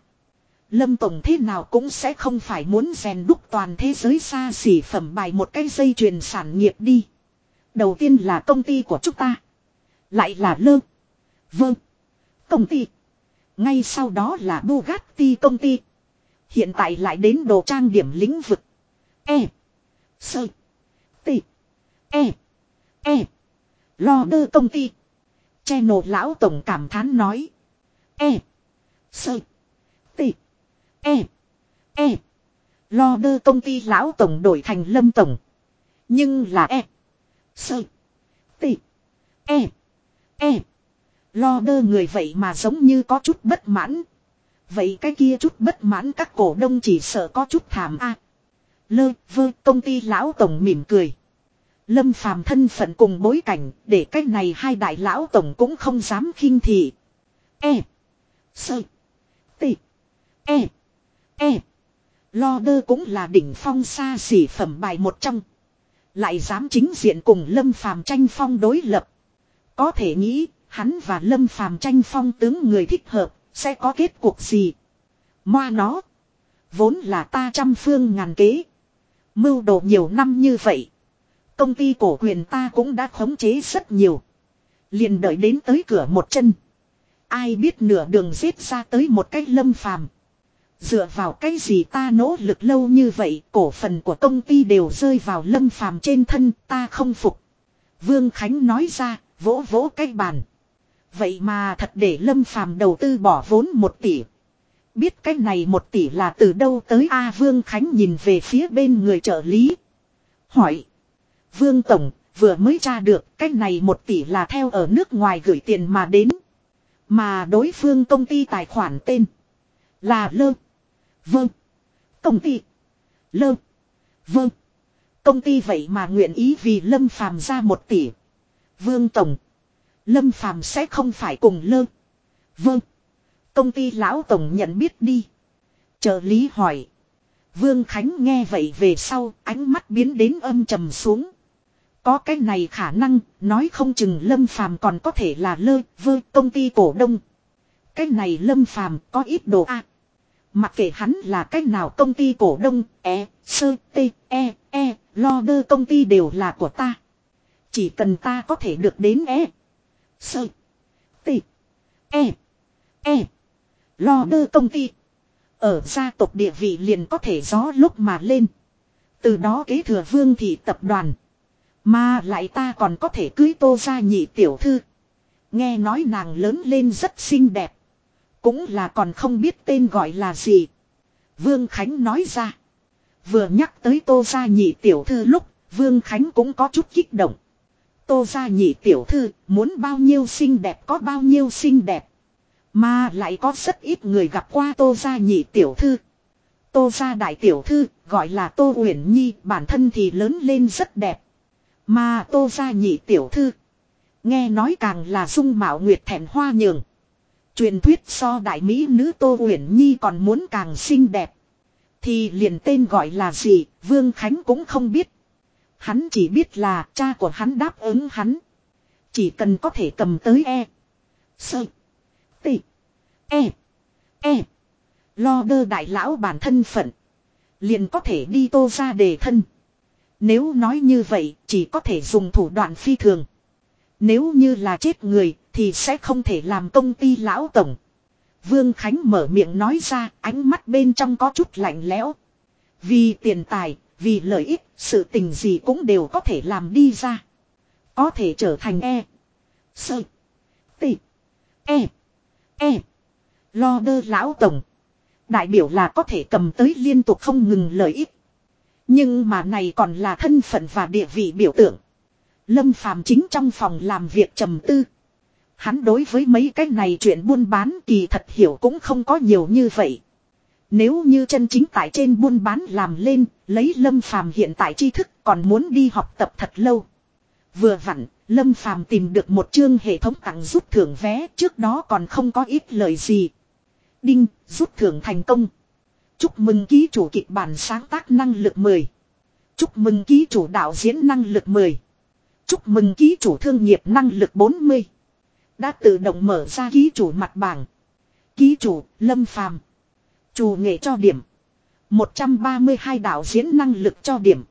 Lâm Tổng thế nào cũng sẽ không phải muốn rèn đúc toàn thế giới xa xỉ phẩm bài một cái dây chuyền sản nghiệp đi. Đầu tiên là công ty của chúng ta. Lại là lơ. Vâng. Công ty. Ngay sau đó là Bugatti công ty. Hiện tại lại đến đồ trang điểm lĩnh vực. E. Sơ. T. E. E. Lo đơ công ty. Che nổ lão tổng cảm thán nói. E. Sơ. T. E. E. Lo đơ công ty lão tổng đổi thành lâm tổng. Nhưng là E. Sơ. T. E. E. Lo đơ người vậy mà giống như có chút bất mãn. Vậy cái kia chút bất mãn các cổ đông chỉ sợ có chút thảm a. Lơ vơ công ty lão tổng mỉm cười. Lâm phàm thân phận cùng bối cảnh để cái này hai đại lão tổng cũng không dám khinh thị. E. Sơ. T. E. E. Lo đơ cũng là đỉnh phong xa xỉ phẩm bài một trong. Lại dám chính diện cùng Lâm Phàm tranh phong đối lập. Có thể nghĩ, hắn và Lâm Phàm tranh phong tướng người thích hợp, sẽ có kết cuộc gì. Moa nó. Vốn là ta trăm phương ngàn kế. Mưu đồ nhiều năm như vậy. Công ty cổ quyền ta cũng đã khống chế rất nhiều. Liền đợi đến tới cửa một chân. Ai biết nửa đường giết ra tới một cách lâm phàm. Dựa vào cái gì ta nỗ lực lâu như vậy, cổ phần của công ty đều rơi vào lâm phàm trên thân, ta không phục. Vương Khánh nói ra, vỗ vỗ cái bàn. Vậy mà thật để lâm phàm đầu tư bỏ vốn một tỷ. Biết cái này một tỷ là từ đâu tới A Vương Khánh nhìn về phía bên người trợ lý. Hỏi. Vương Tổng, vừa mới tra được cái này một tỷ là theo ở nước ngoài gửi tiền mà đến. Mà đối phương công ty tài khoản tên là Lơ. Vâng. Công ty. Lơ. Vâng. Công ty vậy mà nguyện ý vì Lâm Phàm ra một tỷ. Vương Tổng. Lâm Phàm sẽ không phải cùng Lơ. Vâng. Công ty lão tổng nhận biết đi. Trợ lý hỏi. Vương Khánh nghe vậy về sau, ánh mắt biến đến âm trầm xuống. Có cái này khả năng, nói không chừng Lâm Phàm còn có thể là lơ, vơ, công ty cổ đông. Cái này Lâm Phàm có ít đồ a. mặc kệ hắn là cách nào công ty cổ đông, e, sơ, t, e, e, lo đơ công ty đều là của ta. Chỉ cần ta có thể được đến e, sơ, t, e, e, lo đơ công ty. Ở gia tộc địa vị liền có thể gió lúc mà lên. Từ đó kế thừa vương thị tập đoàn. Mà lại ta còn có thể cưới tô ra nhị tiểu thư. Nghe nói nàng lớn lên rất xinh đẹp. Cũng là còn không biết tên gọi là gì. Vương Khánh nói ra. Vừa nhắc tới tô ra nhị tiểu thư lúc, Vương Khánh cũng có chút kích động. Tô ra nhị tiểu thư, muốn bao nhiêu xinh đẹp có bao nhiêu xinh đẹp. Mà lại có rất ít người gặp qua tô gia nhị tiểu thư. Tô gia đại tiểu thư, gọi là tô uyển nhi, bản thân thì lớn lên rất đẹp. Mà tô gia nhị tiểu thư. Nghe nói càng là dung mạo nguyệt thẹn hoa nhường. Truyền thuyết so đại mỹ nữ tô uyển nhi còn muốn càng xinh đẹp. Thì liền tên gọi là gì, Vương Khánh cũng không biết. Hắn chỉ biết là cha của hắn đáp ứng hắn. Chỉ cần có thể cầm tới e. Sơ. T. E. E. Lo đơ đại lão bản thân phận. Liền có thể đi tô ra đề thân. Nếu nói như vậy chỉ có thể dùng thủ đoạn phi thường. Nếu như là chết người thì sẽ không thể làm công ty lão tổng. Vương Khánh mở miệng nói ra ánh mắt bên trong có chút lạnh lẽo. Vì tiền tài, vì lợi ích, sự tình gì cũng đều có thể làm đi ra. Có thể trở thành E. Sơ. Tị. E. E. Lo đơ lão tổng. Đại biểu là có thể cầm tới liên tục không ngừng lợi ích. Nhưng mà này còn là thân phận và địa vị biểu tượng. Lâm Phàm chính trong phòng làm việc trầm tư. Hắn đối với mấy cái này chuyện buôn bán kỳ thật hiểu cũng không có nhiều như vậy. Nếu như chân chính tại trên buôn bán làm lên, lấy Lâm Phàm hiện tại tri thức còn muốn đi học tập thật lâu. Vừa vặn, Lâm Phàm tìm được một chương hệ thống tặng giúp thưởng vé, trước đó còn không có ít lời gì. Đinh, rút thưởng thành công. Chúc mừng ký chủ kịch bản sáng tác năng lực 10. Chúc mừng ký chủ đạo diễn năng lực 10. Chúc mừng ký chủ thương nghiệp năng lực 40. Đã tự động mở ra ký chủ mặt bảng. Ký chủ, Lâm Phàm Chủ nghệ cho điểm. 132 đạo diễn năng lực cho điểm.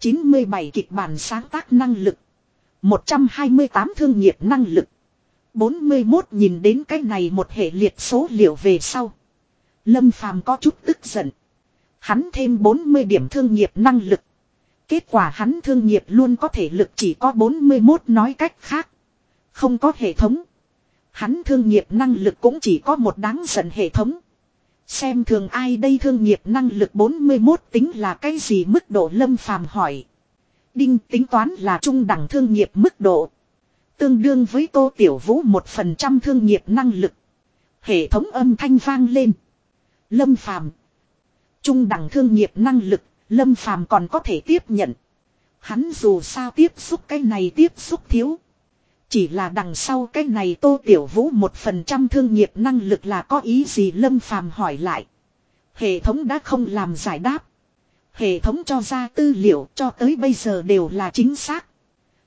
97 kịch bản sáng tác năng lực. 128 thương nghiệp năng lực. 41 nhìn đến cái này một hệ liệt số liệu về sau. Lâm Phàm có chút tức giận. Hắn thêm 40 điểm thương nghiệp năng lực. Kết quả hắn thương nghiệp luôn có thể lực chỉ có 41 nói cách khác. Không có hệ thống. Hắn thương nghiệp năng lực cũng chỉ có một đáng giận hệ thống. Xem thường ai đây thương nghiệp năng lực 41 tính là cái gì mức độ lâm phàm hỏi. Đinh tính toán là trung đẳng thương nghiệp mức độ. Tương đương với tô tiểu vũ một phần trăm thương nghiệp năng lực. Hệ thống âm thanh vang lên. Lâm phàm. Trung đẳng thương nghiệp năng lực, lâm phàm còn có thể tiếp nhận. Hắn dù sao tiếp xúc cái này tiếp xúc thiếu. Chỉ là đằng sau cái này tô tiểu vũ một phần trăm thương nghiệp năng lực là có ý gì lâm phàm hỏi lại. Hệ thống đã không làm giải đáp. Hệ thống cho ra tư liệu cho tới bây giờ đều là chính xác.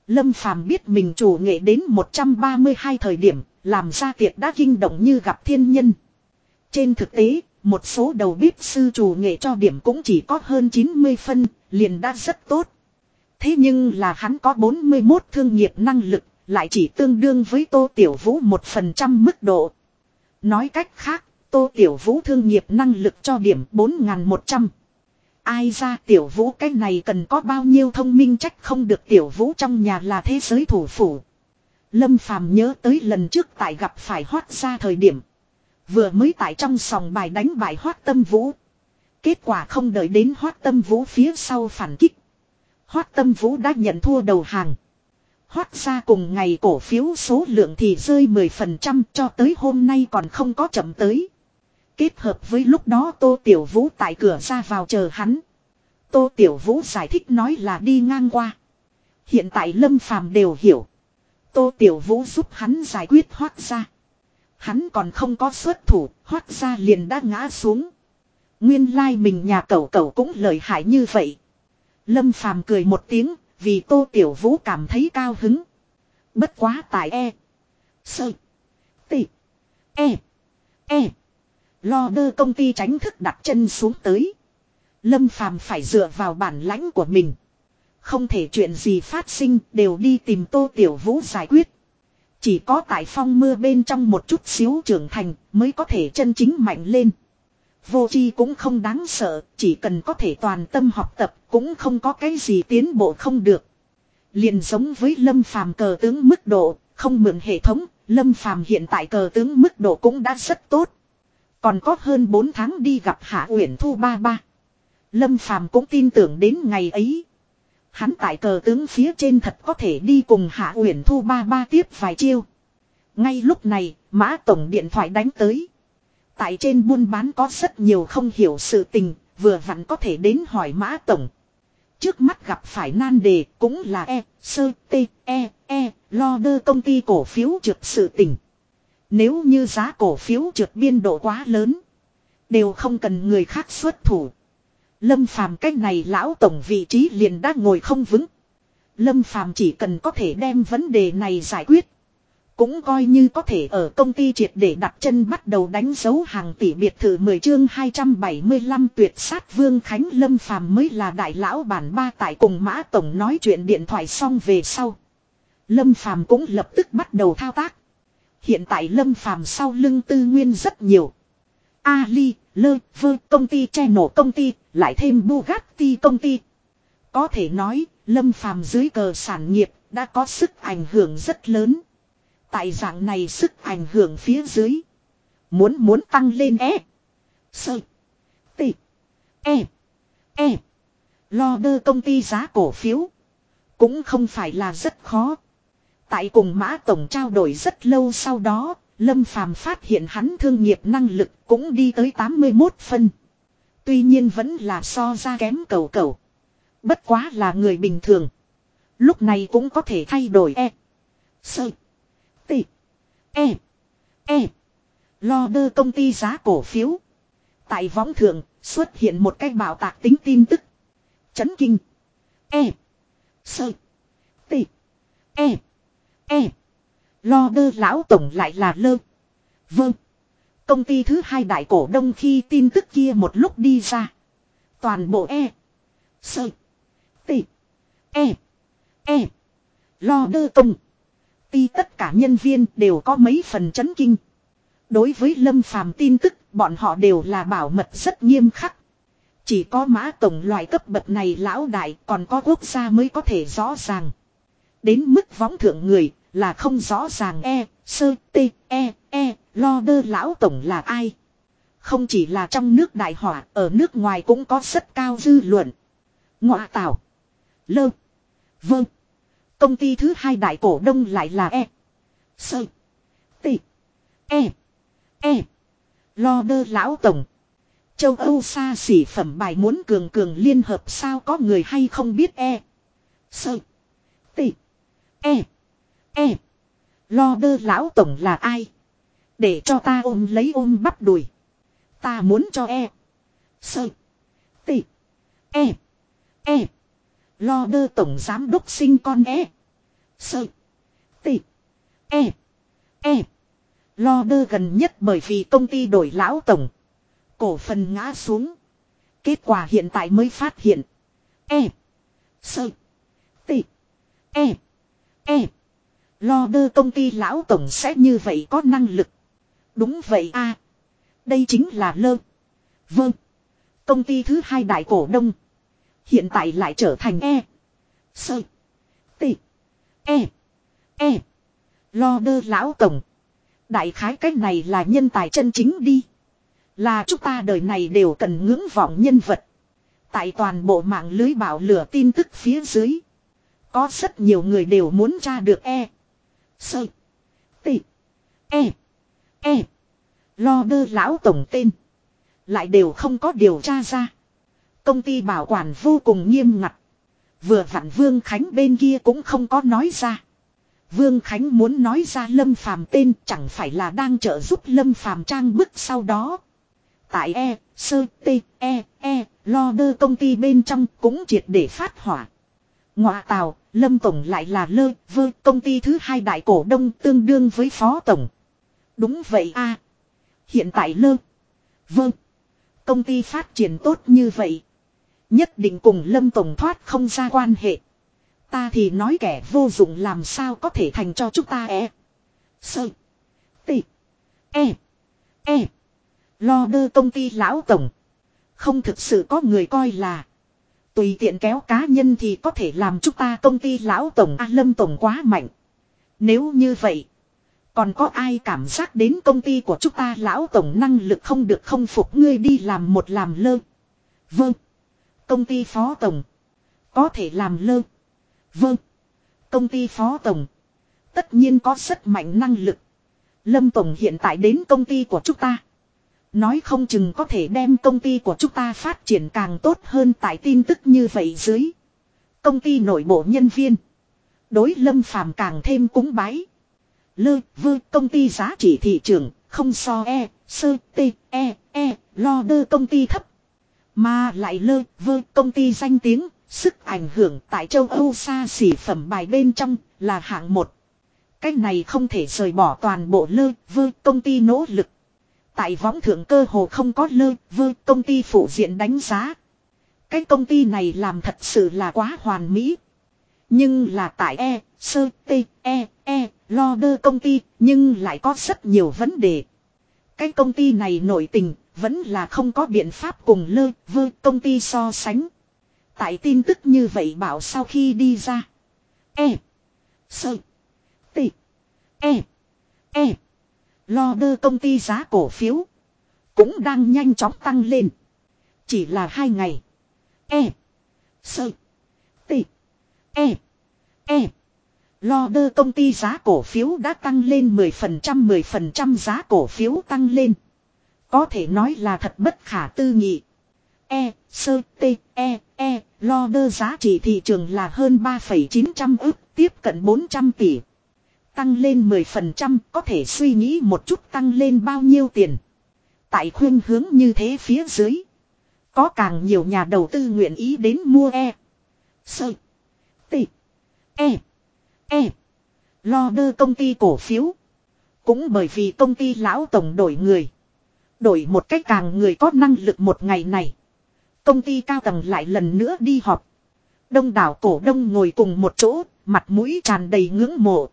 Lâm Phàm biết mình chủ nghệ đến 132 thời điểm, làm ra tiệc đã kinh động như gặp thiên nhân. Trên thực tế, một số đầu bếp sư chủ nghệ cho điểm cũng chỉ có hơn 90 phân, liền đã rất tốt. Thế nhưng là hắn có 41 thương nghiệp năng lực, lại chỉ tương đương với tô tiểu vũ 1% mức độ. Nói cách khác, Tô Tiểu Vũ thương nghiệp năng lực cho điểm 4.100. Ai ra Tiểu Vũ cái này cần có bao nhiêu thông minh trách không được Tiểu Vũ trong nhà là thế giới thủ phủ. Lâm Phàm nhớ tới lần trước tại gặp phải hoát ra thời điểm. Vừa mới tại trong sòng bài đánh bại hoát tâm vũ. Kết quả không đợi đến hoát tâm vũ phía sau phản kích. Hoát tâm vũ đã nhận thua đầu hàng hoác ra cùng ngày cổ phiếu số lượng thì rơi 10% cho tới hôm nay còn không có chậm tới. Kết hợp với lúc đó Tô Tiểu Vũ tại cửa ra vào chờ hắn. Tô Tiểu Vũ giải thích nói là đi ngang qua. Hiện tại Lâm Phàm đều hiểu. Tô Tiểu Vũ giúp hắn giải quyết hoác ra. Hắn còn không có xuất thủ, hoác ra liền đã ngã xuống. Nguyên lai like mình nhà cậu cậu cũng lợi hại như vậy. Lâm Phàm cười một tiếng, vì Tô Tiểu Vũ cảm thấy cao hứng. Bất quá tại E. Sơ. Tị. E. E. Lo đơ công ty tránh thức đặt chân xuống tới. Lâm Phàm phải dựa vào bản lãnh của mình. Không thể chuyện gì phát sinh đều đi tìm Tô Tiểu Vũ giải quyết. Chỉ có tại phong mưa bên trong một chút xíu trưởng thành mới có thể chân chính mạnh lên. Vô chi cũng không đáng sợ, chỉ cần có thể toàn tâm học tập cũng không có cái gì tiến bộ không được. Liền giống với lâm phàm cờ tướng mức độ, không mượn hệ thống, lâm phàm hiện tại cờ tướng mức độ cũng đã rất tốt. Còn có hơn 4 tháng đi gặp Hạ Uyển Thu ba ba. Lâm phàm cũng tin tưởng đến ngày ấy. Hắn tại cờ tướng phía trên thật có thể đi cùng Hạ Uyển Thu ba ba tiếp vài chiêu. Ngay lúc này, Mã Tổng điện thoại đánh tới. Tại trên buôn bán có rất nhiều không hiểu sự tình, vừa vặn có thể đến hỏi Mã Tổng. Trước mắt gặp phải nan đề cũng là E, sơ, T, E, E, lo đơ công ty cổ phiếu trượt sự tình. Nếu như giá cổ phiếu trượt biên độ quá lớn, đều không cần người khác xuất thủ. Lâm Phàm cách này lão tổng vị trí liền đã ngồi không vững. Lâm Phàm chỉ cần có thể đem vấn đề này giải quyết. Cũng coi như có thể ở công ty triệt để đặt chân bắt đầu đánh dấu hàng tỷ biệt thự 10 chương 275 tuyệt sát Vương Khánh Lâm Phàm mới là đại lão bản ba tại cùng Mã Tổng nói chuyện điện thoại xong về sau. Lâm Phàm cũng lập tức bắt đầu thao tác. Hiện tại Lâm Phàm sau lưng tư nguyên rất nhiều. Ali, Lơ, Vơ, công ty che nổ công ty, lại thêm Bugatti công ty. Có thể nói, Lâm Phàm dưới cờ sản nghiệp đã có sức ảnh hưởng rất lớn. Tại dạng này sức ảnh hưởng phía dưới. Muốn muốn tăng lên e. Sơ. Tị. E. E. Lo đơ công ty giá cổ phiếu. Cũng không phải là rất khó. Tại cùng Mã Tổng trao đổi rất lâu sau đó, Lâm Phàm phát hiện hắn thương nghiệp năng lực cũng đi tới 81 phân. Tuy nhiên vẫn là so ra kém cầu cầu. Bất quá là người bình thường. Lúc này cũng có thể thay đổi e. Sơ. E. E. Lo đơ công ty giá cổ phiếu. Tại võng thượng, xuất hiện một cái bảo tạc tính tin tức. Chấn kinh. E. Sơ. T. E. E. Lo đơ lão tổng lại là lơ. Vâng. Công ty thứ hai đại cổ đông khi tin tức kia một lúc đi ra. Toàn bộ E. Sơ. T. E. E. Lo đơ công ty tất cả nhân viên đều có mấy phần chấn kinh. Đối với Lâm Phàm tin tức, bọn họ đều là bảo mật rất nghiêm khắc. Chỉ có mã tổng loại cấp bậc này lão đại còn có quốc gia mới có thể rõ ràng. Đến mức võng thượng người là không rõ ràng e, sơ, t, e, e, lo đơ lão tổng là ai. Không chỉ là trong nước đại hỏa, ở nước ngoài cũng có rất cao dư luận. Ngọa tảo. Lơ. Vâng. Công ty thứ hai đại cổ đông lại là E. Sơ. Tị. E. E. Lo đơ lão tổng. Châu Âu xa xỉ phẩm bài muốn cường cường liên hợp sao có người hay không biết E. Sơ. Tị. E. E. Lo đơ lão tổng là ai? Để cho ta ôm lấy ôm bắp đùi. Ta muốn cho E. Sơ. Tị. E. E. Lo đơ tổng giám đốc sinh con e. sợ, Tị. E. E. Lo đơ gần nhất bởi vì công ty đổi lão tổng. Cổ phần ngã xuống. Kết quả hiện tại mới phát hiện. E. sợ, Tị. E. E. Lo đơ công ty lão tổng sẽ như vậy có năng lực. Đúng vậy a Đây chính là lơ. Vâng. Công ty thứ hai đại cổ đông. Hiện tại lại trở thành E. Sơ. T. E. E. Lo đơ lão tổng. Đại khái cách này là nhân tài chân chính đi. Là chúng ta đời này đều cần ngưỡng vọng nhân vật. Tại toàn bộ mạng lưới bảo lửa tin tức phía dưới. Có rất nhiều người đều muốn tra được E. Sơ. T. E. E. Lo đơ lão tổng tên. Lại đều không có điều tra ra. Công ty bảo quản vô cùng nghiêm ngặt. Vừa vặn Vương Khánh bên kia cũng không có nói ra. Vương Khánh muốn nói ra Lâm Phàm tên chẳng phải là đang trợ giúp Lâm Phàm trang bức sau đó. Tại E, Sơ, T, E, E, lo đơ công ty bên trong cũng triệt để phát hỏa. Ngoại tàu, Lâm Tổng lại là lơ, vơ, công ty thứ hai đại cổ đông tương đương với Phó Tổng. Đúng vậy a Hiện tại lơ, vơ, công ty phát triển tốt như vậy. Nhất định cùng Lâm Tổng thoát không ra quan hệ. Ta thì nói kẻ vô dụng làm sao có thể thành cho chúng ta e. Sơ. Tị. E. E. Lo đơ công ty lão tổng. Không thực sự có người coi là. Tùy tiện kéo cá nhân thì có thể làm chúng ta công ty lão tổng A Lâm tổng quá mạnh. Nếu như vậy. Còn có ai cảm giác đến công ty của chúng ta lão tổng năng lực không được không phục ngươi đi làm một làm lơ. Vâng. Công ty phó tổng. Có thể làm lơ. Vâng. Công ty phó tổng. Tất nhiên có rất mạnh năng lực. Lâm Tổng hiện tại đến công ty của chúng ta. Nói không chừng có thể đem công ty của chúng ta phát triển càng tốt hơn tại tin tức như vậy dưới. Công ty nội bộ nhân viên. Đối lâm phàm càng thêm cúng bái. Lơ, vơ, công ty giá trị thị trường, không so e, sơ, t, e, e, lo đơ công ty thấp. Mà lại lơ, vơ, công ty danh tiếng, sức ảnh hưởng tại châu Âu xa xỉ phẩm bài bên trong, là hạng một. Cách này không thể rời bỏ toàn bộ lơ, vơ, công ty nỗ lực. Tại võng thượng cơ hồ không có lơ, vơ, công ty phụ diện đánh giá. Cái công ty này làm thật sự là quá hoàn mỹ. Nhưng là tại E, sơ, T, E, E, lo đơ công ty, nhưng lại có rất nhiều vấn đề. Cái công ty này nổi tình, vẫn là không có biện pháp cùng lơ, vơ, công ty so sánh. Tại tin tức như vậy bảo sau khi đi ra. E, sơ, T, E, E. Lo đơ công ty giá cổ phiếu. Cũng đang nhanh chóng tăng lên. Chỉ là hai ngày. E. Sơ. T. E. E. Lo đơ công ty giá cổ phiếu đã tăng lên 10% 10% giá cổ phiếu tăng lên. Có thể nói là thật bất khả tư nghị. E, sơ, t, e, e, lo đơ giá trị thị trường là hơn 3,900 ức, tiếp cận 400 tỷ. Tăng lên 10% có thể suy nghĩ một chút tăng lên bao nhiêu tiền. Tại khuyên hướng như thế phía dưới. Có càng nhiều nhà đầu tư nguyện ý đến mua E. Sơ. T. E. E. Lo đơ công ty cổ phiếu. Cũng bởi vì công ty lão tổng đổi người. Đổi một cách càng người có năng lực một ngày này. Công ty cao tầng lại lần nữa đi họp. Đông đảo cổ đông ngồi cùng một chỗ, mặt mũi tràn đầy ngưỡng mộ.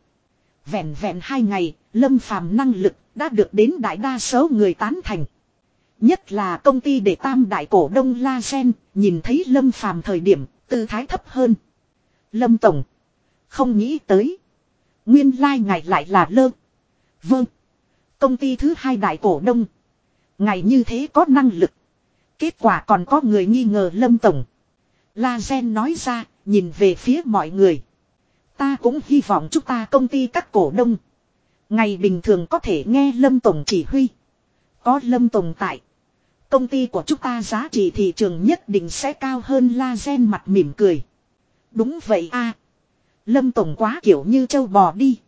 Vẹn vẹn hai ngày, lâm phàm năng lực đã được đến đại đa số người tán thành. Nhất là công ty để tam đại cổ đông La Sen, nhìn thấy lâm phàm thời điểm, tư thái thấp hơn. Lâm Tổng. Không nghĩ tới. Nguyên lai like ngài lại là lơ. Vâng. Công ty thứ hai đại cổ đông. Ngài như thế có năng lực. Kết quả còn có người nghi ngờ Lâm Tổng. La Gen nói ra, nhìn về phía mọi người. Ta cũng hy vọng chúng ta công ty các cổ đông. Ngày bình thường có thể nghe Lâm Tổng chỉ huy. Có Lâm Tổng tại. Công ty của chúng ta giá trị thị trường nhất định sẽ cao hơn La Gen mặt mỉm cười. Đúng vậy a Lâm Tổng quá kiểu như châu bò đi.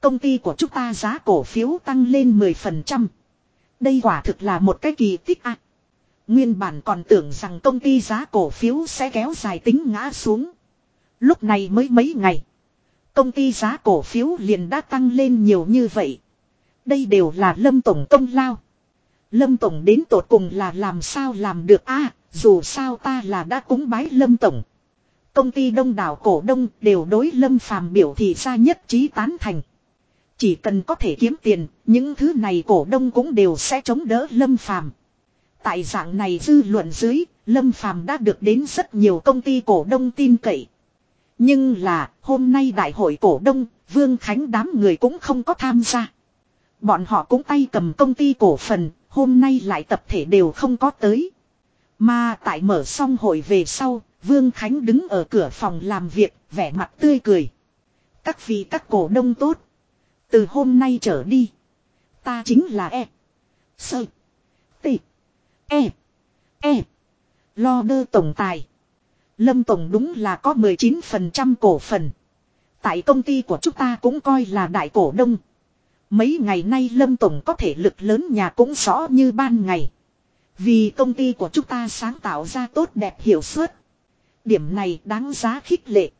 Công ty của chúng ta giá cổ phiếu tăng lên 10%. Đây quả thực là một cái kỳ tích a Nguyên bản còn tưởng rằng công ty giá cổ phiếu sẽ kéo dài tính ngã xuống. Lúc này mới mấy ngày. Công ty giá cổ phiếu liền đã tăng lên nhiều như vậy. Đây đều là Lâm Tổng công lao. Lâm Tổng đến tột cùng là làm sao làm được a dù sao ta là đã cúng bái Lâm Tổng. Công ty đông đảo cổ đông đều đối Lâm Phàm biểu thị ra nhất trí tán thành. Chỉ cần có thể kiếm tiền, những thứ này cổ đông cũng đều sẽ chống đỡ Lâm Phàm. Tại dạng này dư luận dưới, Lâm Phàm đã được đến rất nhiều công ty cổ đông tin cậy. Nhưng là, hôm nay đại hội cổ đông, Vương Khánh đám người cũng không có tham gia. Bọn họ cũng tay cầm công ty cổ phần, hôm nay lại tập thể đều không có tới. Mà tại mở xong hội về sau, Vương Khánh đứng ở cửa phòng làm việc, vẻ mặt tươi cười. Các vị các cổ đông tốt. Từ hôm nay trở đi. Ta chính là E. Sơ. T. E. E. Lo đơ tổng tài. Lâm Tổng đúng là có 19% cổ phần. Tại công ty của chúng ta cũng coi là đại cổ đông. Mấy ngày nay Lâm Tổng có thể lực lớn nhà cũng rõ như ban ngày. Vì công ty của chúng ta sáng tạo ra tốt đẹp hiệu suất. Điểm này đáng giá khích lệ.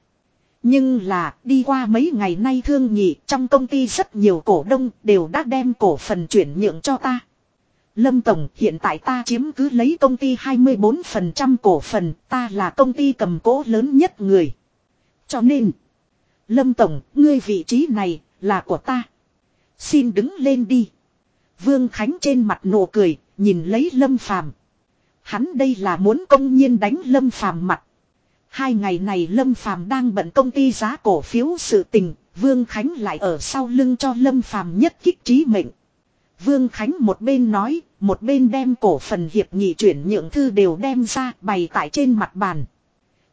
Nhưng là, đi qua mấy ngày nay thương nhị, trong công ty rất nhiều cổ đông đều đã đem cổ phần chuyển nhượng cho ta. Lâm Tổng, hiện tại ta chiếm cứ lấy công ty 24% cổ phần, ta là công ty cầm cố lớn nhất người. Cho nên, Lâm Tổng, ngươi vị trí này là của ta. Xin đứng lên đi. Vương Khánh trên mặt nụ cười, nhìn lấy Lâm Phàm Hắn đây là muốn công nhiên đánh Lâm Phàm mặt. Hai ngày này Lâm Phàm đang bận công ty giá cổ phiếu sự tình, Vương Khánh lại ở sau lưng cho Lâm Phàm nhất kích trí mệnh. Vương Khánh một bên nói, một bên đem cổ phần hiệp nghị chuyển nhượng thư đều đem ra bày tại trên mặt bàn.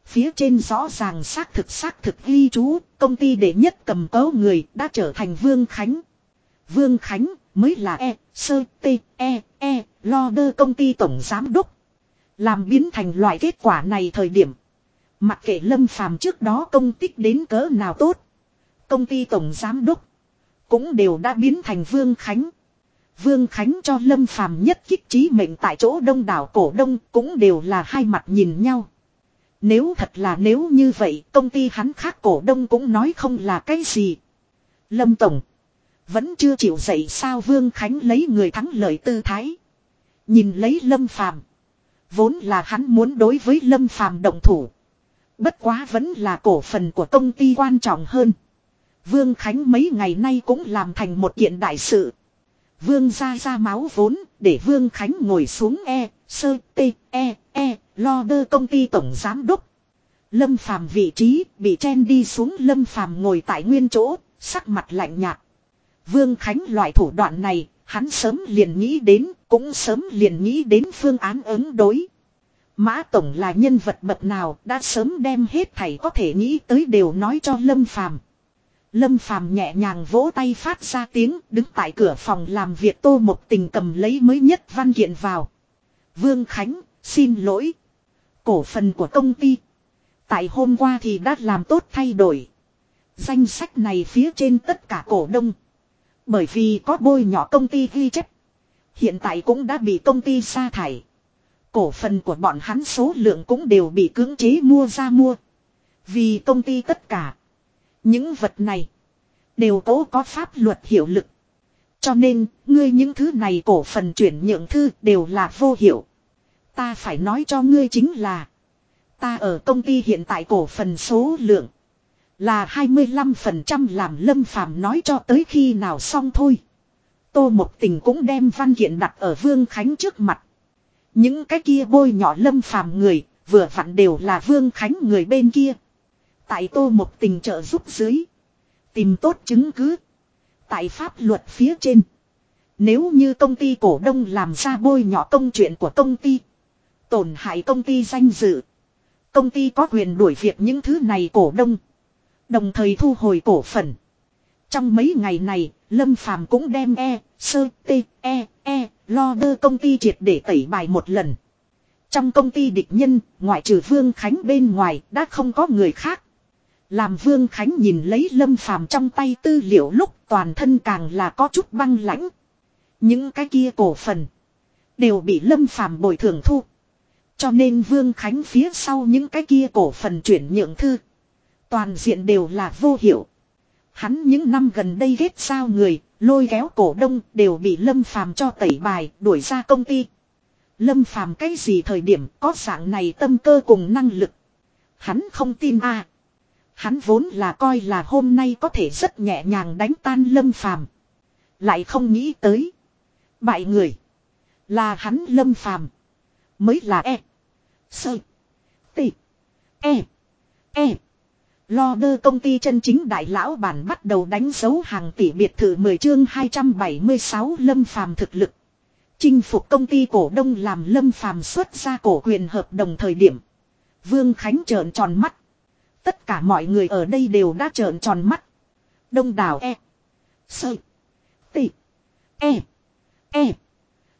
Phía trên rõ ràng xác thực xác thực ghi chú, công ty đệ nhất cầm cấu người đã trở thành Vương Khánh. Vương Khánh mới là E, Sơ, T, E, E, lo đơ công ty tổng giám đốc. Làm biến thành loại kết quả này thời điểm. Mặc kệ Lâm Phàm trước đó công tích đến cỡ nào tốt. Công ty tổng giám đốc. Cũng đều đã biến thành Vương Khánh. Vương Khánh cho Lâm Phàm nhất kích trí mệnh tại chỗ đông đảo cổ đông cũng đều là hai mặt nhìn nhau. Nếu thật là nếu như vậy, công ty hắn khác cổ đông cũng nói không là cái gì. Lâm Tổng. Vẫn chưa chịu dậy sao Vương Khánh lấy người thắng lợi tư thái. Nhìn lấy Lâm Phàm, Vốn là hắn muốn đối với Lâm Phàm động thủ. Bất quá vẫn là cổ phần của công ty quan trọng hơn. Vương Khánh mấy ngày nay cũng làm thành một kiện đại sự. Vương ra ra máu vốn để Vương Khánh ngồi xuống E, sơ, t, e, e, lo đơ công ty tổng giám đốc. Lâm Phàm vị trí bị chen đi xuống Lâm Phàm ngồi tại nguyên chỗ, sắc mặt lạnh nhạt. Vương Khánh loại thủ đoạn này, hắn sớm liền nghĩ đến, cũng sớm liền nghĩ đến phương án ứng đối. Mã Tổng là nhân vật bậc nào đã sớm đem hết thảy có thể nghĩ tới đều nói cho Lâm Phàm. Lâm Phàm nhẹ nhàng vỗ tay phát ra tiếng đứng tại cửa phòng làm việc tô một tình cầm lấy mới nhất văn kiện vào. Vương Khánh, xin lỗi. Cổ phần của công ty. Tại hôm qua thì đã làm tốt thay đổi. Danh sách này phía trên tất cả cổ đông. Bởi vì có bôi nhỏ công ty ghi chép. Hiện tại cũng đã bị công ty sa thải. Cổ phần của bọn hắn số lượng cũng đều bị cưỡng chế mua ra mua. Vì công ty tất cả. Những vật này. Đều cố có pháp luật hiệu lực. Cho nên, ngươi những thứ này cổ phần chuyển nhượng thư đều là vô hiệu. Ta phải nói cho ngươi chính là. Ta ở công ty hiện tại cổ phần số lượng. Là 25% làm lâm phàm nói cho tới khi nào xong thôi. Tô Mộc Tình cũng đem văn kiện đặt ở Vương Khánh trước mặt. Những cái kia bôi nhỏ lâm phàm người, vừa vặn đều là Vương Khánh người bên kia. Tại Tô một Tình trợ giúp dưới. Tìm tốt chứng cứ. Tại pháp luật phía trên. Nếu như công ty cổ đông làm ra bôi nhỏ công chuyện của công ty. Tổn hại công ty danh dự. Công ty có quyền đuổi việc những thứ này cổ đông. Đồng thời thu hồi cổ phần. Trong mấy ngày này, Lâm Phàm cũng đem E, Sơ, T, E, E, lo đơ công ty triệt để tẩy bài một lần. Trong công ty địch nhân, ngoại trừ Vương Khánh bên ngoài, đã không có người khác. Làm Vương Khánh nhìn lấy Lâm Phàm trong tay tư liệu lúc toàn thân càng là có chút băng lãnh. Những cái kia cổ phần đều bị Lâm Phàm bồi thường thu. Cho nên Vương Khánh phía sau những cái kia cổ phần chuyển nhượng thư. Toàn diện đều là vô hiệu. Hắn những năm gần đây ghét sao người, lôi kéo cổ đông đều bị Lâm Phàm cho tẩy bài, đuổi ra công ty. Lâm Phàm cái gì thời điểm có dạng này tâm cơ cùng năng lực. Hắn không tin a. Hắn vốn là coi là hôm nay có thể rất nhẹ nhàng đánh tan lâm phàm. Lại không nghĩ tới. Bại người. Là hắn lâm phàm. Mới là e. Sơ. Tị. E. E. Lo đơ công ty chân chính đại lão bản bắt đầu đánh dấu hàng tỷ biệt thự 10 chương 276 lâm phàm thực lực. Chinh phục công ty cổ đông làm lâm phàm xuất ra cổ quyền hợp đồng thời điểm. Vương Khánh trợn tròn mắt. Tất cả mọi người ở đây đều đã trợn tròn mắt. Đông đảo e. Sơ. tỷ E. E.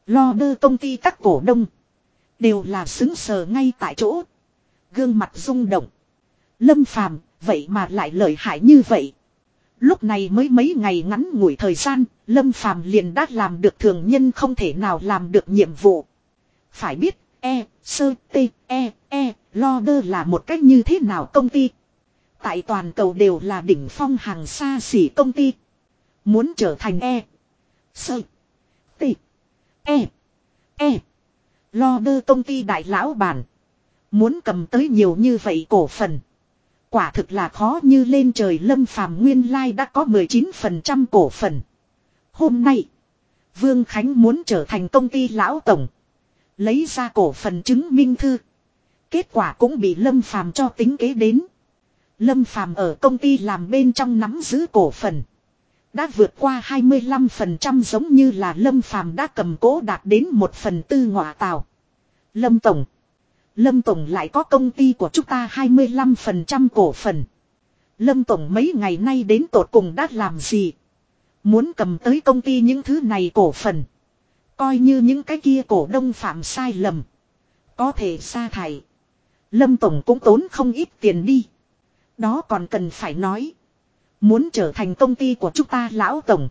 Lo đơ công ty các cổ đông. Đều là xứng sờ ngay tại chỗ. Gương mặt rung động. Lâm phàm, vậy mà lại lợi hại như vậy. Lúc này mới mấy ngày ngắn ngủi thời gian, Lâm phàm liền đã làm được thường nhân không thể nào làm được nhiệm vụ. Phải biết, E, sơ, T, E, E, lo đơ là một cách như thế nào công ty. Tại toàn cầu đều là đỉnh phong hàng xa xỉ công ty. Muốn trở thành E, sơ, T, E, E, lo đơ công ty đại lão bản. Muốn cầm tới nhiều như vậy cổ phần. Quả thực là khó như lên trời lâm phàm nguyên lai đã có 19% cổ phần. Hôm nay, Vương Khánh muốn trở thành công ty lão tổng. Lấy ra cổ phần chứng minh thư. Kết quả cũng bị Lâm Phàm cho tính kế đến. Lâm Phàm ở công ty làm bên trong nắm giữ cổ phần. Đã vượt qua 25% giống như là Lâm Phàm đã cầm cố đạt đến một phần tư ngọa tàu. Lâm Tổng. Lâm Tổng lại có công ty của chúng ta 25% cổ phần. Lâm Tổng mấy ngày nay đến tột cùng đã làm gì? Muốn cầm tới công ty những thứ này cổ phần. Coi như những cái kia cổ đông phạm sai lầm. Có thể sa thải. Lâm Tổng cũng tốn không ít tiền đi. Đó còn cần phải nói. Muốn trở thành công ty của chúng ta lão Tổng.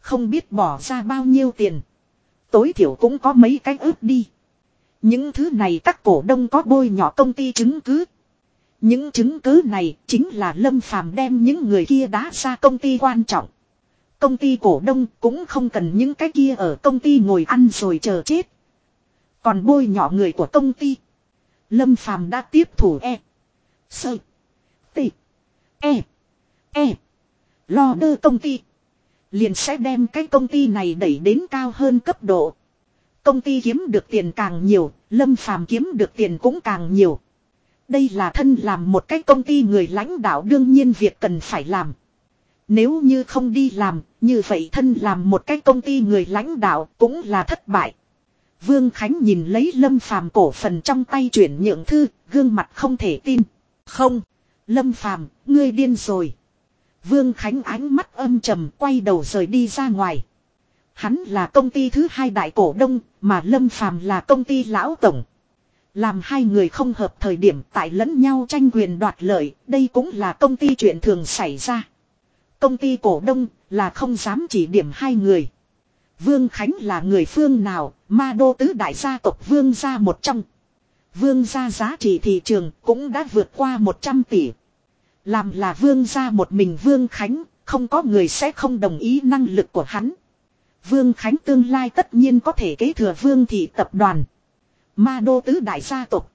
Không biết bỏ ra bao nhiêu tiền. Tối thiểu cũng có mấy cái ướp đi. Những thứ này các cổ đông có bôi nhỏ công ty chứng cứ. Những chứng cứ này chính là Lâm Phàm đem những người kia đá ra công ty quan trọng. Công ty cổ đông cũng không cần những cái kia ở công ty ngồi ăn rồi chờ chết. Còn bôi nhỏ người của công ty. Lâm Phàm đã tiếp thủ E. Sơ. T. E. E. Lo đơ công ty. Liền sẽ đem cái công ty này đẩy đến cao hơn cấp độ. Công ty kiếm được tiền càng nhiều, Lâm Phàm kiếm được tiền cũng càng nhiều. Đây là thân làm một cái công ty người lãnh đạo đương nhiên việc cần phải làm. Nếu như không đi làm, như vậy thân làm một cái công ty người lãnh đạo cũng là thất bại. Vương Khánh nhìn lấy Lâm Phàm cổ phần trong tay chuyển nhượng thư, gương mặt không thể tin. Không, Lâm Phàm, ngươi điên rồi. Vương Khánh ánh mắt âm trầm quay đầu rời đi ra ngoài. Hắn là công ty thứ hai đại cổ đông, mà Lâm Phàm là công ty lão tổng. Làm hai người không hợp thời điểm tại lẫn nhau tranh quyền đoạt lợi, đây cũng là công ty chuyện thường xảy ra. Công ty cổ đông là không dám chỉ điểm hai người. Vương Khánh là người phương nào, ma đô tứ đại gia tộc Vương gia một trong. Vương gia giá trị thị trường cũng đã vượt qua 100 tỷ. Làm là Vương gia một mình Vương Khánh, không có người sẽ không đồng ý năng lực của hắn. Vương Khánh tương lai tất nhiên có thể kế thừa Vương thị tập đoàn. Ma đô tứ đại gia tộc.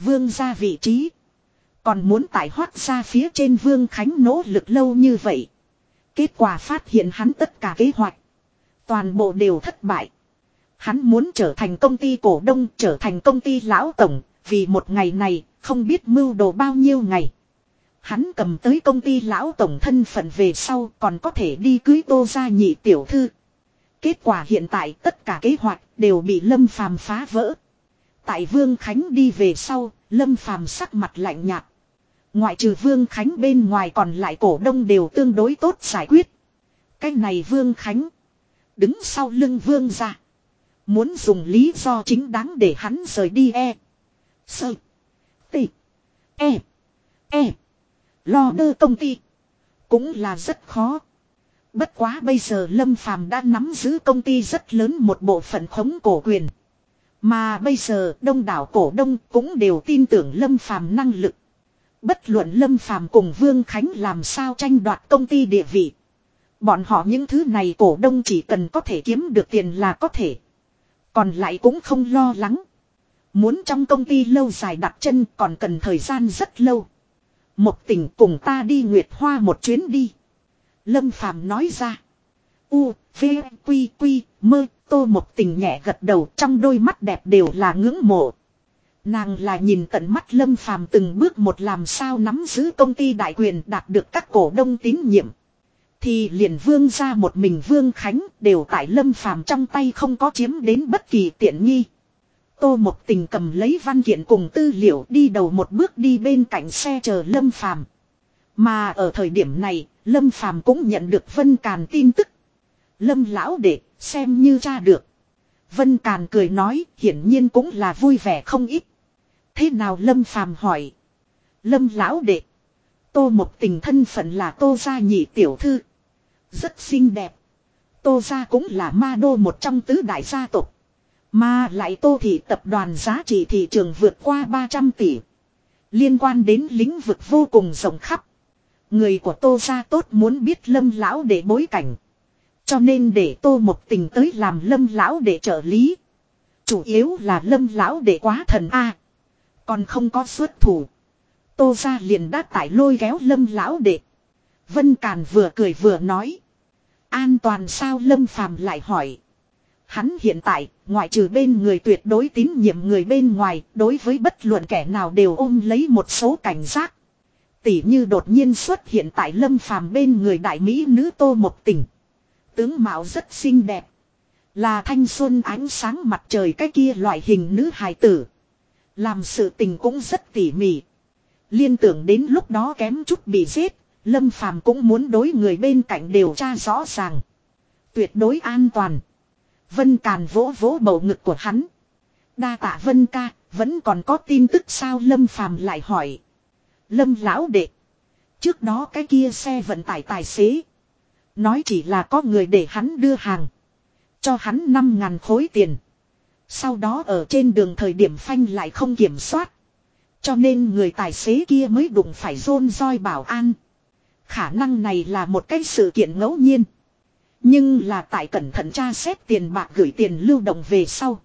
Vương gia vị trí. Còn muốn tải hoát ra phía trên Vương Khánh nỗ lực lâu như vậy. Kết quả phát hiện hắn tất cả kế hoạch. Toàn bộ đều thất bại. Hắn muốn trở thành công ty cổ đông, trở thành công ty lão tổng, vì một ngày này, không biết mưu đồ bao nhiêu ngày. Hắn cầm tới công ty lão tổng thân phận về sau còn có thể đi cưới tô gia nhị tiểu thư. Kết quả hiện tại tất cả kế hoạch đều bị Lâm Phàm phá vỡ. Tại Vương Khánh đi về sau, Lâm Phàm sắc mặt lạnh nhạt. Ngoại trừ Vương Khánh bên ngoài còn lại cổ đông đều tương đối tốt giải quyết. Cái này Vương Khánh. Đứng sau lưng Vương ra. Muốn dùng lý do chính đáng để hắn rời đi e. Sơ. Tị. E. E. Lo đơ công ty. Cũng là rất khó. Bất quá bây giờ Lâm Phàm đã nắm giữ công ty rất lớn một bộ phận khống cổ quyền. Mà bây giờ đông đảo cổ đông cũng đều tin tưởng Lâm Phàm năng lực. Bất luận Lâm Phàm cùng Vương Khánh làm sao tranh đoạt công ty địa vị. Bọn họ những thứ này cổ đông chỉ cần có thể kiếm được tiền là có thể. Còn lại cũng không lo lắng. Muốn trong công ty lâu dài đặt chân còn cần thời gian rất lâu. Một tình cùng ta đi Nguyệt Hoa một chuyến đi. Lâm Phàm nói ra. U, V, Quy, Quy, mơ, tô một tình nhẹ gật đầu trong đôi mắt đẹp đều là ngưỡng mộ. Nàng là nhìn tận mắt Lâm Phàm từng bước một làm sao nắm giữ công ty đại quyền đạt được các cổ đông tín nhiệm. Thì liền vương ra một mình vương khánh đều tại Lâm Phàm trong tay không có chiếm đến bất kỳ tiện nghi. Tô một tình cầm lấy văn kiện cùng tư liệu đi đầu một bước đi bên cạnh xe chờ Lâm Phàm Mà ở thời điểm này, Lâm Phàm cũng nhận được Vân Càn tin tức. Lâm lão đệ, xem như cha được. Vân Càn cười nói, hiển nhiên cũng là vui vẻ không ít. Thế nào Lâm Phàm hỏi? Lâm lão đệ. Tô một tình thân phận là tô gia nhị tiểu thư. Rất xinh đẹp. Tô gia cũng là ma đô một trong tứ đại gia tộc. Mà lại tô thị tập đoàn giá trị thị trường vượt qua 300 tỷ. Liên quan đến lĩnh vực vô cùng rộng khắp. Người của tô gia tốt muốn biết lâm lão để bối cảnh. Cho nên để tô một tình tới làm lâm lão để trợ lý. Chủ yếu là lâm lão để quá thần A. Còn không có xuất thủ. Tô gia liền đã tải lôi kéo lâm lão đệ. Vân Càn vừa cười vừa nói. An toàn sao lâm phàm lại hỏi. Hắn hiện tại, ngoại trừ bên người tuyệt đối tín nhiệm người bên ngoài, đối với bất luận kẻ nào đều ôm lấy một số cảnh giác. Tỷ như đột nhiên xuất hiện tại lâm phàm bên người đại mỹ nữ tô một tình. Tướng mạo rất xinh đẹp. Là thanh xuân ánh sáng mặt trời cái kia loại hình nữ hài tử. Làm sự tình cũng rất tỉ mỉ. Liên tưởng đến lúc đó kém chút bị giết, Lâm Phàm cũng muốn đối người bên cạnh điều tra rõ ràng. Tuyệt đối an toàn. Vân Càn vỗ vỗ bầu ngực của hắn. Đa tạ Vân ca, vẫn còn có tin tức sao Lâm Phàm lại hỏi. Lâm lão đệ. Trước đó cái kia xe vận tải tài xế. Nói chỉ là có người để hắn đưa hàng. Cho hắn 5 ngàn khối tiền. Sau đó ở trên đường thời điểm phanh lại không kiểm soát. Cho nên người tài xế kia mới đụng phải rôn roi bảo an. Khả năng này là một cái sự kiện ngẫu nhiên. Nhưng là tại cẩn thận tra xét tiền bạc gửi tiền lưu động về sau.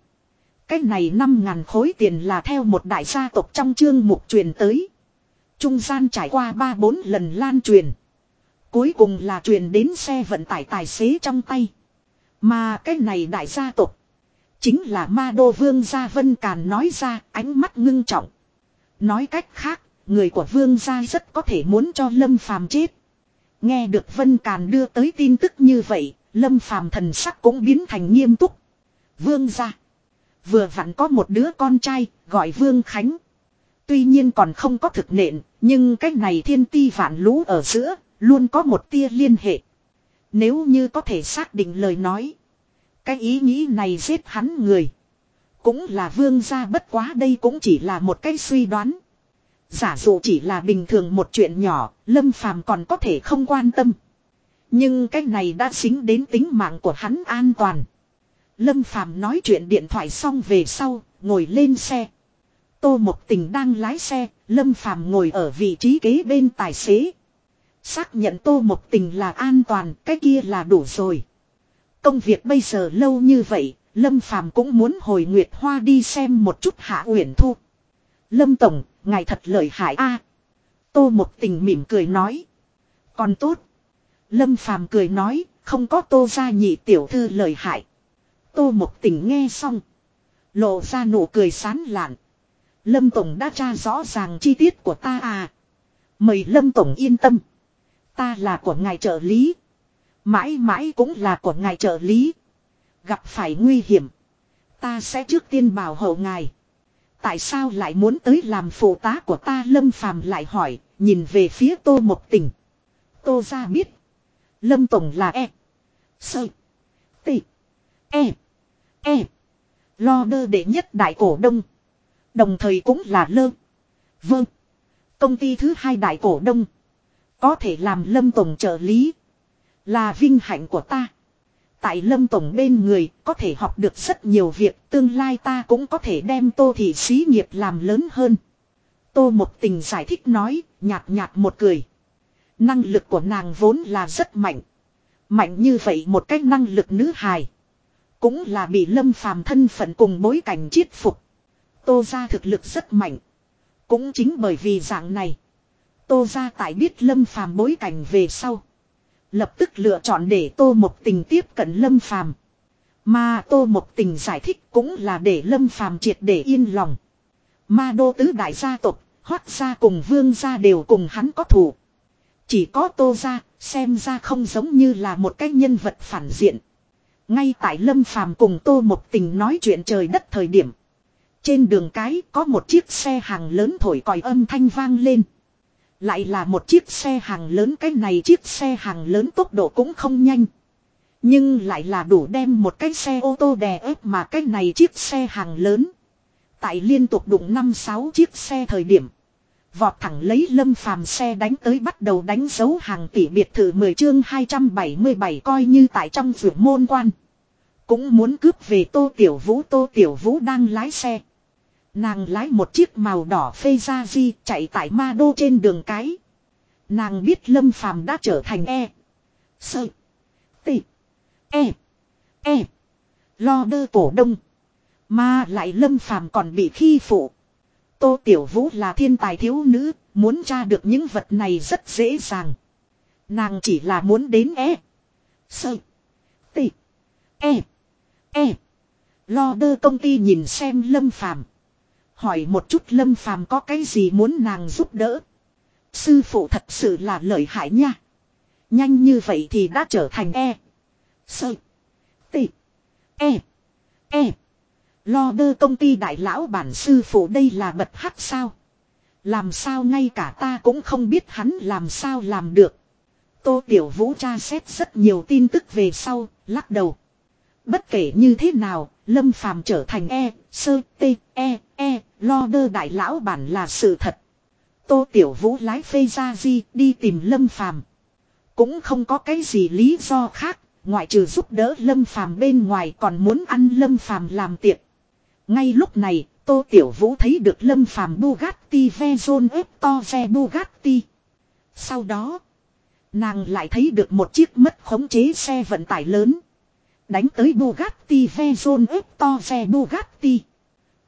Cái này 5.000 khối tiền là theo một đại gia tộc trong chương mục truyền tới. Trung gian trải qua 3-4 lần lan truyền. Cuối cùng là truyền đến xe vận tải tài xế trong tay. Mà cái này đại gia tộc. Chính là ma đô vương gia Vân Càn nói ra ánh mắt ngưng trọng. Nói cách khác, người của vương gia rất có thể muốn cho Lâm Phàm chết. Nghe được Vân Càn đưa tới tin tức như vậy, Lâm Phàm thần sắc cũng biến thành nghiêm túc. Vương gia. Vừa vặn có một đứa con trai, gọi Vương Khánh. Tuy nhiên còn không có thực nện, nhưng cái này thiên ti vạn lũ ở giữa, luôn có một tia liên hệ. Nếu như có thể xác định lời nói. Cái ý nghĩ này giết hắn người. Cũng là vương gia bất quá đây cũng chỉ là một cái suy đoán. Giả dụ chỉ là bình thường một chuyện nhỏ, Lâm Phàm còn có thể không quan tâm. Nhưng cái này đã xính đến tính mạng của hắn an toàn. Lâm Phàm nói chuyện điện thoại xong về sau, ngồi lên xe. Tô Mộc Tình đang lái xe, Lâm Phàm ngồi ở vị trí kế bên tài xế. Xác nhận Tô Mộc Tình là an toàn, cái kia là đủ rồi. Công việc bây giờ lâu như vậy, Lâm Phàm cũng muốn hồi Nguyệt Hoa đi xem một chút Hạ Uyển Thu. Lâm Tổng, ngài thật lợi hại a. Tô một tình mỉm cười nói. Còn tốt. Lâm Phàm cười nói, không có tô ra nhị tiểu thư lợi hại. Tô một tình nghe xong. Lộ ra nụ cười sán lạn. Lâm Tổng đã tra rõ ràng chi tiết của ta à. Mời Lâm Tổng yên tâm. Ta là của ngài trợ lý. Mãi mãi cũng là của ngài trợ lý. Gặp phải nguy hiểm. Ta sẽ trước tiên bảo hộ ngài. Tại sao lại muốn tới làm phụ tá của ta Lâm Phàm lại hỏi, nhìn về phía Tô Mộc Tình. Tô ra biết. Lâm Tổng là E. Sơ. T. E. E. Lo đơ đệ nhất đại cổ đông. Đồng thời cũng là lơ. Vâng. Công ty thứ hai đại cổ đông. Có thể làm Lâm Tổng trợ lý. Là vinh hạnh của ta. Tại Lâm Tổng bên người có thể học được rất nhiều việc tương lai ta cũng có thể đem tô thị xí nghiệp làm lớn hơn. Tô một tình giải thích nói, nhạt nhạt một cười. Năng lực của nàng vốn là rất mạnh. Mạnh như vậy một cách năng lực nữ hài. Cũng là bị lâm phàm thân phận cùng bối cảnh chiết phục. Tô ra thực lực rất mạnh. Cũng chính bởi vì dạng này. Tô ra tại biết Lâm Phàm bối cảnh về sau. Lập tức lựa chọn để Tô Mộc Tình tiếp cận Lâm Phàm Mà Tô Mộc Tình giải thích cũng là để Lâm Phàm triệt để yên lòng. Ma đô tứ đại gia tộc, hoác gia cùng vương gia đều cùng hắn có thủ. Chỉ có Tô gia, xem ra không giống như là một cái nhân vật phản diện. Ngay tại Lâm Phàm cùng Tô Mộc Tình nói chuyện trời đất thời điểm. Trên đường cái có một chiếc xe hàng lớn thổi còi âm thanh vang lên. Lại là một chiếc xe hàng lớn, cái này chiếc xe hàng lớn tốc độ cũng không nhanh. Nhưng lại là đủ đem một cái xe ô tô đè ép mà cái này chiếc xe hàng lớn. Tại liên tục đụng 5-6 chiếc xe thời điểm. Vọt thẳng lấy lâm phàm xe đánh tới bắt đầu đánh dấu hàng tỷ biệt thự 10 chương 277 coi như tại trong vườn môn quan. Cũng muốn cướp về tô tiểu vũ, tô tiểu vũ đang lái xe. Nàng lái một chiếc màu đỏ phê ra di chạy tại ma đô trên đường cái. Nàng biết lâm phàm đã trở thành e. Sơ. Tị. E. E. Lo đơ cổ đông. Mà lại lâm phàm còn bị khi phụ. Tô Tiểu Vũ là thiên tài thiếu nữ, muốn tra được những vật này rất dễ dàng. Nàng chỉ là muốn đến e. Sơ. Tị. E. E. Lo đơ công ty nhìn xem lâm phàm. Hỏi một chút lâm phàm có cái gì muốn nàng giúp đỡ. Sư phụ thật sự là lợi hại nha. Nhanh như vậy thì đã trở thành e. Sơ. Tị. E. E. Lo đơ công ty đại lão bản sư phụ đây là bật hắc sao. Làm sao ngay cả ta cũng không biết hắn làm sao làm được. Tô Tiểu Vũ tra xét rất nhiều tin tức về sau, lắc đầu. Bất kể như thế nào, Lâm Phàm trở thành E, sơ, T, E, E, lo đơ đại lão bản là sự thật. Tô Tiểu Vũ lái phê ra di đi tìm Lâm Phàm Cũng không có cái gì lý do khác, ngoại trừ giúp đỡ Lâm Phàm bên ngoài còn muốn ăn Lâm Phàm làm tiệc. Ngay lúc này, Tô Tiểu Vũ thấy được Lâm Phàm Bugatti Veyron ép to xe Bugatti. Sau đó, nàng lại thấy được một chiếc mất khống chế xe vận tải lớn. Đánh tới Bugatti Veyron ếp to xe Bugatti.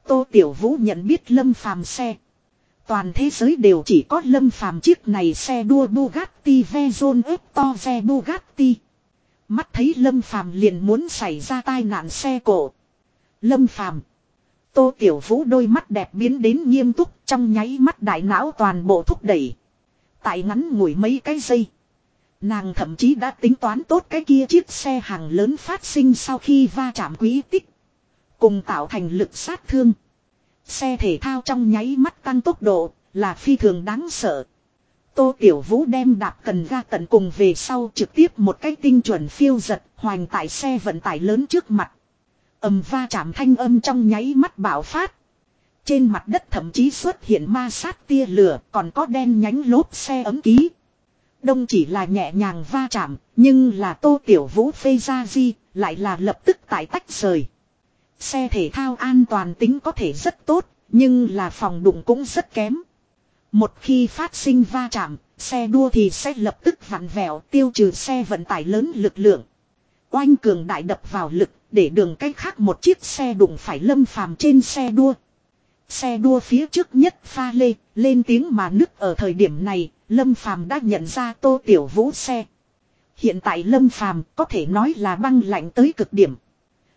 Tô Tiểu Vũ nhận biết Lâm Phàm xe. Toàn thế giới đều chỉ có Lâm Phàm chiếc này xe đua Bugatti Veyron ếp to xe Bugatti. Mắt thấy Lâm Phàm liền muốn xảy ra tai nạn xe cổ. Lâm Phàm Tô Tiểu Vũ đôi mắt đẹp biến đến nghiêm túc, trong nháy mắt đại não toàn bộ thúc đẩy. Tại ngắn ngủi mấy cái giây. Nàng thậm chí đã tính toán tốt cái kia chiếc xe hàng lớn phát sinh sau khi va chạm quý tích. Cùng tạo thành lực sát thương. Xe thể thao trong nháy mắt tăng tốc độ là phi thường đáng sợ. Tô Tiểu Vũ đem đạp cần ga tận cùng về sau trực tiếp một cái tinh chuẩn phiêu giật, hoành tại xe vận tải lớn trước mặt ầm va chạm thanh âm trong nháy mắt bạo phát. Trên mặt đất thậm chí xuất hiện ma sát tia lửa, còn có đen nhánh lốp xe ấm ký. Đông chỉ là nhẹ nhàng va chạm, nhưng là tô tiểu vũ phê ra di, lại là lập tức tại tách rời. Xe thể thao an toàn tính có thể rất tốt, nhưng là phòng đụng cũng rất kém. Một khi phát sinh va chạm, xe đua thì sẽ lập tức vặn vẹo tiêu trừ xe vận tải lớn lực lượng. Oanh cường đại đập vào lực để đường cách khác một chiếc xe đụng phải lâm phàm trên xe đua. Xe đua phía trước nhất pha lê, lên tiếng mà nứt ở thời điểm này, lâm phàm đã nhận ra tô tiểu vũ xe. Hiện tại lâm phàm có thể nói là băng lạnh tới cực điểm.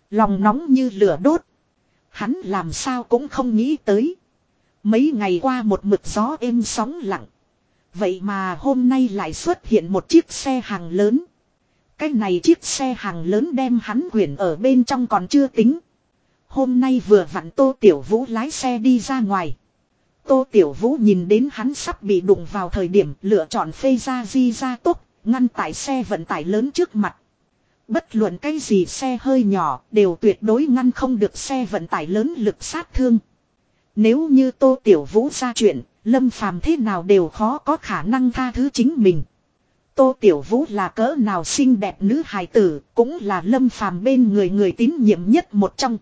Lòng nóng như lửa đốt. Hắn làm sao cũng không nghĩ tới. Mấy ngày qua một mực gió êm sóng lặng. Vậy mà hôm nay lại xuất hiện một chiếc xe hàng lớn. Cái này chiếc xe hàng lớn đem hắn quyển ở bên trong còn chưa tính. Hôm nay vừa vặn Tô Tiểu Vũ lái xe đi ra ngoài. Tô Tiểu Vũ nhìn đến hắn sắp bị đụng vào thời điểm lựa chọn phê ra di ra tốt, ngăn tại xe vận tải lớn trước mặt. Bất luận cái gì xe hơi nhỏ đều tuyệt đối ngăn không được xe vận tải lớn lực sát thương. Nếu như Tô Tiểu Vũ ra chuyện, Lâm Phàm thế nào đều khó có khả năng tha thứ chính mình. Tô Tiểu Vũ là cỡ nào xinh đẹp nữ hài tử, cũng là lâm phàm bên người người tín nhiệm nhất một trong.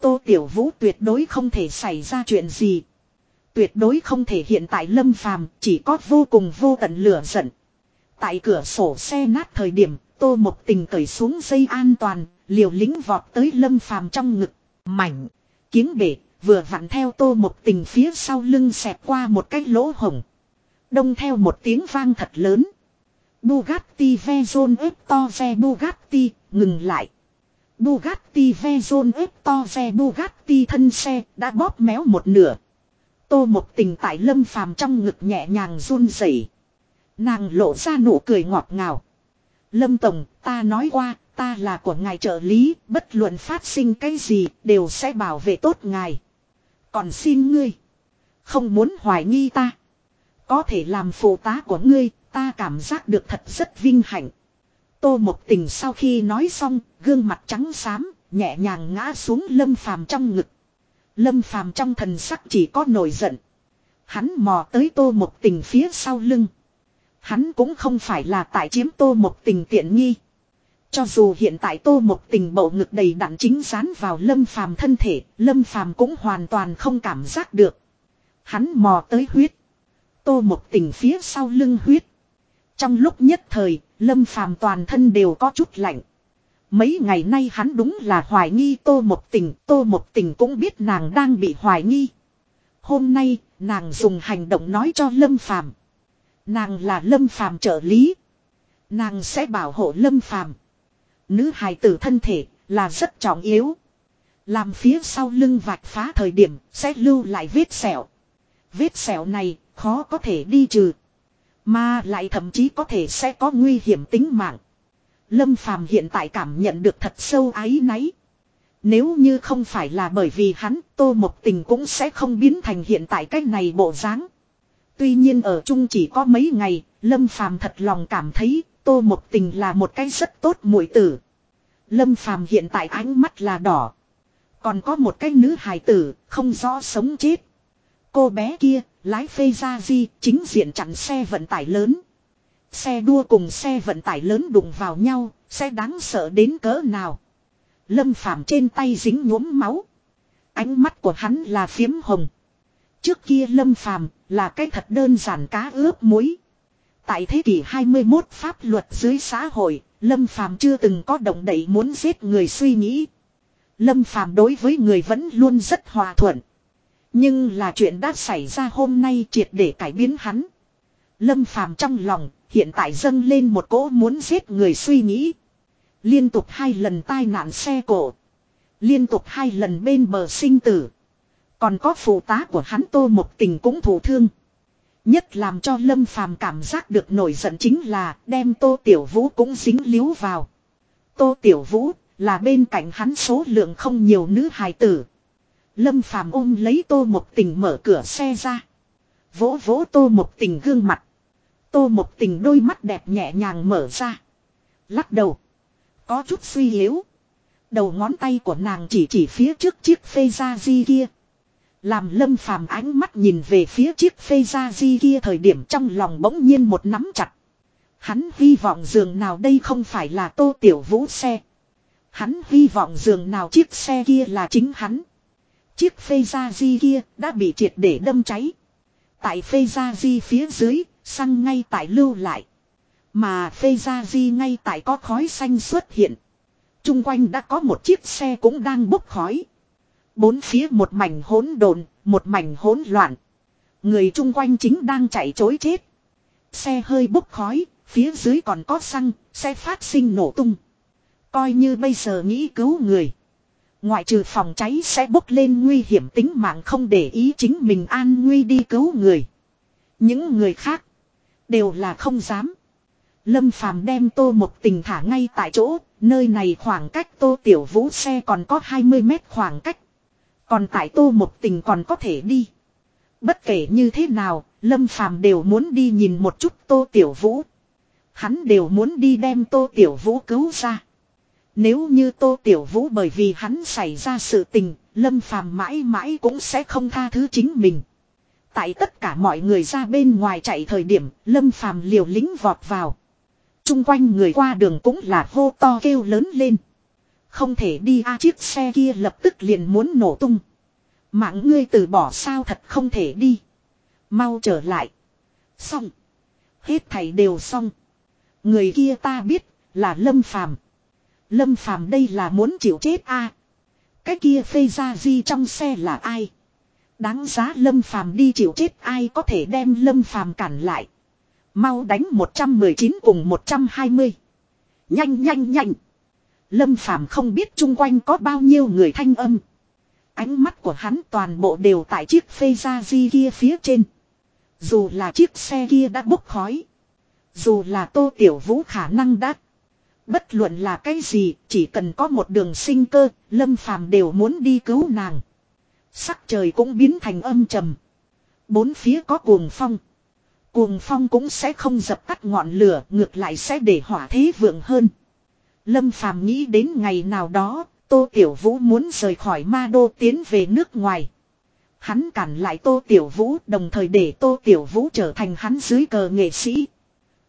Tô Tiểu Vũ tuyệt đối không thể xảy ra chuyện gì. Tuyệt đối không thể hiện tại lâm phàm, chỉ có vô cùng vô tận lửa giận. Tại cửa sổ xe nát thời điểm, Tô Mộc Tình cởi xuống dây an toàn, liều lính vọt tới lâm phàm trong ngực, mảnh, kiếng bể, vừa vặn theo Tô Mộc Tình phía sau lưng xẹt qua một cái lỗ hổng. Đông theo một tiếng vang thật lớn. Bugatti Veyron Eptoze Bugatti ngừng lại. Bugatti Veyron Eptoze Bugatti thân xe đã bóp méo một nửa. Tô một tình tại lâm phàm trong ngực nhẹ nhàng run rẩy. Nàng lộ ra nụ cười ngọt ngào. Lâm Tổng, ta nói qua, ta là của ngài trợ lý, bất luận phát sinh cái gì, đều sẽ bảo vệ tốt ngài. Còn xin ngươi, không muốn hoài nghi ta. Có thể làm phụ tá của ngươi, ta cảm giác được thật rất vinh hạnh. Tô một tình sau khi nói xong, gương mặt trắng xám, nhẹ nhàng ngã xuống lâm phàm trong ngực. Lâm phàm trong thần sắc chỉ có nổi giận. Hắn mò tới tô một tình phía sau lưng. Hắn cũng không phải là tại chiếm tô một tình tiện nghi. Cho dù hiện tại tô một tình bậu ngực đầy đặn chính dán vào lâm phàm thân thể, lâm phàm cũng hoàn toàn không cảm giác được. Hắn mò tới huyết. Tô một tình phía sau lưng huyết. Trong lúc nhất thời, lâm phàm toàn thân đều có chút lạnh. Mấy ngày nay hắn đúng là hoài nghi tô một tình, tô một tình cũng biết nàng đang bị hoài nghi. Hôm nay, nàng dùng hành động nói cho lâm phàm. Nàng là lâm phàm trợ lý. Nàng sẽ bảo hộ lâm phàm. Nữ hài tử thân thể là rất trọng yếu. Làm phía sau lưng vạch phá thời điểm sẽ lưu lại vết sẹo. Vết sẹo này khó có thể đi trừ. Mà lại thậm chí có thể sẽ có nguy hiểm tính mạng. Lâm Phàm hiện tại cảm nhận được thật sâu ái náy. Nếu như không phải là bởi vì hắn, Tô Mộc Tình cũng sẽ không biến thành hiện tại cách này bộ dáng. Tuy nhiên ở chung chỉ có mấy ngày, Lâm Phàm thật lòng cảm thấy Tô Mộc Tình là một cái rất tốt muội tử. Lâm Phàm hiện tại ánh mắt là đỏ. Còn có một cái nữ hài tử, không rõ sống chết. Cô bé kia, lái phê ra di, chính diện chặn xe vận tải lớn. Xe đua cùng xe vận tải lớn đụng vào nhau, sẽ đáng sợ đến cỡ nào. Lâm Phàm trên tay dính nhuốm máu. Ánh mắt của hắn là phiếm hồng. Trước kia Lâm Phàm là cái thật đơn giản cá ướp muối. Tại thế kỷ 21 pháp luật dưới xã hội, Lâm Phàm chưa từng có động đậy muốn giết người suy nghĩ. Lâm Phàm đối với người vẫn luôn rất hòa thuận. Nhưng là chuyện đã xảy ra hôm nay triệt để cải biến hắn. Lâm Phàm trong lòng, hiện tại dâng lên một cỗ muốn giết người suy nghĩ. Liên tục hai lần tai nạn xe cổ. Liên tục hai lần bên bờ sinh tử. Còn có phụ tá của hắn tô một tình cũng thụ thương. Nhất làm cho Lâm Phàm cảm giác được nổi giận chính là đem Tô Tiểu Vũ cũng dính líu vào. Tô Tiểu Vũ là bên cạnh hắn số lượng không nhiều nữ hài tử. Lâm Phàm ôm lấy Tô Một Tình mở cửa xe ra. Vỗ vỗ Tô Một Tình gương mặt. Tô Một Tình đôi mắt đẹp nhẹ nhàng mở ra. Lắc đầu. Có chút suy yếu. Đầu ngón tay của nàng chỉ chỉ phía trước chiếc phê ra di kia. Làm lâm phàm ánh mắt nhìn về phía chiếc phê ra di kia thời điểm trong lòng bỗng nhiên một nắm chặt. Hắn hy vọng giường nào đây không phải là tô tiểu vũ xe. Hắn hy vọng giường nào chiếc xe kia là chính hắn. Chiếc phê ra di kia đã bị triệt để đâm cháy. Tại phê ra di phía dưới, xăng ngay tại lưu lại. Mà phê ra di ngay tại có khói xanh xuất hiện. Trung quanh đã có một chiếc xe cũng đang bốc khói. Bốn phía một mảnh hỗn độn, một mảnh hỗn loạn. Người chung quanh chính đang chạy chối chết. Xe hơi bốc khói, phía dưới còn có xăng, xe phát sinh nổ tung. Coi như bây giờ nghĩ cứu người. Ngoại trừ phòng cháy sẽ bốc lên nguy hiểm tính mạng không để ý chính mình an nguy đi cứu người. Những người khác đều là không dám. Lâm Phàm đem tô một tình thả ngay tại chỗ, nơi này khoảng cách tô tiểu vũ xe còn có 20 mét khoảng cách. Còn tại tô một tình còn có thể đi. Bất kể như thế nào, Lâm Phàm đều muốn đi nhìn một chút tô tiểu vũ. Hắn đều muốn đi đem tô tiểu vũ cứu ra. Nếu như tô tiểu vũ bởi vì hắn xảy ra sự tình, Lâm Phàm mãi mãi cũng sẽ không tha thứ chính mình. Tại tất cả mọi người ra bên ngoài chạy thời điểm, Lâm Phàm liều lính vọt vào. Trung quanh người qua đường cũng là hô to kêu lớn lên. Không thể đi a chiếc xe kia lập tức liền muốn nổ tung. Mạng ngươi từ bỏ sao thật không thể đi. Mau trở lại. Xong. Hết thảy đều xong. Người kia ta biết là Lâm Phàm. Lâm Phàm đây là muốn chịu chết a. Cái kia phê ra di trong xe là ai? Đáng giá Lâm Phàm đi chịu chết ai có thể đem Lâm Phàm cản lại. Mau đánh 119 cùng 120. Nhanh nhanh nhanh. Lâm Phàm không biết chung quanh có bao nhiêu người thanh âm. Ánh mắt của hắn toàn bộ đều tại chiếc phê gia di kia phía trên. Dù là chiếc xe kia đã bốc khói. Dù là tô tiểu vũ khả năng đã. Bất luận là cái gì, chỉ cần có một đường sinh cơ, Lâm Phàm đều muốn đi cứu nàng. Sắc trời cũng biến thành âm trầm. Bốn phía có cuồng phong. Cuồng phong cũng sẽ không dập tắt ngọn lửa, ngược lại sẽ để hỏa thế vượng hơn. Lâm Phàm nghĩ đến ngày nào đó, Tô Tiểu Vũ muốn rời khỏi ma đô tiến về nước ngoài. Hắn cản lại Tô Tiểu Vũ đồng thời để Tô Tiểu Vũ trở thành hắn dưới cờ nghệ sĩ.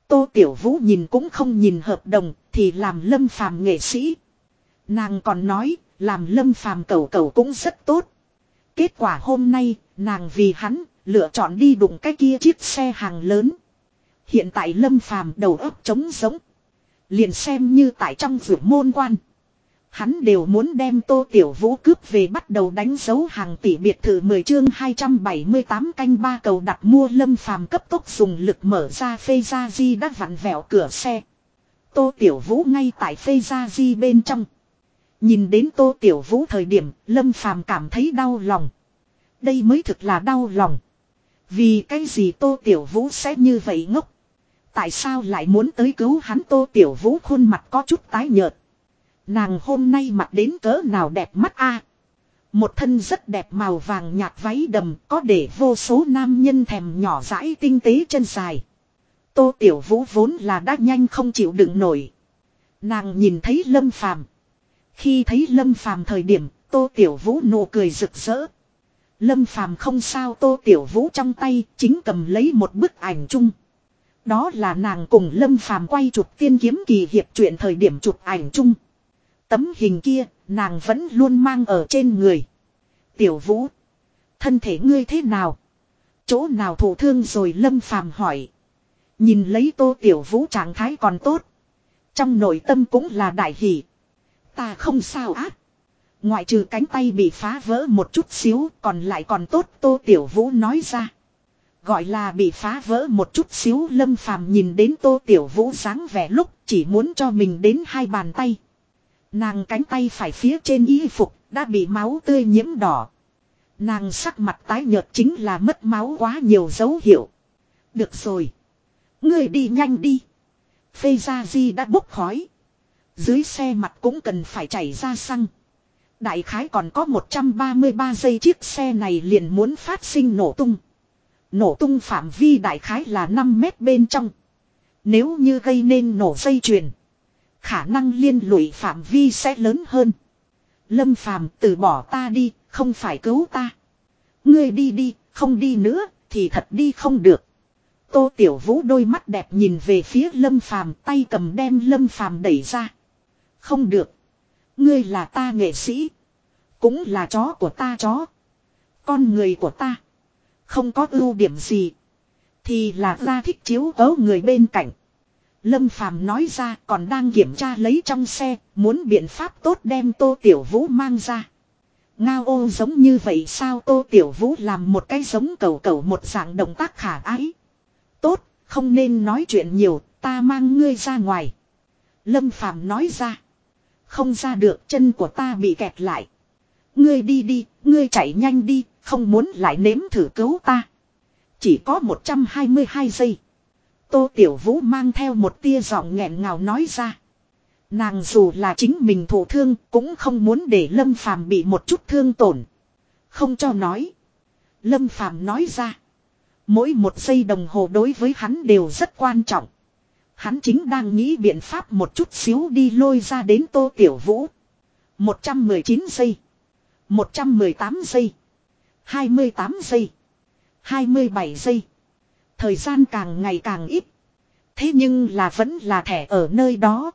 Tô Tiểu Vũ nhìn cũng không nhìn hợp đồng thì làm lâm phàm nghệ sĩ. Nàng còn nói làm lâm phàm cầu cầu cũng rất tốt. Kết quả hôm nay, nàng vì hắn, lựa chọn đi đụng cái kia chiếc xe hàng lớn. Hiện tại lâm phàm đầu óc trống giống. Liền xem như tại trong vượt môn quan. Hắn đều muốn đem tô tiểu vũ cướp về bắt đầu đánh dấu hàng tỷ biệt thự 10 chương 278 canh ba cầu đặt mua lâm phàm cấp tốc dùng lực mở ra phê gia di đã vặn vẹo cửa xe. Tô tiểu vũ ngay tại phê gia di bên trong. Nhìn đến tô tiểu vũ thời điểm, lâm phàm cảm thấy đau lòng. Đây mới thực là đau lòng. Vì cái gì tô tiểu vũ sẽ như vậy ngốc. Tại sao lại muốn tới cứu hắn tô tiểu vũ khuôn mặt có chút tái nhợt. Nàng hôm nay mặc đến cỡ nào đẹp mắt a Một thân rất đẹp màu vàng nhạt váy đầm, có để vô số nam nhân thèm nhỏ dãi tinh tế chân dài. Tô Tiểu Vũ vốn là đã nhanh không chịu đựng nổi. Nàng nhìn thấy Lâm Phàm. Khi thấy Lâm Phàm thời điểm, Tô Tiểu Vũ nụ cười rực rỡ. Lâm Phàm không sao Tô Tiểu Vũ trong tay chính cầm lấy một bức ảnh chung. Đó là nàng cùng Lâm Phàm quay chụp tiên kiếm kỳ hiệp chuyện thời điểm chụp ảnh chung. Tấm hình kia, nàng vẫn luôn mang ở trên người. Tiểu vũ. Thân thể ngươi thế nào? Chỗ nào thổ thương rồi lâm phàm hỏi. Nhìn lấy tô tiểu vũ trạng thái còn tốt. Trong nội tâm cũng là đại hỷ. Ta không sao ác. Ngoại trừ cánh tay bị phá vỡ một chút xíu, còn lại còn tốt, tô tiểu vũ nói ra. Gọi là bị phá vỡ một chút xíu, lâm phàm nhìn đến tô tiểu vũ dáng vẻ lúc chỉ muốn cho mình đến hai bàn tay. Nàng cánh tay phải phía trên y phục đã bị máu tươi nhiễm đỏ. Nàng sắc mặt tái nhợt chính là mất máu quá nhiều dấu hiệu. Được rồi. Người đi nhanh đi. Phê gia di đã bốc khói. Dưới xe mặt cũng cần phải chảy ra xăng. Đại khái còn có 133 giây chiếc xe này liền muốn phát sinh nổ tung. Nổ tung phạm vi đại khái là 5 mét bên trong. Nếu như gây nên nổ dây chuyền khả năng liên lụy phạm vi sẽ lớn hơn. Lâm phàm từ bỏ ta đi, không phải cứu ta. Ngươi đi đi, không đi nữa, thì thật đi không được. Tô Tiểu Vũ đôi mắt đẹp nhìn về phía Lâm Phàm, tay cầm đem Lâm Phàm đẩy ra. Không được, ngươi là ta nghệ sĩ, cũng là chó của ta chó, con người của ta, không có ưu điểm gì, thì là ra thích chiếu ở người bên cạnh. Lâm Phàm nói ra còn đang kiểm tra lấy trong xe, muốn biện pháp tốt đem Tô Tiểu Vũ mang ra. Ngao ô giống như vậy sao Tô Tiểu Vũ làm một cái giống cầu cầu một dạng động tác khả ái. Tốt, không nên nói chuyện nhiều, ta mang ngươi ra ngoài. Lâm Phàm nói ra. Không ra được chân của ta bị kẹt lại. Ngươi đi đi, ngươi chạy nhanh đi, không muốn lại nếm thử cứu ta. Chỉ có 122 giây. Tô Tiểu Vũ mang theo một tia giọng nghẹn ngào nói ra. Nàng dù là chính mình thổ thương cũng không muốn để Lâm Phàm bị một chút thương tổn. Không cho nói. Lâm Phàm nói ra. Mỗi một giây đồng hồ đối với hắn đều rất quan trọng. Hắn chính đang nghĩ biện pháp một chút xíu đi lôi ra đến Tô Tiểu Vũ. 119 giây. 118 giây. 28 giây. 27 giây. Thời gian càng ngày càng ít. Thế nhưng là vẫn là thẻ ở nơi đó.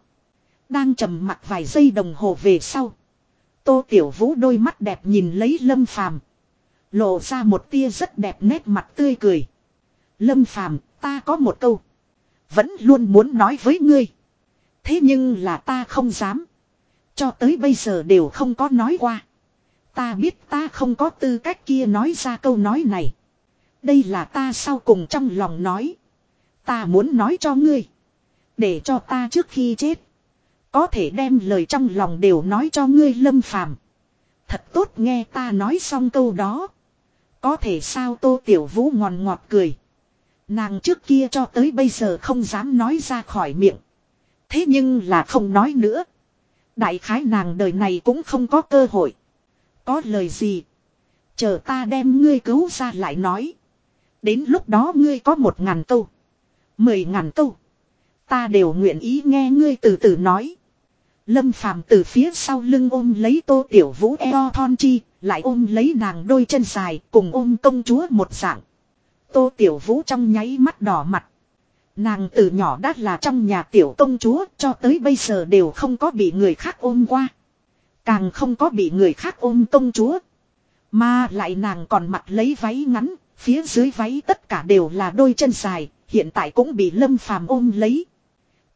Đang trầm mặt vài giây đồng hồ về sau. Tô Tiểu Vũ đôi mắt đẹp nhìn lấy Lâm Phàm, lộ ra một tia rất đẹp nét mặt tươi cười. Lâm Phàm, ta có một câu, vẫn luôn muốn nói với ngươi. Thế nhưng là ta không dám, cho tới bây giờ đều không có nói qua. Ta biết ta không có tư cách kia nói ra câu nói này. Đây là ta sau cùng trong lòng nói. Ta muốn nói cho ngươi. Để cho ta trước khi chết. Có thể đem lời trong lòng đều nói cho ngươi lâm phàm. Thật tốt nghe ta nói xong câu đó. Có thể sao tô tiểu vũ ngòn ngọt cười. Nàng trước kia cho tới bây giờ không dám nói ra khỏi miệng. Thế nhưng là không nói nữa. Đại khái nàng đời này cũng không có cơ hội. Có lời gì. Chờ ta đem ngươi cứu ra lại nói. Đến lúc đó ngươi có một ngàn câu. Mười ngàn câu. Ta đều nguyện ý nghe ngươi từ từ nói. Lâm phàm từ phía sau lưng ôm lấy tô tiểu vũ eo thon chi. Lại ôm lấy nàng đôi chân dài, cùng ôm công chúa một dạng. Tô tiểu vũ trong nháy mắt đỏ mặt. Nàng từ nhỏ đã là trong nhà tiểu công chúa cho tới bây giờ đều không có bị người khác ôm qua. Càng không có bị người khác ôm công chúa. Mà lại nàng còn mặc lấy váy ngắn, phía dưới váy tất cả đều là đôi chân dài, hiện tại cũng bị Lâm Phàm ôm lấy.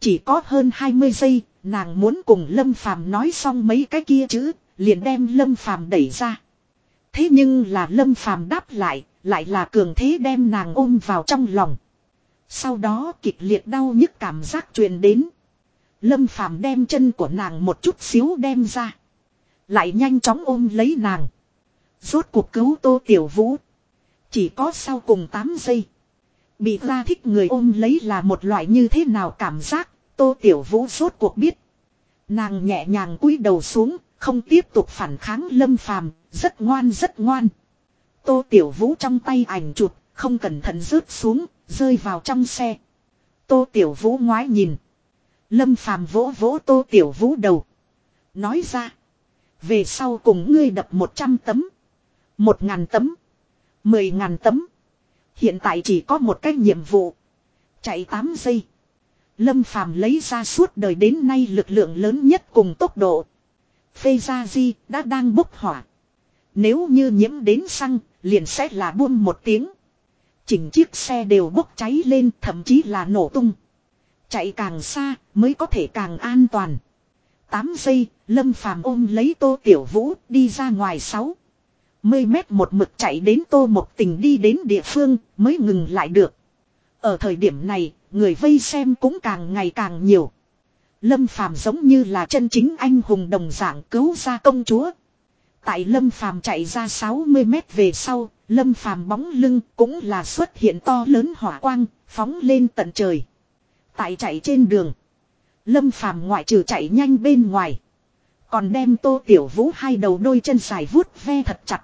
Chỉ có hơn 20 giây, nàng muốn cùng Lâm Phàm nói xong mấy cái kia chứ, liền đem Lâm Phàm đẩy ra. Thế nhưng là Lâm Phàm đáp lại, lại là cường thế đem nàng ôm vào trong lòng. Sau đó kịch liệt đau nhức cảm giác truyền đến. Lâm Phàm đem chân của nàng một chút xíu đem ra. Lại nhanh chóng ôm lấy nàng. Rốt cuộc cứu Tô Tiểu Vũ. Chỉ có sau cùng 8 giây. Bị ra thích người ôm lấy là một loại như thế nào cảm giác. Tô Tiểu Vũ rốt cuộc biết. Nàng nhẹ nhàng cúi đầu xuống. Không tiếp tục phản kháng lâm phàm. Rất ngoan rất ngoan. Tô Tiểu Vũ trong tay ảnh chụp. Không cẩn thận rớt xuống. Rơi vào trong xe. Tô Tiểu Vũ ngoái nhìn. Lâm phàm vỗ vỗ Tô Tiểu Vũ đầu. Nói ra. Về sau cùng ngươi đập 100 tấm. Một ngàn tấm. Mười ngàn tấm. Hiện tại chỉ có một cái nhiệm vụ. Chạy 8 giây. Lâm Phàm lấy ra suốt đời đến nay lực lượng lớn nhất cùng tốc độ. Phê gia di đã đang bốc hỏa. Nếu như nhiễm đến xăng, liền sẽ là buông một tiếng. Chỉnh chiếc xe đều bốc cháy lên, thậm chí là nổ tung. Chạy càng xa, mới có thể càng an toàn. 8 giây, Lâm Phàm ôm lấy Tô Tiểu Vũ đi ra ngoài 6. 10 mét một mực chạy đến Tô Một Tình đi đến địa phương mới ngừng lại được. Ở thời điểm này, người vây xem cũng càng ngày càng nhiều. Lâm Phàm giống như là chân chính anh hùng đồng dạng cứu ra công chúa. Tại Lâm Phàm chạy ra 60 mét về sau, Lâm Phàm bóng lưng cũng là xuất hiện to lớn hỏa quang, phóng lên tận trời. Tại chạy trên đường, Lâm Phàm ngoại trừ chạy nhanh bên ngoài. Còn đem tô tiểu vũ hai đầu đôi chân dài vuốt ve thật chặt.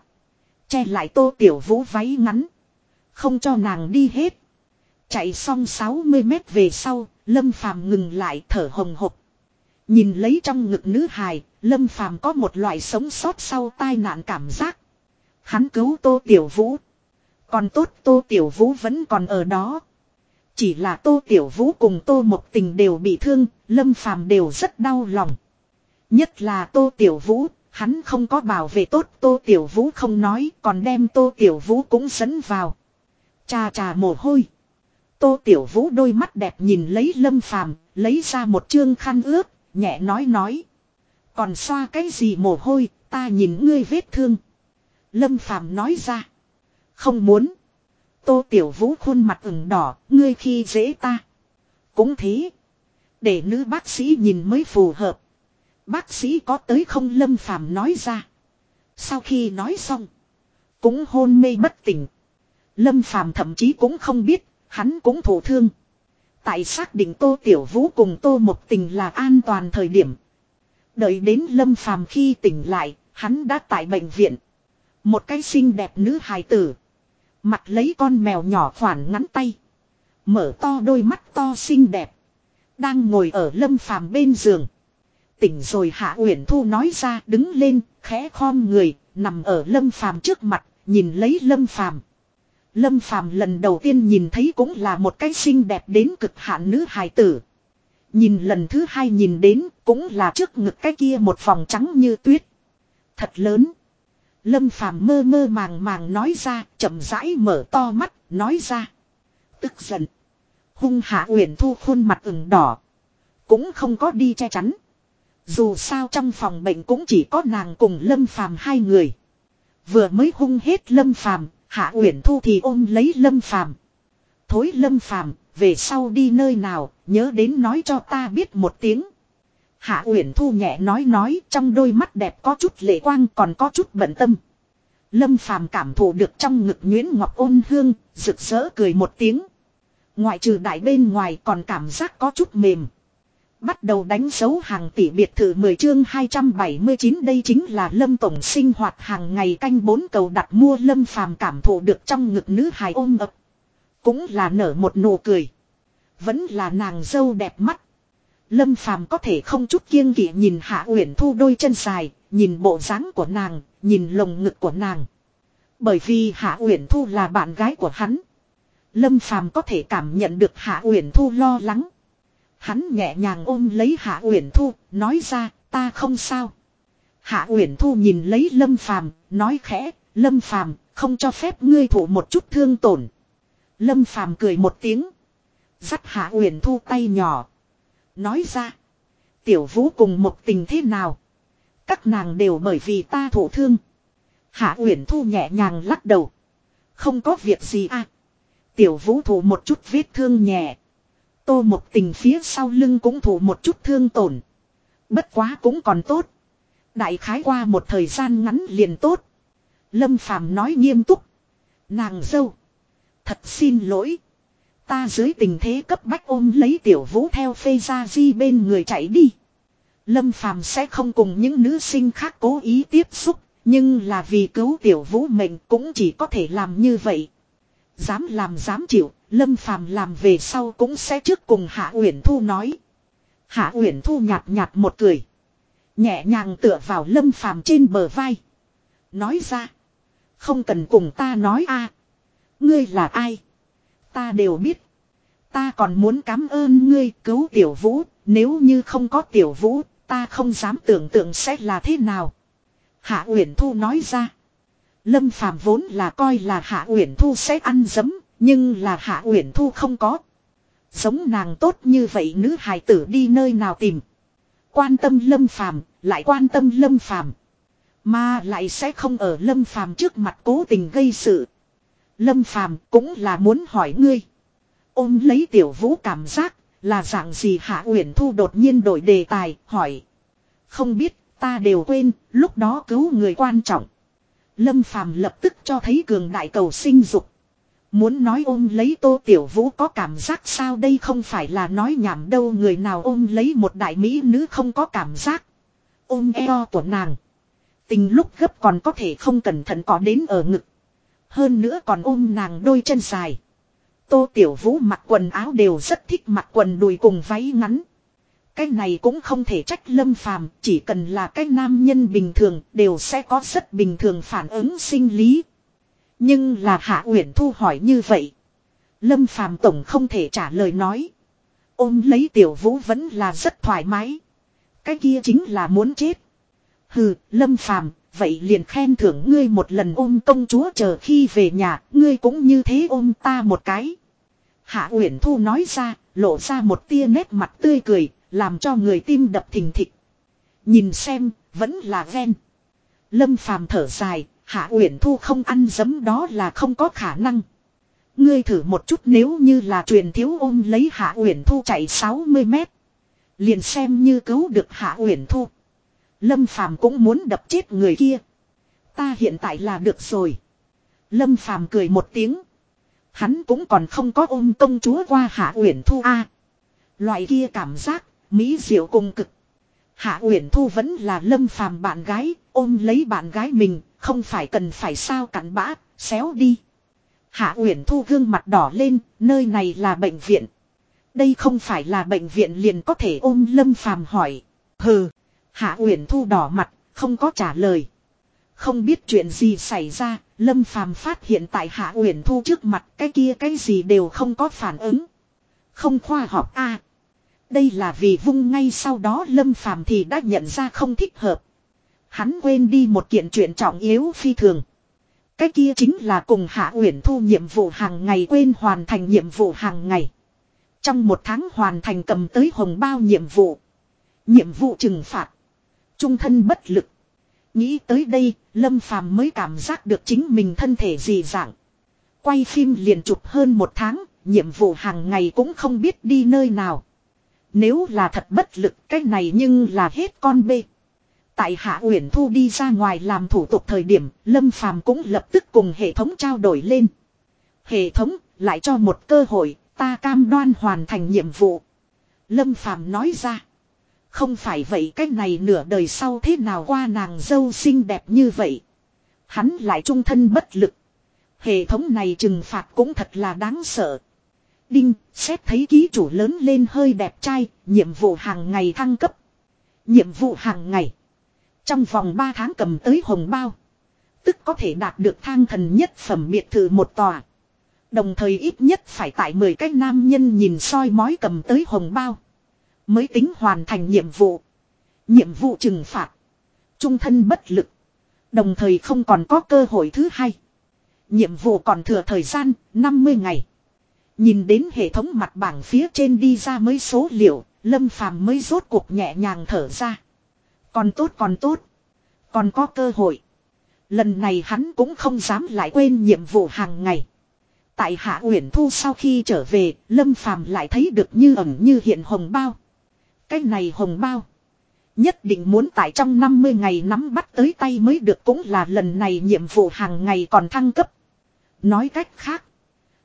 Che lại tô tiểu vũ váy ngắn. Không cho nàng đi hết. Chạy xong 60 mét về sau, Lâm Phàm ngừng lại thở hồng hộc. Nhìn lấy trong ngực nữ hài, Lâm Phàm có một loại sống sót sau tai nạn cảm giác. Hắn cứu Tô Tiểu Vũ. Còn tốt Tô Tiểu Vũ vẫn còn ở đó. Chỉ là Tô Tiểu Vũ cùng Tô Mộc Tình đều bị thương, Lâm Phàm đều rất đau lòng. Nhất là Tô Tiểu Vũ, hắn không có bảo vệ tốt Tô Tiểu Vũ không nói, còn đem Tô Tiểu Vũ cũng dẫn vào. Chà chà mồ hôi. Tô Tiểu Vũ đôi mắt đẹp nhìn lấy Lâm Phàm, lấy ra một chương khăn ướt, nhẹ nói nói. Còn xoa cái gì mồ hôi, ta nhìn ngươi vết thương. Lâm Phàm nói ra. Không muốn. Tô Tiểu Vũ khuôn mặt ửng đỏ, ngươi khi dễ ta. Cũng thế. Để nữ bác sĩ nhìn mới phù hợp. Bác sĩ có tới không Lâm Phàm nói ra. Sau khi nói xong. Cũng hôn mê bất tỉnh. Lâm Phàm thậm chí cũng không biết, hắn cũng thổ thương. Tại xác định Tô Tiểu Vũ cùng Tô Một Tình là an toàn thời điểm. Đợi đến Lâm Phàm khi tỉnh lại, hắn đã tại bệnh viện. Một cái xinh đẹp nữ hài tử. Mặt lấy con mèo nhỏ khoản ngắn tay. Mở to đôi mắt to xinh đẹp. Đang ngồi ở lâm phàm bên giường. Tỉnh rồi Hạ Uyển Thu nói ra đứng lên, khẽ khom người, nằm ở lâm phàm trước mặt, nhìn lấy lâm phàm. Lâm phàm lần đầu tiên nhìn thấy cũng là một cái xinh đẹp đến cực hạn nữ hài tử. Nhìn lần thứ hai nhìn đến cũng là trước ngực cái kia một vòng trắng như tuyết. Thật lớn. Lâm Phàm mơ mơ màng màng nói ra, chậm rãi mở to mắt, nói ra. Tức giận. Hung hạ Uyển Thu khuôn mặt ửng đỏ. Cũng không có đi che chắn. Dù sao trong phòng bệnh cũng chỉ có nàng cùng Lâm Phàm hai người. Vừa mới hung hết Lâm Phàm, Hạ Uyển Thu thì ôm lấy Lâm Phàm. Thối Lâm Phàm, về sau đi nơi nào, nhớ đến nói cho ta biết một tiếng. Hạ Uyển Thu nhẹ nói nói, trong đôi mắt đẹp có chút lệ quang còn có chút bận tâm. Lâm Phàm cảm thụ được trong ngực Nguyễn Ngọc ôn hương, rực rỡ cười một tiếng. Ngoại trừ đại bên ngoài còn cảm giác có chút mềm. Bắt đầu đánh dấu hàng tỷ biệt thự 10 chương 279 đây chính là Lâm Tổng sinh hoạt hàng ngày canh bốn cầu đặt mua Lâm Phàm cảm thụ được trong ngực nữ hài ôm ập. Cũng là nở một nụ cười. Vẫn là nàng dâu đẹp mắt. Lâm Phàm có thể không chút kiêng kỵ nhìn Hạ Uyển Thu đôi chân dài, nhìn bộ dáng của nàng, nhìn lồng ngực của nàng. Bởi vì Hạ Uyển Thu là bạn gái của hắn. Lâm Phàm có thể cảm nhận được Hạ Uyển Thu lo lắng. Hắn nhẹ nhàng ôm lấy Hạ Uyển Thu, nói ra, ta không sao. Hạ Uyển Thu nhìn lấy Lâm Phàm, nói khẽ, Lâm Phàm, không cho phép ngươi thụ một chút thương tổn. Lâm Phàm cười một tiếng, dắt Hạ Uyển Thu tay nhỏ, nói ra, tiểu vũ cùng một tình thế nào? Các nàng đều bởi vì ta thổ thương. Hạ Uyển Thu nhẹ nhàng lắc đầu, không có việc gì à. Tiểu vũ thủ một chút vết thương nhẹ. Tô một tình phía sau lưng cũng thủ một chút thương tổn. Bất quá cũng còn tốt. Đại khái qua một thời gian ngắn liền tốt. Lâm Phàm nói nghiêm túc. Nàng dâu. Thật xin lỗi. Ta dưới tình thế cấp bách ôm lấy tiểu vũ theo phê ra di bên người chạy đi. Lâm Phàm sẽ không cùng những nữ sinh khác cố ý tiếp xúc. Nhưng là vì cứu tiểu vũ mình cũng chỉ có thể làm như vậy. Dám làm dám chịu, Lâm Phàm làm về sau cũng sẽ trước cùng Hạ Uyển Thu nói. Hạ Uyển Thu nhạt nhạt một cười, nhẹ nhàng tựa vào Lâm Phàm trên bờ vai, nói ra: "Không cần cùng ta nói a, ngươi là ai? Ta đều biết. Ta còn muốn cảm ơn ngươi cứu Tiểu Vũ, nếu như không có Tiểu Vũ, ta không dám tưởng tượng sẽ là thế nào." Hạ Uyển Thu nói ra. Lâm Phàm vốn là coi là Hạ Uyển Thu sẽ ăn dấm, nhưng là Hạ Uyển Thu không có. Giống nàng tốt như vậy nữ hài tử đi nơi nào tìm. Quan tâm Lâm Phàm, lại quan tâm Lâm Phàm, mà lại sẽ không ở Lâm Phàm trước mặt cố tình gây sự. Lâm Phàm cũng là muốn hỏi ngươi. Ôm lấy Tiểu Vũ cảm giác là dạng gì Hạ Uyển Thu đột nhiên đổi đề tài, hỏi. Không biết, ta đều quên, lúc đó cứu người quan trọng. Lâm Phàm lập tức cho thấy cường đại cầu sinh dục. Muốn nói ôm lấy Tô Tiểu Vũ có cảm giác sao đây không phải là nói nhảm đâu người nào ôm lấy một đại mỹ nữ không có cảm giác. Ôm eo của nàng. Tình lúc gấp còn có thể không cẩn thận có đến ở ngực. Hơn nữa còn ôm nàng đôi chân dài. Tô Tiểu Vũ mặc quần áo đều rất thích mặc quần đùi cùng váy ngắn. Cái này cũng không thể trách lâm phàm, chỉ cần là cái nam nhân bình thường đều sẽ có rất bình thường phản ứng sinh lý. Nhưng là Hạ Uyển Thu hỏi như vậy. Lâm phàm tổng không thể trả lời nói. Ôm lấy tiểu vũ vẫn là rất thoải mái. Cái kia chính là muốn chết. Hừ, Lâm phàm, vậy liền khen thưởng ngươi một lần ôm công chúa chờ khi về nhà, ngươi cũng như thế ôm ta một cái. Hạ Uyển Thu nói ra, lộ ra một tia nét mặt tươi cười, làm cho người tim đập thình thịch. Nhìn xem, vẫn là ghen. Lâm phàm thở dài, Hạ Uyển Thu không ăn dấm đó là không có khả năng. Ngươi thử một chút nếu như là truyền thiếu ôm lấy Hạ Uyển Thu chạy 60 mét. Liền xem như cứu được Hạ Uyển Thu. Lâm Phàm cũng muốn đập chết người kia. Ta hiện tại là được rồi. Lâm Phàm cười một tiếng. Hắn cũng còn không có ôm công chúa qua Hạ Uyển Thu a. loại kia cảm giác, Mỹ diệu cùng cực. Hạ Uyển Thu vẫn là lâm phàm bạn gái, ôm lấy bạn gái mình, không phải cần phải sao cặn bã, xéo đi. Hạ Uyển Thu gương mặt đỏ lên, nơi này là bệnh viện. Đây không phải là bệnh viện liền có thể ôm lâm phàm hỏi. Hừ, Hạ Uyển Thu đỏ mặt, không có trả lời. Không biết chuyện gì xảy ra, Lâm Phàm phát hiện tại Hạ Uyển Thu trước mặt cái kia cái gì đều không có phản ứng. Không khoa học a. Đây là vì vung ngay sau đó Lâm Phàm thì đã nhận ra không thích hợp. Hắn quên đi một kiện chuyện trọng yếu phi thường. Cái kia chính là cùng Hạ Uyển Thu nhiệm vụ hàng ngày quên hoàn thành nhiệm vụ hàng ngày. Trong một tháng hoàn thành cầm tới hồng bao nhiệm vụ. Nhiệm vụ trừng phạt. Trung thân bất lực. Nghĩ tới đây, Lâm Phàm mới cảm giác được chính mình thân thể gì dạng. Quay phim liền chụp hơn một tháng, nhiệm vụ hàng ngày cũng không biết đi nơi nào. Nếu là thật bất lực cái này nhưng là hết con bê. Tại Hạ Uyển Thu đi ra ngoài làm thủ tục thời điểm, Lâm Phàm cũng lập tức cùng hệ thống trao đổi lên. Hệ thống lại cho một cơ hội, ta cam đoan hoàn thành nhiệm vụ. Lâm Phàm nói ra. Không phải vậy cách này nửa đời sau thế nào qua nàng dâu xinh đẹp như vậy. Hắn lại trung thân bất lực. Hệ thống này trừng phạt cũng thật là đáng sợ. Đinh, xét thấy ký chủ lớn lên hơi đẹp trai, nhiệm vụ hàng ngày thăng cấp. Nhiệm vụ hàng ngày. Trong vòng 3 tháng cầm tới hồng bao. Tức có thể đạt được thang thần nhất phẩm biệt thự một tòa. Đồng thời ít nhất phải tại 10 cái nam nhân nhìn soi mói cầm tới hồng bao. Mới tính hoàn thành nhiệm vụ. Nhiệm vụ trừng phạt. Trung thân bất lực. Đồng thời không còn có cơ hội thứ hai. Nhiệm vụ còn thừa thời gian 50 ngày. Nhìn đến hệ thống mặt bảng phía trên đi ra mấy số liệu, Lâm Phàm mới rốt cuộc nhẹ nhàng thở ra. Còn tốt còn tốt. Còn có cơ hội. Lần này hắn cũng không dám lại quên nhiệm vụ hàng ngày. Tại Hạ Uyển Thu sau khi trở về, Lâm Phàm lại thấy được như ẩn như hiện hồng bao. Cái này hồng bao. Nhất định muốn tại trong 50 ngày nắm bắt tới tay mới được cũng là lần này nhiệm vụ hàng ngày còn thăng cấp. Nói cách khác.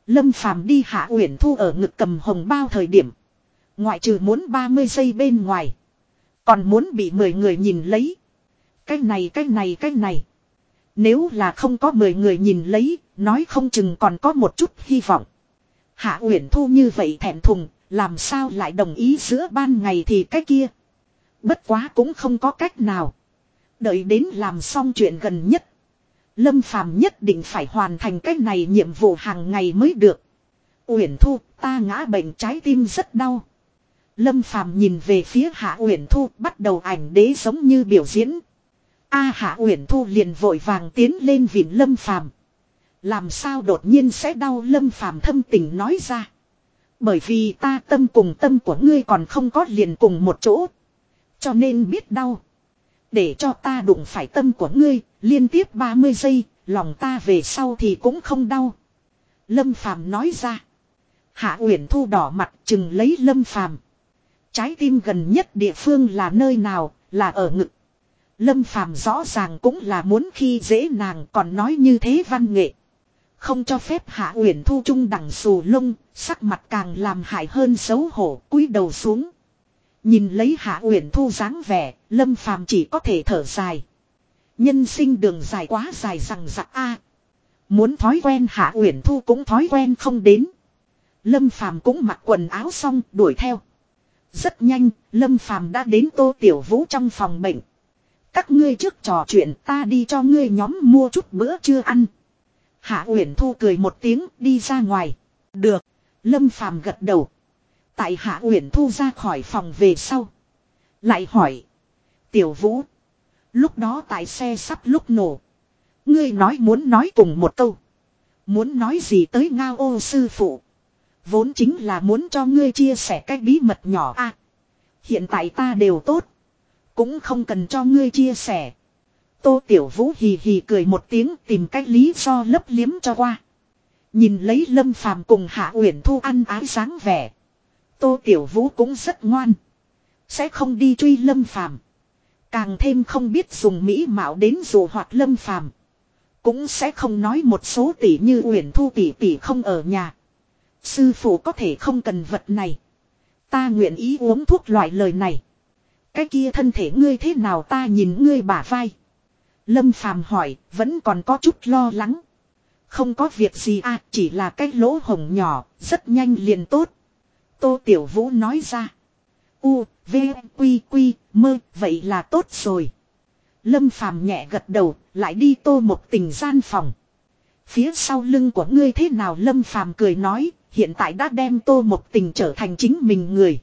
Lâm Phàm đi Hạ Uyển Thu ở ngực cầm hồng bao thời điểm. Ngoại trừ muốn 30 giây bên ngoài. Còn muốn bị 10 người nhìn lấy. Cái này cái này cái này. Nếu là không có 10 người nhìn lấy, nói không chừng còn có một chút hy vọng. Hạ Uyển Thu như vậy thẹn thùng, làm sao lại đồng ý giữa ban ngày thì cái kia. Bất quá cũng không có cách nào. Đợi đến làm xong chuyện gần nhất. Lâm Phàm nhất định phải hoàn thành cái này nhiệm vụ hàng ngày mới được. Uyển Thu, ta ngã bệnh trái tim rất đau. Lâm Phàm nhìn về phía Hạ Uyển Thu, bắt đầu ảnh đế giống như biểu diễn. A Hạ Uyển Thu liền vội vàng tiến lên vịn Lâm Phàm. Làm sao đột nhiên sẽ đau Lâm Phàm thâm tình nói ra. Bởi vì ta tâm cùng tâm của ngươi còn không có liền cùng một chỗ. Cho nên biết đau. Để cho ta đụng phải tâm của ngươi, liên tiếp 30 giây, lòng ta về sau thì cũng không đau. Lâm Phàm nói ra. Hạ Uyển Thu đỏ mặt chừng lấy Lâm Phàm. Trái tim gần nhất địa phương là nơi nào, là ở ngực. Lâm Phàm rõ ràng cũng là muốn khi dễ nàng còn nói như thế văn nghệ. Không cho phép Hạ Uyển Thu trung đẳng xù lông, sắc mặt càng làm hại hơn xấu hổ, cúi đầu xuống. Nhìn lấy Hạ Uyển Thu dáng vẻ, Lâm Phàm chỉ có thể thở dài. Nhân sinh đường dài quá dài rằng giặc a. Muốn thói quen Hạ Uyển Thu cũng thói quen không đến. Lâm Phàm cũng mặc quần áo xong, đuổi theo. Rất nhanh, Lâm Phàm đã đến Tô Tiểu Vũ trong phòng bệnh. Các ngươi trước trò chuyện, ta đi cho ngươi nhóm mua chút bữa chưa ăn. Hạ Uyển Thu cười một tiếng, đi ra ngoài. Được, Lâm Phàm gật đầu. Tại Hạ Uyển Thu ra khỏi phòng về sau. Lại hỏi. Tiểu Vũ. Lúc đó tại xe sắp lúc nổ. Ngươi nói muốn nói cùng một câu. Muốn nói gì tới ngao ô sư phụ. Vốn chính là muốn cho ngươi chia sẻ cái bí mật nhỏ a. hiện tại ta đều tốt. Cũng không cần cho ngươi chia sẻ. Tô Tiểu Vũ hì hì cười một tiếng tìm cách lý do lấp liếm cho qua. Nhìn lấy Lâm Phàm cùng Hạ Uyển Thu ăn ái sáng vẻ. Tô Tiểu Vũ cũng rất ngoan. Sẽ không đi truy Lâm Phàm Càng thêm không biết dùng mỹ mạo đến dù hoặc Lâm Phàm Cũng sẽ không nói một số tỷ như Uyển Thu tỷ tỷ không ở nhà. Sư phụ có thể không cần vật này. Ta nguyện ý uống thuốc loại lời này. Cái kia thân thể ngươi thế nào ta nhìn ngươi bả vai. Lâm Phàm hỏi, vẫn còn có chút lo lắng. Không có việc gì à, chỉ là cái lỗ hồng nhỏ, rất nhanh liền tốt. Tô Tiểu Vũ nói ra. U, V, Quy, Quy, mơ, vậy là tốt rồi. Lâm Phàm nhẹ gật đầu, lại đi tô một tình gian phòng. Phía sau lưng của ngươi thế nào Lâm Phàm cười nói, hiện tại đã đem tô một tình trở thành chính mình người.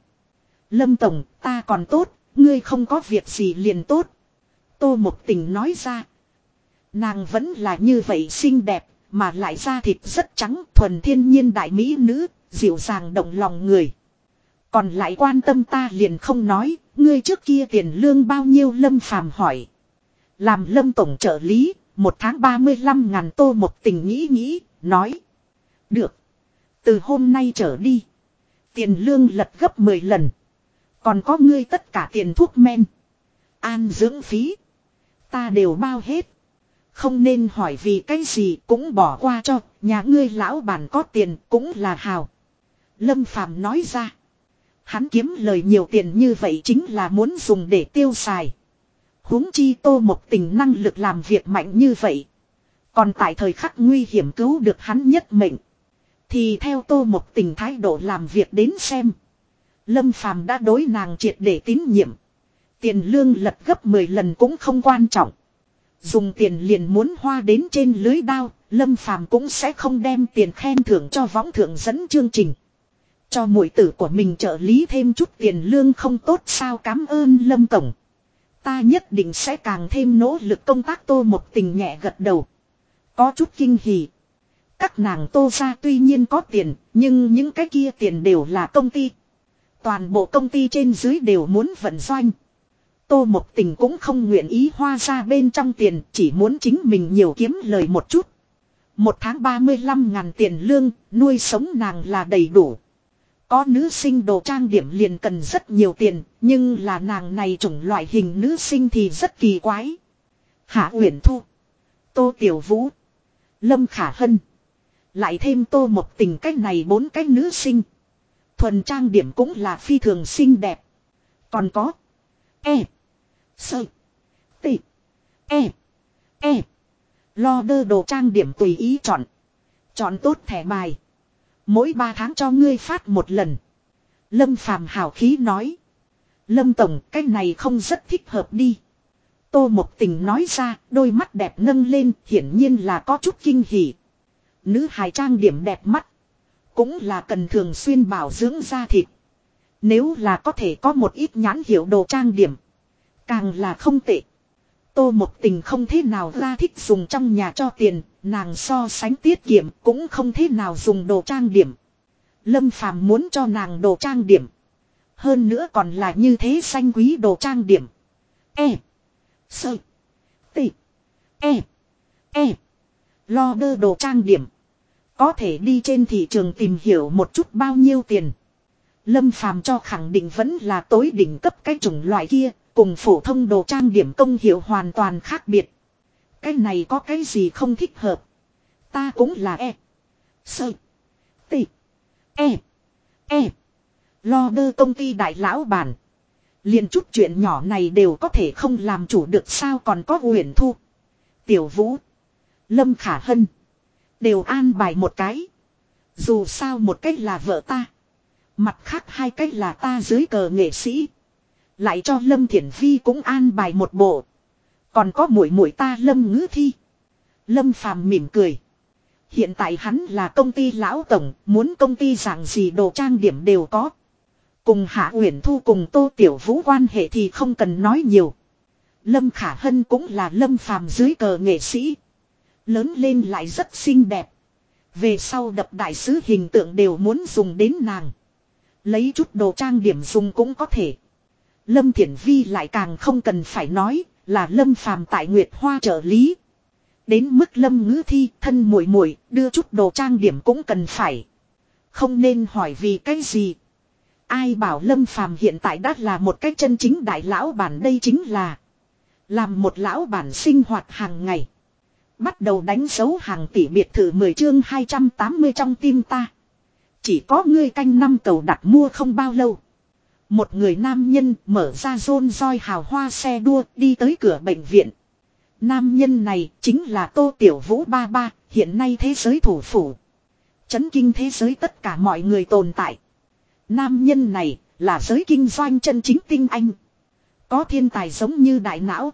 Lâm Tổng, ta còn tốt, ngươi không có việc gì liền tốt. Tô một tình nói ra. Nàng vẫn là như vậy xinh đẹp, mà lại da thịt rất trắng, thuần thiên nhiên đại mỹ nữ, dịu dàng động lòng người. Còn lại quan tâm ta liền không nói, ngươi trước kia tiền lương bao nhiêu lâm phàm hỏi. Làm lâm tổng trợ lý, một tháng 35 ngàn tô một tình nghĩ nghĩ, nói. Được. Từ hôm nay trở đi. Tiền lương lật gấp 10 lần. Còn có ngươi tất cả tiền thuốc men. An dưỡng phí. Ta đều bao hết. Không nên hỏi vì cái gì cũng bỏ qua cho. Nhà ngươi lão bản có tiền cũng là hào. Lâm Phàm nói ra. Hắn kiếm lời nhiều tiền như vậy chính là muốn dùng để tiêu xài. huống chi tô một tình năng lực làm việc mạnh như vậy. Còn tại thời khắc nguy hiểm cứu được hắn nhất mệnh. Thì theo tô một tình thái độ làm việc đến xem. Lâm Phàm đã đối nàng triệt để tín nhiệm. Tiền lương lật gấp 10 lần cũng không quan trọng. Dùng tiền liền muốn hoa đến trên lưới đao, Lâm Phàm cũng sẽ không đem tiền khen thưởng cho võng thượng dẫn chương trình. Cho mũi tử của mình trợ lý thêm chút tiền lương không tốt sao cảm ơn Lâm Tổng. Ta nhất định sẽ càng thêm nỗ lực công tác tô một tình nhẹ gật đầu. Có chút kinh hỉ. Các nàng tô ra tuy nhiên có tiền, nhưng những cái kia tiền đều là công ty. Toàn bộ công ty trên dưới đều muốn vận doanh. Tô một tình cũng không nguyện ý hoa ra bên trong tiền, chỉ muốn chính mình nhiều kiếm lời một chút. Một tháng 35 ngàn tiền lương, nuôi sống nàng là đầy đủ. Có nữ sinh đồ trang điểm liền cần rất nhiều tiền, nhưng là nàng này chủng loại hình nữ sinh thì rất kỳ quái. Hạ Uyển Thu, Tô Tiểu Vũ, Lâm Khả Hân, lại thêm Tô một tình cách này bốn cái nữ sinh. Thuần trang điểm cũng là phi thường xinh đẹp. Còn có E Sơ Tị. E E Lo đơ đồ trang điểm tùy ý chọn. Chọn tốt thẻ bài. Mỗi ba tháng cho ngươi phát một lần. Lâm phàm hào khí nói. Lâm Tổng, cái này không rất thích hợp đi. Tô Mộc tình nói ra, đôi mắt đẹp nâng lên, hiển nhiên là có chút kinh hỉ. Nữ hài trang điểm đẹp mắt. Cũng là cần thường xuyên bảo dưỡng da thịt. Nếu là có thể có một ít nhãn hiệu đồ trang điểm. Càng là không tệ. Tô một tình không thế nào ra thích dùng trong nhà cho tiền, nàng so sánh tiết kiệm cũng không thế nào dùng đồ trang điểm. Lâm Phàm muốn cho nàng đồ trang điểm. Hơn nữa còn là như thế xanh quý đồ trang điểm. E. Sơ. T. E. E. Lo đơ đồ trang điểm. Có thể đi trên thị trường tìm hiểu một chút bao nhiêu tiền. Lâm Phàm cho khẳng định vẫn là tối đỉnh cấp cái chủng loại kia, cùng phổ thông đồ trang điểm công hiệu hoàn toàn khác biệt. Cái này có cái gì không thích hợp. Ta cũng là E. Sơ. T. E. E. Lo đơ công ty đại lão bản. liền chút chuyện nhỏ này đều có thể không làm chủ được sao còn có huyền thu. Tiểu vũ. Lâm khả hân. Đều an bài một cái. Dù sao một cách là vợ ta. Mặt khác hai cách là ta dưới cờ nghệ sĩ. Lại cho Lâm Thiển Vi cũng an bài một bộ. Còn có mũi mũi ta Lâm ngữ thi. Lâm phàm mỉm cười. Hiện tại hắn là công ty lão tổng, muốn công ty dạng gì đồ trang điểm đều có. Cùng Hạ Uyển Thu cùng Tô Tiểu Vũ quan hệ thì không cần nói nhiều. Lâm Khả Hân cũng là Lâm phàm dưới cờ nghệ sĩ. Lớn lên lại rất xinh đẹp. Về sau đập đại sứ hình tượng đều muốn dùng đến nàng. Lấy chút đồ trang điểm dùng cũng có thể. Lâm Thiển Vi lại càng không cần phải nói là Lâm Phàm tại Nguyệt Hoa trợ lý. Đến mức Lâm ngữ thi, thân muội muội, đưa chút đồ trang điểm cũng cần phải. Không nên hỏi vì cái gì. Ai bảo Lâm Phàm hiện tại đã là một cái chân chính đại lão bản đây chính là. Làm một lão bản sinh hoạt hàng ngày. Bắt đầu đánh dấu hàng tỷ biệt thự 10 chương 280 trong tim ta. Chỉ có ngươi canh năm cầu đặt mua không bao lâu. Một người nam nhân mở ra rôn roi hào hoa xe đua đi tới cửa bệnh viện. Nam nhân này chính là Tô Tiểu Vũ Ba Ba, hiện nay thế giới thủ phủ. Chấn kinh thế giới tất cả mọi người tồn tại. Nam nhân này là giới kinh doanh chân chính tinh anh. Có thiên tài giống như đại não.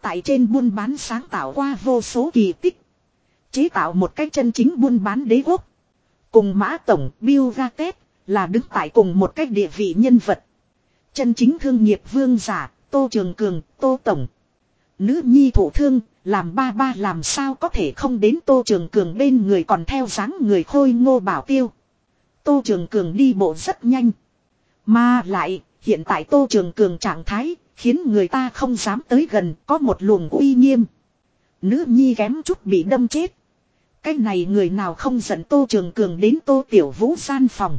Tại trên buôn bán sáng tạo qua vô số kỳ tích. Chế tạo một cách chân chính buôn bán đế quốc. Cùng Mã Tổng Bill Gates là đứng tại cùng một cách địa vị nhân vật. Chân chính thương nghiệp vương giả, Tô Trường Cường, Tô Tổng. Nữ nhi thủ thương, làm ba ba làm sao có thể không đến Tô Trường Cường bên người còn theo dáng người khôi ngô bảo tiêu. Tô Trường Cường đi bộ rất nhanh. Mà lại, hiện tại Tô Trường Cường trạng thái, Khiến người ta không dám tới gần có một luồng uy nghiêm. Nữ nhi kém chút bị đâm chết. Cái này người nào không giận Tô Trường Cường đến Tô Tiểu Vũ gian phòng.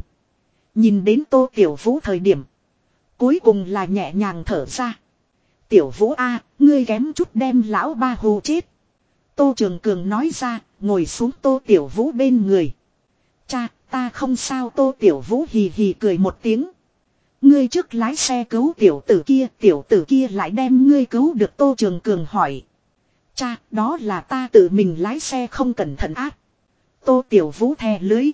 Nhìn đến Tô Tiểu Vũ thời điểm. Cuối cùng là nhẹ nhàng thở ra. Tiểu Vũ A, ngươi kém chút đem lão ba hù chết. Tô Trường Cường nói ra, ngồi xuống Tô Tiểu Vũ bên người. Cha, ta không sao Tô Tiểu Vũ hì hì cười một tiếng. Ngươi trước lái xe cứu tiểu tử kia, tiểu tử kia lại đem ngươi cứu được Tô Trường Cường hỏi. Cha, đó là ta tự mình lái xe không cẩn thận ác. Tô Tiểu Vũ thè lưới.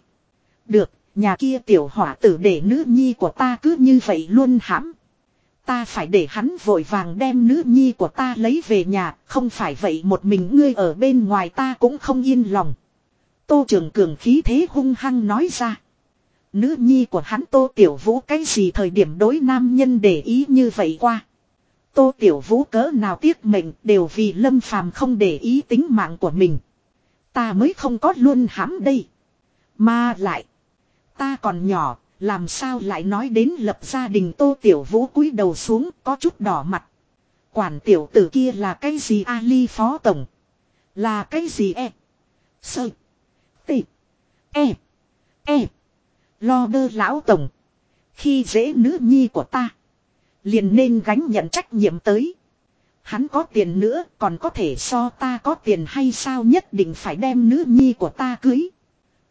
Được, nhà kia tiểu hỏa tử để nữ nhi của ta cứ như vậy luôn hãm. Ta phải để hắn vội vàng đem nữ nhi của ta lấy về nhà, không phải vậy một mình ngươi ở bên ngoài ta cũng không yên lòng. Tô trường cường khí thế hung hăng nói ra. Nữ nhi của hắn Tô Tiểu Vũ cái gì thời điểm đối nam nhân để ý như vậy qua. Tô Tiểu Vũ cỡ nào tiếc mệnh đều vì Lâm Phàm không để ý tính mạng của mình. Ta mới không có luôn hãm đây. Mà lại. Ta còn nhỏ, làm sao lại nói đến lập gia đình Tô Tiểu Vũ cúi đầu xuống có chút đỏ mặt. Quản tiểu tử kia là cái gì Ali Phó Tổng? Là cái gì e? Sơ. Tị. E. E. Lo đơ lão tổng. Khi dễ nữ nhi của ta. Liền nên gánh nhận trách nhiệm tới. Hắn có tiền nữa còn có thể so ta có tiền hay sao nhất định phải đem nữ nhi của ta cưới.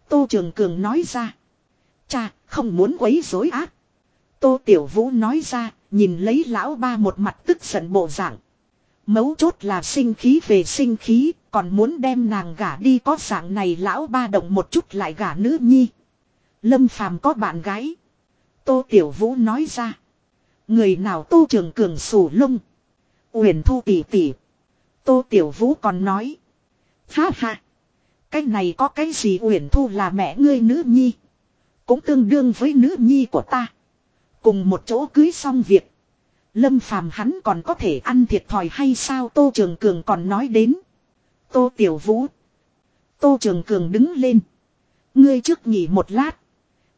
Tô Trường Cường nói ra. Cha, không muốn quấy rối ác. Tô Tiểu Vũ nói ra, nhìn lấy lão ba một mặt tức giận bộ dạng. Mấu chốt là sinh khí về sinh khí, còn muốn đem nàng gả đi có dạng này lão ba động một chút lại gả nữ nhi. Lâm Phàm có bạn gái. Tô Tiểu Vũ nói ra. Người nào Tô Trường Cường sủ lông. Uyển Thu tỷ tỷ. Tô Tiểu Vũ còn nói. Ha ha. Cái này có cái gì Uyển Thu là mẹ ngươi nữ nhi. Cũng tương đương với nữ nhi của ta. Cùng một chỗ cưới xong việc. Lâm phàm hắn còn có thể ăn thiệt thòi hay sao Tô Trường Cường còn nói đến. Tô Tiểu Vũ. Tô Trường Cường đứng lên. Ngươi trước nghỉ một lát.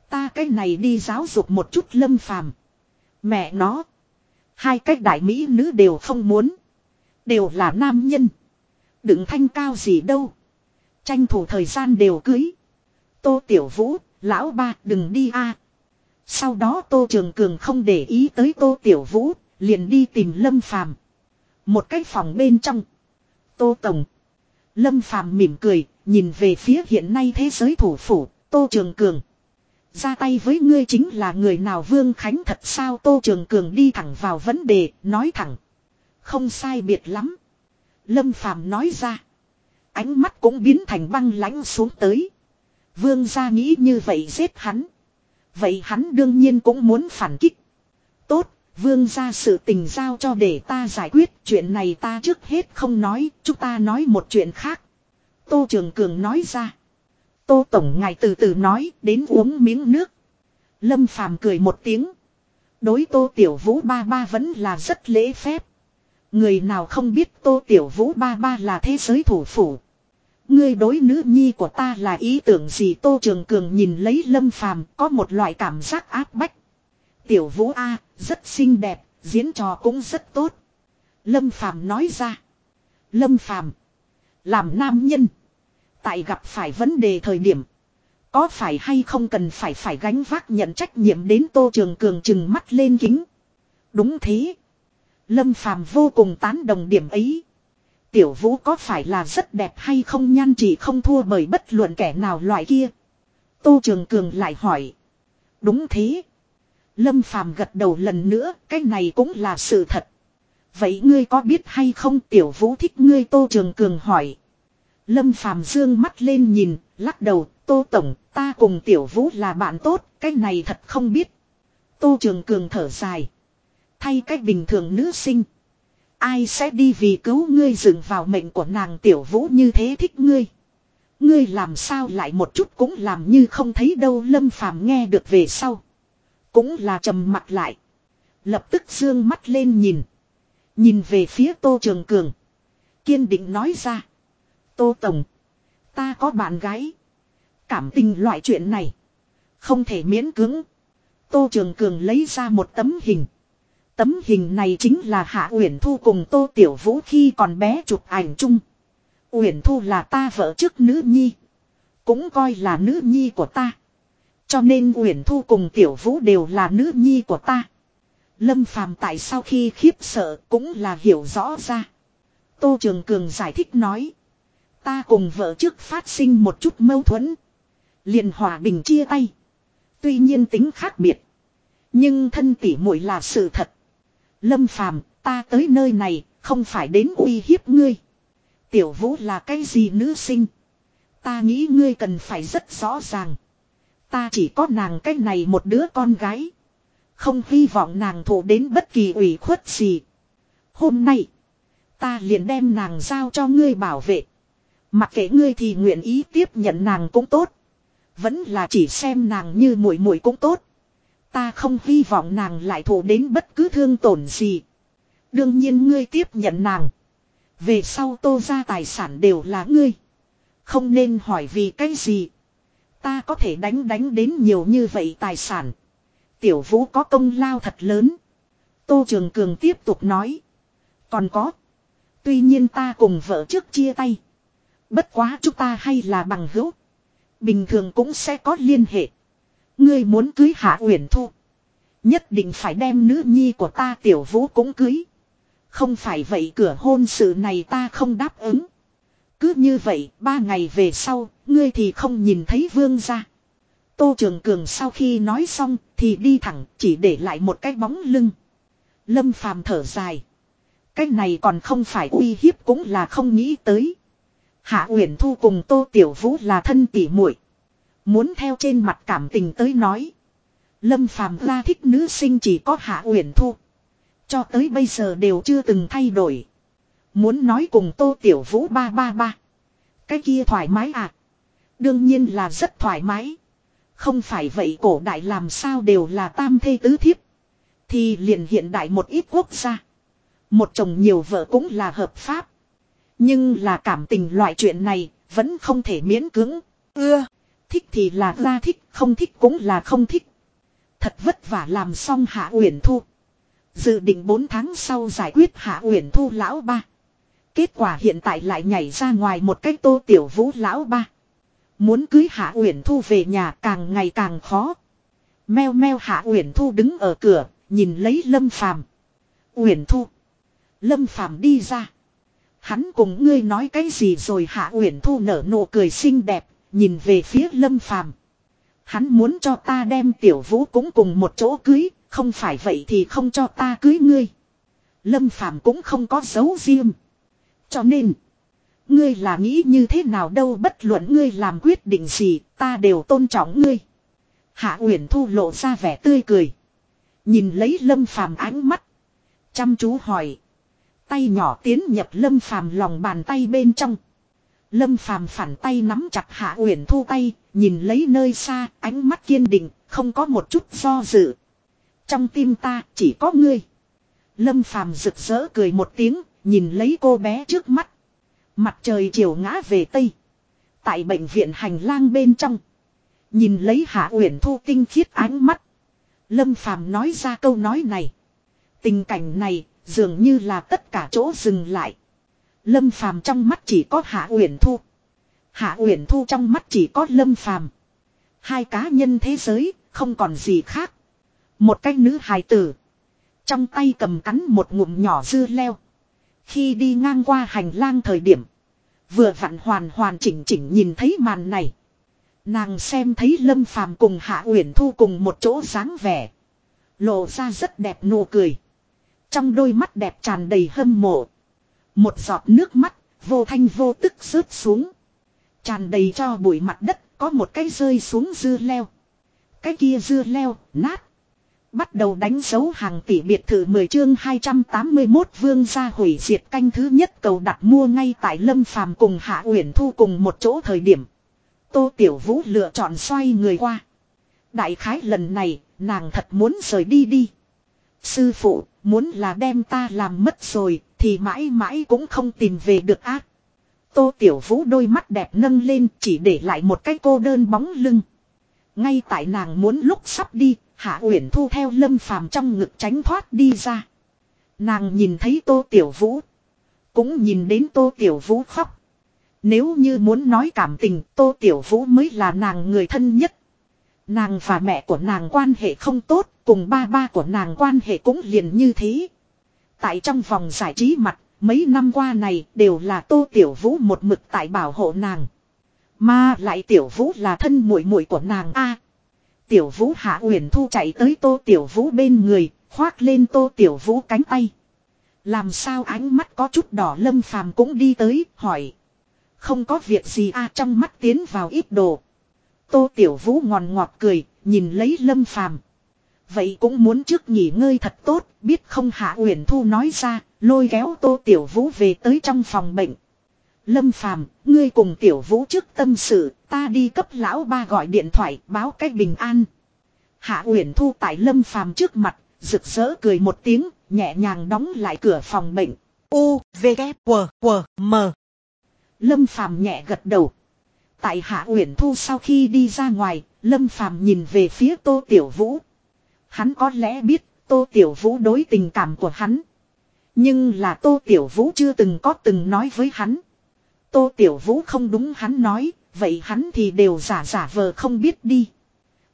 Ta cái này đi giáo dục một chút lâm phàm. Mẹ nó. Hai cách đại mỹ nữ đều không muốn. Đều là nam nhân. Đừng thanh cao gì đâu. Tranh thủ thời gian đều cưới. Tô Tiểu Vũ, lão ba đừng đi a. Sau đó Tô Trường Cường không để ý tới Tô Tiểu Vũ, liền đi tìm Lâm Phàm. Một cái phòng bên trong. Tô Tổng. Lâm Phàm mỉm cười, nhìn về phía hiện nay thế giới thủ phủ, Tô Trường Cường. Ra tay với ngươi chính là người nào Vương Khánh thật sao Tô Trường Cường đi thẳng vào vấn đề, nói thẳng. Không sai biệt lắm. Lâm Phàm nói ra. Ánh mắt cũng biến thành băng lãnh xuống tới. Vương gia nghĩ như vậy giết hắn. Vậy hắn đương nhiên cũng muốn phản kích. Tốt, vương gia sự tình giao cho để ta giải quyết. Chuyện này ta trước hết không nói, chúng ta nói một chuyện khác. Tô Trường Cường nói ra. Tô Tổng ngài từ từ nói, đến uống miếng nước. Lâm Phàm cười một tiếng. Đối Tô Tiểu Vũ ba ba vẫn là rất lễ phép. Người nào không biết Tô Tiểu Vũ ba ba là thế giới thủ phủ. Ngươi đối nữ nhi của ta là ý tưởng gì Tô Trường Cường nhìn lấy Lâm Phàm có một loại cảm giác áp bách. Tiểu Vũ A, rất xinh đẹp, diễn trò cũng rất tốt. Lâm Phàm nói ra. Lâm Phàm làm nam nhân. Tại gặp phải vấn đề thời điểm. Có phải hay không cần phải phải gánh vác nhận trách nhiệm đến Tô Trường Cường chừng mắt lên kính. Đúng thế. Lâm Phàm vô cùng tán đồng điểm ấy. Tiểu vũ có phải là rất đẹp hay không nhan chỉ không thua bởi bất luận kẻ nào loại kia. Tô Trường Cường lại hỏi. Đúng thế. Lâm Phàm gật đầu lần nữa, cái này cũng là sự thật. Vậy ngươi có biết hay không tiểu vũ thích ngươi Tô Trường Cường hỏi. Lâm Phàm dương mắt lên nhìn, lắc đầu, Tô Tổng, ta cùng tiểu vũ là bạn tốt, cái này thật không biết. Tô Trường Cường thở dài. Thay cách bình thường nữ sinh. Ai sẽ đi vì cứu ngươi dừng vào mệnh của nàng tiểu vũ như thế thích ngươi. Ngươi làm sao lại một chút cũng làm như không thấy đâu, lâm phàm nghe được về sau. Cũng là trầm mặt lại. Lập tức dương mắt lên nhìn. Nhìn về phía tô trường cường. Kiên định nói ra. Tô Tổng. Ta có bạn gái. Cảm tình loại chuyện này. Không thể miễn cưỡng. Tô Trường Cường lấy ra một tấm hình. Tấm hình này chính là Hạ Uyển Thu cùng Tô Tiểu Vũ khi còn bé chụp ảnh chung. Uyển Thu là ta vợ trước nữ nhi. Cũng coi là nữ nhi của ta. Cho nên Uyển Thu cùng Tiểu Vũ đều là nữ nhi của ta. Lâm Phàm tại sau khi khiếp sợ cũng là hiểu rõ ra. Tô Trường Cường giải thích nói. Ta cùng vợ trước phát sinh một chút mâu thuẫn. liền hòa bình chia tay. Tuy nhiên tính khác biệt. Nhưng thân tỷ muội là sự thật. Lâm Phàm, ta tới nơi này, không phải đến uy hiếp ngươi. Tiểu Vũ là cái gì nữ sinh. Ta nghĩ ngươi cần phải rất rõ ràng. Ta chỉ có nàng cái này một đứa con gái. Không hy vọng nàng thụ đến bất kỳ ủy khuất gì. Hôm nay. Ta liền đem nàng giao cho ngươi bảo vệ. Mặc kệ ngươi thì nguyện ý tiếp nhận nàng cũng tốt. Vẫn là chỉ xem nàng như muội muội cũng tốt. Ta không hy vọng nàng lại thụ đến bất cứ thương tổn gì. Đương nhiên ngươi tiếp nhận nàng. Về sau tô ra tài sản đều là ngươi. Không nên hỏi vì cái gì. Ta có thể đánh đánh đến nhiều như vậy tài sản. Tiểu vũ có công lao thật lớn. Tô Trường Cường tiếp tục nói. Còn có. Tuy nhiên ta cùng vợ trước chia tay. Bất quá chúng ta hay là bằng hữu. Bình thường cũng sẽ có liên hệ. Ngươi muốn cưới Hạ Uyển Thu. Nhất định phải đem nữ nhi của ta tiểu vũ cũng cưới. Không phải vậy cửa hôn sự này ta không đáp ứng. Cứ như vậy, ba ngày về sau, ngươi thì không nhìn thấy vương ra. Tô Trường Cường sau khi nói xong, thì đi thẳng, chỉ để lại một cái bóng lưng. Lâm Phàm thở dài. Cái này còn không phải uy hiếp cũng là không nghĩ tới. Hạ Uyển Thu cùng Tô Tiểu Vũ là thân tỉ muội. Muốn theo trên mặt cảm tình tới nói. Lâm Phàm ra thích nữ sinh chỉ có Hạ Uyển Thu. Cho tới bây giờ đều chưa từng thay đổi. Muốn nói cùng Tô Tiểu Vũ ba ba ba. Cái kia thoải mái à. Đương nhiên là rất thoải mái. Không phải vậy cổ đại làm sao đều là tam thê tứ thiếp. Thì liền hiện đại một ít quốc gia. Một chồng nhiều vợ cũng là hợp pháp. Nhưng là cảm tình loại chuyện này vẫn không thể miễn cưỡng. Ưa, thích thì là ra thích, không thích cũng là không thích. Thật vất vả làm xong Hạ Uyển Thu. Dự định 4 tháng sau giải quyết Hạ Uyển Thu lão ba. Kết quả hiện tại lại nhảy ra ngoài một cái tô tiểu vũ lão ba. Muốn cưới Hạ Uyển Thu về nhà càng ngày càng khó. Meo meo Hạ Uyển Thu đứng ở cửa, nhìn lấy Lâm Phàm. Uyển Thu. Lâm Phàm đi ra. Hắn cùng ngươi nói cái gì rồi Hạ Uyển Thu nở nụ cười xinh đẹp, nhìn về phía Lâm Phàm. Hắn muốn cho ta đem tiểu vũ cũng cùng một chỗ cưới, không phải vậy thì không cho ta cưới ngươi. Lâm Phàm cũng không có dấu riêng. Cho nên, ngươi là nghĩ như thế nào đâu bất luận ngươi làm quyết định gì, ta đều tôn trọng ngươi. Hạ Uyển Thu lộ ra vẻ tươi cười. Nhìn lấy Lâm Phàm ánh mắt. Chăm chú hỏi. Tay nhỏ tiến nhập Lâm Phàm lòng bàn tay bên trong. Lâm Phàm phản tay nắm chặt Hạ Uyển Thu tay, nhìn lấy nơi xa, ánh mắt kiên định, không có một chút do dự. Trong tim ta chỉ có ngươi. Lâm Phàm rực rỡ cười một tiếng, nhìn lấy cô bé trước mắt. Mặt trời chiều ngã về tây. Tại bệnh viện hành lang bên trong, nhìn lấy Hạ Uyển Thu tinh khiết ánh mắt. Lâm Phàm nói ra câu nói này. Tình cảnh này, dường như là tất cả chỗ dừng lại. Lâm Phàm trong mắt chỉ có Hạ Uyển Thu. Hạ Uyển Thu trong mắt chỉ có Lâm Phàm. Hai cá nhân thế giới, không còn gì khác. Một cái nữ hài tử. Trong tay cầm cắn một ngụm nhỏ dưa leo. Khi đi ngang qua hành lang thời điểm. Vừa vặn hoàn hoàn chỉnh chỉnh nhìn thấy màn này. Nàng xem thấy Lâm Phàm cùng Hạ Uyển Thu cùng một chỗ dáng vẻ. Lộ ra rất đẹp nụ cười. Trong đôi mắt đẹp tràn đầy hâm mộ. Một giọt nước mắt, vô thanh vô tức rớt xuống. Tràn đầy cho bụi mặt đất, có một cái rơi xuống dưa leo. Cái kia dưa leo, nát. Bắt đầu đánh dấu hàng tỷ biệt thự 10 chương 281 vương gia hủy diệt canh thứ nhất cầu đặt mua ngay tại Lâm Phàm cùng Hạ Uyển Thu cùng một chỗ thời điểm. Tô Tiểu Vũ lựa chọn xoay người qua. Đại khái lần này, nàng thật muốn rời đi đi. Sư phụ, muốn là đem ta làm mất rồi, thì mãi mãi cũng không tìm về được ác. Tô Tiểu Vũ đôi mắt đẹp nâng lên chỉ để lại một cái cô đơn bóng lưng. Ngay tại nàng muốn lúc sắp đi, Hạ Uyển Thu theo Lâm Phàm trong ngực tránh thoát đi ra. Nàng nhìn thấy Tô Tiểu Vũ. Cũng nhìn đến Tô Tiểu Vũ khóc. Nếu như muốn nói cảm tình Tô Tiểu Vũ mới là nàng người thân nhất. Nàng và mẹ của nàng quan hệ không tốt, cùng ba ba của nàng quan hệ cũng liền như thế. Tại trong vòng giải trí mặt, mấy năm qua này đều là Tô Tiểu Vũ một mực tại bảo hộ nàng. Mà lại Tiểu Vũ là thân muội muội của nàng a. tiểu Vũ Hạ Uyển Thu chạy tới Tô Tiểu Vũ bên người, khoác lên Tô Tiểu Vũ cánh tay. Làm sao ánh mắt có chút đỏ Lâm Phàm cũng đi tới, hỏi. Không có việc gì a trong mắt tiến vào ít đồ. Tô Tiểu Vũ ngòn ngọt cười, nhìn lấy Lâm Phàm. Vậy cũng muốn trước nghỉ ngơi thật tốt, biết không Hạ Uyển Thu nói ra, lôi kéo Tô Tiểu Vũ về tới trong phòng bệnh. Lâm Phàm, ngươi cùng Tiểu Vũ trước tâm sự, ta đi cấp lão ba gọi điện thoại báo cách bình an. Hạ Uyển Thu tại Lâm Phàm trước mặt, rực rỡ cười một tiếng, nhẹ nhàng đóng lại cửa phòng bệnh. U, V, K, W, W, M. Lâm Phàm nhẹ gật đầu. Tại Hạ Uyển Thu sau khi đi ra ngoài, Lâm Phàm nhìn về phía Tô Tiểu Vũ. Hắn có lẽ biết Tô Tiểu Vũ đối tình cảm của hắn. Nhưng là Tô Tiểu Vũ chưa từng có từng nói với hắn. Tô Tiểu Vũ không đúng hắn nói, vậy hắn thì đều giả giả vờ không biết đi.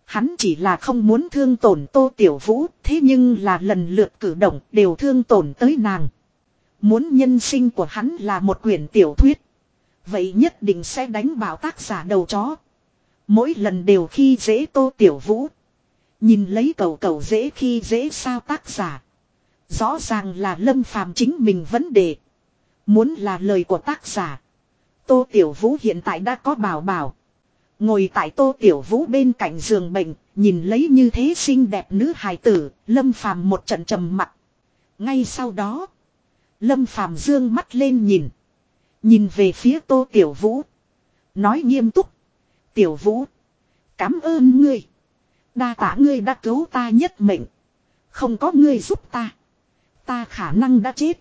Hắn chỉ là không muốn thương tổn Tô Tiểu Vũ, thế nhưng là lần lượt cử động đều thương tổn tới nàng. Muốn nhân sinh của hắn là một quyển tiểu thuyết. Vậy nhất định sẽ đánh bảo tác giả đầu chó. Mỗi lần đều khi dễ Tô Tiểu Vũ. Nhìn lấy cầu cầu dễ khi dễ sao tác giả. Rõ ràng là lâm phàm chính mình vấn đề. Muốn là lời của tác giả. Tô Tiểu Vũ hiện tại đã có bảo bảo. Ngồi tại Tô Tiểu Vũ bên cạnh giường bệnh, nhìn lấy như thế xinh đẹp nữ hài tử, Lâm Phàm một trận trầm mặt. Ngay sau đó, Lâm Phàm dương mắt lên nhìn, nhìn về phía Tô Tiểu Vũ, nói nghiêm túc: "Tiểu Vũ, cảm ơn ngươi. Đa tạ ngươi đã cứu ta nhất mệnh. Không có ngươi giúp ta, ta khả năng đã chết."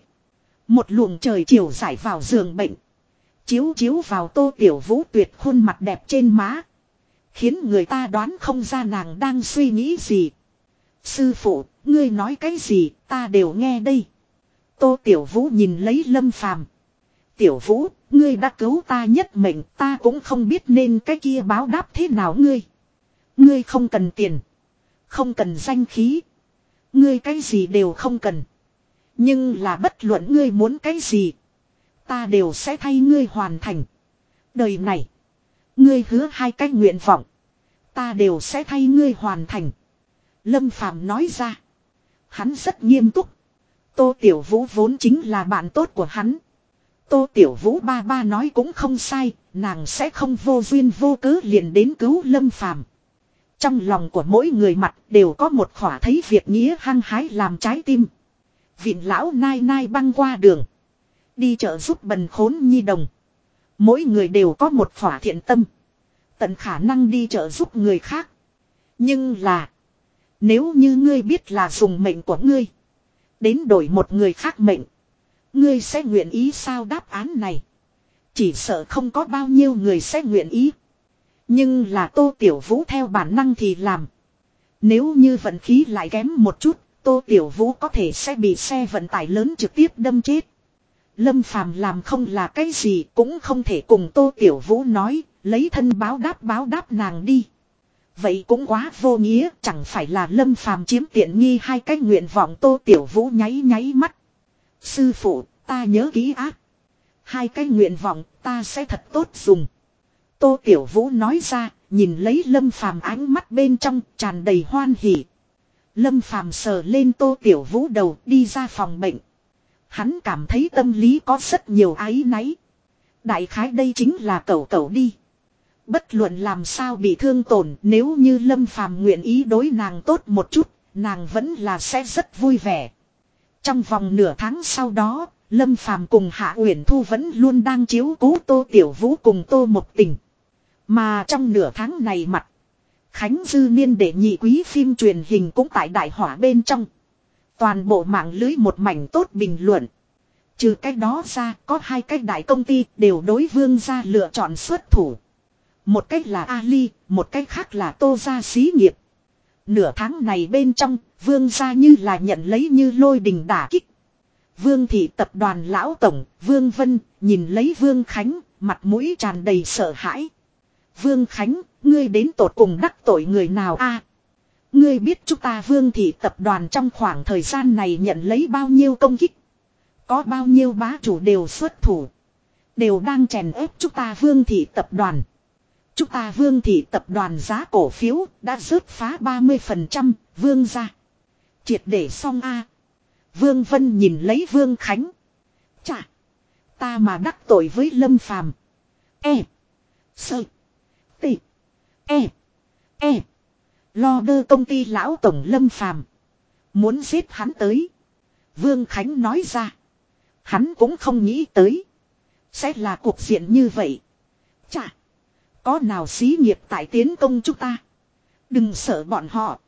Một luồng trời chiều giải vào giường bệnh. Chiếu chiếu vào tô tiểu vũ tuyệt khuôn mặt đẹp trên má. Khiến người ta đoán không ra nàng đang suy nghĩ gì. Sư phụ, ngươi nói cái gì, ta đều nghe đây. Tô tiểu vũ nhìn lấy lâm phàm. Tiểu vũ, ngươi đã cứu ta nhất mệnh, ta cũng không biết nên cái kia báo đáp thế nào ngươi. Ngươi không cần tiền. Không cần danh khí. Ngươi cái gì đều không cần. Nhưng là bất luận ngươi muốn cái gì. Ta đều sẽ thay ngươi hoàn thành. Đời này. Ngươi hứa hai cái nguyện vọng. Ta đều sẽ thay ngươi hoàn thành. Lâm Phàm nói ra. Hắn rất nghiêm túc. Tô Tiểu Vũ vốn chính là bạn tốt của hắn. Tô Tiểu Vũ ba ba nói cũng không sai, nàng sẽ không vô duyên vô cớ liền đến cứu Lâm Phàm. Trong lòng của mỗi người mặt đều có một khỏa thấy việc nghĩa hăng hái làm trái tim. Vịn lão nai nai băng qua đường. Đi chợ giúp bần khốn nhi đồng. Mỗi người đều có một khỏa thiện tâm. Tận khả năng đi chợ giúp người khác. Nhưng là. Nếu như ngươi biết là dùng mệnh của ngươi. Đến đổi một người khác mệnh. Ngươi sẽ nguyện ý sao đáp án này. Chỉ sợ không có bao nhiêu người sẽ nguyện ý. Nhưng là tô tiểu vũ theo bản năng thì làm. Nếu như vận khí lại kém một chút, tô tiểu vũ có thể sẽ bị xe vận tải lớn trực tiếp đâm chết. Lâm Phàm làm không là cái gì cũng không thể cùng Tô Tiểu Vũ nói, lấy thân báo đáp báo đáp nàng đi. Vậy cũng quá vô nghĩa, chẳng phải là Lâm Phàm chiếm tiện nghi hai cái nguyện vọng Tô Tiểu Vũ nháy nháy mắt. Sư phụ, ta nhớ ký ác. Hai cái nguyện vọng ta sẽ thật tốt dùng. Tô Tiểu Vũ nói ra, nhìn lấy Lâm Phàm ánh mắt bên trong tràn đầy hoan hỉ. Lâm Phàm sờ lên Tô Tiểu Vũ đầu đi ra phòng bệnh. Hắn cảm thấy tâm lý có rất nhiều áy náy. Đại khái đây chính là cậu cậu đi. Bất luận làm sao bị thương tổn nếu như Lâm Phàm nguyện ý đối nàng tốt một chút, nàng vẫn là sẽ rất vui vẻ. Trong vòng nửa tháng sau đó, Lâm Phàm cùng Hạ Uyển Thu vẫn luôn đang chiếu cố Tô Tiểu Vũ cùng Tô Mộc Tình. Mà trong nửa tháng này mặt, Khánh Dư Niên để nhị quý phim truyền hình cũng tại đại hỏa bên trong. Toàn bộ mạng lưới một mảnh tốt bình luận. Trừ cách đó ra có hai cách đại công ty đều đối vương gia lựa chọn xuất thủ. Một cách là Ali, một cách khác là Tô Gia xí nghiệp. Nửa tháng này bên trong, vương gia như là nhận lấy như lôi đình đả kích. Vương thị tập đoàn lão tổng, Vương Vân, nhìn lấy Vương Khánh, mặt mũi tràn đầy sợ hãi. Vương Khánh, ngươi đến tột cùng đắc tội người nào a? ngươi biết chúng ta Vương thị tập đoàn trong khoảng thời gian này nhận lấy bao nhiêu công kích. Có bao nhiêu bá chủ đều xuất thủ. Đều đang chèn ép chúng ta Vương thị tập đoàn. Chúng ta Vương thị tập đoàn giá cổ phiếu đã rớt phá 30%, Vương ra. Triệt để xong a. Vương Vân nhìn lấy Vương Khánh. Chà. Ta mà đắc tội với Lâm Phàm. E. Sơ. T. E. E. Lo đơ công ty lão tổng Lâm Phàm. Muốn giết hắn tới. Vương Khánh nói ra. Hắn cũng không nghĩ tới. Sẽ là cuộc diện như vậy. Chà. Có nào xí nghiệp tại tiến công chúng ta. Đừng sợ bọn họ.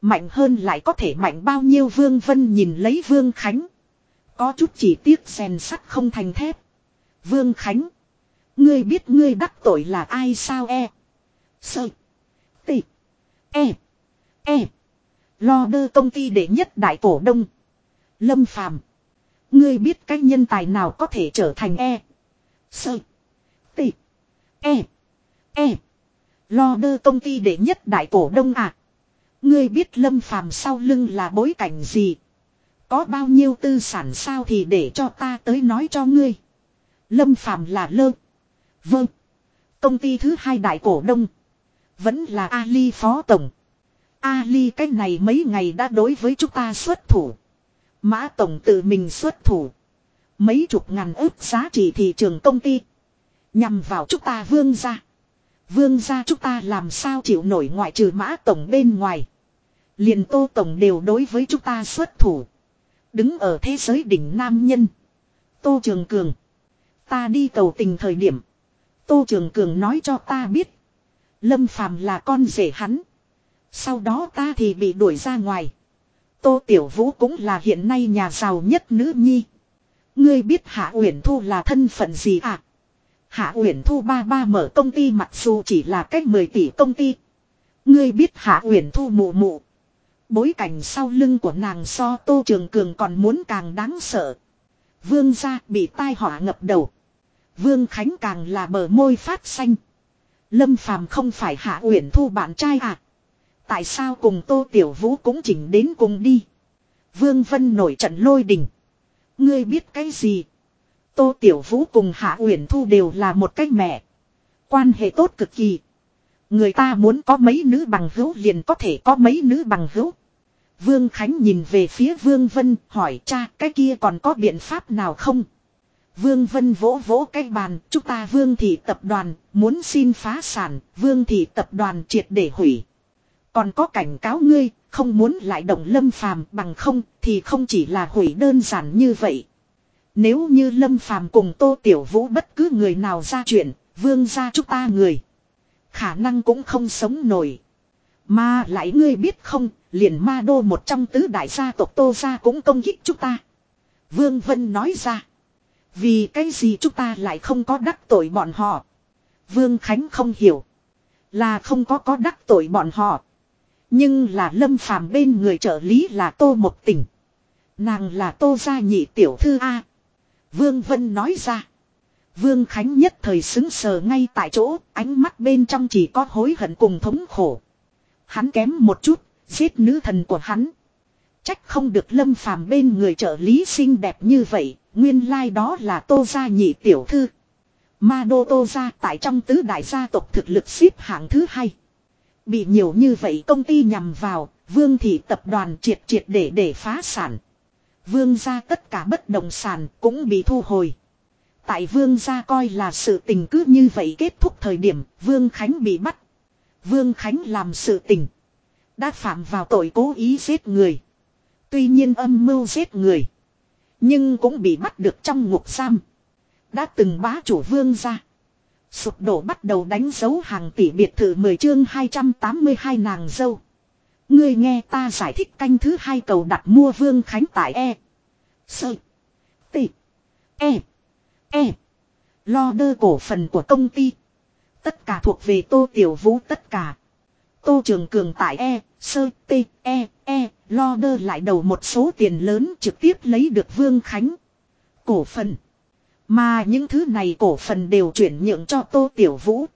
Mạnh hơn lại có thể mạnh bao nhiêu Vương Vân nhìn lấy Vương Khánh. Có chút chỉ tiếc rèn sắt không thành thép. Vương Khánh. Ngươi biết ngươi đắc tội là ai sao e. Sợ. Tị. E. E. Lo đơ công ty đệ nhất đại cổ đông. Lâm Phàm. Ngươi biết cái nhân tài nào có thể trở thành e. Sợ. Tị. E. E. Lo đơ công ty đệ nhất đại cổ đông à. Ngươi biết lâm phàm sau lưng là bối cảnh gì. Có bao nhiêu tư sản sao thì để cho ta tới nói cho ngươi. Lâm phàm là lơ. Vâng. Công ty thứ hai đại cổ đông. Vẫn là Ali phó tổng. Ali cái này mấy ngày đã đối với chúng ta xuất thủ. Mã tổng tự mình xuất thủ. Mấy chục ngàn ước giá trị thị trường công ty. Nhằm vào chúng ta vương ra. Vương gia chúng ta làm sao chịu nổi ngoại trừ mã tổng bên ngoài. Liền tô tổng đều đối với chúng ta xuất thủ. Đứng ở thế giới đỉnh nam nhân. Tô Trường Cường. Ta đi cầu tình thời điểm. Tô Trường Cường nói cho ta biết. Lâm Phàm là con rể hắn. Sau đó ta thì bị đuổi ra ngoài. Tô Tiểu Vũ cũng là hiện nay nhà giàu nhất nữ nhi. Ngươi biết Hạ Uyển Thu là thân phận gì à? Hạ Uyển Thu ba ba mở công ty mặc dù chỉ là cách 10 tỷ công ty. Ngươi biết Hạ Uyển Thu mụ mụ. Bối cảnh sau lưng của nàng so Tô Trường Cường còn muốn càng đáng sợ. Vương gia bị tai họa ngập đầu. Vương Khánh càng là bờ môi phát xanh. Lâm Phàm không phải Hạ Uyển Thu bạn trai à? Tại sao cùng Tô Tiểu Vũ cũng chỉnh đến cùng đi? Vương Vân nổi trận lôi đình. Ngươi biết cái gì? Tô Tiểu Vũ cùng Hạ Uyển Thu đều là một cách mẹ. Quan hệ tốt cực kỳ. Người ta muốn có mấy nữ bằng hữu liền có thể có mấy nữ bằng hữu. Vương Khánh nhìn về phía Vương Vân, hỏi, cha, cái kia còn có biện pháp nào không? Vương Vân vỗ vỗ cái bàn, chúng ta Vương Thị Tập đoàn, muốn xin phá sản, Vương Thị Tập đoàn triệt để hủy. Còn có cảnh cáo ngươi, không muốn lại động lâm phàm bằng không, thì không chỉ là hủy đơn giản như vậy. Nếu như Lâm Phàm cùng Tô Tiểu Vũ bất cứ người nào ra chuyện, vương gia chúng ta người. Khả năng cũng không sống nổi. Mà lại ngươi biết không, liền ma đô một trong tứ đại gia tộc Tô gia cũng công kích chúng ta. Vương Vân nói ra. Vì cái gì chúng ta lại không có đắc tội bọn họ. Vương Khánh không hiểu. Là không có có đắc tội bọn họ. Nhưng là lâm phàm bên người trợ lý là tô một tỉnh. Nàng là tô gia nhị tiểu thư A. Vương Vân nói ra. Vương Khánh nhất thời xứng sờ ngay tại chỗ, ánh mắt bên trong chỉ có hối hận cùng thống khổ. Hắn kém một chút, giết nữ thần của hắn. Trách không được lâm phàm bên người trợ lý xinh đẹp như vậy, nguyên lai like đó là tô gia nhị tiểu thư. Ma đô tô gia tại trong tứ đại gia tộc thực lực xếp hạng thứ hai. Bị nhiều như vậy công ty nhằm vào, vương thị tập đoàn triệt triệt để để phá sản. Vương gia tất cả bất động sản cũng bị thu hồi. Tại vương gia coi là sự tình cứ như vậy kết thúc thời điểm vương Khánh bị bắt. Vương Khánh làm sự tình. Đã phạm vào tội cố ý giết người. Tuy nhiên âm mưu giết người. Nhưng cũng bị bắt được trong ngục giam. Đã từng bá chủ vương gia. Sụp đổ bắt đầu đánh dấu hàng tỷ biệt thự 10 chương 282 nàng dâu. Ngươi nghe ta giải thích canh thứ hai cầu đặt mua Vương Khánh tại E. Sơ. tỷ E. E. Lo đơ cổ phần của công ty. Tất cả thuộc về Tô Tiểu Vũ tất cả. Tô Trường Cường tại E, sơ, T, E, E, lo đơ lại đầu một số tiền lớn trực tiếp lấy được Vương Khánh. Cổ phần. Mà những thứ này cổ phần đều chuyển nhượng cho Tô Tiểu Vũ.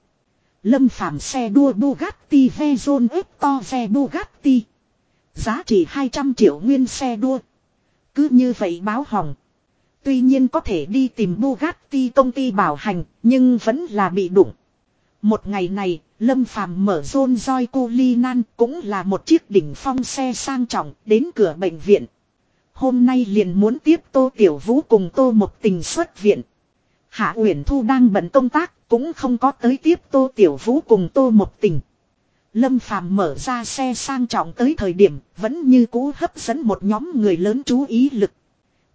Lâm Phạm xe đua Bugatti Veyron to ve Bugatti. Giá trị 200 triệu nguyên xe đua. Cứ như vậy báo hỏng. Tuy nhiên có thể đi tìm Bugatti công ty bảo hành, nhưng vẫn là bị đụng. Một ngày này, Lâm Phàm mở rôn roi cô Linan cũng là một chiếc đỉnh phong xe sang trọng đến cửa bệnh viện. Hôm nay liền muốn tiếp Tô Tiểu Vũ cùng Tô Một Tình xuất viện. Hạ Uyển Thu đang bận công tác, cũng không có tới tiếp Tô Tiểu Vũ cùng Tô Một Tình. Lâm Phàm mở ra xe sang trọng tới thời điểm, vẫn như cũ hấp dẫn một nhóm người lớn chú ý lực.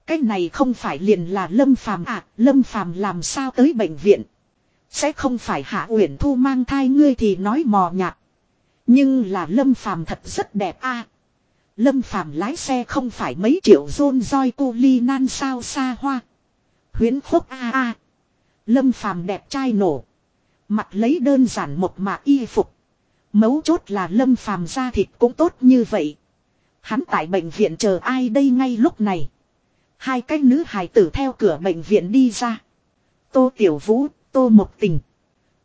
Cái này không phải liền là Lâm Phàm à, Lâm Phàm làm sao tới bệnh viện? Sẽ không phải Hạ Uyển Thu mang thai ngươi thì nói mò nhạt. Nhưng là Lâm Phàm thật rất đẹp a. Lâm Phàm lái xe không phải mấy triệu rôn roi cu ly nan sao xa hoa. Huyến khúc a a. Lâm Phàm đẹp trai nổ. Mặt lấy đơn giản một mà y phục. Mấu chốt là Lâm Phàm da thịt cũng tốt như vậy. Hắn tại bệnh viện chờ ai đây ngay lúc này. Hai cái nữ hài tử theo cửa bệnh viện đi ra. Tô Tiểu Vũ, Tô Mộc Tình.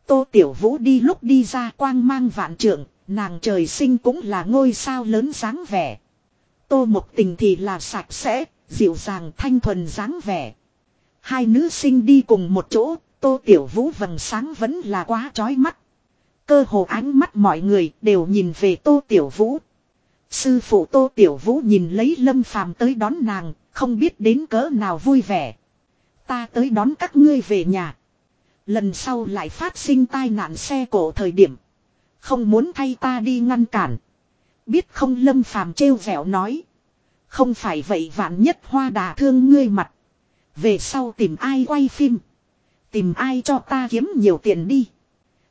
Tô Tiểu Vũ đi lúc đi ra quang mang vạn trượng, nàng trời sinh cũng là ngôi sao lớn dáng vẻ. Tô Mộc Tình thì là sạch sẽ, dịu dàng thanh thuần dáng vẻ. Hai nữ sinh đi cùng một chỗ, Tô Tiểu Vũ vầng sáng vẫn là quá trói mắt. Cơ hồ ánh mắt mọi người đều nhìn về Tô Tiểu Vũ. Sư phụ Tô Tiểu Vũ nhìn lấy Lâm Phàm tới đón nàng, không biết đến cỡ nào vui vẻ. Ta tới đón các ngươi về nhà. Lần sau lại phát sinh tai nạn xe cổ thời điểm. Không muốn thay ta đi ngăn cản. Biết không lâm phàm trêu vẻo nói. Không phải vậy vạn nhất hoa đà thương ngươi mặt. Về sau tìm ai quay phim. Tìm ai cho ta kiếm nhiều tiền đi.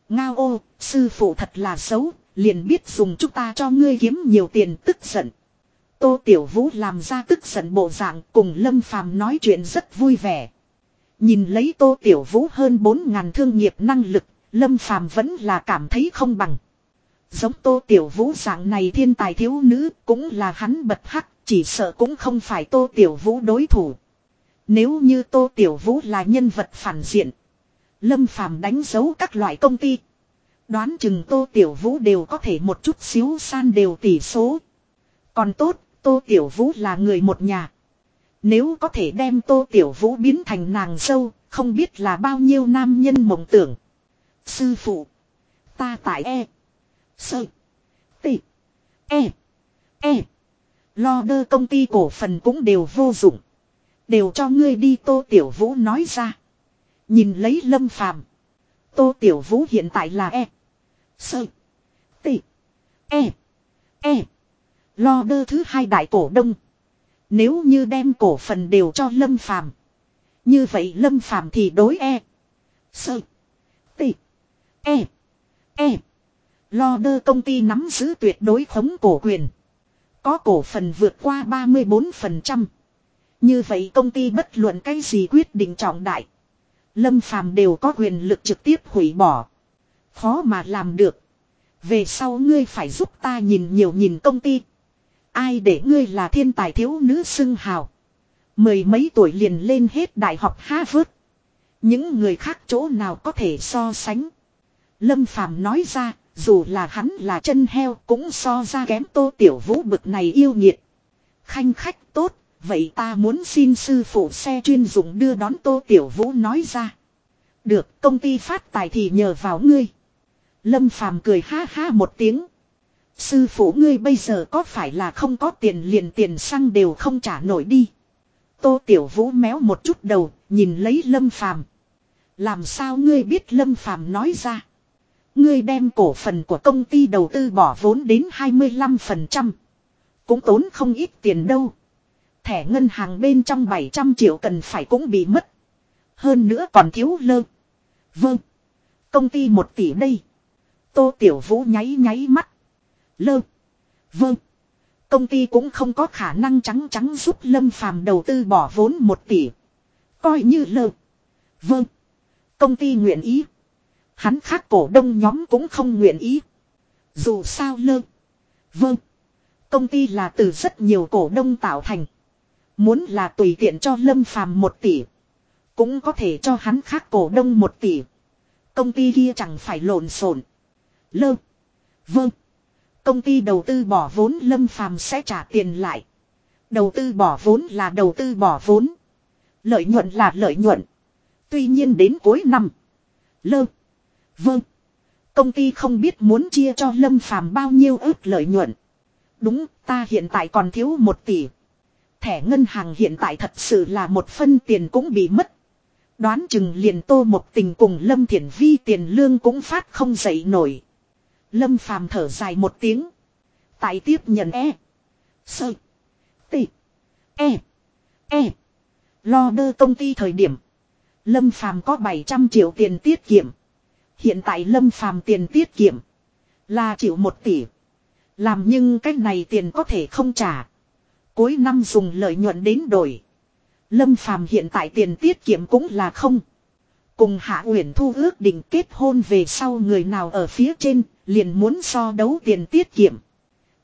Ngao ô, sư phụ thật là xấu, liền biết dùng chúng ta cho ngươi kiếm nhiều tiền tức giận. Tô Tiểu Vũ làm ra tức giận bộ dạng cùng Lâm Phàm nói chuyện rất vui vẻ. Nhìn lấy Tô Tiểu Vũ hơn 4.000 thương nghiệp năng lực, Lâm Phàm vẫn là cảm thấy không bằng. Giống Tô Tiểu Vũ dạng này thiên tài thiếu nữ cũng là hắn bật hắc, chỉ sợ cũng không phải Tô Tiểu Vũ đối thủ. Nếu như Tô Tiểu Vũ là nhân vật phản diện, Lâm Phàm đánh dấu các loại công ty. Đoán chừng Tô Tiểu Vũ đều có thể một chút xíu san đều tỷ số. Còn tốt, Tô Tiểu Vũ là người một nhà. Nếu có thể đem Tô Tiểu Vũ biến thành nàng dâu, không biết là bao nhiêu nam nhân mộng tưởng. Sư phụ. Ta tại E. Sơ. tị, E. E. Lo đơ công ty cổ phần cũng đều vô dụng. Đều cho ngươi đi Tô Tiểu Vũ nói ra. Nhìn lấy lâm phàm. Tô Tiểu Vũ hiện tại là E. Sơ. tị, E. E. Lo đơ thứ hai đại cổ đông. Nếu như đem cổ phần đều cho Lâm Phàm, như vậy Lâm Phàm thì đối e, sơ, tị, e, e. Lo đơ công ty nắm giữ tuyệt đối khống cổ quyền. Có cổ phần vượt qua 34%. Như vậy công ty bất luận cái gì quyết định trọng đại. Lâm Phàm đều có quyền lực trực tiếp hủy bỏ. Khó mà làm được. Về sau ngươi phải giúp ta nhìn nhiều nhìn công ty. Ai để ngươi là thiên tài thiếu nữ xưng hào. Mười mấy tuổi liền lên hết đại học Harvard. Những người khác chỗ nào có thể so sánh. Lâm Phàm nói ra, dù là hắn là chân heo cũng so ra kém tô tiểu vũ bực này yêu nghiệt. Khanh khách tốt, vậy ta muốn xin sư phụ xe chuyên dụng đưa đón tô tiểu vũ nói ra. Được, công ty phát tài thì nhờ vào ngươi. Lâm Phàm cười ha ha một tiếng. Sư phụ ngươi bây giờ có phải là không có tiền liền tiền xăng đều không trả nổi đi. Tô Tiểu Vũ méo một chút đầu, nhìn lấy Lâm Phàm. Làm sao ngươi biết Lâm Phàm nói ra? Ngươi đem cổ phần của công ty đầu tư bỏ vốn đến 25%. Cũng tốn không ít tiền đâu. Thẻ ngân hàng bên trong 700 triệu cần phải cũng bị mất. Hơn nữa còn thiếu lơ. Vâng. Công ty một tỷ đây. Tô Tiểu Vũ nháy nháy mắt. Lơ. Vâng. Công ty cũng không có khả năng trắng trắng giúp Lâm Phàm đầu tư bỏ vốn một tỷ. Coi như lơ. Vâng. Công ty nguyện ý. Hắn khác cổ đông nhóm cũng không nguyện ý. Dù sao lơ. Vâng. Công ty là từ rất nhiều cổ đông tạo thành. Muốn là tùy tiện cho Lâm Phàm một tỷ. Cũng có thể cho hắn khác cổ đông một tỷ. Công ty kia chẳng phải lộn xộn. Lơ. Vâng. Công ty đầu tư bỏ vốn Lâm Phàm sẽ trả tiền lại. Đầu tư bỏ vốn là đầu tư bỏ vốn. Lợi nhuận là lợi nhuận. Tuy nhiên đến cuối năm. Lơ. Vâng. Công ty không biết muốn chia cho Lâm Phàm bao nhiêu ước lợi nhuận. Đúng, ta hiện tại còn thiếu một tỷ. Thẻ ngân hàng hiện tại thật sự là một phân tiền cũng bị mất. Đoán chừng liền tô một tình cùng Lâm Thiển Vi tiền lương cũng phát không dậy nổi. Lâm Phàm thở dài một tiếng. Tại tiếp nhận E. Sơ. T. E. E. Lo đơ công ty thời điểm. Lâm Phàm có 700 triệu tiền tiết kiệm. Hiện tại Lâm Phàm tiền tiết kiệm. Là chịu một tỷ. Làm nhưng cái này tiền có thể không trả. Cuối năm dùng lợi nhuận đến đổi. Lâm Phàm hiện tại tiền tiết kiệm cũng là không. Cùng Hạ Uyển Thu ước định kết hôn về sau người nào ở phía trên, liền muốn so đấu tiền tiết kiệm.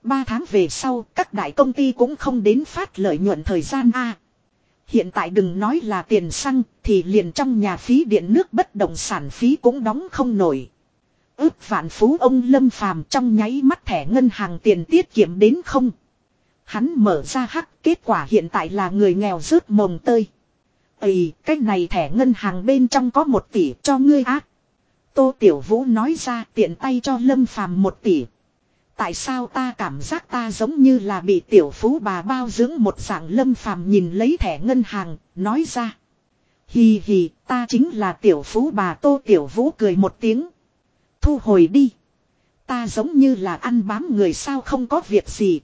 Ba tháng về sau, các đại công ty cũng không đến phát lợi nhuận thời gian A. Hiện tại đừng nói là tiền xăng, thì liền trong nhà phí điện nước bất động sản phí cũng đóng không nổi. Ước vạn phú ông Lâm Phàm trong nháy mắt thẻ ngân hàng tiền tiết kiệm đến không. Hắn mở ra hắc, kết quả hiện tại là người nghèo rớt mồng tơi. Ây, cái này thẻ ngân hàng bên trong có một tỷ cho ngươi ác. Tô Tiểu Vũ nói ra tiện tay cho Lâm Phàm một tỷ. Tại sao ta cảm giác ta giống như là bị tiểu phú bà bao dưỡng một dạng Lâm Phàm nhìn lấy thẻ ngân hàng, nói ra. Hì hì, ta chính là tiểu phú bà Tô Tiểu Vũ cười một tiếng. Thu hồi đi. Ta giống như là ăn bám người sao không có việc gì.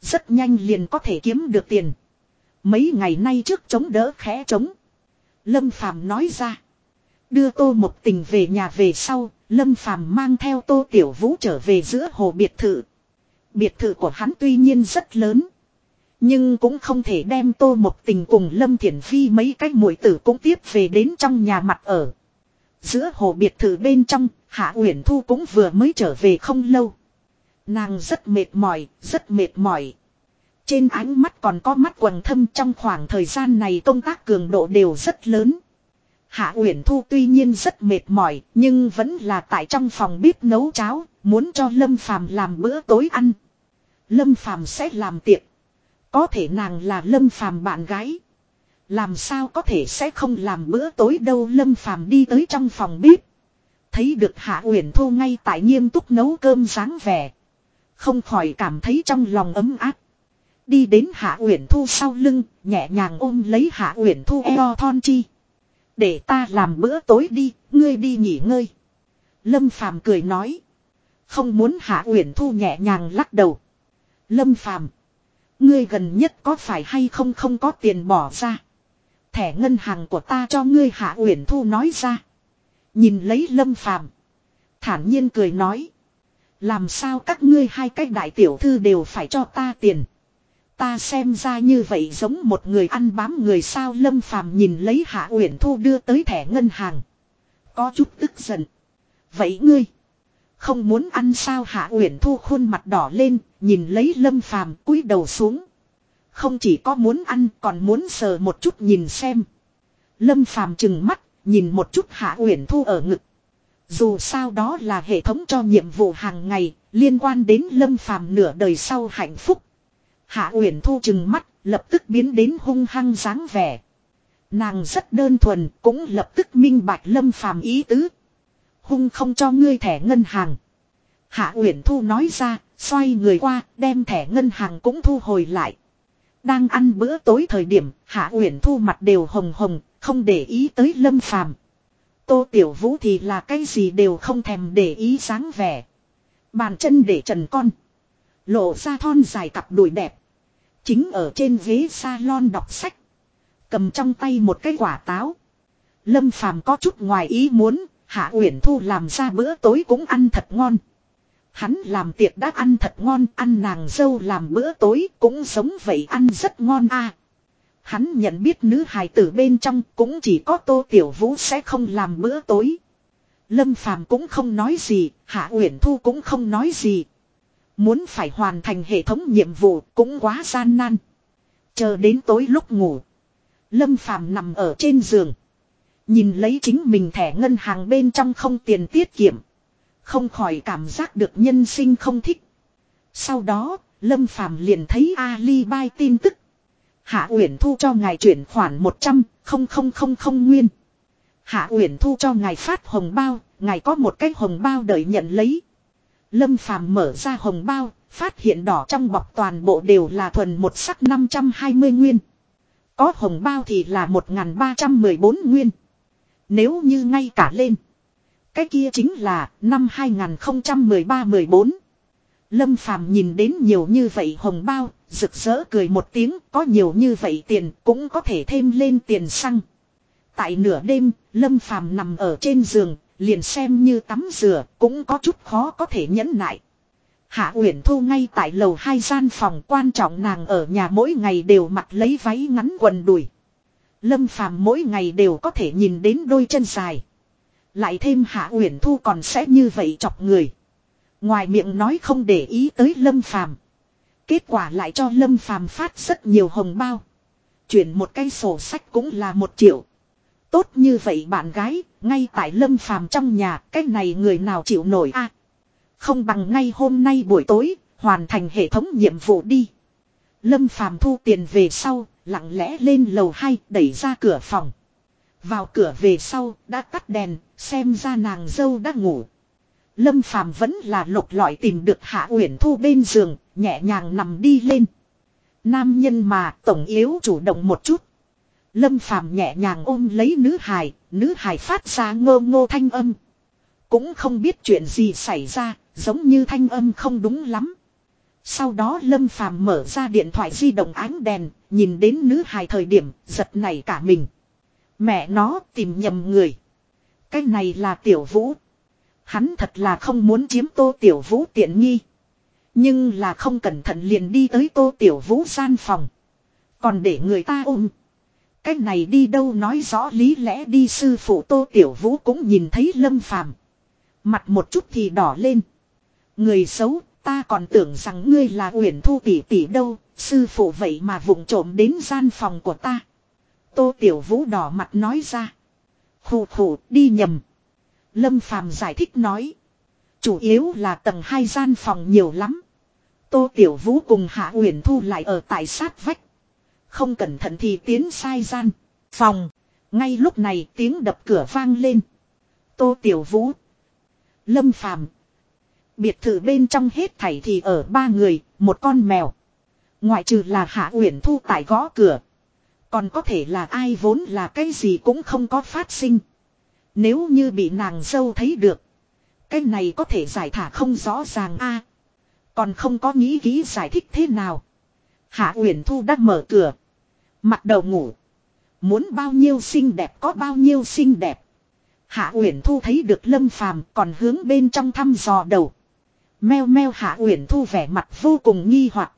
Rất nhanh liền có thể kiếm được tiền. Mấy ngày nay trước chống đỡ khẽ chống. Lâm Phàm nói ra. Đưa tô một tình về nhà về sau, Lâm Phàm mang theo tô tiểu vũ trở về giữa hồ biệt thự. Biệt thự của hắn tuy nhiên rất lớn. Nhưng cũng không thể đem tô một tình cùng Lâm Thiển Phi mấy cái muội tử cũng tiếp về đến trong nhà mặt ở. Giữa hồ biệt thự bên trong, Hạ Uyển Thu cũng vừa mới trở về không lâu. Nàng rất mệt mỏi, rất mệt mỏi. Trên ánh mắt còn có mắt quầng thâm trong khoảng thời gian này công tác cường độ đều rất lớn. Hạ Uyển Thu tuy nhiên rất mệt mỏi, nhưng vẫn là tại trong phòng bếp nấu cháo, muốn cho Lâm Phàm làm bữa tối ăn. Lâm Phàm sẽ làm tiệc. Có thể nàng là Lâm Phàm bạn gái. Làm sao có thể sẽ không làm bữa tối đâu Lâm Phàm đi tới trong phòng bếp. Thấy được Hạ Uyển Thu ngay tại nghiêm túc nấu cơm dáng vẻ. Không khỏi cảm thấy trong lòng ấm áp. Đi đến Hạ Uyển Thu sau lưng, nhẹ nhàng ôm lấy Hạ Uyển Thu eo thon chi. Để ta làm bữa tối đi, ngươi đi nghỉ ngơi. Lâm Phàm cười nói. Không muốn Hạ Uyển Thu nhẹ nhàng lắc đầu. Lâm Phàm Ngươi gần nhất có phải hay không không có tiền bỏ ra. Thẻ ngân hàng của ta cho ngươi Hạ Uyển Thu nói ra. Nhìn lấy Lâm Phàm Thản nhiên cười nói. Làm sao các ngươi hai cái đại tiểu thư đều phải cho ta tiền. Ta xem ra như vậy giống một người ăn bám người sao Lâm Phàm nhìn lấy Hạ Uyển Thu đưa tới thẻ ngân hàng. Có chút tức giận. Vậy ngươi. Không muốn ăn sao Hạ Uyển Thu khuôn mặt đỏ lên, nhìn lấy Lâm Phàm cúi đầu xuống. Không chỉ có muốn ăn còn muốn sờ một chút nhìn xem. Lâm Phàm chừng mắt, nhìn một chút Hạ Uyển Thu ở ngực. Dù sao đó là hệ thống cho nhiệm vụ hàng ngày, liên quan đến Lâm Phàm nửa đời sau hạnh phúc. Hạ Uyển Thu chừng mắt, lập tức biến đến hung hăng dáng vẻ. Nàng rất đơn thuần, cũng lập tức minh bạch Lâm Phàm ý tứ. Hung không cho ngươi thẻ ngân hàng. Hạ Uyển Thu nói ra, xoay người qua, đem thẻ ngân hàng cũng thu hồi lại. Đang ăn bữa tối thời điểm, Hạ Uyển Thu mặt đều hồng hồng, không để ý tới Lâm Phàm. Tô Tiểu Vũ thì là cái gì đều không thèm để ý sáng vẻ. Bàn chân để trần con. Lộ ra thon dài cặp đùi đẹp. Chính ở trên ghế salon đọc sách. Cầm trong tay một cái quả táo. Lâm Phàm có chút ngoài ý muốn, Hạ Uyển Thu làm ra bữa tối cũng ăn thật ngon. Hắn làm tiệc đã ăn thật ngon, ăn nàng dâu làm bữa tối cũng sống vậy ăn rất ngon a. Hắn nhận biết nữ hài tử bên trong cũng chỉ có Tô Tiểu Vũ sẽ không làm bữa tối. Lâm Phàm cũng không nói gì, Hạ Uyển Thu cũng không nói gì. Muốn phải hoàn thành hệ thống nhiệm vụ cũng quá gian nan. Chờ đến tối lúc ngủ. Lâm Phàm nằm ở trên giường. Nhìn lấy chính mình thẻ ngân hàng bên trong không tiền tiết kiệm. Không khỏi cảm giác được nhân sinh không thích. Sau đó, Lâm Phàm liền thấy Ali Bai tin tức. Hạ Uyển Thu cho ngài chuyển khoản 100, không không không không nguyên. Hạ Uyển Thu cho ngài phát hồng bao, ngài có một cái hồng bao đợi nhận lấy. Lâm Phàm mở ra hồng bao, phát hiện đỏ trong bọc toàn bộ đều là thuần một sắc 520 nguyên. Có hồng bao thì là 1314 nguyên. Nếu như ngay cả lên. Cái kia chính là năm 2013-14. Lâm Phàm nhìn đến nhiều như vậy hồng bao, rực rỡ cười một tiếng, có nhiều như vậy tiền cũng có thể thêm lên tiền xăng. Tại nửa đêm, Lâm Phàm nằm ở trên giường, liền xem như tắm rửa, cũng có chút khó có thể nhẫn nại. Hạ Uyển Thu ngay tại lầu hai gian phòng quan trọng nàng ở nhà mỗi ngày đều mặc lấy váy ngắn quần đùi. Lâm Phàm mỗi ngày đều có thể nhìn đến đôi chân dài. Lại thêm Hạ Uyển Thu còn sẽ như vậy chọc người. Ngoài miệng nói không để ý tới Lâm Phàm, kết quả lại cho Lâm Phàm phát rất nhiều hồng bao. Chuyển một cái sổ sách cũng là một triệu. Tốt như vậy bạn gái, ngay tại Lâm Phàm trong nhà, cái này người nào chịu nổi a? không bằng ngay hôm nay buổi tối, hoàn thành hệ thống nhiệm vụ đi. Lâm Phàm thu tiền về sau, lặng lẽ lên lầu 2 đẩy ra cửa phòng. Vào cửa về sau, đã tắt đèn, xem ra nàng dâu đã ngủ. Lâm Phàm vẫn là lục lọi tìm được Hạ Uyển Thu bên giường, nhẹ nhàng nằm đi lên. Nam nhân mà tổng yếu chủ động một chút. Lâm Phàm nhẹ nhàng ôm lấy nữ hài, nữ hài phát ra ngô ngô thanh âm. Cũng không biết chuyện gì xảy ra, giống như thanh âm không đúng lắm. Sau đó Lâm Phàm mở ra điện thoại di động ánh đèn, nhìn đến nữ hài thời điểm, giật nảy cả mình. Mẹ nó tìm nhầm người. Cái này là tiểu vũ. Hắn thật là không muốn chiếm tô tiểu vũ tiện nghi. Nhưng là không cẩn thận liền đi tới tô tiểu vũ gian phòng. Còn để người ta ôm. Cái này đi đâu nói rõ lý lẽ đi sư phụ tô tiểu vũ cũng nhìn thấy lâm phàm. Mặt một chút thì đỏ lên. Người xấu, ta còn tưởng rằng ngươi là uyển thu tỷ tỷ đâu, sư phụ vậy mà vụng trộm đến gian phòng của ta. Tô tiểu vũ đỏ mặt nói ra. Khủ khủ đi nhầm. Lâm phàm giải thích nói. Chủ yếu là tầng hai gian phòng nhiều lắm. Tô tiểu vũ cùng hạ uyển thu lại ở tại sát vách. Không cẩn thận thì tiến sai gian. Phòng. Ngay lúc này tiếng đập cửa vang lên. Tô Tiểu Vũ. Lâm Phàm Biệt thự bên trong hết thảy thì ở ba người, một con mèo. Ngoại trừ là Hạ Uyển Thu tại gõ cửa. Còn có thể là ai vốn là cái gì cũng không có phát sinh. Nếu như bị nàng dâu thấy được. Cái này có thể giải thả không rõ ràng a Còn không có nghĩ kỹ giải thích thế nào. Hạ Uyển Thu đã mở cửa. Mặt đầu ngủ. Muốn bao nhiêu xinh đẹp có bao nhiêu xinh đẹp. Hạ Uyển Thu thấy được Lâm Phàm còn hướng bên trong thăm dò đầu. Meo meo Hạ Uyển Thu vẻ mặt vô cùng nghi hoặc.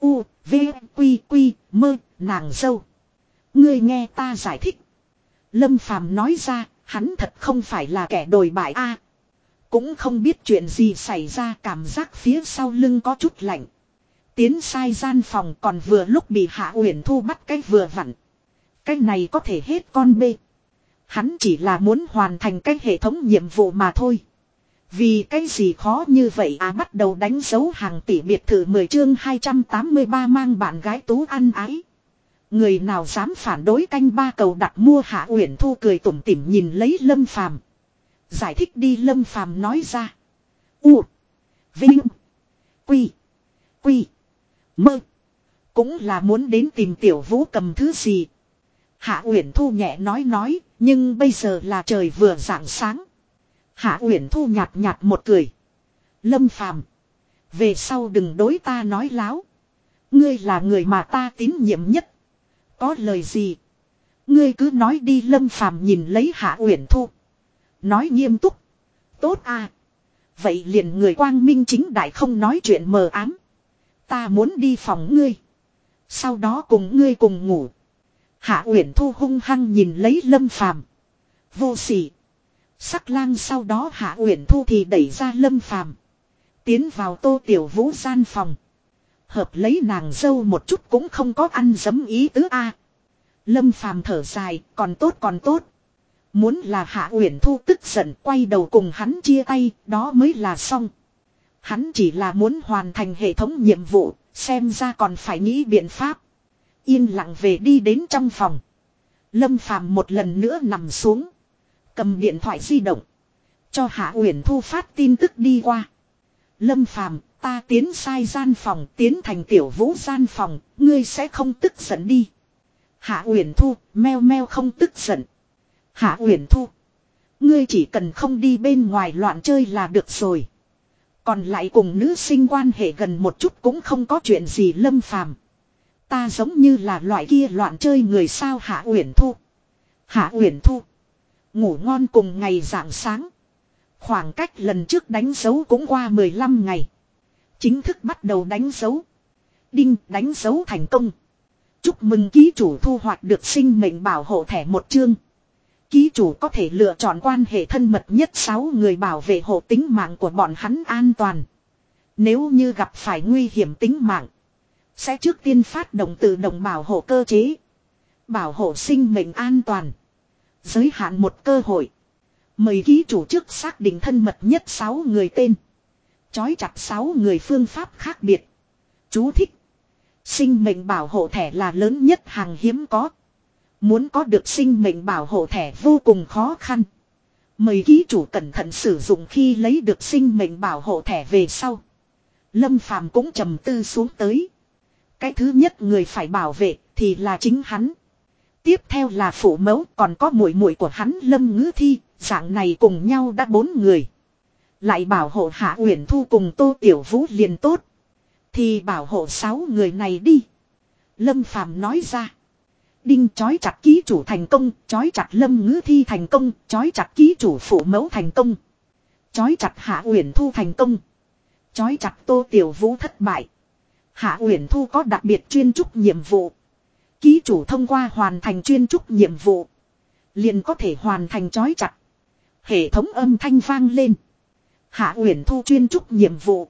U, V, Quy, Quy, mơ, nàng dâu. Ngươi nghe ta giải thích. Lâm Phàm nói ra, hắn thật không phải là kẻ đồi bại a. cũng không biết chuyện gì xảy ra cảm giác phía sau lưng có chút lạnh. Tiến sai gian phòng còn vừa lúc bị Hạ Uyển Thu bắt cái vừa vặn. Cái này có thể hết con bê. Hắn chỉ là muốn hoàn thành cái hệ thống nhiệm vụ mà thôi. Vì cái gì khó như vậy à bắt đầu đánh dấu hàng tỷ biệt thự 10 chương 283 mang bạn gái tú ăn ái. Người nào dám phản đối canh ba cầu đặt mua hạ uyển thu cười tủm tỉm nhìn lấy lâm phàm. Giải thích đi lâm phàm nói ra. U. Vinh. Quy. Quy. Mơ. Cũng là muốn đến tìm tiểu vũ cầm thứ gì. Hạ Uyển Thu nhẹ nói nói, nhưng bây giờ là trời vừa rạng sáng. Hạ Uyển Thu nhạt nhạt một cười. Lâm Phàm, về sau đừng đối ta nói láo. Ngươi là người mà ta tín nhiệm nhất. Có lời gì? Ngươi cứ nói đi Lâm Phàm nhìn lấy Hạ Uyển Thu. Nói nghiêm túc. Tốt à. Vậy liền người quang minh chính đại không nói chuyện mờ ám. Ta muốn đi phòng ngươi. Sau đó cùng ngươi cùng ngủ. Hạ Uyển Thu hung hăng nhìn lấy Lâm Phàm. Vô sỉ. Sắc lang sau đó Hạ Uyển Thu thì đẩy ra Lâm Phàm, tiến vào Tô Tiểu Vũ gian phòng. Hợp lấy nàng dâu một chút cũng không có ăn dấm ý tứ a. Lâm Phàm thở dài, còn tốt còn tốt. Muốn là Hạ Uyển Thu tức giận quay đầu cùng hắn chia tay, đó mới là xong. Hắn chỉ là muốn hoàn thành hệ thống nhiệm vụ, xem ra còn phải nghĩ biện pháp. Yên lặng về đi đến trong phòng. Lâm Phàm một lần nữa nằm xuống. Cầm điện thoại di động. Cho Hạ Uyển Thu phát tin tức đi qua. Lâm Phàm ta tiến sai gian phòng tiến thành tiểu vũ gian phòng, ngươi sẽ không tức giận đi. Hạ Uyển Thu, meo meo không tức giận. Hạ Uyển Thu, ngươi chỉ cần không đi bên ngoài loạn chơi là được rồi. Còn lại cùng nữ sinh quan hệ gần một chút cũng không có chuyện gì lâm phàm. Ta giống như là loại kia loạn chơi người sao Hạ Uyển Thu. Hạ Uyển Thu. Ngủ ngon cùng ngày dạng sáng. Khoảng cách lần trước đánh dấu cũng qua 15 ngày. Chính thức bắt đầu đánh dấu. Đinh đánh dấu thành công. Chúc mừng ký chủ thu hoạch được sinh mệnh bảo hộ thẻ một chương. Ký chủ có thể lựa chọn quan hệ thân mật nhất 6 người bảo vệ hộ tính mạng của bọn hắn an toàn. Nếu như gặp phải nguy hiểm tính mạng. Sẽ trước tiên phát động tự động bảo hộ cơ chế. Bảo hộ sinh mệnh an toàn. Giới hạn một cơ hội. Mời ký chủ trước xác định thân mật nhất 6 người tên. Chói chặt 6 người phương pháp khác biệt. Chú thích. Sinh mệnh bảo hộ thẻ là lớn nhất hàng hiếm có. Muốn có được sinh mệnh bảo hộ thẻ vô cùng khó khăn. Mời ký chủ cẩn thận sử dụng khi lấy được sinh mệnh bảo hộ thẻ về sau. Lâm Phàm cũng trầm tư xuống tới. Cái thứ nhất người phải bảo vệ thì là chính hắn. Tiếp theo là phụ mẫu còn có muội muội của hắn Lâm Ngữ Thi, dạng này cùng nhau đã bốn người. Lại bảo hộ Hạ Uyển Thu cùng Tô Tiểu Vũ liền tốt. Thì bảo hộ sáu người này đi. Lâm Phàm nói ra. Đinh chói chặt ký chủ thành công, chói chặt Lâm Ngữ Thi thành công, chói chặt ký chủ phụ mẫu thành công. Chói chặt Hạ Uyển Thu thành công. Chói chặt Tô Tiểu Vũ thất bại. Hạ Uyển Thu có đặc biệt chuyên trúc nhiệm vụ. Ký chủ thông qua hoàn thành chuyên trúc nhiệm vụ. Liền có thể hoàn thành chói chặt. Hệ thống âm thanh vang lên. Hạ Uyển Thu chuyên trúc nhiệm vụ.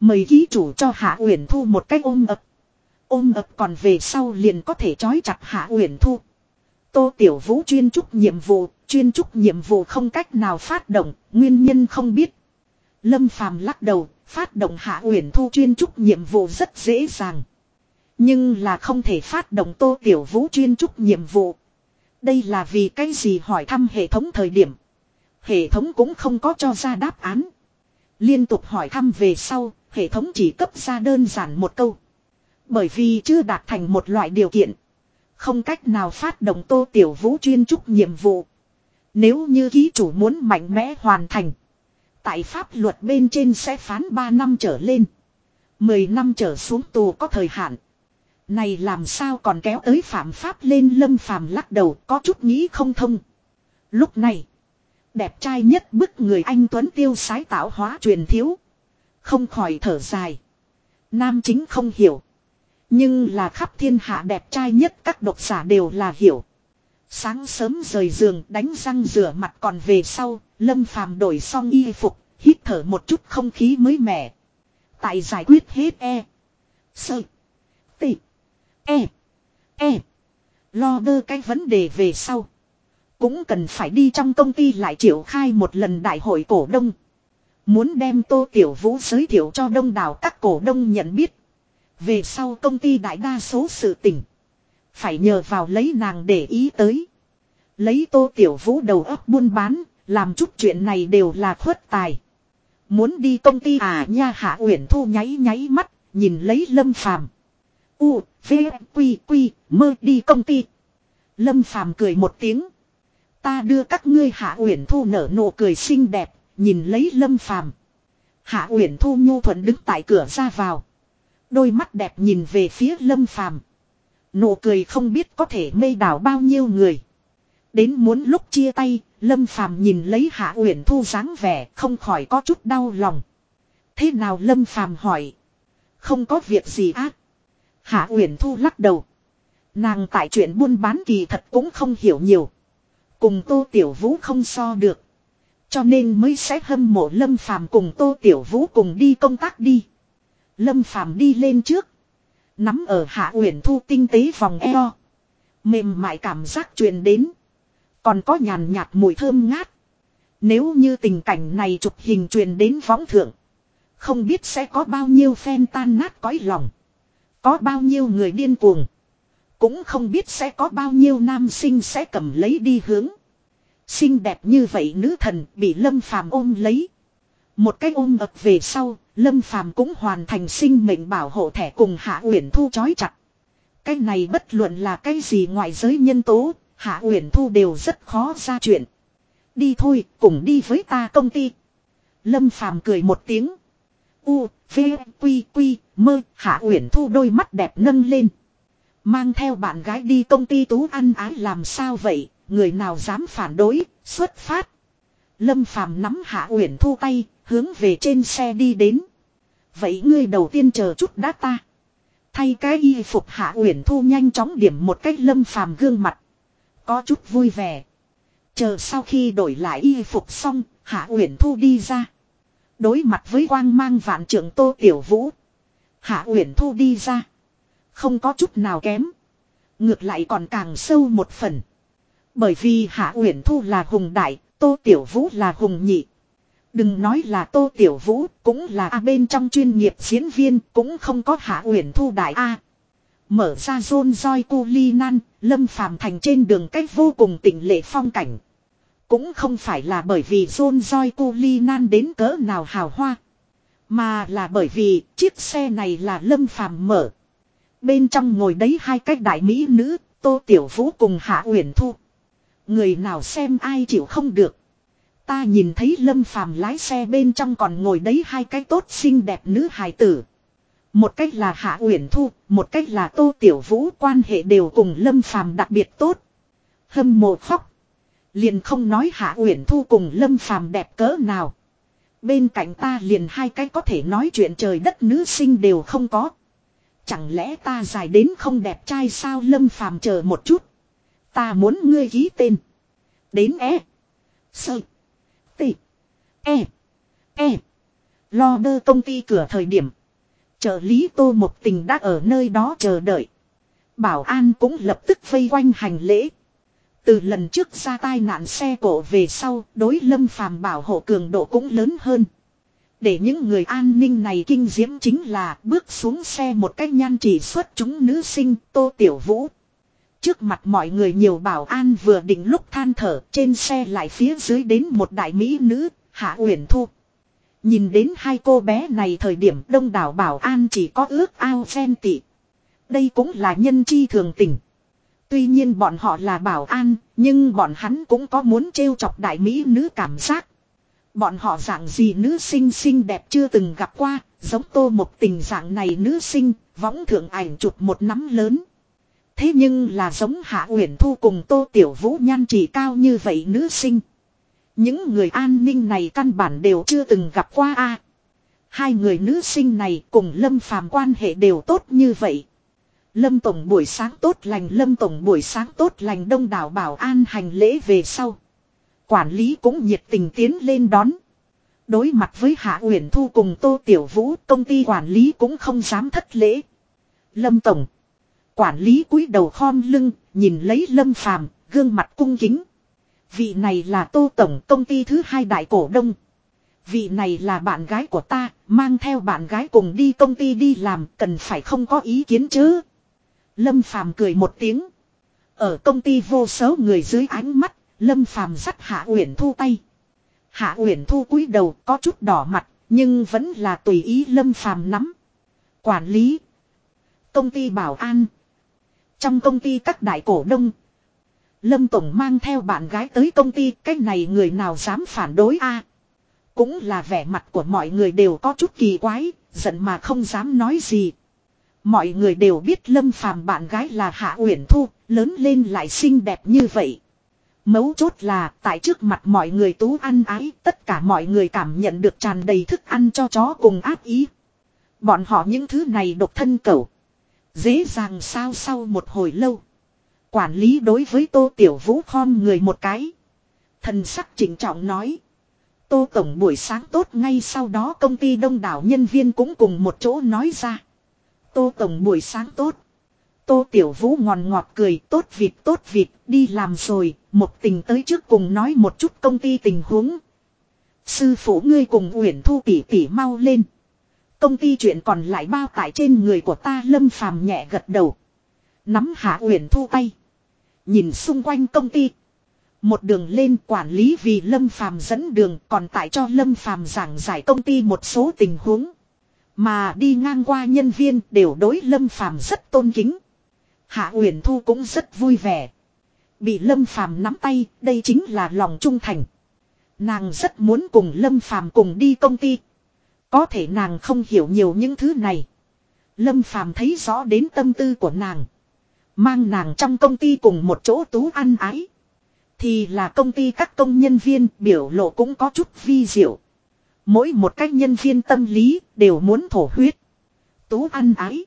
Mời ký chủ cho Hạ Uyển Thu một cách ôm ập. Ôm ập còn về sau liền có thể trói chặt Hạ Uyển Thu. Tô Tiểu Vũ chuyên trúc nhiệm vụ, chuyên trúc nhiệm vụ không cách nào phát động, nguyên nhân không biết. Lâm Phàm lắc đầu, phát động Hạ Uyển Thu chuyên trúc nhiệm vụ rất dễ dàng. Nhưng là không thể phát động Tô Tiểu Vũ chuyên trúc nhiệm vụ. Đây là vì cái gì hỏi thăm hệ thống thời điểm. Hệ thống cũng không có cho ra đáp án. Liên tục hỏi thăm về sau, hệ thống chỉ cấp ra đơn giản một câu. Bởi vì chưa đạt thành một loại điều kiện. Không cách nào phát động tô tiểu vũ chuyên trúc nhiệm vụ. Nếu như ký chủ muốn mạnh mẽ hoàn thành. Tại pháp luật bên trên sẽ phán 3 năm trở lên. 10 năm trở xuống tù có thời hạn. Này làm sao còn kéo tới phạm pháp lên lâm phàm lắc đầu có chút nghĩ không thông. Lúc này. Đẹp trai nhất bức người anh Tuấn tiêu sái tạo hóa truyền thiếu. Không khỏi thở dài. Nam chính không hiểu. Nhưng là khắp thiên hạ đẹp trai nhất các độc giả đều là hiểu. Sáng sớm rời giường đánh răng rửa mặt còn về sau, Lâm Phàm đổi xong y phục, hít thở một chút không khí mới mẻ. Tại giải quyết hết e. Sơ. Tị. E. E. Lo đơ cái vấn đề về sau. Cũng cần phải đi trong công ty lại triệu khai một lần đại hội cổ đông. Muốn đem Tô Tiểu Vũ giới thiệu cho đông đảo các cổ đông nhận biết. Về sau công ty đại đa số sự tình. Phải nhờ vào lấy nàng để ý tới. Lấy Tô Tiểu Vũ đầu óc buôn bán, làm chút chuyện này đều là khuất tài. Muốn đi công ty à nha hạ uyển thu nháy nháy mắt, nhìn lấy lâm phàm. U, V, Quy, Quy, mơ đi công ty. Lâm phàm cười một tiếng. Ta đưa các ngươi hạ uyển thu nở nụ cười xinh đẹp, nhìn lấy lâm phàm. Hạ uyển thu nhu thuận đứng tại cửa ra vào. Đôi mắt đẹp nhìn về phía lâm phàm. Nụ cười không biết có thể mê đảo bao nhiêu người. Đến muốn lúc chia tay, lâm phàm nhìn lấy hạ uyển thu dáng vẻ không khỏi có chút đau lòng. Thế nào lâm phàm hỏi. Không có việc gì ác. Hạ uyển thu lắc đầu. Nàng tại chuyện buôn bán kỳ thật cũng không hiểu nhiều. Cùng Tô Tiểu Vũ không so được. Cho nên mới sẽ hâm mộ Lâm Phàm cùng Tô Tiểu Vũ cùng đi công tác đi. Lâm Phàm đi lên trước. Nắm ở Hạ Uyển Thu tinh tế vòng eo. Mềm mại cảm giác truyền đến. Còn có nhàn nhạt mùi thơm ngát. Nếu như tình cảnh này chụp hình truyền đến võng thượng. Không biết sẽ có bao nhiêu fan tan nát cõi lòng. Có bao nhiêu người điên cuồng. Cũng không biết sẽ có bao nhiêu nam sinh sẽ cầm lấy đi hướng. Xinh đẹp như vậy nữ thần bị Lâm Phàm ôm lấy. Một cái ôm ập về sau, Lâm Phàm cũng hoàn thành sinh mệnh bảo hộ thẻ cùng Hạ Uyển Thu chói chặt. Cái này bất luận là cái gì ngoại giới nhân tố, Hạ Uyển Thu đều rất khó ra chuyện. Đi thôi, cùng đi với ta công ty. Lâm Phàm cười một tiếng. U, V, Quy, Quy, mơ, Hạ Uyển Thu đôi mắt đẹp nâng lên. Mang theo bạn gái đi công ty tú ăn ái làm sao vậy, người nào dám phản đối, xuất phát. Lâm Phàm nắm Hạ Uyển Thu tay, hướng về trên xe đi đến. Vậy ngươi đầu tiên chờ chút đã ta. Thay cái y phục Hạ Uyển Thu nhanh chóng điểm một cách Lâm Phàm gương mặt. Có chút vui vẻ. Chờ sau khi đổi lại y phục xong, Hạ Uyển Thu đi ra. Đối mặt với quang mang vạn trưởng Tô Tiểu Vũ. Hạ Uyển Thu đi ra. Không có chút nào kém. Ngược lại còn càng sâu một phần. Bởi vì Hạ Uyển Thu là hùng đại, Tô Tiểu Vũ là hùng nhị. Đừng nói là Tô Tiểu Vũ, cũng là A bên trong chuyên nghiệp diễn viên, cũng không có Hạ Uyển Thu đại A. Mở ra rôn roi cu ly nan, lâm phàm thành trên đường cách vô cùng tỉnh lệ phong cảnh. Cũng không phải là bởi vì rôn roi cu ly nan đến cỡ nào hào hoa. Mà là bởi vì chiếc xe này là lâm phàm mở. Bên trong ngồi đấy hai cách đại mỹ nữ, Tô Tiểu Vũ cùng Hạ Uyển Thu. Người nào xem ai chịu không được. Ta nhìn thấy Lâm Phàm lái xe bên trong còn ngồi đấy hai cái tốt xinh đẹp nữ hài tử. Một cách là Hạ Uyển Thu, một cách là Tô Tiểu Vũ quan hệ đều cùng Lâm Phàm đặc biệt tốt. Hâm mộ khóc. Liền không nói Hạ Uyển Thu cùng Lâm Phàm đẹp cỡ nào. Bên cạnh ta liền hai cái có thể nói chuyện trời đất nữ sinh đều không có. Chẳng lẽ ta dài đến không đẹp trai sao Lâm Phàm chờ một chút. Ta muốn ngươi ký tên. Đến é sợi E. E. Lo đơ công ty cửa thời điểm. Trợ lý tô một tình đã ở nơi đó chờ đợi. Bảo an cũng lập tức vây quanh hành lễ. Từ lần trước ra tai nạn xe cổ về sau, đối lâm phàm bảo hộ cường độ cũng lớn hơn. Để những người an ninh này kinh diễm chính là bước xuống xe một cách nhan chỉ xuất chúng nữ sinh Tô Tiểu Vũ. Trước mặt mọi người nhiều bảo an vừa định lúc than thở trên xe lại phía dưới đến một đại mỹ nữ, Hạ Uyển Thu. Nhìn đến hai cô bé này thời điểm đông đảo bảo an chỉ có ước ao phen tị. Đây cũng là nhân chi thường tình. Tuy nhiên bọn họ là bảo an, nhưng bọn hắn cũng có muốn trêu chọc đại mỹ nữ cảm giác. Bọn họ dạng gì nữ sinh xinh đẹp chưa từng gặp qua, giống tô một tình dạng này nữ sinh, võng thượng ảnh chụp một nắm lớn. Thế nhưng là giống Hạ Uyển Thu cùng Tô Tiểu Vũ nhan chỉ cao như vậy nữ sinh. Những người an ninh này căn bản đều chưa từng gặp qua a. Hai người nữ sinh này cùng Lâm Phàm quan hệ đều tốt như vậy. Lâm Tổng buổi sáng tốt lành Lâm Tổng buổi sáng tốt lành đông đảo bảo an hành lễ về sau. Quản lý cũng nhiệt tình tiến lên đón. Đối mặt với Hạ Uyển Thu cùng Tô Tiểu Vũ công ty quản lý cũng không dám thất lễ. Lâm Tổng. Quản lý cúi đầu khom lưng, nhìn lấy Lâm Phàm, gương mặt cung kính. Vị này là Tô Tổng công ty thứ hai đại cổ đông. Vị này là bạn gái của ta, mang theo bạn gái cùng đi công ty đi làm, cần phải không có ý kiến chứ. Lâm Phàm cười một tiếng. Ở công ty vô số người dưới ánh mắt, Lâm Phàm dắt Hạ Uyển Thu tay. Hạ Uyển Thu cúi đầu có chút đỏ mặt, nhưng vẫn là tùy ý Lâm Phàm nắm. Quản lý, công ty bảo an, trong công ty các đại cổ đông. Lâm Tổng mang theo bạn gái tới công ty, cái này người nào dám phản đối a? Cũng là vẻ mặt của mọi người đều có chút kỳ quái, giận mà không dám nói gì. Mọi người đều biết Lâm Phàm bạn gái là Hạ Uyển Thu, lớn lên lại xinh đẹp như vậy. Mấu chốt là tại trước mặt mọi người tú ăn ái, tất cả mọi người cảm nhận được tràn đầy thức ăn cho chó cùng áp ý. Bọn họ những thứ này độc thân cẩu. Dễ dàng sao sau một hồi lâu. Quản lý đối với Tô Tiểu Vũ khom người một cái. Thần sắc chỉnh trọng nói. Tô Tổng buổi sáng tốt ngay sau đó công ty đông đảo nhân viên cũng cùng một chỗ nói ra. Tô Tổng buổi sáng tốt. Tô Tiểu Vũ ngòn ngọt cười, tốt việc tốt việc đi làm rồi. Một tình tới trước cùng nói một chút công ty tình huống. Sư phụ ngươi cùng Uyển Thu tỉ tỉ mau lên. Công ty chuyện còn lại bao tải trên người của ta, lâm phàm nhẹ gật đầu. Nắm hạ Uyển Thu tay. Nhìn xung quanh công ty. Một đường lên quản lý vì Lâm Phàm dẫn đường còn tại cho Lâm Phàm giảng giải công ty một số tình huống. Mà đi ngang qua nhân viên đều đối Lâm Phàm rất tôn kính. Hạ Uyển Thu cũng rất vui vẻ. Bị Lâm Phàm nắm tay, đây chính là lòng trung thành. Nàng rất muốn cùng Lâm Phàm cùng đi công ty. Có thể nàng không hiểu nhiều những thứ này. Lâm Phàm thấy rõ đến tâm tư của nàng. Mang nàng trong công ty cùng một chỗ tú ăn ái. Thì là công ty các công nhân viên biểu lộ cũng có chút vi diệu. Mỗi một cách nhân viên tâm lý đều muốn thổ huyết. Tú ăn ái.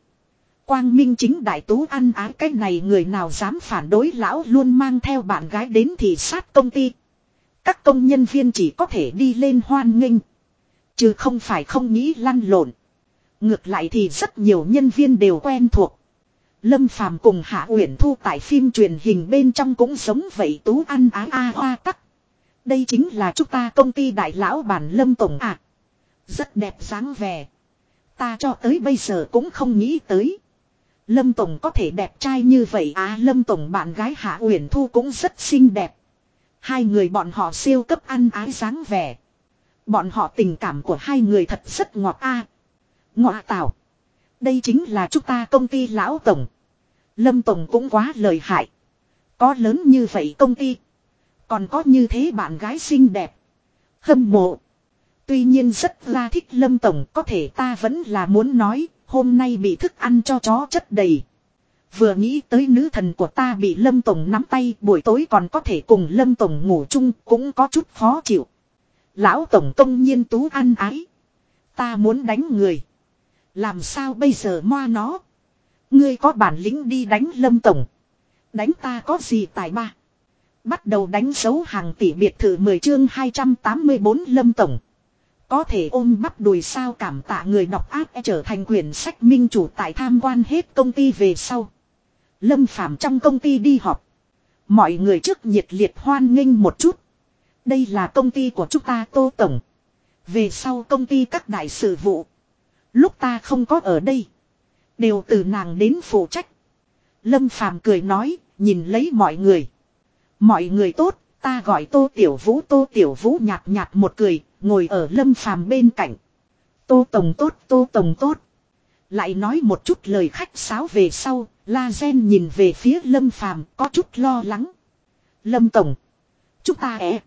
Quang minh chính đại tú ăn ái, cái này người nào dám phản đối lão luôn mang theo bạn gái đến thị sát công ty. Các công nhân viên chỉ có thể đi lên hoan nghênh. Chứ không phải không nghĩ lăn lộn. Ngược lại thì rất nhiều nhân viên đều quen thuộc. Lâm Phàm cùng Hạ Uyển Thu tại phim truyền hình bên trong cũng sống vậy tú ăn á a hoa tắc. Đây chính là chúng ta công ty đại lão bản Lâm Tổng à. Rất đẹp dáng vẻ. Ta cho tới bây giờ cũng không nghĩ tới. Lâm Tổng có thể đẹp trai như vậy à Lâm Tổng bạn gái Hạ Uyển Thu cũng rất xinh đẹp. Hai người bọn họ siêu cấp ăn ái dáng vẻ. Bọn họ tình cảm của hai người thật rất ngọt a. À. Ngọt tảo. Đây chính là chúng ta công ty lão tổng. Lâm tổng cũng quá lời hại. Có lớn như vậy công ty. Còn có như thế bạn gái xinh đẹp. Hâm mộ. Tuy nhiên rất là thích Lâm tổng, có thể ta vẫn là muốn nói. Hôm nay bị thức ăn cho chó chất đầy. Vừa nghĩ tới nữ thần của ta bị Lâm Tổng nắm tay, buổi tối còn có thể cùng Lâm Tổng ngủ chung, cũng có chút khó chịu. Lão Tổng công nhiên tú ăn ái. Ta muốn đánh người. Làm sao bây giờ moa nó. Ngươi có bản lĩnh đi đánh lâm tổng. Đánh ta có gì tài ba. Bắt đầu đánh dấu hàng tỷ biệt thự 10 chương 284 lâm tổng. Có thể ôm bắp đùi sao cảm tạ người đọc ác e trở thành quyển sách minh chủ tại tham quan hết công ty về sau. Lâm Phàm trong công ty đi họp. Mọi người trước nhiệt liệt hoan nghênh một chút. Đây là công ty của chúng ta, Tô Tổng. Về sau công ty các đại sự vụ. Lúc ta không có ở đây. Đều từ nàng đến phụ trách. Lâm Phàm cười nói, nhìn lấy mọi người. Mọi người tốt, ta gọi Tô Tiểu Vũ Tô Tiểu Vũ nhạt nhạt một cười, ngồi ở Lâm Phàm bên cạnh. Tô Tổng tốt, Tô Tổng tốt. Lại nói một chút lời khách sáo về sau, La Gen nhìn về phía Lâm Phàm có chút lo lắng. Lâm Tổng. Chúng ta e.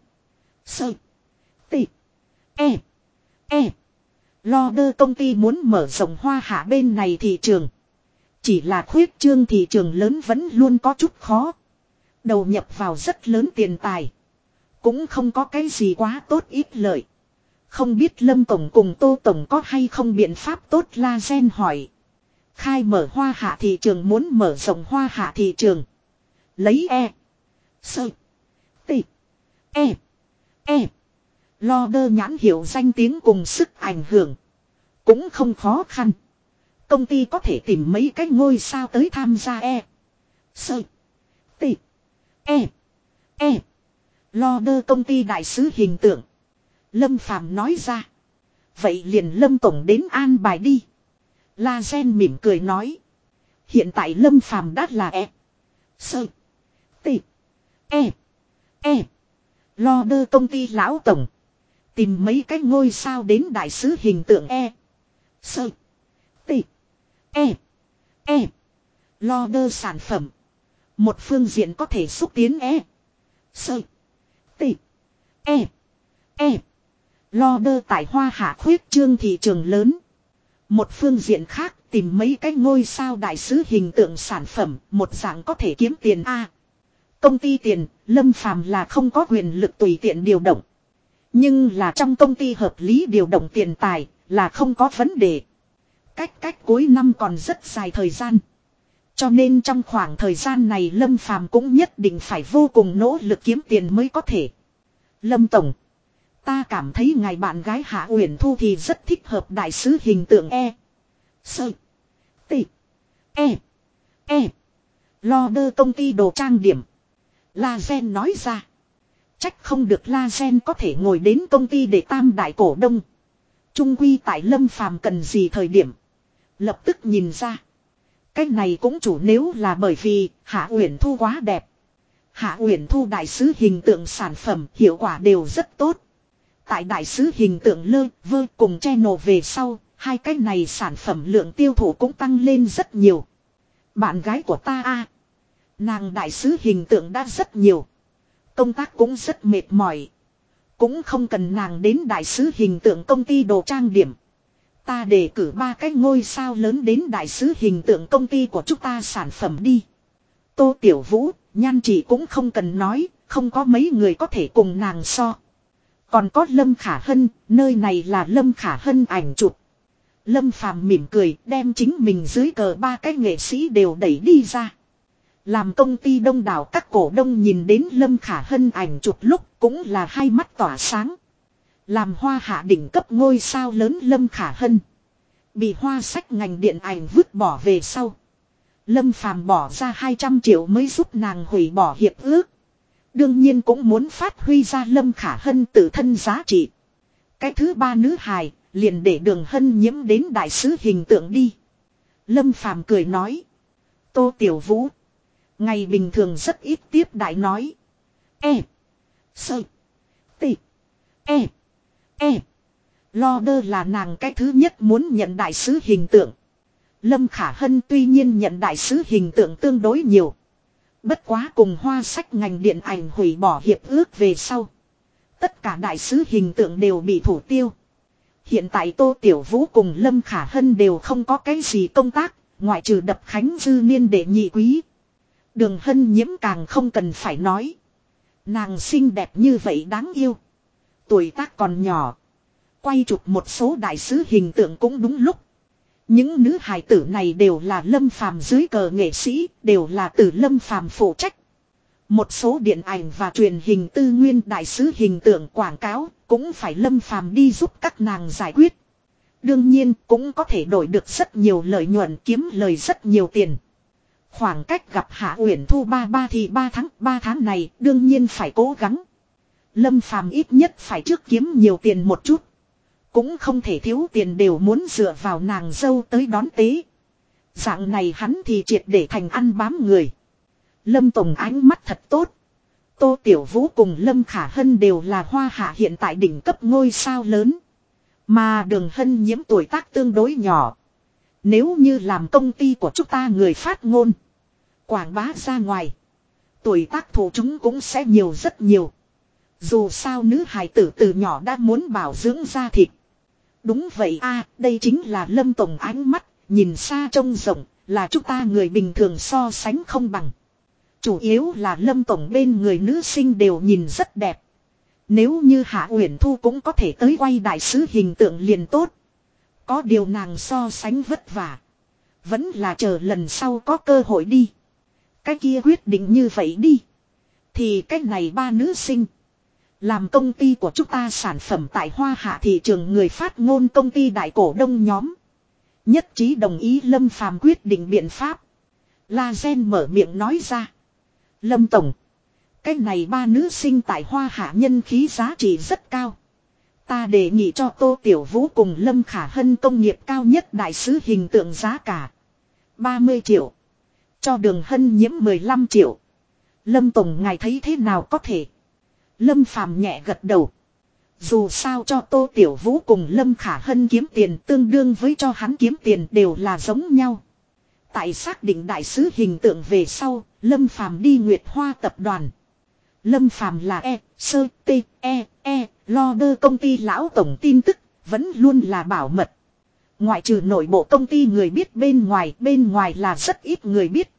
Sơ. Tị. E. E. Lo đơ công ty muốn mở rộng hoa hạ bên này thị trường. Chỉ là khuyết trương thị trường lớn vẫn luôn có chút khó. Đầu nhập vào rất lớn tiền tài. Cũng không có cái gì quá tốt ít lợi. Không biết Lâm Tổng cùng Tô Tổng có hay không biện pháp tốt La Gen hỏi. Khai mở hoa hạ thị trường muốn mở rộng hoa hạ thị trường. Lấy E. Sơ. T. E. E. Lo đơ nhãn hiệu danh tiếng cùng sức ảnh hưởng. Cũng không khó khăn. Công ty có thể tìm mấy cái ngôi sao tới tham gia E. Sơ. T. E. E. Lo đơ công ty đại sứ hình tượng. Lâm Phàm nói ra. Vậy liền Lâm Tổng đến an bài đi. La Gen mỉm cười nói. Hiện tại Lâm Phàm đã là E. Sơ. T. E. E. Lo đơ công ty lão tổng. Tìm mấy cái ngôi sao đến đại sứ hình tượng E. Sơ. T. E. E. Lo đơ sản phẩm. Một phương diện có thể xúc tiến E. Sơ. T. E. E. Lo đơ tại hoa hạ khuyết trương thị trường lớn. Một phương diện khác tìm mấy cái ngôi sao đại sứ hình tượng sản phẩm, một dạng có thể kiếm tiền A. Công ty tiền, Lâm Phàm là không có quyền lực tùy tiện điều động. Nhưng là trong công ty hợp lý điều động tiền tài, là không có vấn đề. Cách cách cuối năm còn rất dài thời gian. Cho nên trong khoảng thời gian này Lâm Phàm cũng nhất định phải vô cùng nỗ lực kiếm tiền mới có thể. Lâm Tổng. Ta cảm thấy ngài bạn gái Hạ Uyển Thu thì rất thích hợp đại sứ hình tượng E. Sơ. T. E. E. Lo đơ công ty đồ trang điểm. La Gen nói ra. Trách không được La Gen có thể ngồi đến công ty để tam đại cổ đông. Trung quy tại Lâm Phàm cần gì thời điểm. Lập tức nhìn ra. Cái này cũng chủ nếu là bởi vì Hạ Uyển Thu quá đẹp. Hạ Uyển Thu đại sứ hình tượng sản phẩm hiệu quả đều rất tốt. Tại đại sứ hình tượng lơ vơ cùng che nổ về sau, hai cái này sản phẩm lượng tiêu thụ cũng tăng lên rất nhiều. Bạn gái của ta a Nàng đại sứ hình tượng đã rất nhiều. Công tác cũng rất mệt mỏi. Cũng không cần nàng đến đại sứ hình tượng công ty đồ trang điểm. Ta đề cử ba cái ngôi sao lớn đến đại sứ hình tượng công ty của chúng ta sản phẩm đi. Tô Tiểu Vũ, nhan chị cũng không cần nói, không có mấy người có thể cùng nàng so. Còn có Lâm Khả Hân, nơi này là Lâm Khả Hân ảnh chụp. Lâm Phàm mỉm cười, đem chính mình dưới cờ ba cái nghệ sĩ đều đẩy đi ra. Làm công ty đông đảo các cổ đông nhìn đến Lâm Khả Hân ảnh chụp lúc cũng là hai mắt tỏa sáng. Làm hoa hạ đỉnh cấp ngôi sao lớn Lâm Khả Hân. Bị hoa sách ngành điện ảnh vứt bỏ về sau. Lâm Phàm bỏ ra 200 triệu mới giúp nàng hủy bỏ hiệp ước. Đương nhiên cũng muốn phát huy ra Lâm Khả Hân tự thân giá trị. Cái thứ ba nữ hài, liền để đường hân nhiễm đến đại sứ hình tượng đi. Lâm Phàm cười nói. Tô Tiểu Vũ. Ngày bình thường rất ít tiếp đại nói. E. Sơ. T. E. E. Lo đơ là nàng cái thứ nhất muốn nhận đại sứ hình tượng. Lâm Khả Hân tuy nhiên nhận đại sứ hình tượng tương đối nhiều. Bất quá cùng hoa sách ngành điện ảnh hủy bỏ hiệp ước về sau. Tất cả đại sứ hình tượng đều bị thủ tiêu. Hiện tại Tô Tiểu Vũ cùng Lâm Khả Hân đều không có cái gì công tác, ngoại trừ đập khánh dư niên để nhị quý. Đường Hân nhiễm càng không cần phải nói. Nàng xinh đẹp như vậy đáng yêu. Tuổi tác còn nhỏ. Quay chụp một số đại sứ hình tượng cũng đúng lúc. Những nữ hài tử này đều là lâm phàm dưới cờ nghệ sĩ, đều là từ lâm phàm phụ trách. Một số điện ảnh và truyền hình tư nguyên đại sứ hình tượng quảng cáo cũng phải lâm phàm đi giúp các nàng giải quyết. Đương nhiên cũng có thể đổi được rất nhiều lợi nhuận kiếm lời rất nhiều tiền. Khoảng cách gặp Hạ Uyển Thu ba ba thì ba tháng, ba tháng này đương nhiên phải cố gắng. Lâm Phàm ít nhất phải trước kiếm nhiều tiền một chút. Cũng không thể thiếu tiền đều muốn dựa vào nàng dâu tới đón tế. Dạng này hắn thì triệt để thành ăn bám người. Lâm Tổng ánh mắt thật tốt. Tô Tiểu Vũ cùng Lâm Khả Hân đều là hoa hạ hiện tại đỉnh cấp ngôi sao lớn. Mà đường hân nhiễm tuổi tác tương đối nhỏ. Nếu như làm công ty của chúng ta người phát ngôn. Quảng bá ra ngoài. Tuổi tác thủ chúng cũng sẽ nhiều rất nhiều. Dù sao nữ hài tử từ nhỏ đã muốn bảo dưỡng da thịt. Đúng vậy a đây chính là lâm tổng ánh mắt, nhìn xa trông rộng, là chúng ta người bình thường so sánh không bằng. Chủ yếu là lâm tổng bên người nữ sinh đều nhìn rất đẹp. Nếu như Hạ Uyển Thu cũng có thể tới quay đại sứ hình tượng liền tốt. Có điều nàng so sánh vất vả. Vẫn là chờ lần sau có cơ hội đi. Cái kia quyết định như vậy đi. Thì cái này ba nữ sinh. Làm công ty của chúng ta sản phẩm tại hoa hạ thị trường người phát ngôn công ty đại cổ đông nhóm. Nhất trí đồng ý Lâm Phàm quyết định biện pháp. La Gen mở miệng nói ra. Lâm Tổng. Cái này ba nữ sinh tại hoa hạ nhân khí giá trị rất cao. Ta đề nghị cho Tô Tiểu Vũ cùng Lâm Khả Hân công nghiệp cao nhất đại sứ hình tượng giá cả. 30 triệu. Cho đường hân nhiễm 15 triệu. Lâm Tổng ngài thấy thế nào có thể. Lâm Phàm nhẹ gật đầu. Dù sao cho Tô Tiểu Vũ cùng Lâm Khả Hân kiếm tiền tương đương với cho hắn kiếm tiền đều là giống nhau. Tại xác định đại sứ hình tượng về sau, Lâm Phàm đi Nguyệt Hoa tập đoàn. Lâm Phàm là E, Sơ, T, E, E, lo đơ công ty lão tổng tin tức, vẫn luôn là bảo mật. Ngoại trừ nội bộ công ty người biết bên ngoài, bên ngoài là rất ít người biết.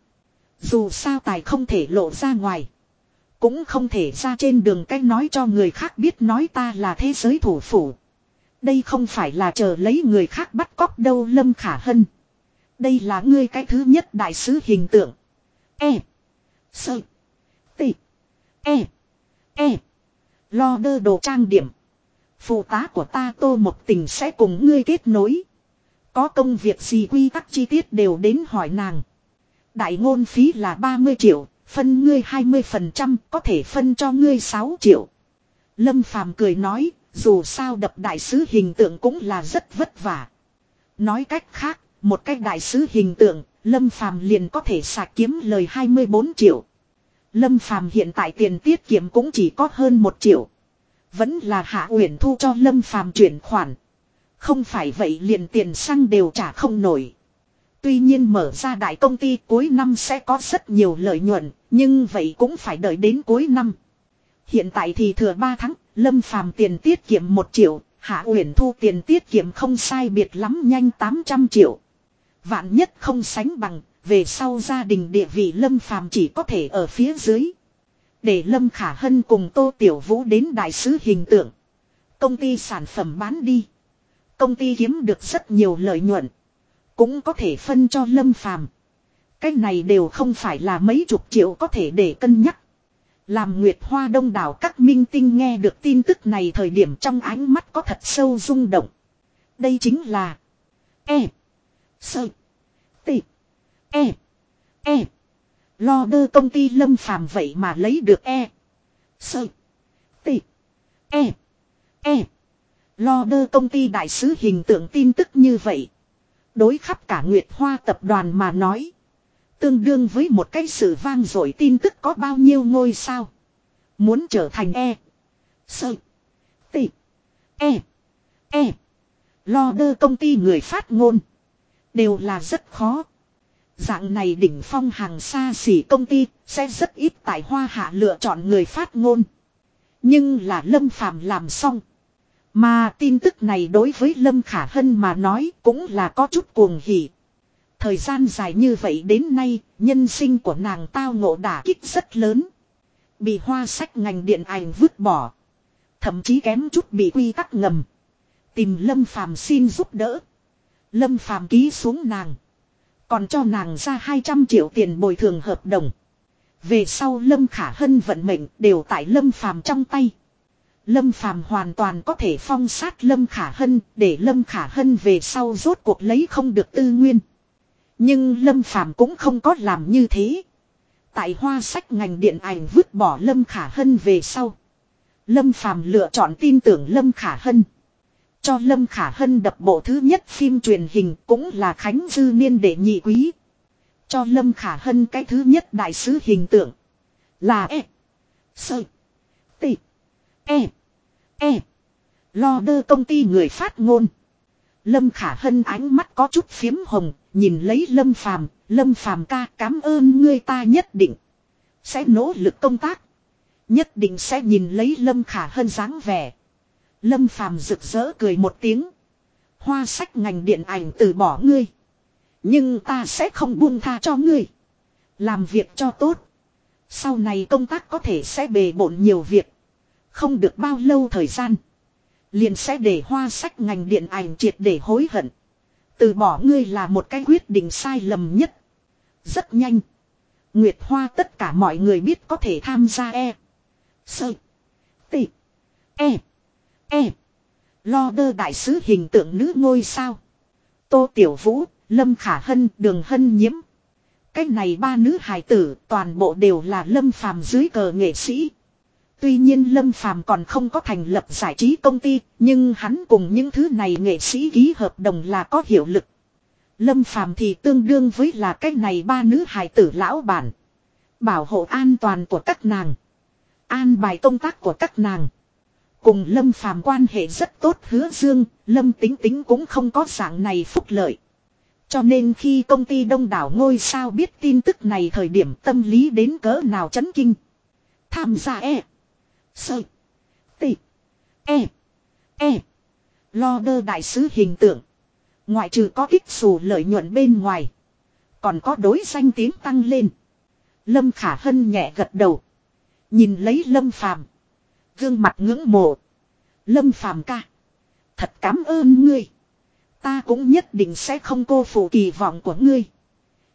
Dù sao tài không thể lộ ra ngoài. Cũng không thể ra trên đường cách nói cho người khác biết nói ta là thế giới thủ phủ. Đây không phải là chờ lấy người khác bắt cóc đâu Lâm Khả Hân. Đây là ngươi cái thứ nhất đại sứ hình tượng. E. Sơ. T. E. E. Lo đơ đồ trang điểm. Phụ tá của ta tô một tình sẽ cùng ngươi kết nối. Có công việc gì quy tắc chi tiết đều đến hỏi nàng. Đại ngôn phí là 30 triệu, phân ngươi 20% có thể phân cho ngươi 6 triệu. Lâm Phàm cười nói, dù sao đập đại sứ hình tượng cũng là rất vất vả. Nói cách khác, một cách đại sứ hình tượng, Lâm Phàm liền có thể sạc kiếm lời 24 triệu. Lâm Phàm hiện tại tiền tiết kiệm cũng chỉ có hơn 1 triệu. Vẫn là Hạ Uyển Thu cho Lâm Phàm chuyển khoản. Không phải vậy liền tiền xăng đều trả không nổi. Tuy nhiên mở ra đại công ty cuối năm sẽ có rất nhiều lợi nhuận, nhưng vậy cũng phải đợi đến cuối năm. Hiện tại thì thừa 3 tháng, Lâm Phàm tiền tiết kiệm 1 triệu, Hạ Uyển Thu tiền tiết kiệm không sai biệt lắm nhanh 800 triệu. Vạn nhất không sánh bằng, về sau gia đình địa vị Lâm Phàm chỉ có thể ở phía dưới. Để Lâm Khả Hân cùng Tô Tiểu Vũ đến đại sứ hình tượng. Công ty sản phẩm bán đi. Công ty kiếm được rất nhiều lợi nhuận. Cũng có thể phân cho Lâm Phàm. Cái này đều không phải là mấy chục triệu có thể để cân nhắc. Làm Nguyệt Hoa đông đảo các minh tinh nghe được tin tức này thời điểm trong ánh mắt có thật sâu rung động. Đây chính là E Sơ T E E Lo đơ công ty lâm phàm vậy mà lấy được E Sơ T E E Lo đơ công ty đại sứ hình tượng tin tức như vậy. Đối khắp cả Nguyệt Hoa tập đoàn mà nói. Tương đương với một cái sự vang dội tin tức có bao nhiêu ngôi sao. Muốn trở thành E. Sợ. T. E. E. Lo đơ công ty người phát ngôn. Đều là rất khó. Dạng này đỉnh phong hàng xa xỉ công ty sẽ rất ít tại hoa hạ lựa chọn người phát ngôn. Nhưng là Lâm Phàm làm xong. Mà tin tức này đối với Lâm Khả Hân mà nói cũng là có chút cuồng hỉ. Thời gian dài như vậy đến nay, nhân sinh của nàng tao ngộ đả kích rất lớn. Bị hoa sách ngành điện ảnh vứt bỏ. Thậm chí kém chút bị quy tắc ngầm. Tìm Lâm Phàm xin giúp đỡ. Lâm Phàm ký xuống nàng. Còn cho nàng ra 200 triệu tiền bồi thường hợp đồng. Về sau Lâm Khả Hân vận mệnh đều tại Lâm Phàm trong tay. Lâm Phàm hoàn toàn có thể phong sát Lâm Khả Hân, để Lâm Khả Hân về sau rốt cuộc lấy không được tư nguyên. Nhưng Lâm Phàm cũng không có làm như thế. Tại hoa sách ngành điện ảnh vứt bỏ Lâm Khả Hân về sau. Lâm Phàm lựa chọn tin tưởng Lâm Khả Hân. Cho Lâm Khả Hân đập bộ thứ nhất phim truyền hình cũng là Khánh Dư Niên đệ nhị quý. Cho Lâm Khả Hân cái thứ nhất đại sứ hình tượng. Là E. Sợi. E. E. Lo đơ công ty người phát ngôn. Lâm Khả Hân ánh mắt có chút phiếm hồng, nhìn lấy Lâm Phàm, Lâm Phàm ca cảm ơn ngươi ta nhất định sẽ nỗ lực công tác, nhất định sẽ nhìn lấy Lâm Khả Hân dáng vẻ. Lâm Phàm rực rỡ cười một tiếng. Hoa sách ngành điện ảnh từ bỏ ngươi, nhưng ta sẽ không buông tha cho ngươi. Làm việc cho tốt, sau này công tác có thể sẽ bề bộn nhiều việc, không được bao lâu thời gian Liền sẽ để hoa sách ngành điện ảnh triệt để hối hận. Từ bỏ ngươi là một cái quyết định sai lầm nhất. Rất nhanh. Nguyệt Hoa tất cả mọi người biết có thể tham gia E. Sơ. T. E. E. Lo đơ đại sứ hình tượng nữ ngôi sao. Tô Tiểu Vũ, Lâm Khả Hân, Đường Hân Nhiễm. Cách này ba nữ hài tử toàn bộ đều là lâm phàm dưới cờ nghệ sĩ. Tuy nhiên Lâm Phàm còn không có thành lập giải trí công ty, nhưng hắn cùng những thứ này nghệ sĩ ký hợp đồng là có hiệu lực. Lâm Phàm thì tương đương với là cái này ba nữ hài tử lão bản. Bảo hộ an toàn của các nàng. An bài công tác của các nàng. Cùng Lâm Phàm quan hệ rất tốt hứa dương, Lâm tính tính cũng không có dạng này phúc lợi. Cho nên khi công ty đông đảo ngôi sao biết tin tức này thời điểm tâm lý đến cỡ nào chấn kinh. Tham gia e. Sơ. Tị. E. E. Lo đơ đại sứ hình tượng. Ngoại trừ có kích xù lợi nhuận bên ngoài. Còn có đối danh tiếng tăng lên. Lâm Khả Hân nhẹ gật đầu. Nhìn lấy Lâm Phàm Gương mặt ngưỡng mộ. Lâm Phàm ca. Thật cảm ơn ngươi. Ta cũng nhất định sẽ không cô phụ kỳ vọng của ngươi.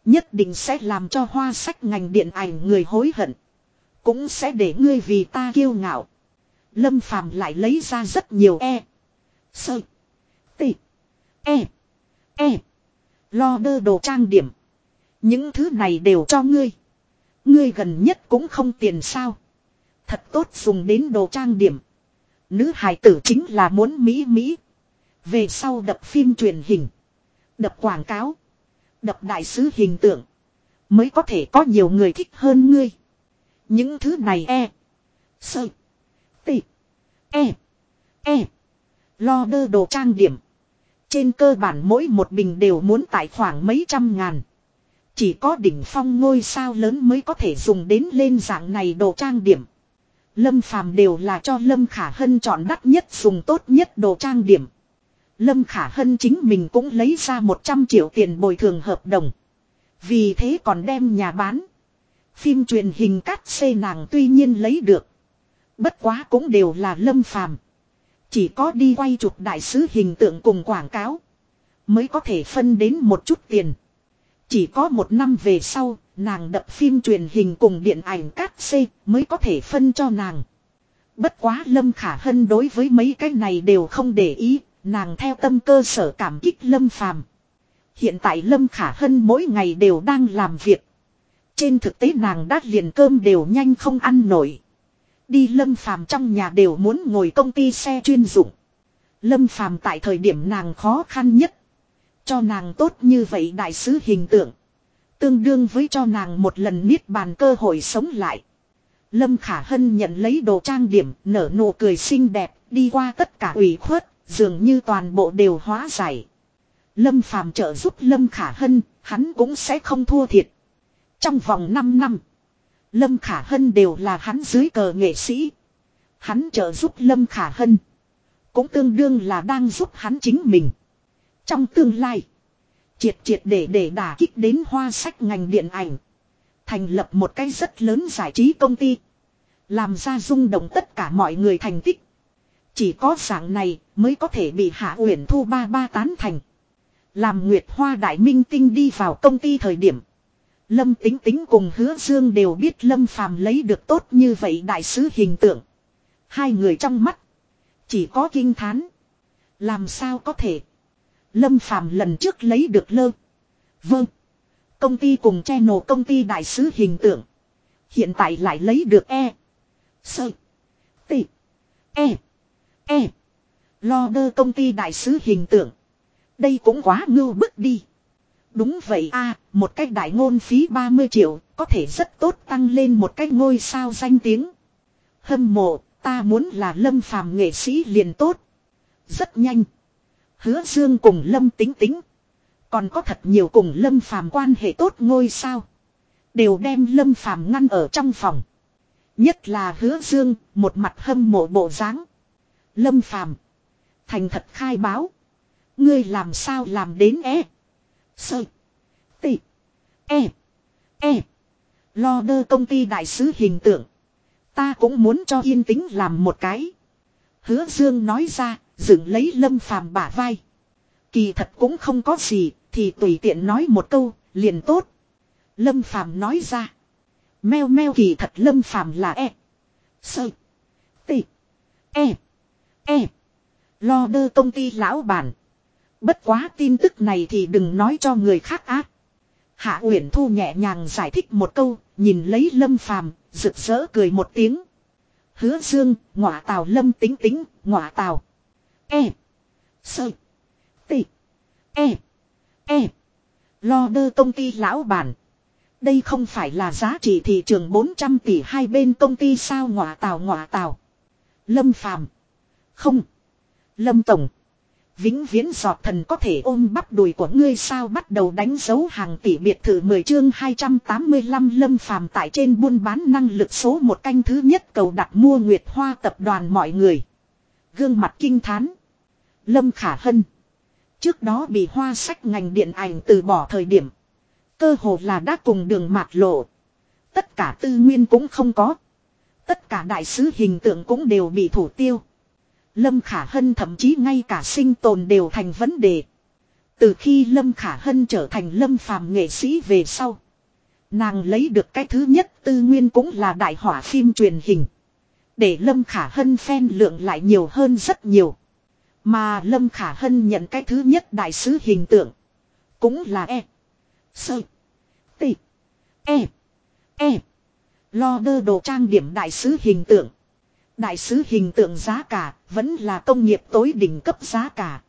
Nhất định sẽ làm cho hoa sách ngành điện ảnh người hối hận. Cũng sẽ để ngươi vì ta kiêu ngạo. Lâm Phàm lại lấy ra rất nhiều e. Sơ. Tị. E. E. Lo đơ đồ trang điểm. Những thứ này đều cho ngươi. Ngươi gần nhất cũng không tiền sao. Thật tốt dùng đến đồ trang điểm. Nữ hài tử chính là muốn Mỹ Mỹ. Về sau đập phim truyền hình. Đập quảng cáo. Đập đại sứ hình tượng. Mới có thể có nhiều người thích hơn ngươi. Những thứ này e. Sơ. T. E. E. Lo đơ đồ trang điểm. Trên cơ bản mỗi một bình đều muốn tại khoảng mấy trăm ngàn. Chỉ có đỉnh phong ngôi sao lớn mới có thể dùng đến lên dạng này đồ trang điểm. Lâm phàm đều là cho Lâm Khả Hân chọn đắt nhất dùng tốt nhất đồ trang điểm. Lâm Khả Hân chính mình cũng lấy ra 100 triệu tiền bồi thường hợp đồng. Vì thế còn đem nhà bán. Phim truyền hình cắt xê nàng tuy nhiên lấy được. Bất quá cũng đều là lâm phàm. Chỉ có đi quay chụp đại sứ hình tượng cùng quảng cáo. Mới có thể phân đến một chút tiền. Chỉ có một năm về sau, nàng đập phim truyền hình cùng điện ảnh cắt xê mới có thể phân cho nàng. Bất quá Lâm Khả Hân đối với mấy cái này đều không để ý, nàng theo tâm cơ sở cảm kích Lâm Phàm. Hiện tại Lâm Khả Hân mỗi ngày đều đang làm việc. Trên thực tế nàng đã liền cơm đều nhanh không ăn nổi. Đi Lâm Phàm trong nhà đều muốn ngồi công ty xe chuyên dụng. Lâm Phàm tại thời điểm nàng khó khăn nhất. Cho nàng tốt như vậy đại sứ hình tượng. Tương đương với cho nàng một lần niết bàn cơ hội sống lại. Lâm Khả Hân nhận lấy đồ trang điểm, nở nụ cười xinh đẹp, đi qua tất cả ủy khuất, dường như toàn bộ đều hóa giải. Lâm Phàm trợ giúp Lâm Khả Hân, hắn cũng sẽ không thua thiệt. Trong vòng 5 năm, Lâm Khả Hân đều là hắn dưới cờ nghệ sĩ. Hắn trợ giúp Lâm Khả Hân, cũng tương đương là đang giúp hắn chính mình. Trong tương lai, triệt triệt để để đả kích đến hoa sách ngành điện ảnh. Thành lập một cái rất lớn giải trí công ty. Làm ra rung động tất cả mọi người thành tích. Chỉ có dạng này mới có thể bị Hạ Uyển Thu ba ba tán thành. Làm Nguyệt Hoa Đại Minh Tinh đi vào công ty thời điểm. Lâm Tính Tính cùng Hứa Dương đều biết Lâm Phàm lấy được tốt như vậy đại sứ hình tượng. Hai người trong mắt. Chỉ có kinh thán. Làm sao có thể. Lâm Phàm lần trước lấy được lơ. Vâng. Công ty cùng Channel công ty đại sứ hình tượng. Hiện tại lại lấy được E. Sơ. T. E. E. Lo đơ công ty đại sứ hình tượng. Đây cũng quá ngưu bức đi. Đúng vậy a một cách đại ngôn phí 30 triệu, có thể rất tốt tăng lên một cách ngôi sao danh tiếng. Hâm mộ, ta muốn là lâm phàm nghệ sĩ liền tốt. Rất nhanh. Hứa Dương cùng lâm tính tính. Còn có thật nhiều cùng lâm phàm quan hệ tốt ngôi sao. Đều đem lâm phàm ngăn ở trong phòng. Nhất là hứa Dương, một mặt hâm mộ bộ dáng. Lâm phàm. Thành thật khai báo. Ngươi làm sao làm đến e. Sơ. Tị. E. E. Lo đơ công ty đại sứ hình tượng. Ta cũng muốn cho yên tĩnh làm một cái. Hứa Dương nói ra, dựng lấy lâm phàm bả vai. Kỳ thật cũng không có gì, thì tùy tiện nói một câu, liền tốt. Lâm phàm nói ra. Meo meo kỳ thật lâm phàm là e. Sơ. Tị. E. E. Lo đơ công ty lão bản. Bất quá tin tức này thì đừng nói cho người khác ác. Hạ Uyển Thu nhẹ nhàng giải thích một câu, nhìn lấy Lâm Phàm, rực rỡ cười một tiếng. Hứa Dương, ngọa tào Lâm tính tính, ngọa tào. E. Sơ. Tị. E. E. Lo đơ công ty lão bản. Đây không phải là giá trị thị trường 400 tỷ hai bên công ty sao ngọa tào ngọa tào. Lâm Phàm. Không. Lâm Tổng. Vĩnh viễn giọt thần có thể ôm bắp đùi của ngươi sao bắt đầu đánh dấu hàng tỷ biệt thự 10 chương 285 lâm phàm tại trên buôn bán năng lực số một canh thứ nhất cầu đặt mua Nguyệt Hoa tập đoàn mọi người. Gương mặt kinh thán. Lâm Khả Hân. Trước đó bị hoa sách ngành điện ảnh từ bỏ thời điểm. Cơ hồ là đã cùng đường mạt lộ. Tất cả tư nguyên cũng không có. Tất cả đại sứ hình tượng cũng đều bị thủ tiêu. Lâm Khả Hân thậm chí ngay cả sinh tồn đều thành vấn đề. Từ khi Lâm Khả Hân trở thành Lâm Phàm nghệ sĩ về sau. Nàng lấy được cái thứ nhất tư nguyên cũng là đại hỏa phim truyền hình. Để Lâm Khả Hân phen lượng lại nhiều hơn rất nhiều. Mà Lâm Khả Hân nhận cái thứ nhất đại sứ hình tượng. Cũng là E. Sơ. T. E. E. Lo đơ đồ trang điểm đại sứ hình tượng. Đại sứ hình tượng giá cả, vẫn là công nghiệp tối đỉnh cấp giá cả.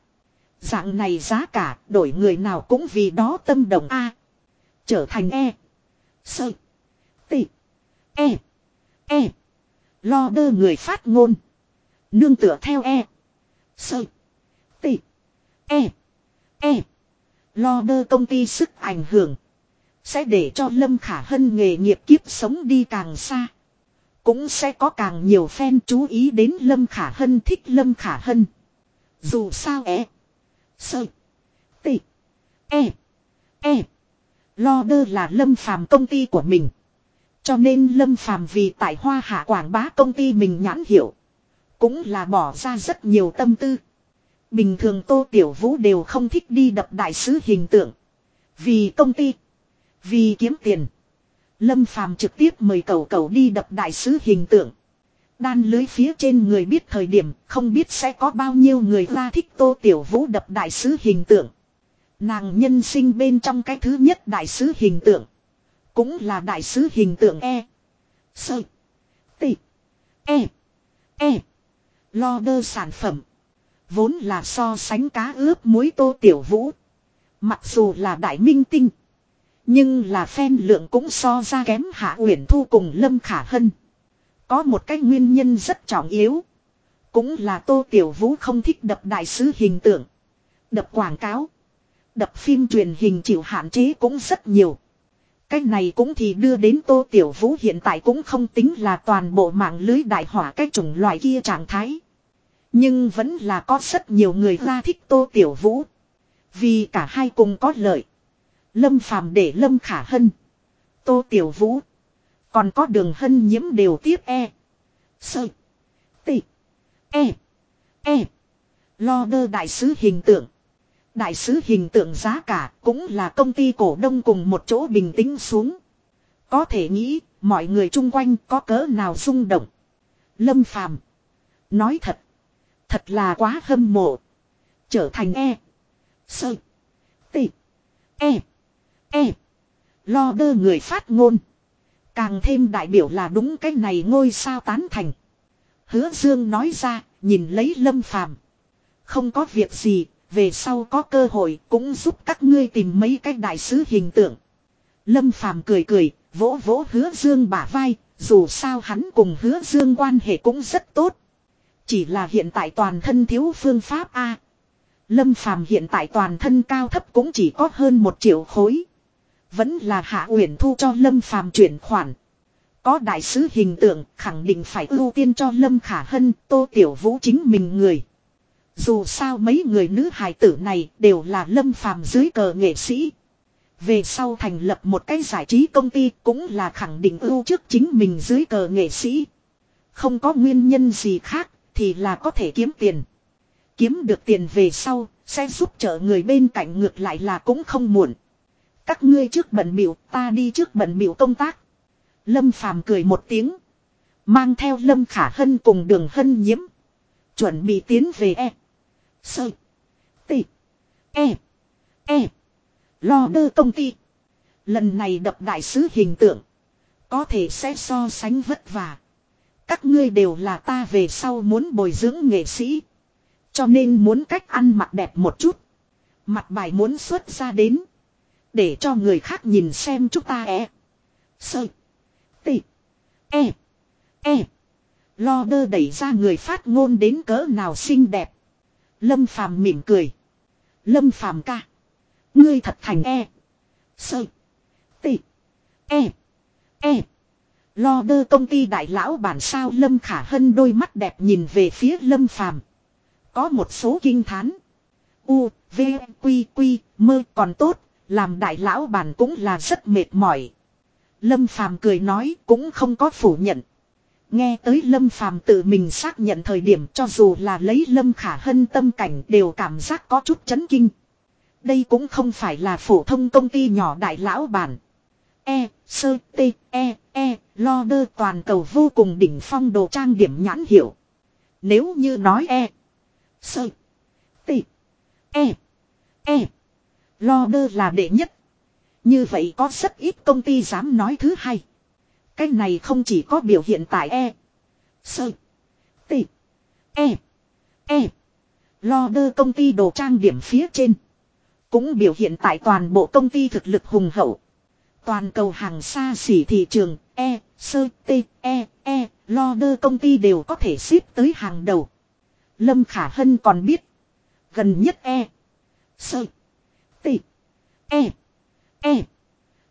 Dạng này giá cả, đổi người nào cũng vì đó tâm đồng A. Trở thành E. Sơ. T. E. E. Lo đơ người phát ngôn. Nương tựa theo E. Sơ. T. E. E. Lo đơ công ty sức ảnh hưởng. Sẽ để cho Lâm Khả Hân nghề nghiệp kiếp sống đi càng xa. Cũng sẽ có càng nhiều fan chú ý đến Lâm Khả Hân, thích Lâm Khả Hân. Dù sao é. Sợ. Tị. E. E. Lo đơ là Lâm Phàm công ty của mình. Cho nên Lâm Phàm vì tại Hoa Hạ quảng bá công ty mình nhãn hiệu. Cũng là bỏ ra rất nhiều tâm tư. Bình thường Tô Tiểu Vũ đều không thích đi đập đại sứ hình tượng. Vì công ty. Vì kiếm tiền. Lâm Phàm trực tiếp mời cầu cầu đi đập đại sứ hình tượng. Đan lưới phía trên người biết thời điểm, không biết sẽ có bao nhiêu người ra thích Tô Tiểu Vũ đập đại sứ hình tượng. Nàng nhân sinh bên trong cái thứ nhất đại sứ hình tượng. Cũng là đại sứ hình tượng E. Sơ. T. E. E. Lo đơ sản phẩm. Vốn là so sánh cá ướp muối tô tiểu vũ. Mặc dù là đại minh tinh. Nhưng là phen lượng cũng so ra kém Hạ Uyển Thu cùng Lâm Khả Hân. Có một cái nguyên nhân rất trọng yếu. Cũng là Tô Tiểu Vũ không thích đập đại sứ hình tượng. Đập quảng cáo. Đập phim truyền hình chịu hạn chế cũng rất nhiều. Cái này cũng thì đưa đến Tô Tiểu Vũ hiện tại cũng không tính là toàn bộ mạng lưới đại hỏa cái chủng loại kia trạng thái. Nhưng vẫn là có rất nhiều người ra thích Tô Tiểu Vũ. Vì cả hai cùng có lợi. Lâm Phàm để Lâm Khả Hân. Tô Tiểu Vũ. Còn có đường hân nhiễm đều tiếp E. Sợ. Tị. E. E. Lo đơ đại sứ hình tượng. Đại sứ hình tượng giá cả cũng là công ty cổ đông cùng một chỗ bình tĩnh xuống. Có thể nghĩ, mọi người chung quanh có cỡ nào rung động. Lâm Phàm Nói thật. Thật là quá hâm mộ. Trở thành E. Sơ. Tị. E. E. Lo đơ người phát ngôn. Càng thêm đại biểu là đúng cái này ngôi sao tán thành. Hứa Dương nói ra, nhìn lấy Lâm Phàm Không có việc gì, về sau có cơ hội cũng giúp các ngươi tìm mấy cái đại sứ hình tượng. Lâm Phàm cười cười, vỗ vỗ hứa Dương bả vai, dù sao hắn cùng hứa Dương quan hệ cũng rất tốt. Chỉ là hiện tại toàn thân thiếu phương pháp A. Lâm Phàm hiện tại toàn thân cao thấp cũng chỉ có hơn một triệu khối. Vẫn là Hạ Uyển Thu cho Lâm Phàm chuyển khoản. Có đại sứ hình tượng khẳng định phải ưu tiên cho Lâm Khả Hân, Tô Tiểu Vũ chính mình người. Dù sao mấy người nữ hài tử này đều là Lâm Phàm dưới cờ nghệ sĩ. Về sau thành lập một cái giải trí công ty cũng là khẳng định ưu trước chính mình dưới cờ nghệ sĩ. Không có nguyên nhân gì khác thì là có thể kiếm tiền. Kiếm được tiền về sau sẽ giúp trợ người bên cạnh ngược lại là cũng không muộn. Các ngươi trước bận biểu, ta đi trước bận biểu công tác. Lâm Phàm cười một tiếng. Mang theo Lâm Khả Hân cùng đường Hân nhiễm. Chuẩn bị tiến về E. Sơ. Tị. E. E. Lo đơ công ty. Lần này đập đại sứ hình tượng. Có thể sẽ so sánh vất vả. Các ngươi đều là ta về sau muốn bồi dưỡng nghệ sĩ. Cho nên muốn cách ăn mặc đẹp một chút. Mặt bài muốn xuất ra đến. Để cho người khác nhìn xem chúng ta e. Sơ. Tị. E. E. Lo đơ đẩy ra người phát ngôn đến cỡ nào xinh đẹp. Lâm Phàm mỉm cười. Lâm Phàm ca. Ngươi thật thành e. Sơ. Tị. E. E. Lo đơ công ty đại lão bản sao Lâm Khả Hân đôi mắt đẹp nhìn về phía Lâm Phàm Có một số kinh thán. U, V, Quy, Quy, mơ còn tốt, làm đại lão bản cũng là rất mệt mỏi. Lâm Phàm cười nói cũng không có phủ nhận. Nghe tới Lâm Phàm tự mình xác nhận thời điểm cho dù là lấy Lâm Khả Hân tâm cảnh đều cảm giác có chút chấn kinh. Đây cũng không phải là phổ thông công ty nhỏ đại lão bản. e, sơ, t, e, e, lo đơ toàn cầu vô cùng đỉnh phong đồ trang điểm nhãn hiệu. Nếu như nói e, sơ, t, e, e, lo đơ là đệ nhất. Như vậy có rất ít công ty dám nói thứ hai. Cái này không chỉ có biểu hiện tại e, sơ, t, e, e, lo đơ công ty đồ trang điểm phía trên. Cũng biểu hiện tại toàn bộ công ty thực lực hùng hậu. Toàn cầu hàng xa xỉ thị trường, E, Sơ, T, E, E, lo đơ công ty đều có thể xếp tới hàng đầu. Lâm Khả Hân còn biết. Gần nhất E, Sơ, T, E, E,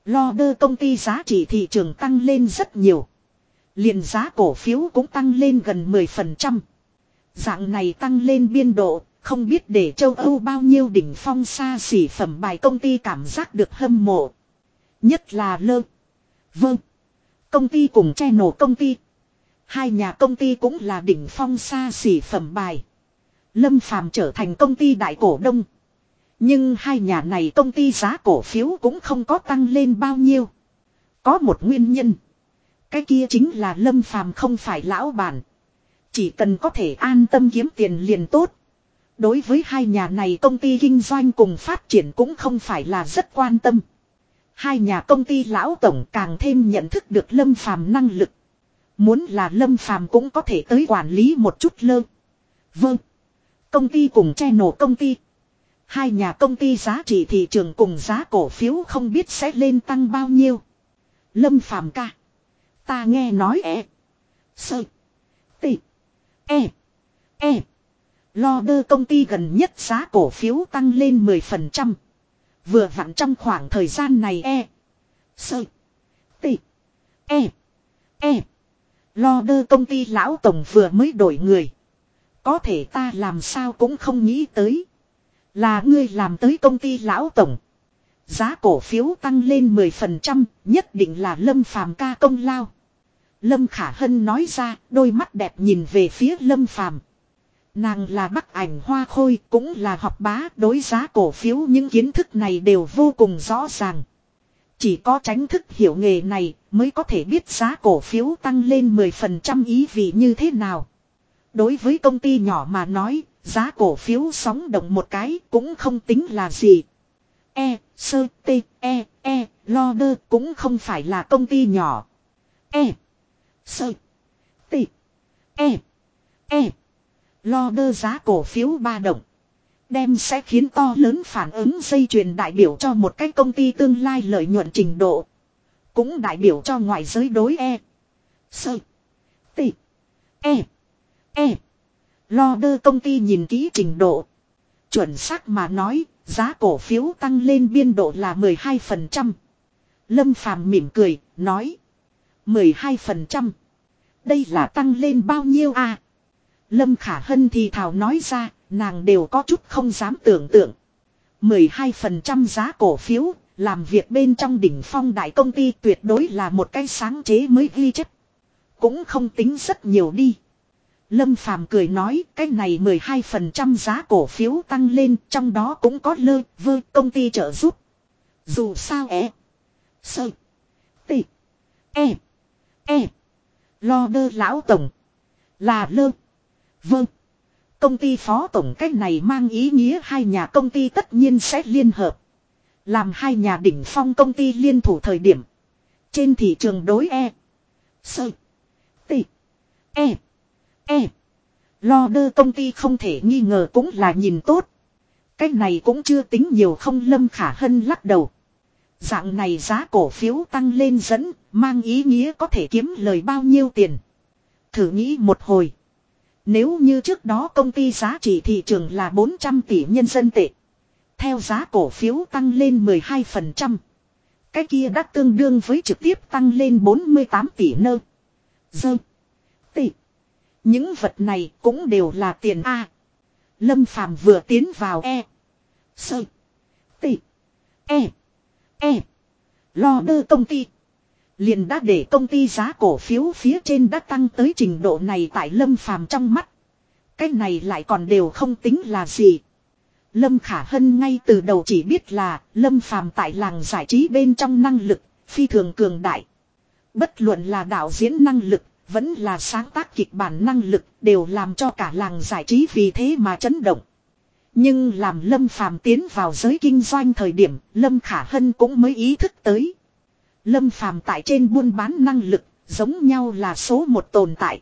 lo đơ công ty giá trị thị trường tăng lên rất nhiều. liền giá cổ phiếu cũng tăng lên gần 10%. Dạng này tăng lên biên độ, không biết để châu Âu bao nhiêu đỉnh phong xa xỉ phẩm bài công ty cảm giác được hâm mộ. Nhất là lơ. Vâng. Công ty cùng che nổ công ty. Hai nhà công ty cũng là đỉnh phong xa xỉ phẩm bài. Lâm Phàm trở thành công ty đại cổ đông. Nhưng hai nhà này công ty giá cổ phiếu cũng không có tăng lên bao nhiêu. Có một nguyên nhân. Cái kia chính là Lâm Phàm không phải lão bản. Chỉ cần có thể an tâm kiếm tiền liền tốt. Đối với hai nhà này công ty kinh doanh cùng phát triển cũng không phải là rất quan tâm. Hai nhà công ty lão tổng càng thêm nhận thức được lâm phàm năng lực. Muốn là lâm phàm cũng có thể tới quản lý một chút lơ. Vâng. Công ty cùng che nổ công ty. Hai nhà công ty giá trị thị trường cùng giá cổ phiếu không biết sẽ lên tăng bao nhiêu. Lâm phàm ca. Ta nghe nói e. Sơ. Tị. E. E. Lo đơ công ty gần nhất giá cổ phiếu tăng lên 10%. Vừa vặn trong khoảng thời gian này e. Sơ. Tị. E. E. Lo đơ công ty lão tổng vừa mới đổi người. Có thể ta làm sao cũng không nghĩ tới. Là ngươi làm tới công ty lão tổng. Giá cổ phiếu tăng lên 10% nhất định là lâm phàm ca công lao. Lâm Khả Hân nói ra đôi mắt đẹp nhìn về phía lâm phàm. Nàng là bắc ảnh hoa khôi cũng là học bá đối giá cổ phiếu những kiến thức này đều vô cùng rõ ràng. Chỉ có tránh thức hiểu nghề này mới có thể biết giá cổ phiếu tăng lên 10% ý vị như thế nào. Đối với công ty nhỏ mà nói, giá cổ phiếu sóng động một cái cũng không tính là gì. E, sơ, t, e, e, lo đơ cũng không phải là công ty nhỏ. E, sơ, t, e, e. Lo đơ giá cổ phiếu ba động. Đem sẽ khiến to lớn phản ứng dây chuyền đại biểu cho một cái công ty tương lai lợi nhuận trình độ. Cũng đại biểu cho ngoại giới đối E. Sơ. T. E. E. Lo đơ công ty nhìn kỹ trình độ. Chuẩn xác mà nói, giá cổ phiếu tăng lên biên độ là 12%. Lâm Phàm mỉm cười, nói. 12%. Đây là tăng lên bao nhiêu a? Lâm Khả Hân thì thảo nói ra, nàng đều có chút không dám tưởng tượng. 12% giá cổ phiếu, làm việc bên trong đỉnh phong đại công ty tuyệt đối là một cái sáng chế mới ghi chất. Cũng không tính rất nhiều đi. Lâm Phàm cười nói, cái này 12% giá cổ phiếu tăng lên, trong đó cũng có lơ, vơ, công ty trợ giúp. Dù sao é. Sơ. Tị. E. E. Lo đơ lão tổng. Là lơ. Vâng. Công ty phó tổng cách này mang ý nghĩa hai nhà công ty tất nhiên sẽ liên hợp. Làm hai nhà đỉnh phong công ty liên thủ thời điểm. Trên thị trường đối E. Sơ. T. E. E. Lo đơ công ty không thể nghi ngờ cũng là nhìn tốt. Cách này cũng chưa tính nhiều không lâm khả hân lắc đầu. Dạng này giá cổ phiếu tăng lên dẫn, mang ý nghĩa có thể kiếm lời bao nhiêu tiền. Thử nghĩ một hồi. Nếu như trước đó công ty giá trị thị trường là 400 tỷ nhân dân tệ. Theo giá cổ phiếu tăng lên 12%. Cái kia đã tương đương với trực tiếp tăng lên 48 tỷ nơ. Dơ. Tỷ. Những vật này cũng đều là tiền A. Lâm Phàm vừa tiến vào E. Sơ. Tỷ. E. E. Lo đơ công ty. Liền đã để công ty giá cổ phiếu phía trên đã tăng tới trình độ này tại Lâm Phàm trong mắt. Cái này lại còn đều không tính là gì. Lâm Khả Hân ngay từ đầu chỉ biết là Lâm Phàm tại làng giải trí bên trong năng lực, phi thường cường đại. Bất luận là đạo diễn năng lực, vẫn là sáng tác kịch bản năng lực, đều làm cho cả làng giải trí vì thế mà chấn động. Nhưng làm Lâm Phàm tiến vào giới kinh doanh thời điểm, Lâm Khả Hân cũng mới ý thức tới. Lâm Phàm tại trên buôn bán năng lực, giống nhau là số một tồn tại.